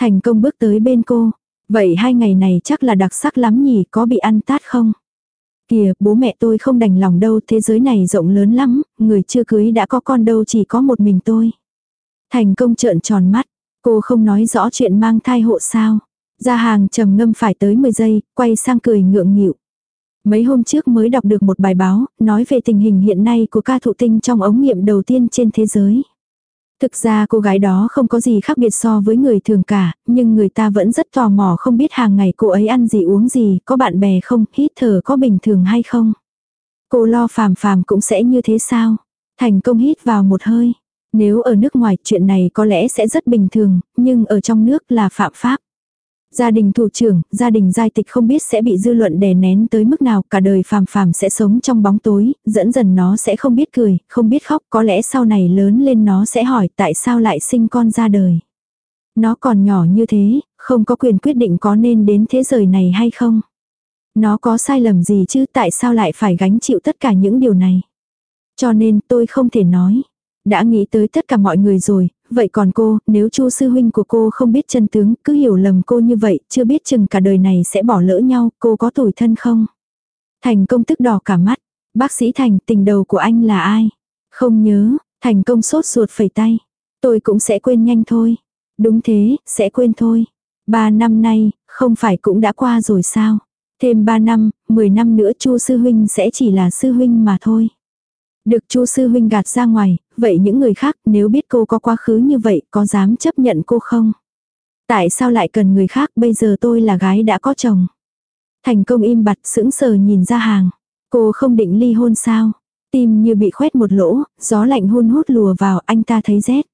Thành công bước tới bên cô. Vậy hai ngày này chắc là đặc sắc lắm nhỉ, có bị ăn tát không? Kìa, bố mẹ tôi không đành lòng đâu, thế giới này rộng lớn lắm, người chưa cưới đã có con đâu chỉ có một mình tôi. Thành công trợn tròn mắt, cô không nói rõ chuyện mang thai hộ sao. Ra hàng trầm ngâm phải tới 10 giây, quay sang cười ngượng nghịu. Mấy hôm trước mới đọc được một bài báo, nói về tình hình hiện nay của ca thụ tinh trong ống nghiệm đầu tiên trên thế giới. Thực ra cô gái đó không có gì khác biệt so với người thường cả, nhưng người ta vẫn rất tò mò không biết hàng ngày cô ấy ăn gì uống gì, có bạn bè không, hít thở có bình thường hay không. Cô lo phàm phàm cũng sẽ như thế sao? Thành công hít vào một hơi. Nếu ở nước ngoài chuyện này có lẽ sẽ rất bình thường, nhưng ở trong nước là phạm pháp. Gia đình thủ trưởng, gia đình giai tịch không biết sẽ bị dư luận đè nén tới mức nào, cả đời phàm phàm sẽ sống trong bóng tối, dẫn dần nó sẽ không biết cười, không biết khóc, có lẽ sau này lớn lên nó sẽ hỏi tại sao lại sinh con ra đời. Nó còn nhỏ như thế, không có quyền quyết định có nên đến thế giới này hay không. Nó có sai lầm gì chứ tại sao lại phải gánh chịu tất cả những điều này. Cho nên tôi không thể nói. Đã nghĩ tới tất cả mọi người rồi, vậy còn cô, nếu chu sư huynh của cô không biết chân tướng, cứ hiểu lầm cô như vậy, chưa biết chừng cả đời này sẽ bỏ lỡ nhau, cô có tủi thân không? Thành công tức đỏ cả mắt. Bác sĩ Thành, tình đầu của anh là ai? Không nhớ, Thành công sốt ruột phẩy tay. Tôi cũng sẽ quên nhanh thôi. Đúng thế, sẽ quên thôi. Ba năm nay, không phải cũng đã qua rồi sao? Thêm ba năm, mười năm nữa chu sư huynh sẽ chỉ là sư huynh mà thôi. Được chu sư huynh gạt ra ngoài, vậy những người khác nếu biết cô có quá khứ như vậy có dám chấp nhận cô không? Tại sao lại cần người khác bây giờ tôi là gái đã có chồng? Thành công im bặt sững sờ nhìn ra hàng. Cô không định ly hôn sao? Tim như bị khoét một lỗ, gió lạnh hun hút lùa vào anh ta thấy rét.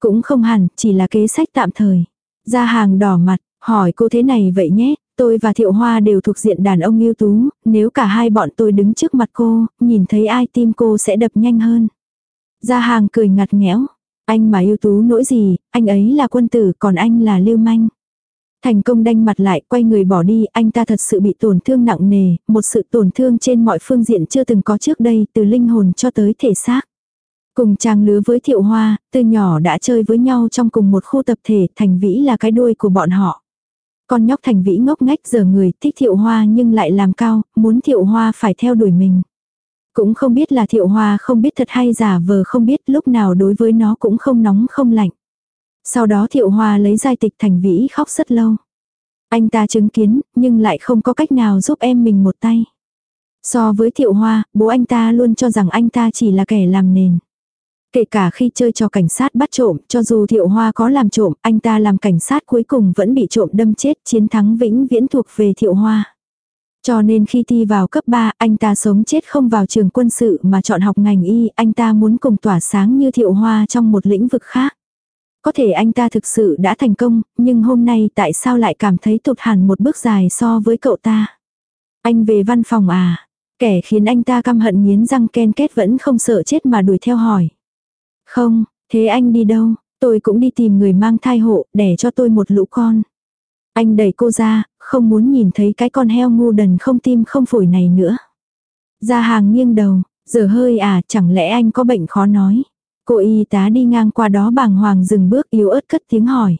Cũng không hẳn, chỉ là kế sách tạm thời. Ra hàng đỏ mặt, hỏi cô thế này vậy nhé, Tôi và Thiệu Hoa đều thuộc diện đàn ông ưu tú, nếu cả hai bọn tôi đứng trước mặt cô, nhìn thấy ai tim cô sẽ đập nhanh hơn. Gia hàng cười ngặt nghẽo. Anh mà ưu tú nỗi gì, anh ấy là quân tử còn anh là lưu manh. Thành công đanh mặt lại, quay người bỏ đi, anh ta thật sự bị tổn thương nặng nề, một sự tổn thương trên mọi phương diện chưa từng có trước đây, từ linh hồn cho tới thể xác. Cùng trang lứa với thiệu hoa, từ nhỏ đã chơi với nhau trong cùng một khu tập thể, thành vĩ là cái đuôi của bọn họ. Con nhóc thành vĩ ngốc ngách giờ người thích thiệu hoa nhưng lại làm cao, muốn thiệu hoa phải theo đuổi mình. Cũng không biết là thiệu hoa không biết thật hay giả vờ không biết lúc nào đối với nó cũng không nóng không lạnh. Sau đó thiệu hoa lấy giai tịch thành vĩ khóc rất lâu. Anh ta chứng kiến, nhưng lại không có cách nào giúp em mình một tay. So với thiệu hoa, bố anh ta luôn cho rằng anh ta chỉ là kẻ làm nền. Kể cả khi chơi cho cảnh sát bắt trộm, cho dù thiệu hoa có làm trộm, anh ta làm cảnh sát cuối cùng vẫn bị trộm đâm chết, chiến thắng vĩnh viễn thuộc về thiệu hoa. Cho nên khi thi vào cấp 3, anh ta sống chết không vào trường quân sự mà chọn học ngành y, anh ta muốn cùng tỏa sáng như thiệu hoa trong một lĩnh vực khác. Có thể anh ta thực sự đã thành công, nhưng hôm nay tại sao lại cảm thấy tụt hẳn một bước dài so với cậu ta? Anh về văn phòng à? Kẻ khiến anh ta căm hận nghiến răng ken kết vẫn không sợ chết mà đuổi theo hỏi. Không, thế anh đi đâu? Tôi cũng đi tìm người mang thai hộ, để cho tôi một lũ con. Anh đẩy cô ra, không muốn nhìn thấy cái con heo ngu đần không tim không phổi này nữa. gia hàng nghiêng đầu, giờ hơi à, chẳng lẽ anh có bệnh khó nói. Cô y tá đi ngang qua đó bàng hoàng dừng bước yếu ớt cất tiếng hỏi.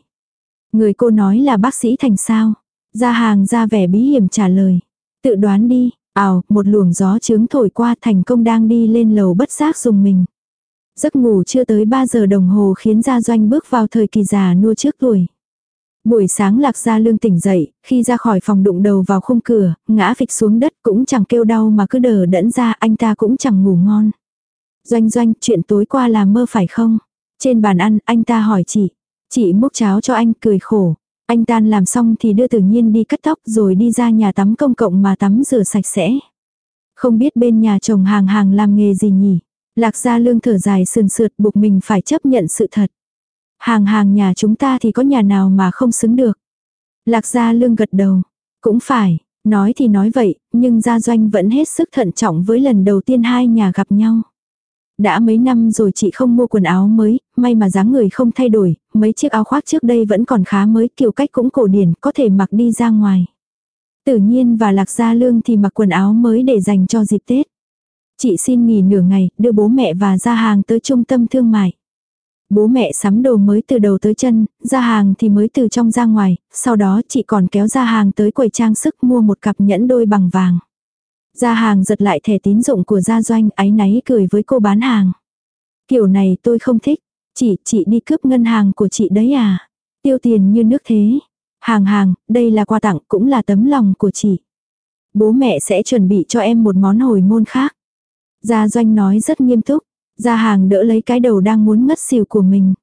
Người cô nói là bác sĩ thành sao. gia hàng ra vẻ bí hiểm trả lời. Tự đoán đi, ảo, một luồng gió trướng thổi qua thành công đang đi lên lầu bất giác dùng mình. Giấc ngủ chưa tới 3 giờ đồng hồ khiến Gia Doanh bước vào thời kỳ già nua trước tuổi. Buổi sáng lạc gia lương tỉnh dậy, khi ra khỏi phòng đụng đầu vào khung cửa, ngã phịch xuống đất cũng chẳng kêu đau mà cứ đờ đẫn ra anh ta cũng chẳng ngủ ngon. Doanh doanh, chuyện tối qua là mơ phải không? Trên bàn ăn, anh ta hỏi chị. Chị múc cháo cho anh, cười khổ. Anh tan làm xong thì đưa tự nhiên đi cắt tóc rồi đi ra nhà tắm công cộng mà tắm rửa sạch sẽ. Không biết bên nhà chồng hàng hàng làm nghề gì nhỉ? Lạc gia lương thở dài sườn sượt buộc mình phải chấp nhận sự thật. Hàng hàng nhà chúng ta thì có nhà nào mà không xứng được. Lạc gia lương gật đầu. Cũng phải, nói thì nói vậy, nhưng gia doanh vẫn hết sức thận trọng với lần đầu tiên hai nhà gặp nhau. Đã mấy năm rồi chị không mua quần áo mới, may mà dáng người không thay đổi, mấy chiếc áo khoác trước đây vẫn còn khá mới, kiểu cách cũng cổ điển, có thể mặc đi ra ngoài. Tự nhiên và lạc gia lương thì mặc quần áo mới để dành cho dịp Tết. Chị xin nghỉ nửa ngày, đưa bố mẹ và ra hàng tới trung tâm thương mại. Bố mẹ sắm đồ mới từ đầu tới chân, ra hàng thì mới từ trong ra ngoài, sau đó chị còn kéo ra hàng tới quầy trang sức mua một cặp nhẫn đôi bằng vàng. Ra hàng giật lại thẻ tín dụng của gia doanh, áy náy cười với cô bán hàng. Kiểu này tôi không thích, chị, chị đi cướp ngân hàng của chị đấy à? Tiêu tiền như nước thế. Hàng hàng, đây là quà tặng cũng là tấm lòng của chị. Bố mẹ sẽ chuẩn bị cho em một món hồi môn khác. Gia doanh nói rất nghiêm túc. Gia hàng đỡ lấy cái đầu đang muốn ngất xỉu của mình.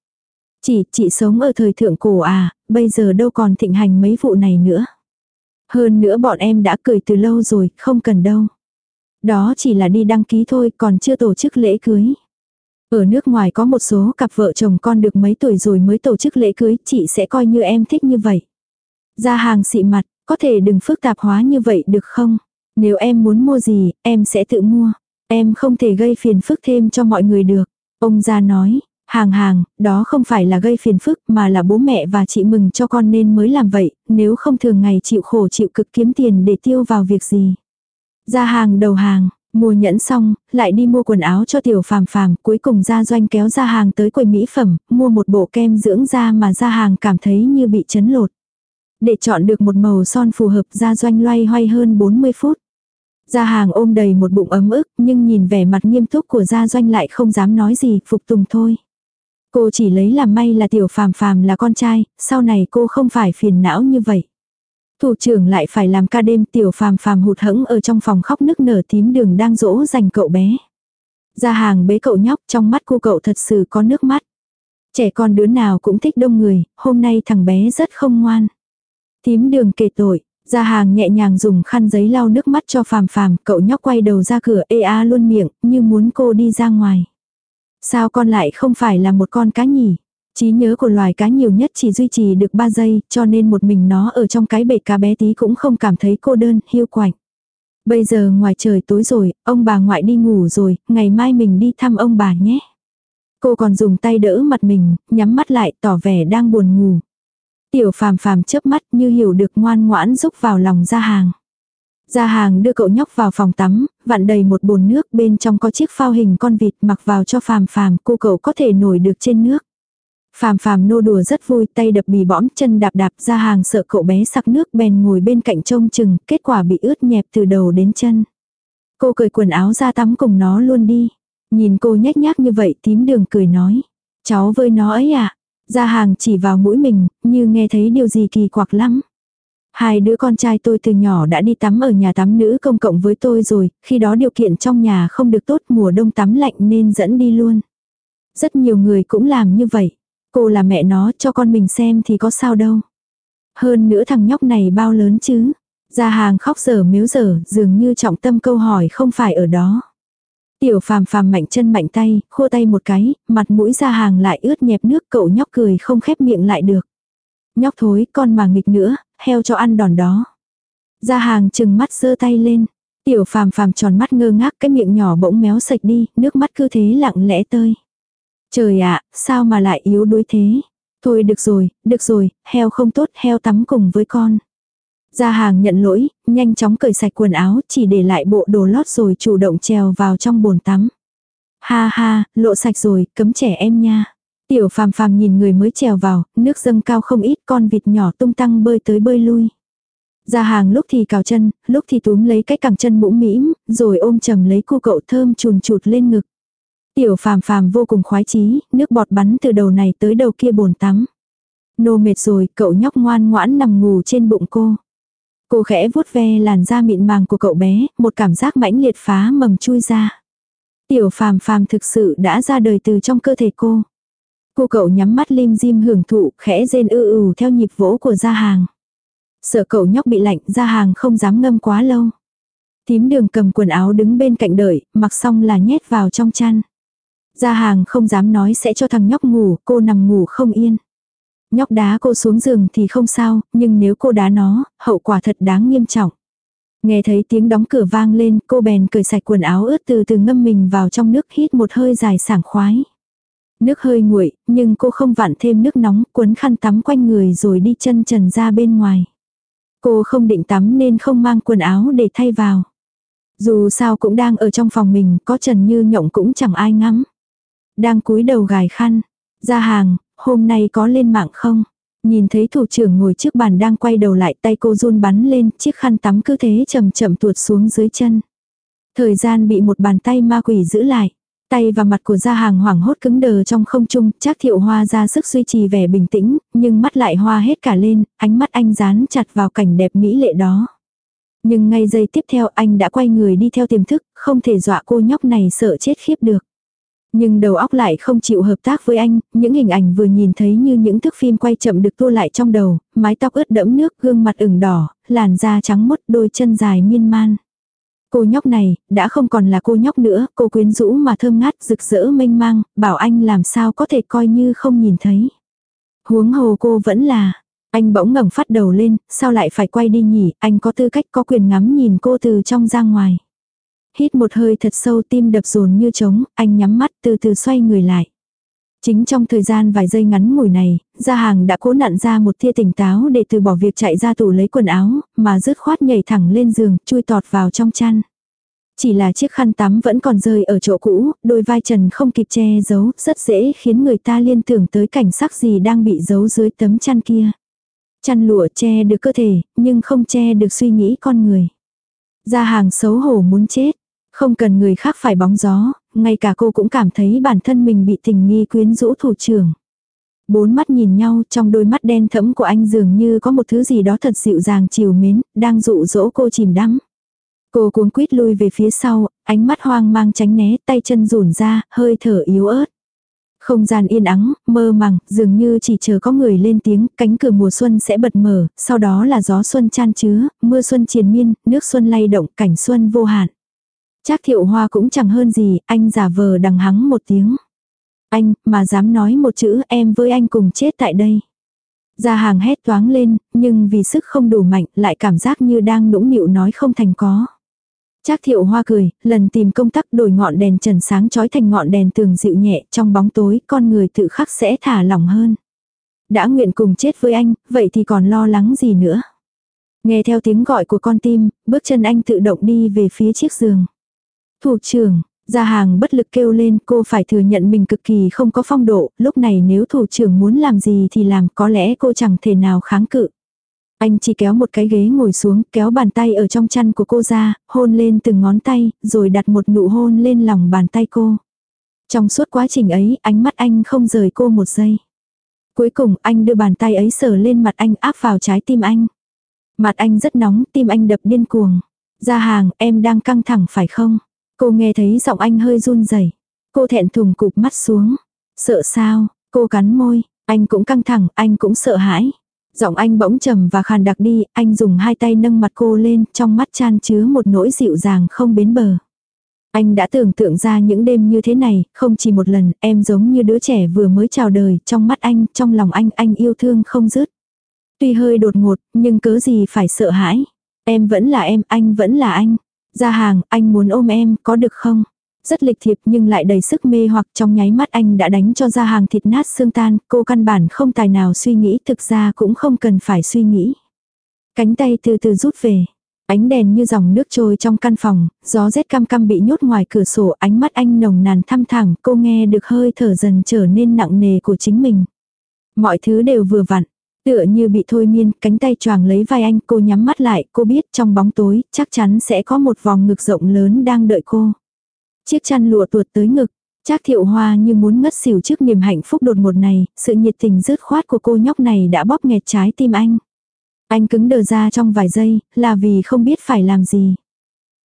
Chỉ chị sống ở thời thượng cổ à, bây giờ đâu còn thịnh hành mấy vụ này nữa. Hơn nữa bọn em đã cười từ lâu rồi, không cần đâu. Đó chỉ là đi đăng ký thôi, còn chưa tổ chức lễ cưới. Ở nước ngoài có một số cặp vợ chồng con được mấy tuổi rồi mới tổ chức lễ cưới, chị sẽ coi như em thích như vậy. Ra hàng xị mặt, có thể đừng phức tạp hóa như vậy được không? Nếu em muốn mua gì, em sẽ tự mua. Em không thể gây phiền phức thêm cho mọi người được. Ông ra nói, hàng hàng, đó không phải là gây phiền phức mà là bố mẹ và chị mừng cho con nên mới làm vậy, nếu không thường ngày chịu khổ chịu cực kiếm tiền để tiêu vào việc gì. Ra hàng đầu hàng, mua nhẫn xong, lại đi mua quần áo cho tiểu phàm phàm, cuối cùng ra doanh kéo ra hàng tới quầy mỹ phẩm, mua một bộ kem dưỡng da mà ra hàng cảm thấy như bị chấn lột. Để chọn được một màu son phù hợp ra doanh loay hoay hơn 40 phút. Gia hàng ôm đầy một bụng ấm ức, nhưng nhìn vẻ mặt nghiêm túc của gia doanh lại không dám nói gì, phục tùng thôi. Cô chỉ lấy làm may là tiểu phàm phàm là con trai, sau này cô không phải phiền não như vậy. Thủ trưởng lại phải làm ca đêm tiểu phàm phàm hụt hẫng ở trong phòng khóc nức nở tím đường đang dỗ dành cậu bé. Gia hàng bế cậu nhóc trong mắt cô cậu thật sự có nước mắt. Trẻ con đứa nào cũng thích đông người, hôm nay thằng bé rất không ngoan. Tím đường kể tội, Gia hàng nhẹ nhàng dùng khăn giấy lau nước mắt cho phàm phàm, cậu nhóc quay đầu ra cửa ê a luôn miệng, như muốn cô đi ra ngoài. Sao con lại không phải là một con cá nhỉ? Trí nhớ của loài cá nhiều nhất chỉ duy trì được 3 giây, cho nên một mình nó ở trong cái bể cá bé tí cũng không cảm thấy cô đơn, hiu quạnh. Bây giờ ngoài trời tối rồi, ông bà ngoại đi ngủ rồi, ngày mai mình đi thăm ông bà nhé. Cô còn dùng tay đỡ mặt mình, nhắm mắt lại tỏ vẻ đang buồn ngủ. Tiểu phàm phàm chớp mắt như hiểu được ngoan ngoãn rúc vào lòng ra hàng. Gia hàng đưa cậu nhóc vào phòng tắm, vặn đầy một bồn nước bên trong có chiếc phao hình con vịt mặc vào cho phàm phàm cô cậu có thể nổi được trên nước. Phàm phàm nô đùa rất vui tay đập bì bõm chân đạp đạp ra hàng sợ cậu bé sặc nước bèn ngồi bên cạnh trông chừng kết quả bị ướt nhẹp từ đầu đến chân. Cô cởi quần áo ra tắm cùng nó luôn đi. Nhìn cô nhếch nhác như vậy tím đường cười nói. Cháu với nó ấy à gia hàng chỉ vào mũi mình như nghe thấy điều gì kỳ quặc lắm. Hai đứa con trai tôi từ nhỏ đã đi tắm ở nhà tắm nữ công cộng với tôi rồi, khi đó điều kiện trong nhà không được tốt mùa đông tắm lạnh nên dẫn đi luôn. Rất nhiều người cũng làm như vậy. Cô là mẹ nó cho con mình xem thì có sao đâu. Hơn nữa thằng nhóc này bao lớn chứ. gia hàng khóc giờ miếu giờ, dường như trọng tâm câu hỏi không phải ở đó. Tiểu phàm phàm mạnh chân mạnh tay, khô tay một cái, mặt mũi ra hàng lại ướt nhẹp nước cậu nhóc cười không khép miệng lại được. Nhóc thối, con mà nghịch nữa, heo cho ăn đòn đó. Ra hàng chừng mắt giơ tay lên. Tiểu phàm phàm tròn mắt ngơ ngác cái miệng nhỏ bỗng méo sạch đi, nước mắt cứ thế lặng lẽ tơi. Trời ạ, sao mà lại yếu đuối thế? Thôi được rồi, được rồi, heo không tốt, heo tắm cùng với con. Ra hàng nhận lỗi, nhanh chóng cởi sạch quần áo, chỉ để lại bộ đồ lót rồi chủ động trèo vào trong bồn tắm. Ha ha, lộ sạch rồi, cấm trẻ em nha. Tiểu phàm phàm nhìn người mới trèo vào, nước dâng cao không ít con vịt nhỏ tung tăng bơi tới bơi lui. Ra hàng lúc thì cào chân, lúc thì túm lấy cái cẳng chân mũm mĩm, rồi ôm chầm lấy cu cậu thơm chùn chụt lên ngực. Tiểu phàm phàm vô cùng khoái chí, nước bọt bắn từ đầu này tới đầu kia bồn tắm. Nô mệt rồi, cậu nhóc ngoan ngoãn nằm ngủ trên bụng cô. Cô khẽ vuốt ve làn da mịn màng của cậu bé, một cảm giác mãnh liệt phá mầm chui ra. Tiểu phàm phàm thực sự đã ra đời từ trong cơ thể cô. Cô cậu nhắm mắt lim dim hưởng thụ, khẽ rên ư ừ theo nhịp vỗ của gia hàng. Sợ cậu nhóc bị lạnh, gia hàng không dám ngâm quá lâu. Tím đường cầm quần áo đứng bên cạnh đợi, mặc xong là nhét vào trong chăn. Gia hàng không dám nói sẽ cho thằng nhóc ngủ, cô nằm ngủ không yên. Nhóc đá cô xuống giường thì không sao, nhưng nếu cô đá nó, hậu quả thật đáng nghiêm trọng. Nghe thấy tiếng đóng cửa vang lên, cô bèn cởi sạch quần áo ướt từ từ ngâm mình vào trong nước hít một hơi dài sảng khoái. Nước hơi nguội, nhưng cô không vặn thêm nước nóng, cuốn khăn tắm quanh người rồi đi chân trần ra bên ngoài. Cô không định tắm nên không mang quần áo để thay vào. Dù sao cũng đang ở trong phòng mình, có trần như nhộng cũng chẳng ai ngắm. Đang cúi đầu gài khăn. Ra hàng, hôm nay có lên mạng không? Nhìn thấy thủ trưởng ngồi trước bàn đang quay đầu lại tay cô run bắn lên, chiếc khăn tắm cứ thế chậm chậm tuột xuống dưới chân. Thời gian bị một bàn tay ma quỷ giữ lại. Tay và mặt của gia hàng hoảng hốt cứng đờ trong không trung, chắc thiệu hoa ra sức duy trì vẻ bình tĩnh, nhưng mắt lại hoa hết cả lên, ánh mắt anh dán chặt vào cảnh đẹp mỹ lệ đó. Nhưng ngay giây tiếp theo anh đã quay người đi theo tiềm thức, không thể dọa cô nhóc này sợ chết khiếp được. Nhưng đầu óc lại không chịu hợp tác với anh, những hình ảnh vừa nhìn thấy như những thước phim quay chậm được tua lại trong đầu, mái tóc ướt đẫm nước, gương mặt ửng đỏ, làn da trắng mốt, đôi chân dài miên man. Cô nhóc này, đã không còn là cô nhóc nữa, cô quyến rũ mà thơm ngát, rực rỡ mênh mang, bảo anh làm sao có thể coi như không nhìn thấy. Huống hồ cô vẫn là, anh bỗng ngẩng phát đầu lên, sao lại phải quay đi nhỉ, anh có tư cách có quyền ngắm nhìn cô từ trong ra ngoài. Hít một hơi thật sâu tim đập dồn như trống, anh nhắm mắt từ từ xoay người lại. Chính trong thời gian vài giây ngắn ngủi này, gia hàng đã cố nặn ra một tia tỉnh táo để từ bỏ việc chạy ra tủ lấy quần áo, mà rứt khoát nhảy thẳng lên giường, chui tọt vào trong chăn. Chỉ là chiếc khăn tắm vẫn còn rơi ở chỗ cũ, đôi vai trần không kịp che giấu, rất dễ khiến người ta liên tưởng tới cảnh sắc gì đang bị giấu dưới tấm chăn kia. Chăn lụa che được cơ thể, nhưng không che được suy nghĩ con người. Gia hàng xấu hổ muốn chết, không cần người khác phải bóng gió, ngay cả cô cũng cảm thấy bản thân mình bị tình nghi quyến rũ thủ trưởng. Bốn mắt nhìn nhau trong đôi mắt đen thẫm của anh dường như có một thứ gì đó thật dịu dàng chiều mến, đang dụ dỗ cô chìm đắm. Cô cuống quýt lui về phía sau, ánh mắt hoang mang tránh né, tay chân rủn ra, hơi thở yếu ớt. Không gian yên ắng, mơ màng, dường như chỉ chờ có người lên tiếng, cánh cửa mùa xuân sẽ bật mở, sau đó là gió xuân chan chứa, mưa xuân triền miên, nước xuân lay động, cảnh xuân vô hạn. Trác thiệu hoa cũng chẳng hơn gì, anh giả vờ đằng hắng một tiếng. Anh, mà dám nói một chữ em với anh cùng chết tại đây. Gia hàng hét toáng lên, nhưng vì sức không đủ mạnh lại cảm giác như đang nũng nịu nói không thành có. Trác thiệu hoa cười, lần tìm công tắc đổi ngọn đèn trần sáng chói thành ngọn đèn tường dịu nhẹ trong bóng tối, con người tự khắc sẽ thả lỏng hơn. Đã nguyện cùng chết với anh, vậy thì còn lo lắng gì nữa. Nghe theo tiếng gọi của con tim, bước chân anh tự động đi về phía chiếc giường. Thủ trưởng, Gia hàng bất lực kêu lên cô phải thừa nhận mình cực kỳ không có phong độ, lúc này nếu thủ trưởng muốn làm gì thì làm có lẽ cô chẳng thể nào kháng cự. Anh chỉ kéo một cái ghế ngồi xuống, kéo bàn tay ở trong chăn của cô ra, hôn lên từng ngón tay, rồi đặt một nụ hôn lên lòng bàn tay cô. Trong suốt quá trình ấy, ánh mắt anh không rời cô một giây. Cuối cùng anh đưa bàn tay ấy sờ lên mặt anh áp vào trái tim anh. Mặt anh rất nóng, tim anh đập điên cuồng. Ra hàng, em đang căng thẳng phải không? Cô nghe thấy giọng anh hơi run rẩy. Cô thẹn thùng cụp mắt xuống. Sợ sao? Cô cắn môi. Anh cũng căng thẳng, anh cũng sợ hãi. Giọng anh bỗng trầm và khàn đặc đi, anh dùng hai tay nâng mặt cô lên, trong mắt chan chứa một nỗi dịu dàng không bến bờ. Anh đã tưởng tượng ra những đêm như thế này, không chỉ một lần, em giống như đứa trẻ vừa mới chào đời, trong mắt anh, trong lòng anh, anh yêu thương không dứt. Tuy hơi đột ngột, nhưng cớ gì phải sợ hãi. Em vẫn là em, anh vẫn là anh. Ra hàng, anh muốn ôm em, có được không? Rất lịch thiệp nhưng lại đầy sức mê hoặc trong nháy mắt anh đã đánh cho ra hàng thịt nát xương tan, cô căn bản không tài nào suy nghĩ thực ra cũng không cần phải suy nghĩ. Cánh tay từ từ rút về. Ánh đèn như dòng nước trôi trong căn phòng, gió rét cam cam bị nhốt ngoài cửa sổ, ánh mắt anh nồng nàn thăm thẳng, cô nghe được hơi thở dần trở nên nặng nề của chính mình. Mọi thứ đều vừa vặn, Tựa như bị thôi miên, cánh tay choàng lấy vai anh, cô nhắm mắt lại, cô biết trong bóng tối, chắc chắn sẽ có một vòng ngực rộng lớn đang đợi cô. Chiếc chăn lụa tuột tới ngực, Trác thiệu hoa như muốn ngất xỉu trước niềm hạnh phúc đột ngột này, sự nhiệt tình dứt khoát của cô nhóc này đã bóp nghẹt trái tim anh. Anh cứng đờ ra trong vài giây, là vì không biết phải làm gì.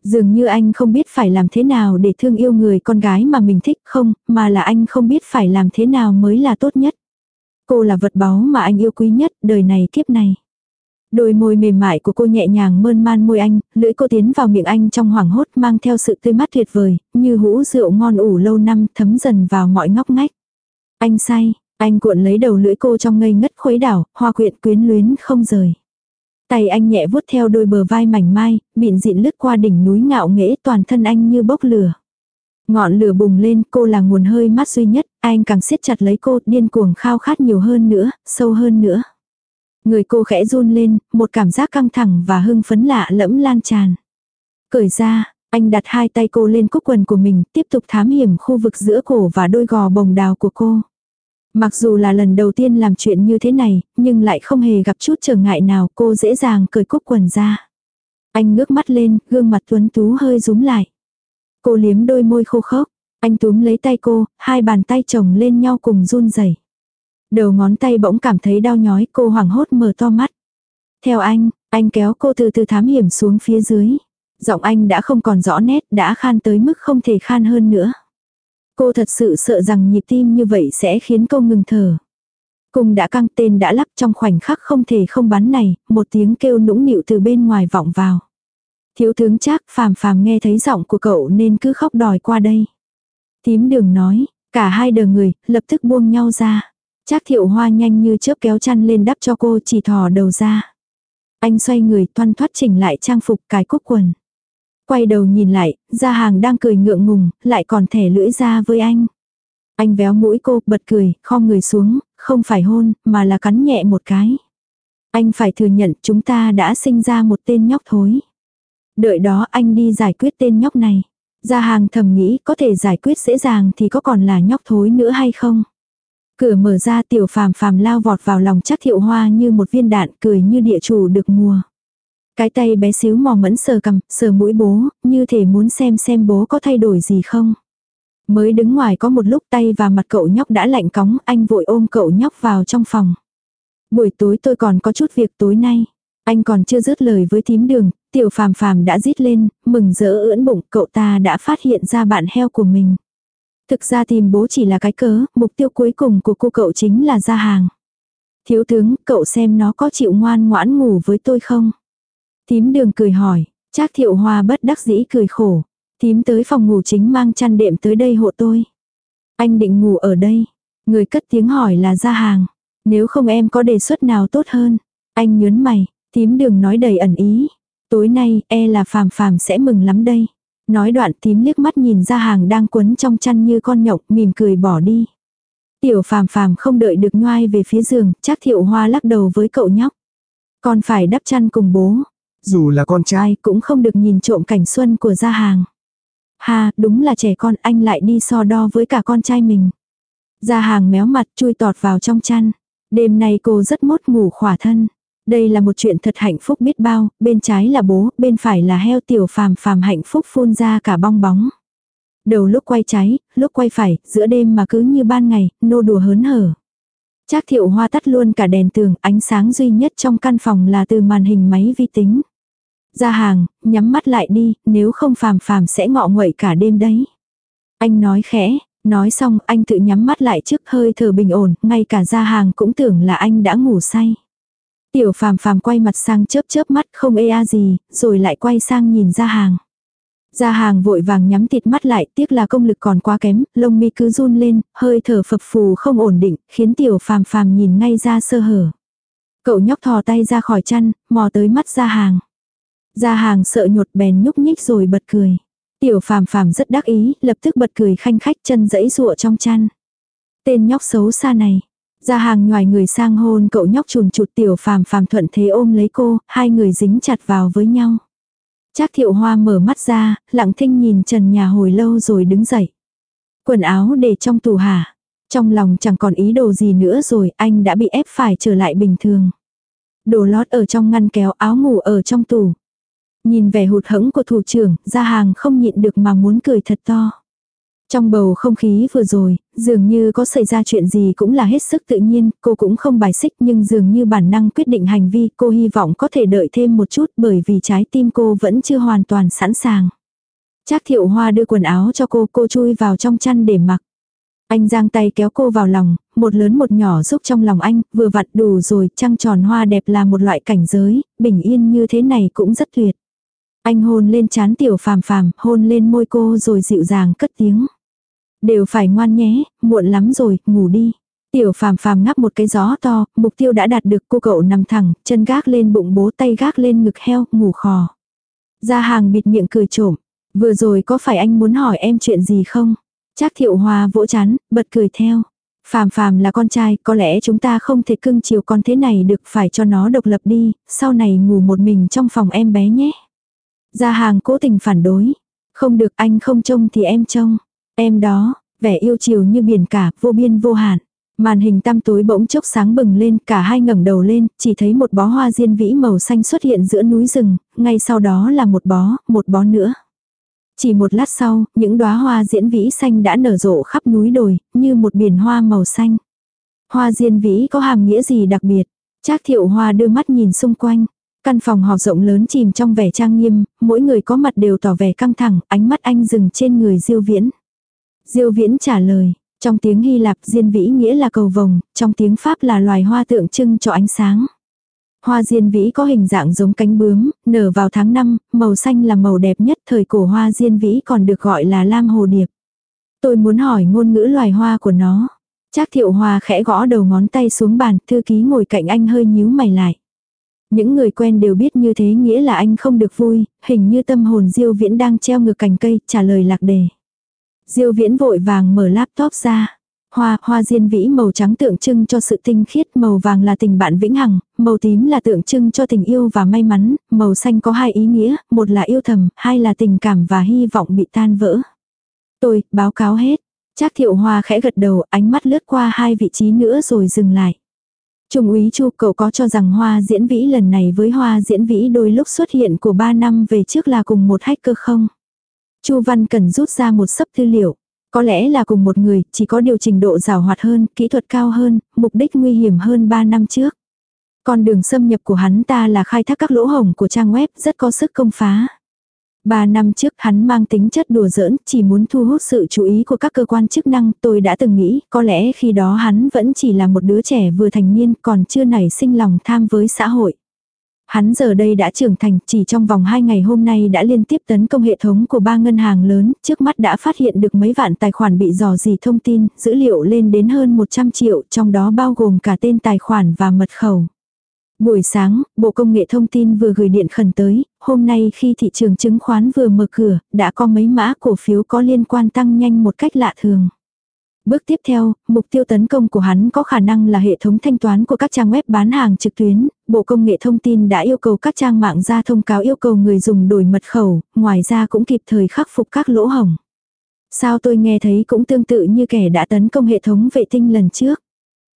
Dường như anh không biết phải làm thế nào để thương yêu người con gái mà mình thích không, mà là anh không biết phải làm thế nào mới là tốt nhất. Cô là vật báu mà anh yêu quý nhất, đời này kiếp này. Đôi môi mềm mại của cô nhẹ nhàng mơn man môi anh, lưỡi cô tiến vào miệng anh trong hoảng hốt mang theo sự tươi mát tuyệt vời, như hũ rượu ngon ủ lâu năm thấm dần vào mọi ngóc ngách. Anh say, anh cuộn lấy đầu lưỡi cô trong ngây ngất khuấy đảo, hoa quyện quyến luyến không rời. Tay anh nhẹ vuốt theo đôi bờ vai mảnh mai, bịn dịn lướt qua đỉnh núi ngạo nghễ toàn thân anh như bốc lửa. Ngọn lửa bùng lên, cô là nguồn hơi mát duy nhất, anh càng siết chặt lấy cô, điên cuồng khao khát nhiều hơn nữa, sâu hơn nữa. Người cô khẽ run lên, một cảm giác căng thẳng và hưng phấn lạ lẫm lan tràn. Cởi ra, anh đặt hai tay cô lên cúc quần của mình, tiếp tục thám hiểm khu vực giữa cổ và đôi gò bồng đào của cô. Mặc dù là lần đầu tiên làm chuyện như thế này, nhưng lại không hề gặp chút trở ngại nào cô dễ dàng cởi cúc quần ra. Anh ngước mắt lên, gương mặt tuấn tú hơi rúm lại. Cô liếm đôi môi khô khốc. Anh túm lấy tay cô, hai bàn tay chồng lên nhau cùng run rẩy. Đầu ngón tay bỗng cảm thấy đau nhói, cô hoảng hốt mở to mắt. Theo anh, anh kéo cô từ từ thám hiểm xuống phía dưới. Giọng anh đã không còn rõ nét, đã khan tới mức không thể khan hơn nữa. Cô thật sự sợ rằng nhịp tim như vậy sẽ khiến cô ngừng thở. Cùng đã căng tên đã lắp trong khoảnh khắc không thể không bắn này, một tiếng kêu nũng nịu từ bên ngoài vọng vào. Thiếu tướng chắc phàm phàm nghe thấy giọng của cậu nên cứ khóc đòi qua đây. Tím đường nói, cả hai đờ người, lập tức buông nhau ra. Trác thiệu hoa nhanh như chớp kéo chăn lên đắp cho cô chỉ thò đầu ra. Anh xoay người toan thoát chỉnh lại trang phục cái cúc quần. Quay đầu nhìn lại, ra hàng đang cười ngượng ngùng, lại còn thẻ lưỡi ra với anh. Anh véo mũi cô, bật cười, khom người xuống, không phải hôn, mà là cắn nhẹ một cái. Anh phải thừa nhận chúng ta đã sinh ra một tên nhóc thối. Đợi đó anh đi giải quyết tên nhóc này. Gia hàng thầm nghĩ có thể giải quyết dễ dàng thì có còn là nhóc thối nữa hay không? Cửa mở ra tiểu phàm phàm lao vọt vào lòng chắc thiệu hoa như một viên đạn cười như địa chủ được mùa. Cái tay bé xíu mò mẫn sờ cầm, sờ mũi bố, như thể muốn xem xem bố có thay đổi gì không. Mới đứng ngoài có một lúc tay và mặt cậu nhóc đã lạnh cóng, anh vội ôm cậu nhóc vào trong phòng. Buổi tối tôi còn có chút việc tối nay. Anh còn chưa dứt lời với thím đường, tiểu phàm phàm đã rít lên, mừng rỡ ưỡn bụng cậu ta đã phát hiện ra bạn heo của mình. Thực ra tìm bố chỉ là cái cớ, mục tiêu cuối cùng của cô cậu chính là ra hàng. Thiếu tướng, cậu xem nó có chịu ngoan ngoãn ngủ với tôi không? Thím đường cười hỏi, Trác thiệu hoa bất đắc dĩ cười khổ. Thím tới phòng ngủ chính mang chăn đệm tới đây hộ tôi. Anh định ngủ ở đây. Người cất tiếng hỏi là ra hàng. Nếu không em có đề xuất nào tốt hơn. Anh nhớn mày, thím đường nói đầy ẩn ý. Tối nay, e là phàm phàm sẽ mừng lắm đây. Nói đoạn tím liếc mắt nhìn ra hàng đang quấn trong chăn như con nhộng, mỉm cười bỏ đi. Tiểu phàm phàm không đợi được nhoai về phía giường, chắc thiệu hoa lắc đầu với cậu nhóc. Con phải đắp chăn cùng bố. Dù là con trai Ai cũng không được nhìn trộm cảnh xuân của gia hàng. Ha, đúng là trẻ con anh lại đi so đo với cả con trai mình. Gia hàng méo mặt chui tọt vào trong chăn. Đêm nay cô rất mốt ngủ khỏa thân. Đây là một chuyện thật hạnh phúc biết bao, bên trái là bố, bên phải là heo tiểu phàm phàm hạnh phúc phun ra cả bong bóng. Đầu lúc quay trái, lúc quay phải, giữa đêm mà cứ như ban ngày, nô đùa hớn hở. Trác thiệu hoa tắt luôn cả đèn tường, ánh sáng duy nhất trong căn phòng là từ màn hình máy vi tính. Ra hàng, nhắm mắt lại đi, nếu không phàm phàm sẽ ngọ nguậy cả đêm đấy. Anh nói khẽ, nói xong anh tự nhắm mắt lại trước hơi thở bình ổn, ngay cả ra hàng cũng tưởng là anh đã ngủ say. Tiểu phàm phàm quay mặt sang chớp chớp mắt không ê a gì, rồi lại quay sang nhìn ra hàng. Ra hàng vội vàng nhắm tịt mắt lại, tiếc là công lực còn quá kém, lông mi cứ run lên, hơi thở phập phù không ổn định, khiến tiểu phàm phàm nhìn ngay ra sơ hở. Cậu nhóc thò tay ra khỏi chăn, mò tới mắt ra hàng. Ra hàng sợ nhột bèn nhúc nhích rồi bật cười. Tiểu phàm phàm rất đắc ý, lập tức bật cười khanh khách chân dẫy rụa trong chăn. Tên nhóc xấu xa này. Ra hàng ngoài người sang hôn cậu nhóc chùn chụt tiểu phàm phàm thuận thế ôm lấy cô, hai người dính chặt vào với nhau. Trác thiệu hoa mở mắt ra, lặng thinh nhìn trần nhà hồi lâu rồi đứng dậy. Quần áo để trong tủ hả. Trong lòng chẳng còn ý đồ gì nữa rồi, anh đã bị ép phải trở lại bình thường. Đồ lót ở trong ngăn kéo áo ngủ ở trong tủ. Nhìn vẻ hụt hẫng của thủ trưởng, ra hàng không nhịn được mà muốn cười thật to. Trong bầu không khí vừa rồi, dường như có xảy ra chuyện gì cũng là hết sức tự nhiên, cô cũng không bài xích nhưng dường như bản năng quyết định hành vi cô hy vọng có thể đợi thêm một chút bởi vì trái tim cô vẫn chưa hoàn toàn sẵn sàng. Trác thiệu hoa đưa quần áo cho cô, cô chui vào trong chăn để mặc. Anh giang tay kéo cô vào lòng, một lớn một nhỏ giúp trong lòng anh, vừa vặn đủ rồi, trăng tròn hoa đẹp là một loại cảnh giới, bình yên như thế này cũng rất tuyệt. Anh hôn lên chán tiểu phàm phàm, hôn lên môi cô rồi dịu dàng cất tiếng. Đều phải ngoan nhé, muộn lắm rồi, ngủ đi. Tiểu phàm phàm ngắp một cái gió to, mục tiêu đã đạt được cô cậu nằm thẳng, chân gác lên bụng bố tay gác lên ngực heo, ngủ khò. Ra hàng bịt miệng cười trộm. Vừa rồi có phải anh muốn hỏi em chuyện gì không? Trác thiệu hòa vỗ chán, bật cười theo. Phàm phàm là con trai, có lẽ chúng ta không thể cưng chiều con thế này được phải cho nó độc lập đi, sau này ngủ một mình trong phòng em bé nhé. Gia hàng cố tình phản đối. Không được anh không trông thì em trông. Em đó, vẻ yêu chiều như biển cả, vô biên vô hạn. Màn hình tăm tối bỗng chốc sáng bừng lên, cả hai ngẩng đầu lên, chỉ thấy một bó hoa diên vĩ màu xanh xuất hiện giữa núi rừng, ngay sau đó là một bó, một bó nữa. Chỉ một lát sau, những đóa hoa diễn vĩ xanh đã nở rộ khắp núi đồi, như một biển hoa màu xanh. Hoa diên vĩ có hàm nghĩa gì đặc biệt? Trác thiệu hoa đưa mắt nhìn xung quanh. Căn phòng họp rộng lớn chìm trong vẻ trang nghiêm, mỗi người có mặt đều tỏ vẻ căng thẳng, ánh mắt anh dừng trên người Diêu Viễn. Diêu Viễn trả lời, trong tiếng Hy Lạp diên vĩ nghĩa là cầu vồng, trong tiếng Pháp là loài hoa tượng trưng cho ánh sáng. Hoa diên vĩ có hình dạng giống cánh bướm, nở vào tháng 5, màu xanh là màu đẹp nhất thời cổ hoa diên vĩ còn được gọi là lam hồ điệp. Tôi muốn hỏi ngôn ngữ loài hoa của nó. Trác thiệu hoa khẽ gõ đầu ngón tay xuống bàn, thư ký ngồi cạnh anh hơi nhíu mày lại. Những người quen đều biết như thế nghĩa là anh không được vui, hình như tâm hồn Diêu Viễn đang treo ngược cành cây, trả lời lạc đề. Diêu Viễn vội vàng mở laptop ra. Hoa, hoa diên vĩ màu trắng tượng trưng cho sự tinh khiết, màu vàng là tình bạn vĩnh hằng, màu tím là tượng trưng cho tình yêu và may mắn, màu xanh có hai ý nghĩa, một là yêu thầm, hai là tình cảm và hy vọng bị tan vỡ. Tôi, báo cáo hết. Trác thiệu hoa khẽ gật đầu, ánh mắt lướt qua hai vị trí nữa rồi dừng lại. Trung úy Chu cậu có cho rằng hoa diễn vĩ lần này với hoa diễn vĩ đôi lúc xuất hiện của ba năm về trước là cùng một hacker không? Chu Văn cần rút ra một sấp tư liệu. Có lẽ là cùng một người, chỉ có điều trình độ rào hoạt hơn, kỹ thuật cao hơn, mục đích nguy hiểm hơn 3 năm trước. Con đường xâm nhập của hắn ta là khai thác các lỗ hổng của trang web rất có sức công phá. Ba năm trước hắn mang tính chất đùa giỡn, chỉ muốn thu hút sự chú ý của các cơ quan chức năng. Tôi đã từng nghĩ, có lẽ khi đó hắn vẫn chỉ là một đứa trẻ vừa thành niên, còn chưa nảy sinh lòng tham với xã hội. Hắn giờ đây đã trưởng thành, chỉ trong vòng 2 ngày hôm nay đã liên tiếp tấn công hệ thống của ba ngân hàng lớn, trước mắt đã phát hiện được mấy vạn tài khoản bị dò dỉ thông tin, dữ liệu lên đến hơn 100 triệu, trong đó bao gồm cả tên tài khoản và mật khẩu. Buổi sáng, Bộ Công nghệ Thông tin vừa gửi điện khẩn tới, hôm nay khi thị trường chứng khoán vừa mở cửa, đã có mấy mã cổ phiếu có liên quan tăng nhanh một cách lạ thường. Bước tiếp theo, mục tiêu tấn công của hắn có khả năng là hệ thống thanh toán của các trang web bán hàng trực tuyến. Bộ Công nghệ Thông tin đã yêu cầu các trang mạng ra thông cáo yêu cầu người dùng đổi mật khẩu, ngoài ra cũng kịp thời khắc phục các lỗ hổng. Sao tôi nghe thấy cũng tương tự như kẻ đã tấn công hệ thống vệ tinh lần trước.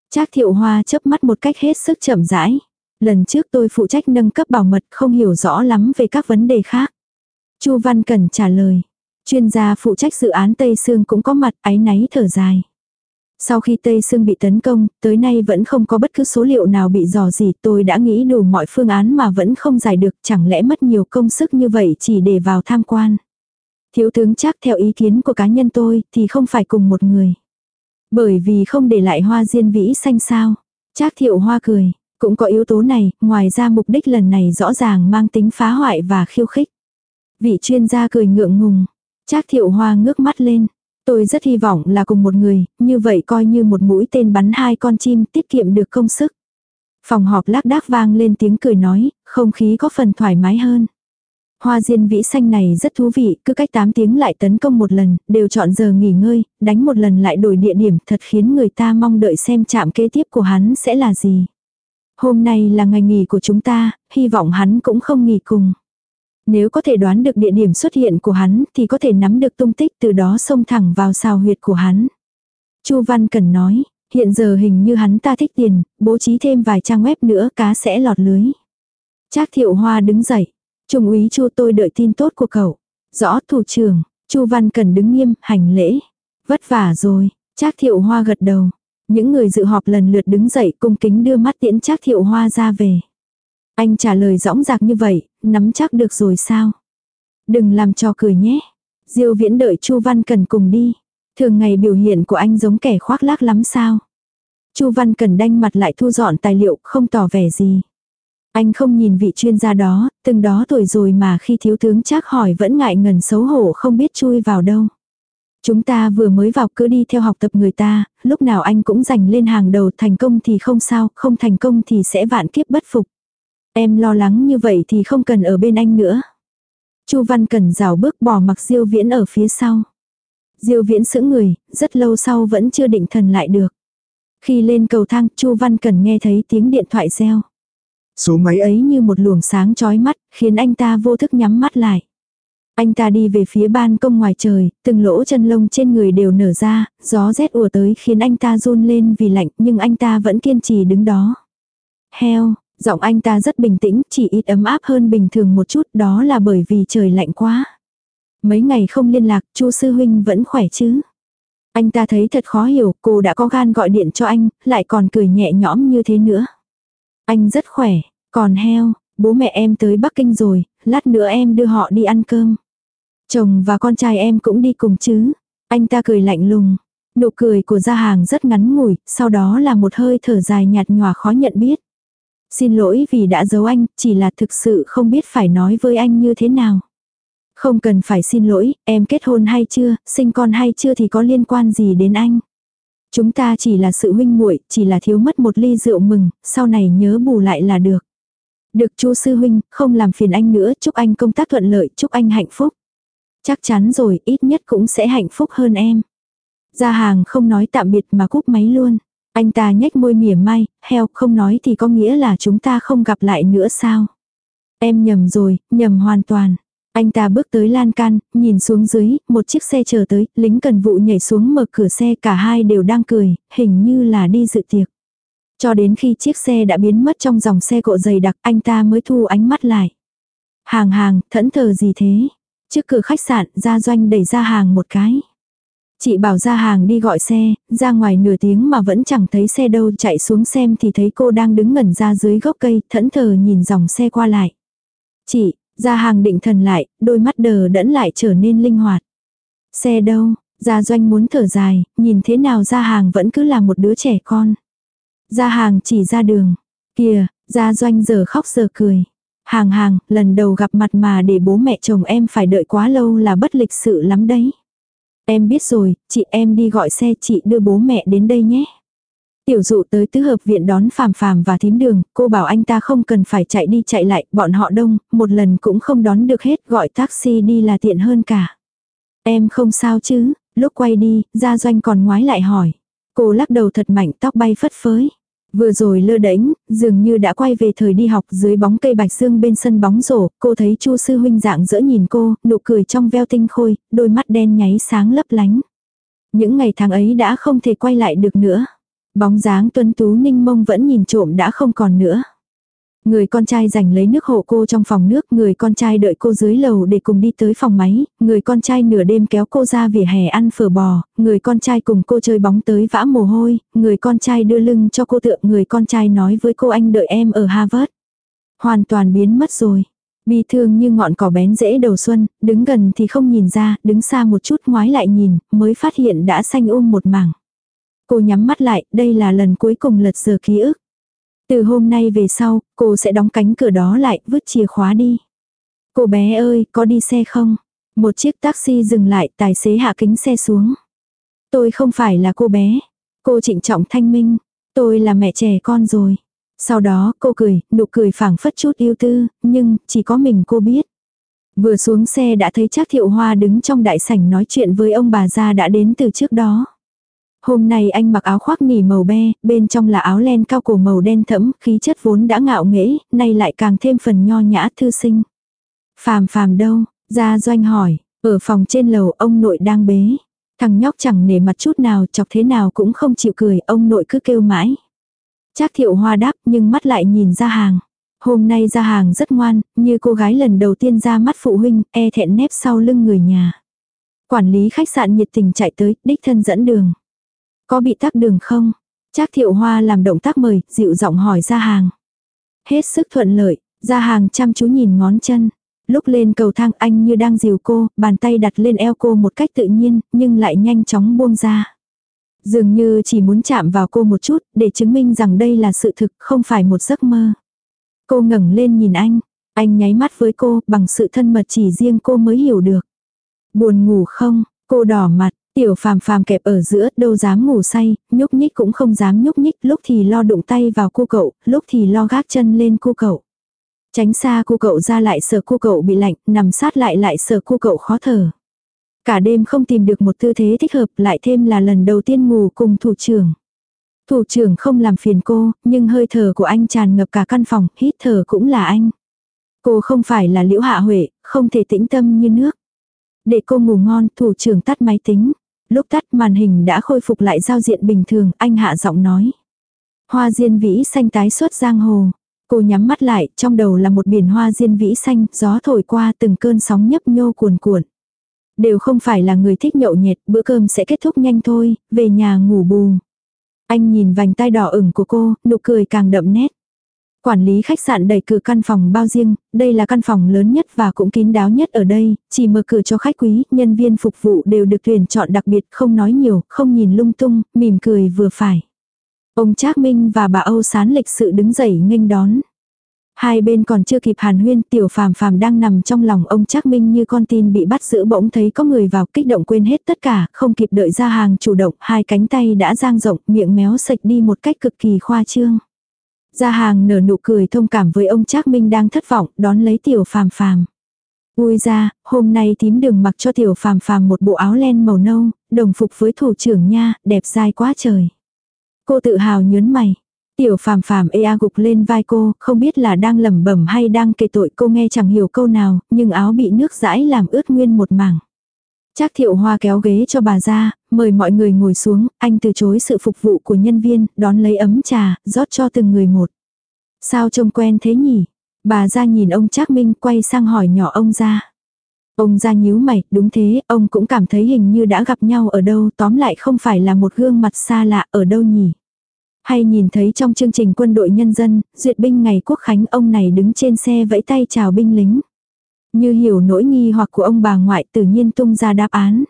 Trác thiệu hoa chớp mắt một cách hết sức chậm rãi. Lần trước tôi phụ trách nâng cấp bảo mật không hiểu rõ lắm về các vấn đề khác. Chu Văn Cẩn trả lời. Chuyên gia phụ trách dự án Tây Sương cũng có mặt áy náy thở dài. Sau khi Tây Sương bị tấn công, tới nay vẫn không có bất cứ số liệu nào bị dò gì, tôi đã nghĩ đủ mọi phương án mà vẫn không giải được, chẳng lẽ mất nhiều công sức như vậy chỉ để vào tham quan. Thiếu tướng chắc theo ý kiến của cá nhân tôi thì không phải cùng một người. Bởi vì không để lại hoa diên vĩ xanh sao. Trác thiệu hoa cười, cũng có yếu tố này, ngoài ra mục đích lần này rõ ràng mang tính phá hoại và khiêu khích. Vị chuyên gia cười ngượng ngùng, Trác thiệu hoa ngước mắt lên. Tôi rất hy vọng là cùng một người, như vậy coi như một mũi tên bắn hai con chim tiết kiệm được công sức. Phòng họp lác đác vang lên tiếng cười nói, không khí có phần thoải mái hơn. Hoa diên vĩ xanh này rất thú vị, cứ cách 8 tiếng lại tấn công một lần, đều chọn giờ nghỉ ngơi, đánh một lần lại đổi địa điểm thật khiến người ta mong đợi xem chạm kế tiếp của hắn sẽ là gì. Hôm nay là ngày nghỉ của chúng ta, hy vọng hắn cũng không nghỉ cùng. Nếu có thể đoán được địa điểm xuất hiện của hắn thì có thể nắm được tung tích từ đó xông thẳng vào xào huyệt của hắn. Chu Văn Cần nói, hiện giờ hình như hắn ta thích tiền, bố trí thêm vài trang web nữa cá sẽ lọt lưới. Trác Thiệu Hoa đứng dậy, Trung úy Chu tôi đợi tin tốt của cậu. Rõ thủ trưởng, Chu Văn Cần đứng nghiêm, hành lễ. Vất vả rồi, Trác Thiệu Hoa gật đầu. Những người dự họp lần lượt đứng dậy cung kính đưa mắt tiễn Trác Thiệu Hoa ra về. Anh trả lời rõng rạc như vậy, nắm chắc được rồi sao? Đừng làm cho cười nhé. Diêu viễn đợi Chu Văn Cần cùng đi. Thường ngày biểu hiện của anh giống kẻ khoác lác lắm sao? Chu Văn Cần đanh mặt lại thu dọn tài liệu, không tỏ vẻ gì. Anh không nhìn vị chuyên gia đó, từng đó tuổi rồi mà khi thiếu tướng chắc hỏi vẫn ngại ngần xấu hổ không biết chui vào đâu. Chúng ta vừa mới vào cứ đi theo học tập người ta, lúc nào anh cũng giành lên hàng đầu thành công thì không sao, không thành công thì sẽ vạn kiếp bất phục. Em lo lắng như vậy thì không cần ở bên anh nữa. Chu Văn Cẩn rào bước bỏ mặc Diêu Viễn ở phía sau. Diêu Viễn sững người, rất lâu sau vẫn chưa định thần lại được. Khi lên cầu thang, Chu Văn Cẩn nghe thấy tiếng điện thoại reo. Số máy ấy như một luồng sáng chói mắt, khiến anh ta vô thức nhắm mắt lại. Anh ta đi về phía ban công ngoài trời, từng lỗ chân lông trên người đều nở ra, gió rét ùa tới khiến anh ta run lên vì lạnh, nhưng anh ta vẫn kiên trì đứng đó. Heo, Giọng anh ta rất bình tĩnh, chỉ ít ấm áp hơn bình thường một chút, đó là bởi vì trời lạnh quá. Mấy ngày không liên lạc, Chu sư huynh vẫn khỏe chứ? Anh ta thấy thật khó hiểu, cô đã có gan gọi điện cho anh, lại còn cười nhẹ nhõm như thế nữa. Anh rất khỏe, còn heo, bố mẹ em tới Bắc Kinh rồi, lát nữa em đưa họ đi ăn cơm. Chồng và con trai em cũng đi cùng chứ. Anh ta cười lạnh lùng. Nụ cười của gia hàng rất ngắn ngủi, sau đó là một hơi thở dài nhạt nhòa khó nhận biết. Xin lỗi vì đã giấu anh, chỉ là thực sự không biết phải nói với anh như thế nào. Không cần phải xin lỗi, em kết hôn hay chưa, sinh con hay chưa thì có liên quan gì đến anh. Chúng ta chỉ là sự huynh muội, chỉ là thiếu mất một ly rượu mừng, sau này nhớ bù lại là được. Được chú sư huynh, không làm phiền anh nữa, chúc anh công tác thuận lợi, chúc anh hạnh phúc. Chắc chắn rồi, ít nhất cũng sẽ hạnh phúc hơn em. Gia hàng không nói tạm biệt mà cúp máy luôn. Anh ta nhếch môi mỉa mai, heo không nói thì có nghĩa là chúng ta không gặp lại nữa sao? Em nhầm rồi, nhầm hoàn toàn. Anh ta bước tới lan can, nhìn xuống dưới, một chiếc xe chờ tới, lính cần vụ nhảy xuống mở cửa xe cả hai đều đang cười, hình như là đi dự tiệc. Cho đến khi chiếc xe đã biến mất trong dòng xe cộ dày đặc anh ta mới thu ánh mắt lại. Hàng hàng, thẫn thờ gì thế? Trước cửa khách sạn, gia doanh đẩy ra hàng một cái. Chị bảo ra hàng đi gọi xe, ra ngoài nửa tiếng mà vẫn chẳng thấy xe đâu chạy xuống xem thì thấy cô đang đứng ngẩn ra dưới gốc cây, thẫn thờ nhìn dòng xe qua lại. Chị, ra hàng định thần lại, đôi mắt đờ đẫn lại trở nên linh hoạt. Xe đâu, ra doanh muốn thở dài, nhìn thế nào ra hàng vẫn cứ là một đứa trẻ con. Ra hàng chỉ ra đường. Kìa, ra doanh giờ khóc giờ cười. Hàng hàng, lần đầu gặp mặt mà để bố mẹ chồng em phải đợi quá lâu là bất lịch sự lắm đấy. Em biết rồi, chị em đi gọi xe chị đưa bố mẹ đến đây nhé. Tiểu dụ tới tứ hợp viện đón phàm phàm và thím đường, cô bảo anh ta không cần phải chạy đi chạy lại, bọn họ đông, một lần cũng không đón được hết, gọi taxi đi là tiện hơn cả. Em không sao chứ, lúc quay đi, gia doanh còn ngoái lại hỏi. Cô lắc đầu thật mạnh tóc bay phất phới. Vừa rồi lơ đễnh, dường như đã quay về thời đi học dưới bóng cây bạch dương bên sân bóng rổ, cô thấy Chu sư huynh dạng dỡ nhìn cô, nụ cười trong veo tinh khôi, đôi mắt đen nháy sáng lấp lánh. Những ngày tháng ấy đã không thể quay lại được nữa. Bóng dáng tuấn tú ninh mông vẫn nhìn trộm đã không còn nữa. Người con trai giành lấy nước hộ cô trong phòng nước, người con trai đợi cô dưới lầu để cùng đi tới phòng máy, người con trai nửa đêm kéo cô ra vỉa hè ăn phở bò, người con trai cùng cô chơi bóng tới vã mồ hôi, người con trai đưa lưng cho cô tượng, người con trai nói với cô anh đợi em ở Harvard. Hoàn toàn biến mất rồi. Bi thương như ngọn cỏ bén rễ đầu xuân, đứng gần thì không nhìn ra, đứng xa một chút ngoái lại nhìn, mới phát hiện đã xanh um một mảng. Cô nhắm mắt lại, đây là lần cuối cùng lật giờ ký ức. Từ hôm nay về sau, cô sẽ đóng cánh cửa đó lại, vứt chìa khóa đi. Cô bé ơi, có đi xe không? Một chiếc taxi dừng lại, tài xế hạ kính xe xuống. Tôi không phải là cô bé. Cô trịnh trọng thanh minh. Tôi là mẹ trẻ con rồi. Sau đó cô cười, nụ cười phảng phất chút yêu tư, nhưng chỉ có mình cô biết. Vừa xuống xe đã thấy Trác Thiệu Hoa đứng trong đại sảnh nói chuyện với ông bà gia đã đến từ trước đó. Hôm nay anh mặc áo khoác nỉ màu be, bên trong là áo len cao cổ màu đen thẫm, khí chất vốn đã ngạo nghễ, nay lại càng thêm phần nho nhã thư sinh. Phàm phàm đâu? Gia Doanh hỏi, ở phòng trên lầu ông nội đang bế. Thằng nhóc chẳng nể mặt chút nào chọc thế nào cũng không chịu cười, ông nội cứ kêu mãi. Trác thiệu hoa đáp nhưng mắt lại nhìn ra hàng. Hôm nay ra hàng rất ngoan, như cô gái lần đầu tiên ra mắt phụ huynh, e thẹn nép sau lưng người nhà. Quản lý khách sạn nhiệt tình chạy tới, đích thân dẫn đường. Có bị tắc đường không? Trác thiệu hoa làm động tác mời, dịu giọng hỏi ra hàng. Hết sức thuận lợi, ra hàng chăm chú nhìn ngón chân. Lúc lên cầu thang anh như đang dìu cô, bàn tay đặt lên eo cô một cách tự nhiên, nhưng lại nhanh chóng buông ra. Dường như chỉ muốn chạm vào cô một chút, để chứng minh rằng đây là sự thực, không phải một giấc mơ. Cô ngẩng lên nhìn anh, anh nháy mắt với cô, bằng sự thân mật chỉ riêng cô mới hiểu được. Buồn ngủ không, cô đỏ mặt, tiểu phàm phàm kẹp ở giữa, đâu dám ngủ say, nhúc nhích cũng không dám nhúc nhích, lúc thì lo đụng tay vào cô cậu, lúc thì lo gác chân lên cô cậu. Tránh xa cô cậu ra lại sợ cô cậu bị lạnh, nằm sát lại lại sợ cô cậu khó thở. Cả đêm không tìm được một tư thế thích hợp lại thêm là lần đầu tiên ngủ cùng thủ trưởng. Thủ trưởng không làm phiền cô, nhưng hơi thở của anh tràn ngập cả căn phòng, hít thở cũng là anh. Cô không phải là liễu hạ huệ, không thể tĩnh tâm như nước. Để cô ngủ ngon, thủ trưởng tắt máy tính. Lúc tắt màn hình đã khôi phục lại giao diện bình thường, anh hạ giọng nói. Hoa diên vĩ xanh tái xuất giang hồ. Cô nhắm mắt lại, trong đầu là một biển hoa diên vĩ xanh, gió thổi qua từng cơn sóng nhấp nhô cuồn cuộn. Đều không phải là người thích nhậu nhẹt, bữa cơm sẽ kết thúc nhanh thôi, về nhà ngủ bù. Anh nhìn vành tai đỏ ửng của cô, nụ cười càng đậm nét. Quản lý khách sạn đẩy cửa căn phòng bao riêng, đây là căn phòng lớn nhất và cũng kín đáo nhất ở đây, chỉ mở cửa cho khách quý, nhân viên phục vụ đều được tuyển chọn đặc biệt, không nói nhiều, không nhìn lung tung, mỉm cười vừa phải. Ông Trác Minh và bà Âu Sán lịch sự đứng dậy nghênh đón. Hai bên còn chưa kịp hàn huyên, tiểu phàm phàm đang nằm trong lòng ông Trác Minh như con tin bị bắt giữ bỗng thấy có người vào kích động quên hết tất cả, không kịp đợi ra hàng chủ động, hai cánh tay đã giang rộng, miệng méo sạch đi một cách cực kỳ khoa trương gia hàng nở nụ cười thông cảm với ông Trác Minh đang thất vọng, đón lấy tiểu phàm phàm. Ui ra, hôm nay tím đường mặc cho tiểu phàm phàm một bộ áo len màu nâu, đồng phục với thủ trưởng nha, đẹp dai quá trời. Cô tự hào nhớn mày. Tiểu phàm phàm ê a gục lên vai cô, không biết là đang lẩm bẩm hay đang kể tội cô nghe chẳng hiểu câu nào, nhưng áo bị nước rãi làm ướt nguyên một mảng. Trác thiệu hoa kéo ghế cho bà ra, mời mọi người ngồi xuống, anh từ chối sự phục vụ của nhân viên, đón lấy ấm trà, rót cho từng người một. Sao trông quen thế nhỉ? Bà ra nhìn ông Trác Minh quay sang hỏi nhỏ ông ra. Ông ra nhíu mày, đúng thế, ông cũng cảm thấy hình như đã gặp nhau ở đâu, tóm lại không phải là một gương mặt xa lạ ở đâu nhỉ. Hay nhìn thấy trong chương trình quân đội nhân dân, duyệt binh ngày quốc khánh ông này đứng trên xe vẫy tay chào binh lính. Như hiểu nỗi nghi hoặc của ông bà ngoại tự nhiên tung ra đáp án.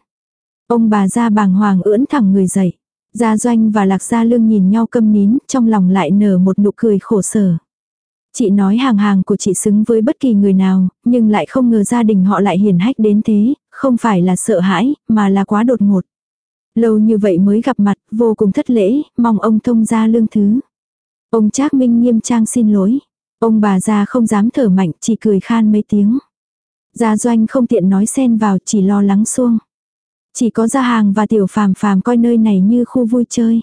Ông bà ra bàng hoàng ưỡn thẳng người dậy. Gia Doanh và Lạc Gia Lương nhìn nhau câm nín, trong lòng lại nở một nụ cười khổ sở. Chị nói hàng hàng của chị xứng với bất kỳ người nào, nhưng lại không ngờ gia đình họ lại hiền hách đến thế, không phải là sợ hãi, mà là quá đột ngột. Lâu như vậy mới gặp mặt, vô cùng thất lễ, mong ông thông gia lương thứ. Ông Trác Minh nghiêm trang xin lỗi. Ông bà già không dám thở mạnh, chỉ cười khan mấy tiếng. Gia doanh không tiện nói xen vào, chỉ lo lắng xuông. Chỉ có gia hàng và tiểu phàm phàm coi nơi này như khu vui chơi.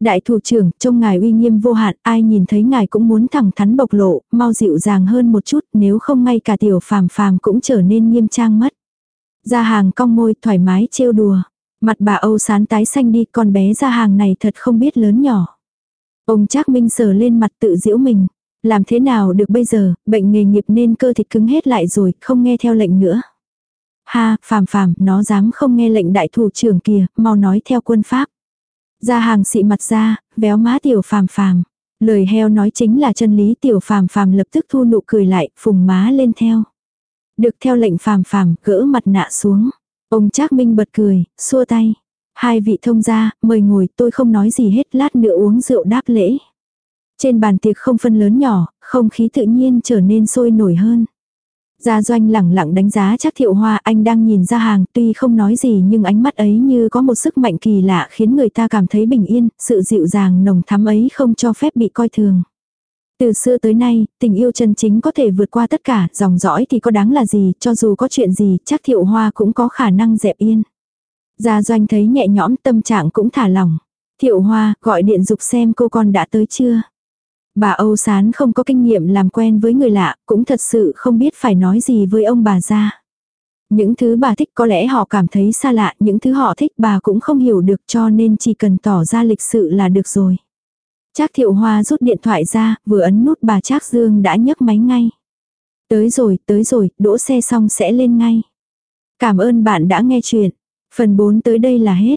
Đại thủ trưởng, trông ngài uy nghiêm vô hạn, ai nhìn thấy ngài cũng muốn thẳng thắn bộc lộ, mau dịu dàng hơn một chút, nếu không ngay cả tiểu phàm phàm cũng trở nên nghiêm trang mất. Gia hàng cong môi, thoải mái trêu đùa. Mặt bà Âu sán tái xanh đi, con bé gia hàng này thật không biết lớn nhỏ. Ông Trác Minh sờ lên mặt tự giễu mình. Làm thế nào được bây giờ, bệnh nghề nghiệp nên cơ thịt cứng hết lại rồi, không nghe theo lệnh nữa. Ha, phàm phàm, nó dám không nghe lệnh đại thủ trưởng kìa, mau nói theo quân pháp. Ra hàng xị mặt ra, véo má tiểu phàm phàm. Lời heo nói chính là chân lý tiểu phàm phàm lập tức thu nụ cười lại, phùng má lên theo. Được theo lệnh phàm phàm, gỡ mặt nạ xuống. Ông Trác Minh bật cười, xua tay. Hai vị thông gia, mời ngồi, tôi không nói gì hết, lát nữa uống rượu đáp lễ. Trên bàn tiệc không phân lớn nhỏ, không khí tự nhiên trở nên sôi nổi hơn. Gia doanh lẳng lặng đánh giá chắc thiệu hoa anh đang nhìn ra hàng tuy không nói gì nhưng ánh mắt ấy như có một sức mạnh kỳ lạ khiến người ta cảm thấy bình yên, sự dịu dàng nồng thắm ấy không cho phép bị coi thường. Từ xưa tới nay, tình yêu chân chính có thể vượt qua tất cả, dòng dõi thì có đáng là gì, cho dù có chuyện gì, chắc thiệu hoa cũng có khả năng dẹp yên. Gia doanh thấy nhẹ nhõm tâm trạng cũng thả lỏng. Thiệu hoa, gọi điện dục xem cô con đã tới chưa. Bà Âu Sán không có kinh nghiệm làm quen với người lạ, cũng thật sự không biết phải nói gì với ông bà ra. Những thứ bà thích có lẽ họ cảm thấy xa lạ, những thứ họ thích bà cũng không hiểu được cho nên chỉ cần tỏ ra lịch sự là được rồi. Trác Thiệu Hoa rút điện thoại ra, vừa ấn nút bà Trác Dương đã nhấc máy ngay. Tới rồi, tới rồi, đỗ xe xong sẽ lên ngay. Cảm ơn bạn đã nghe chuyện. Phần 4 tới đây là hết.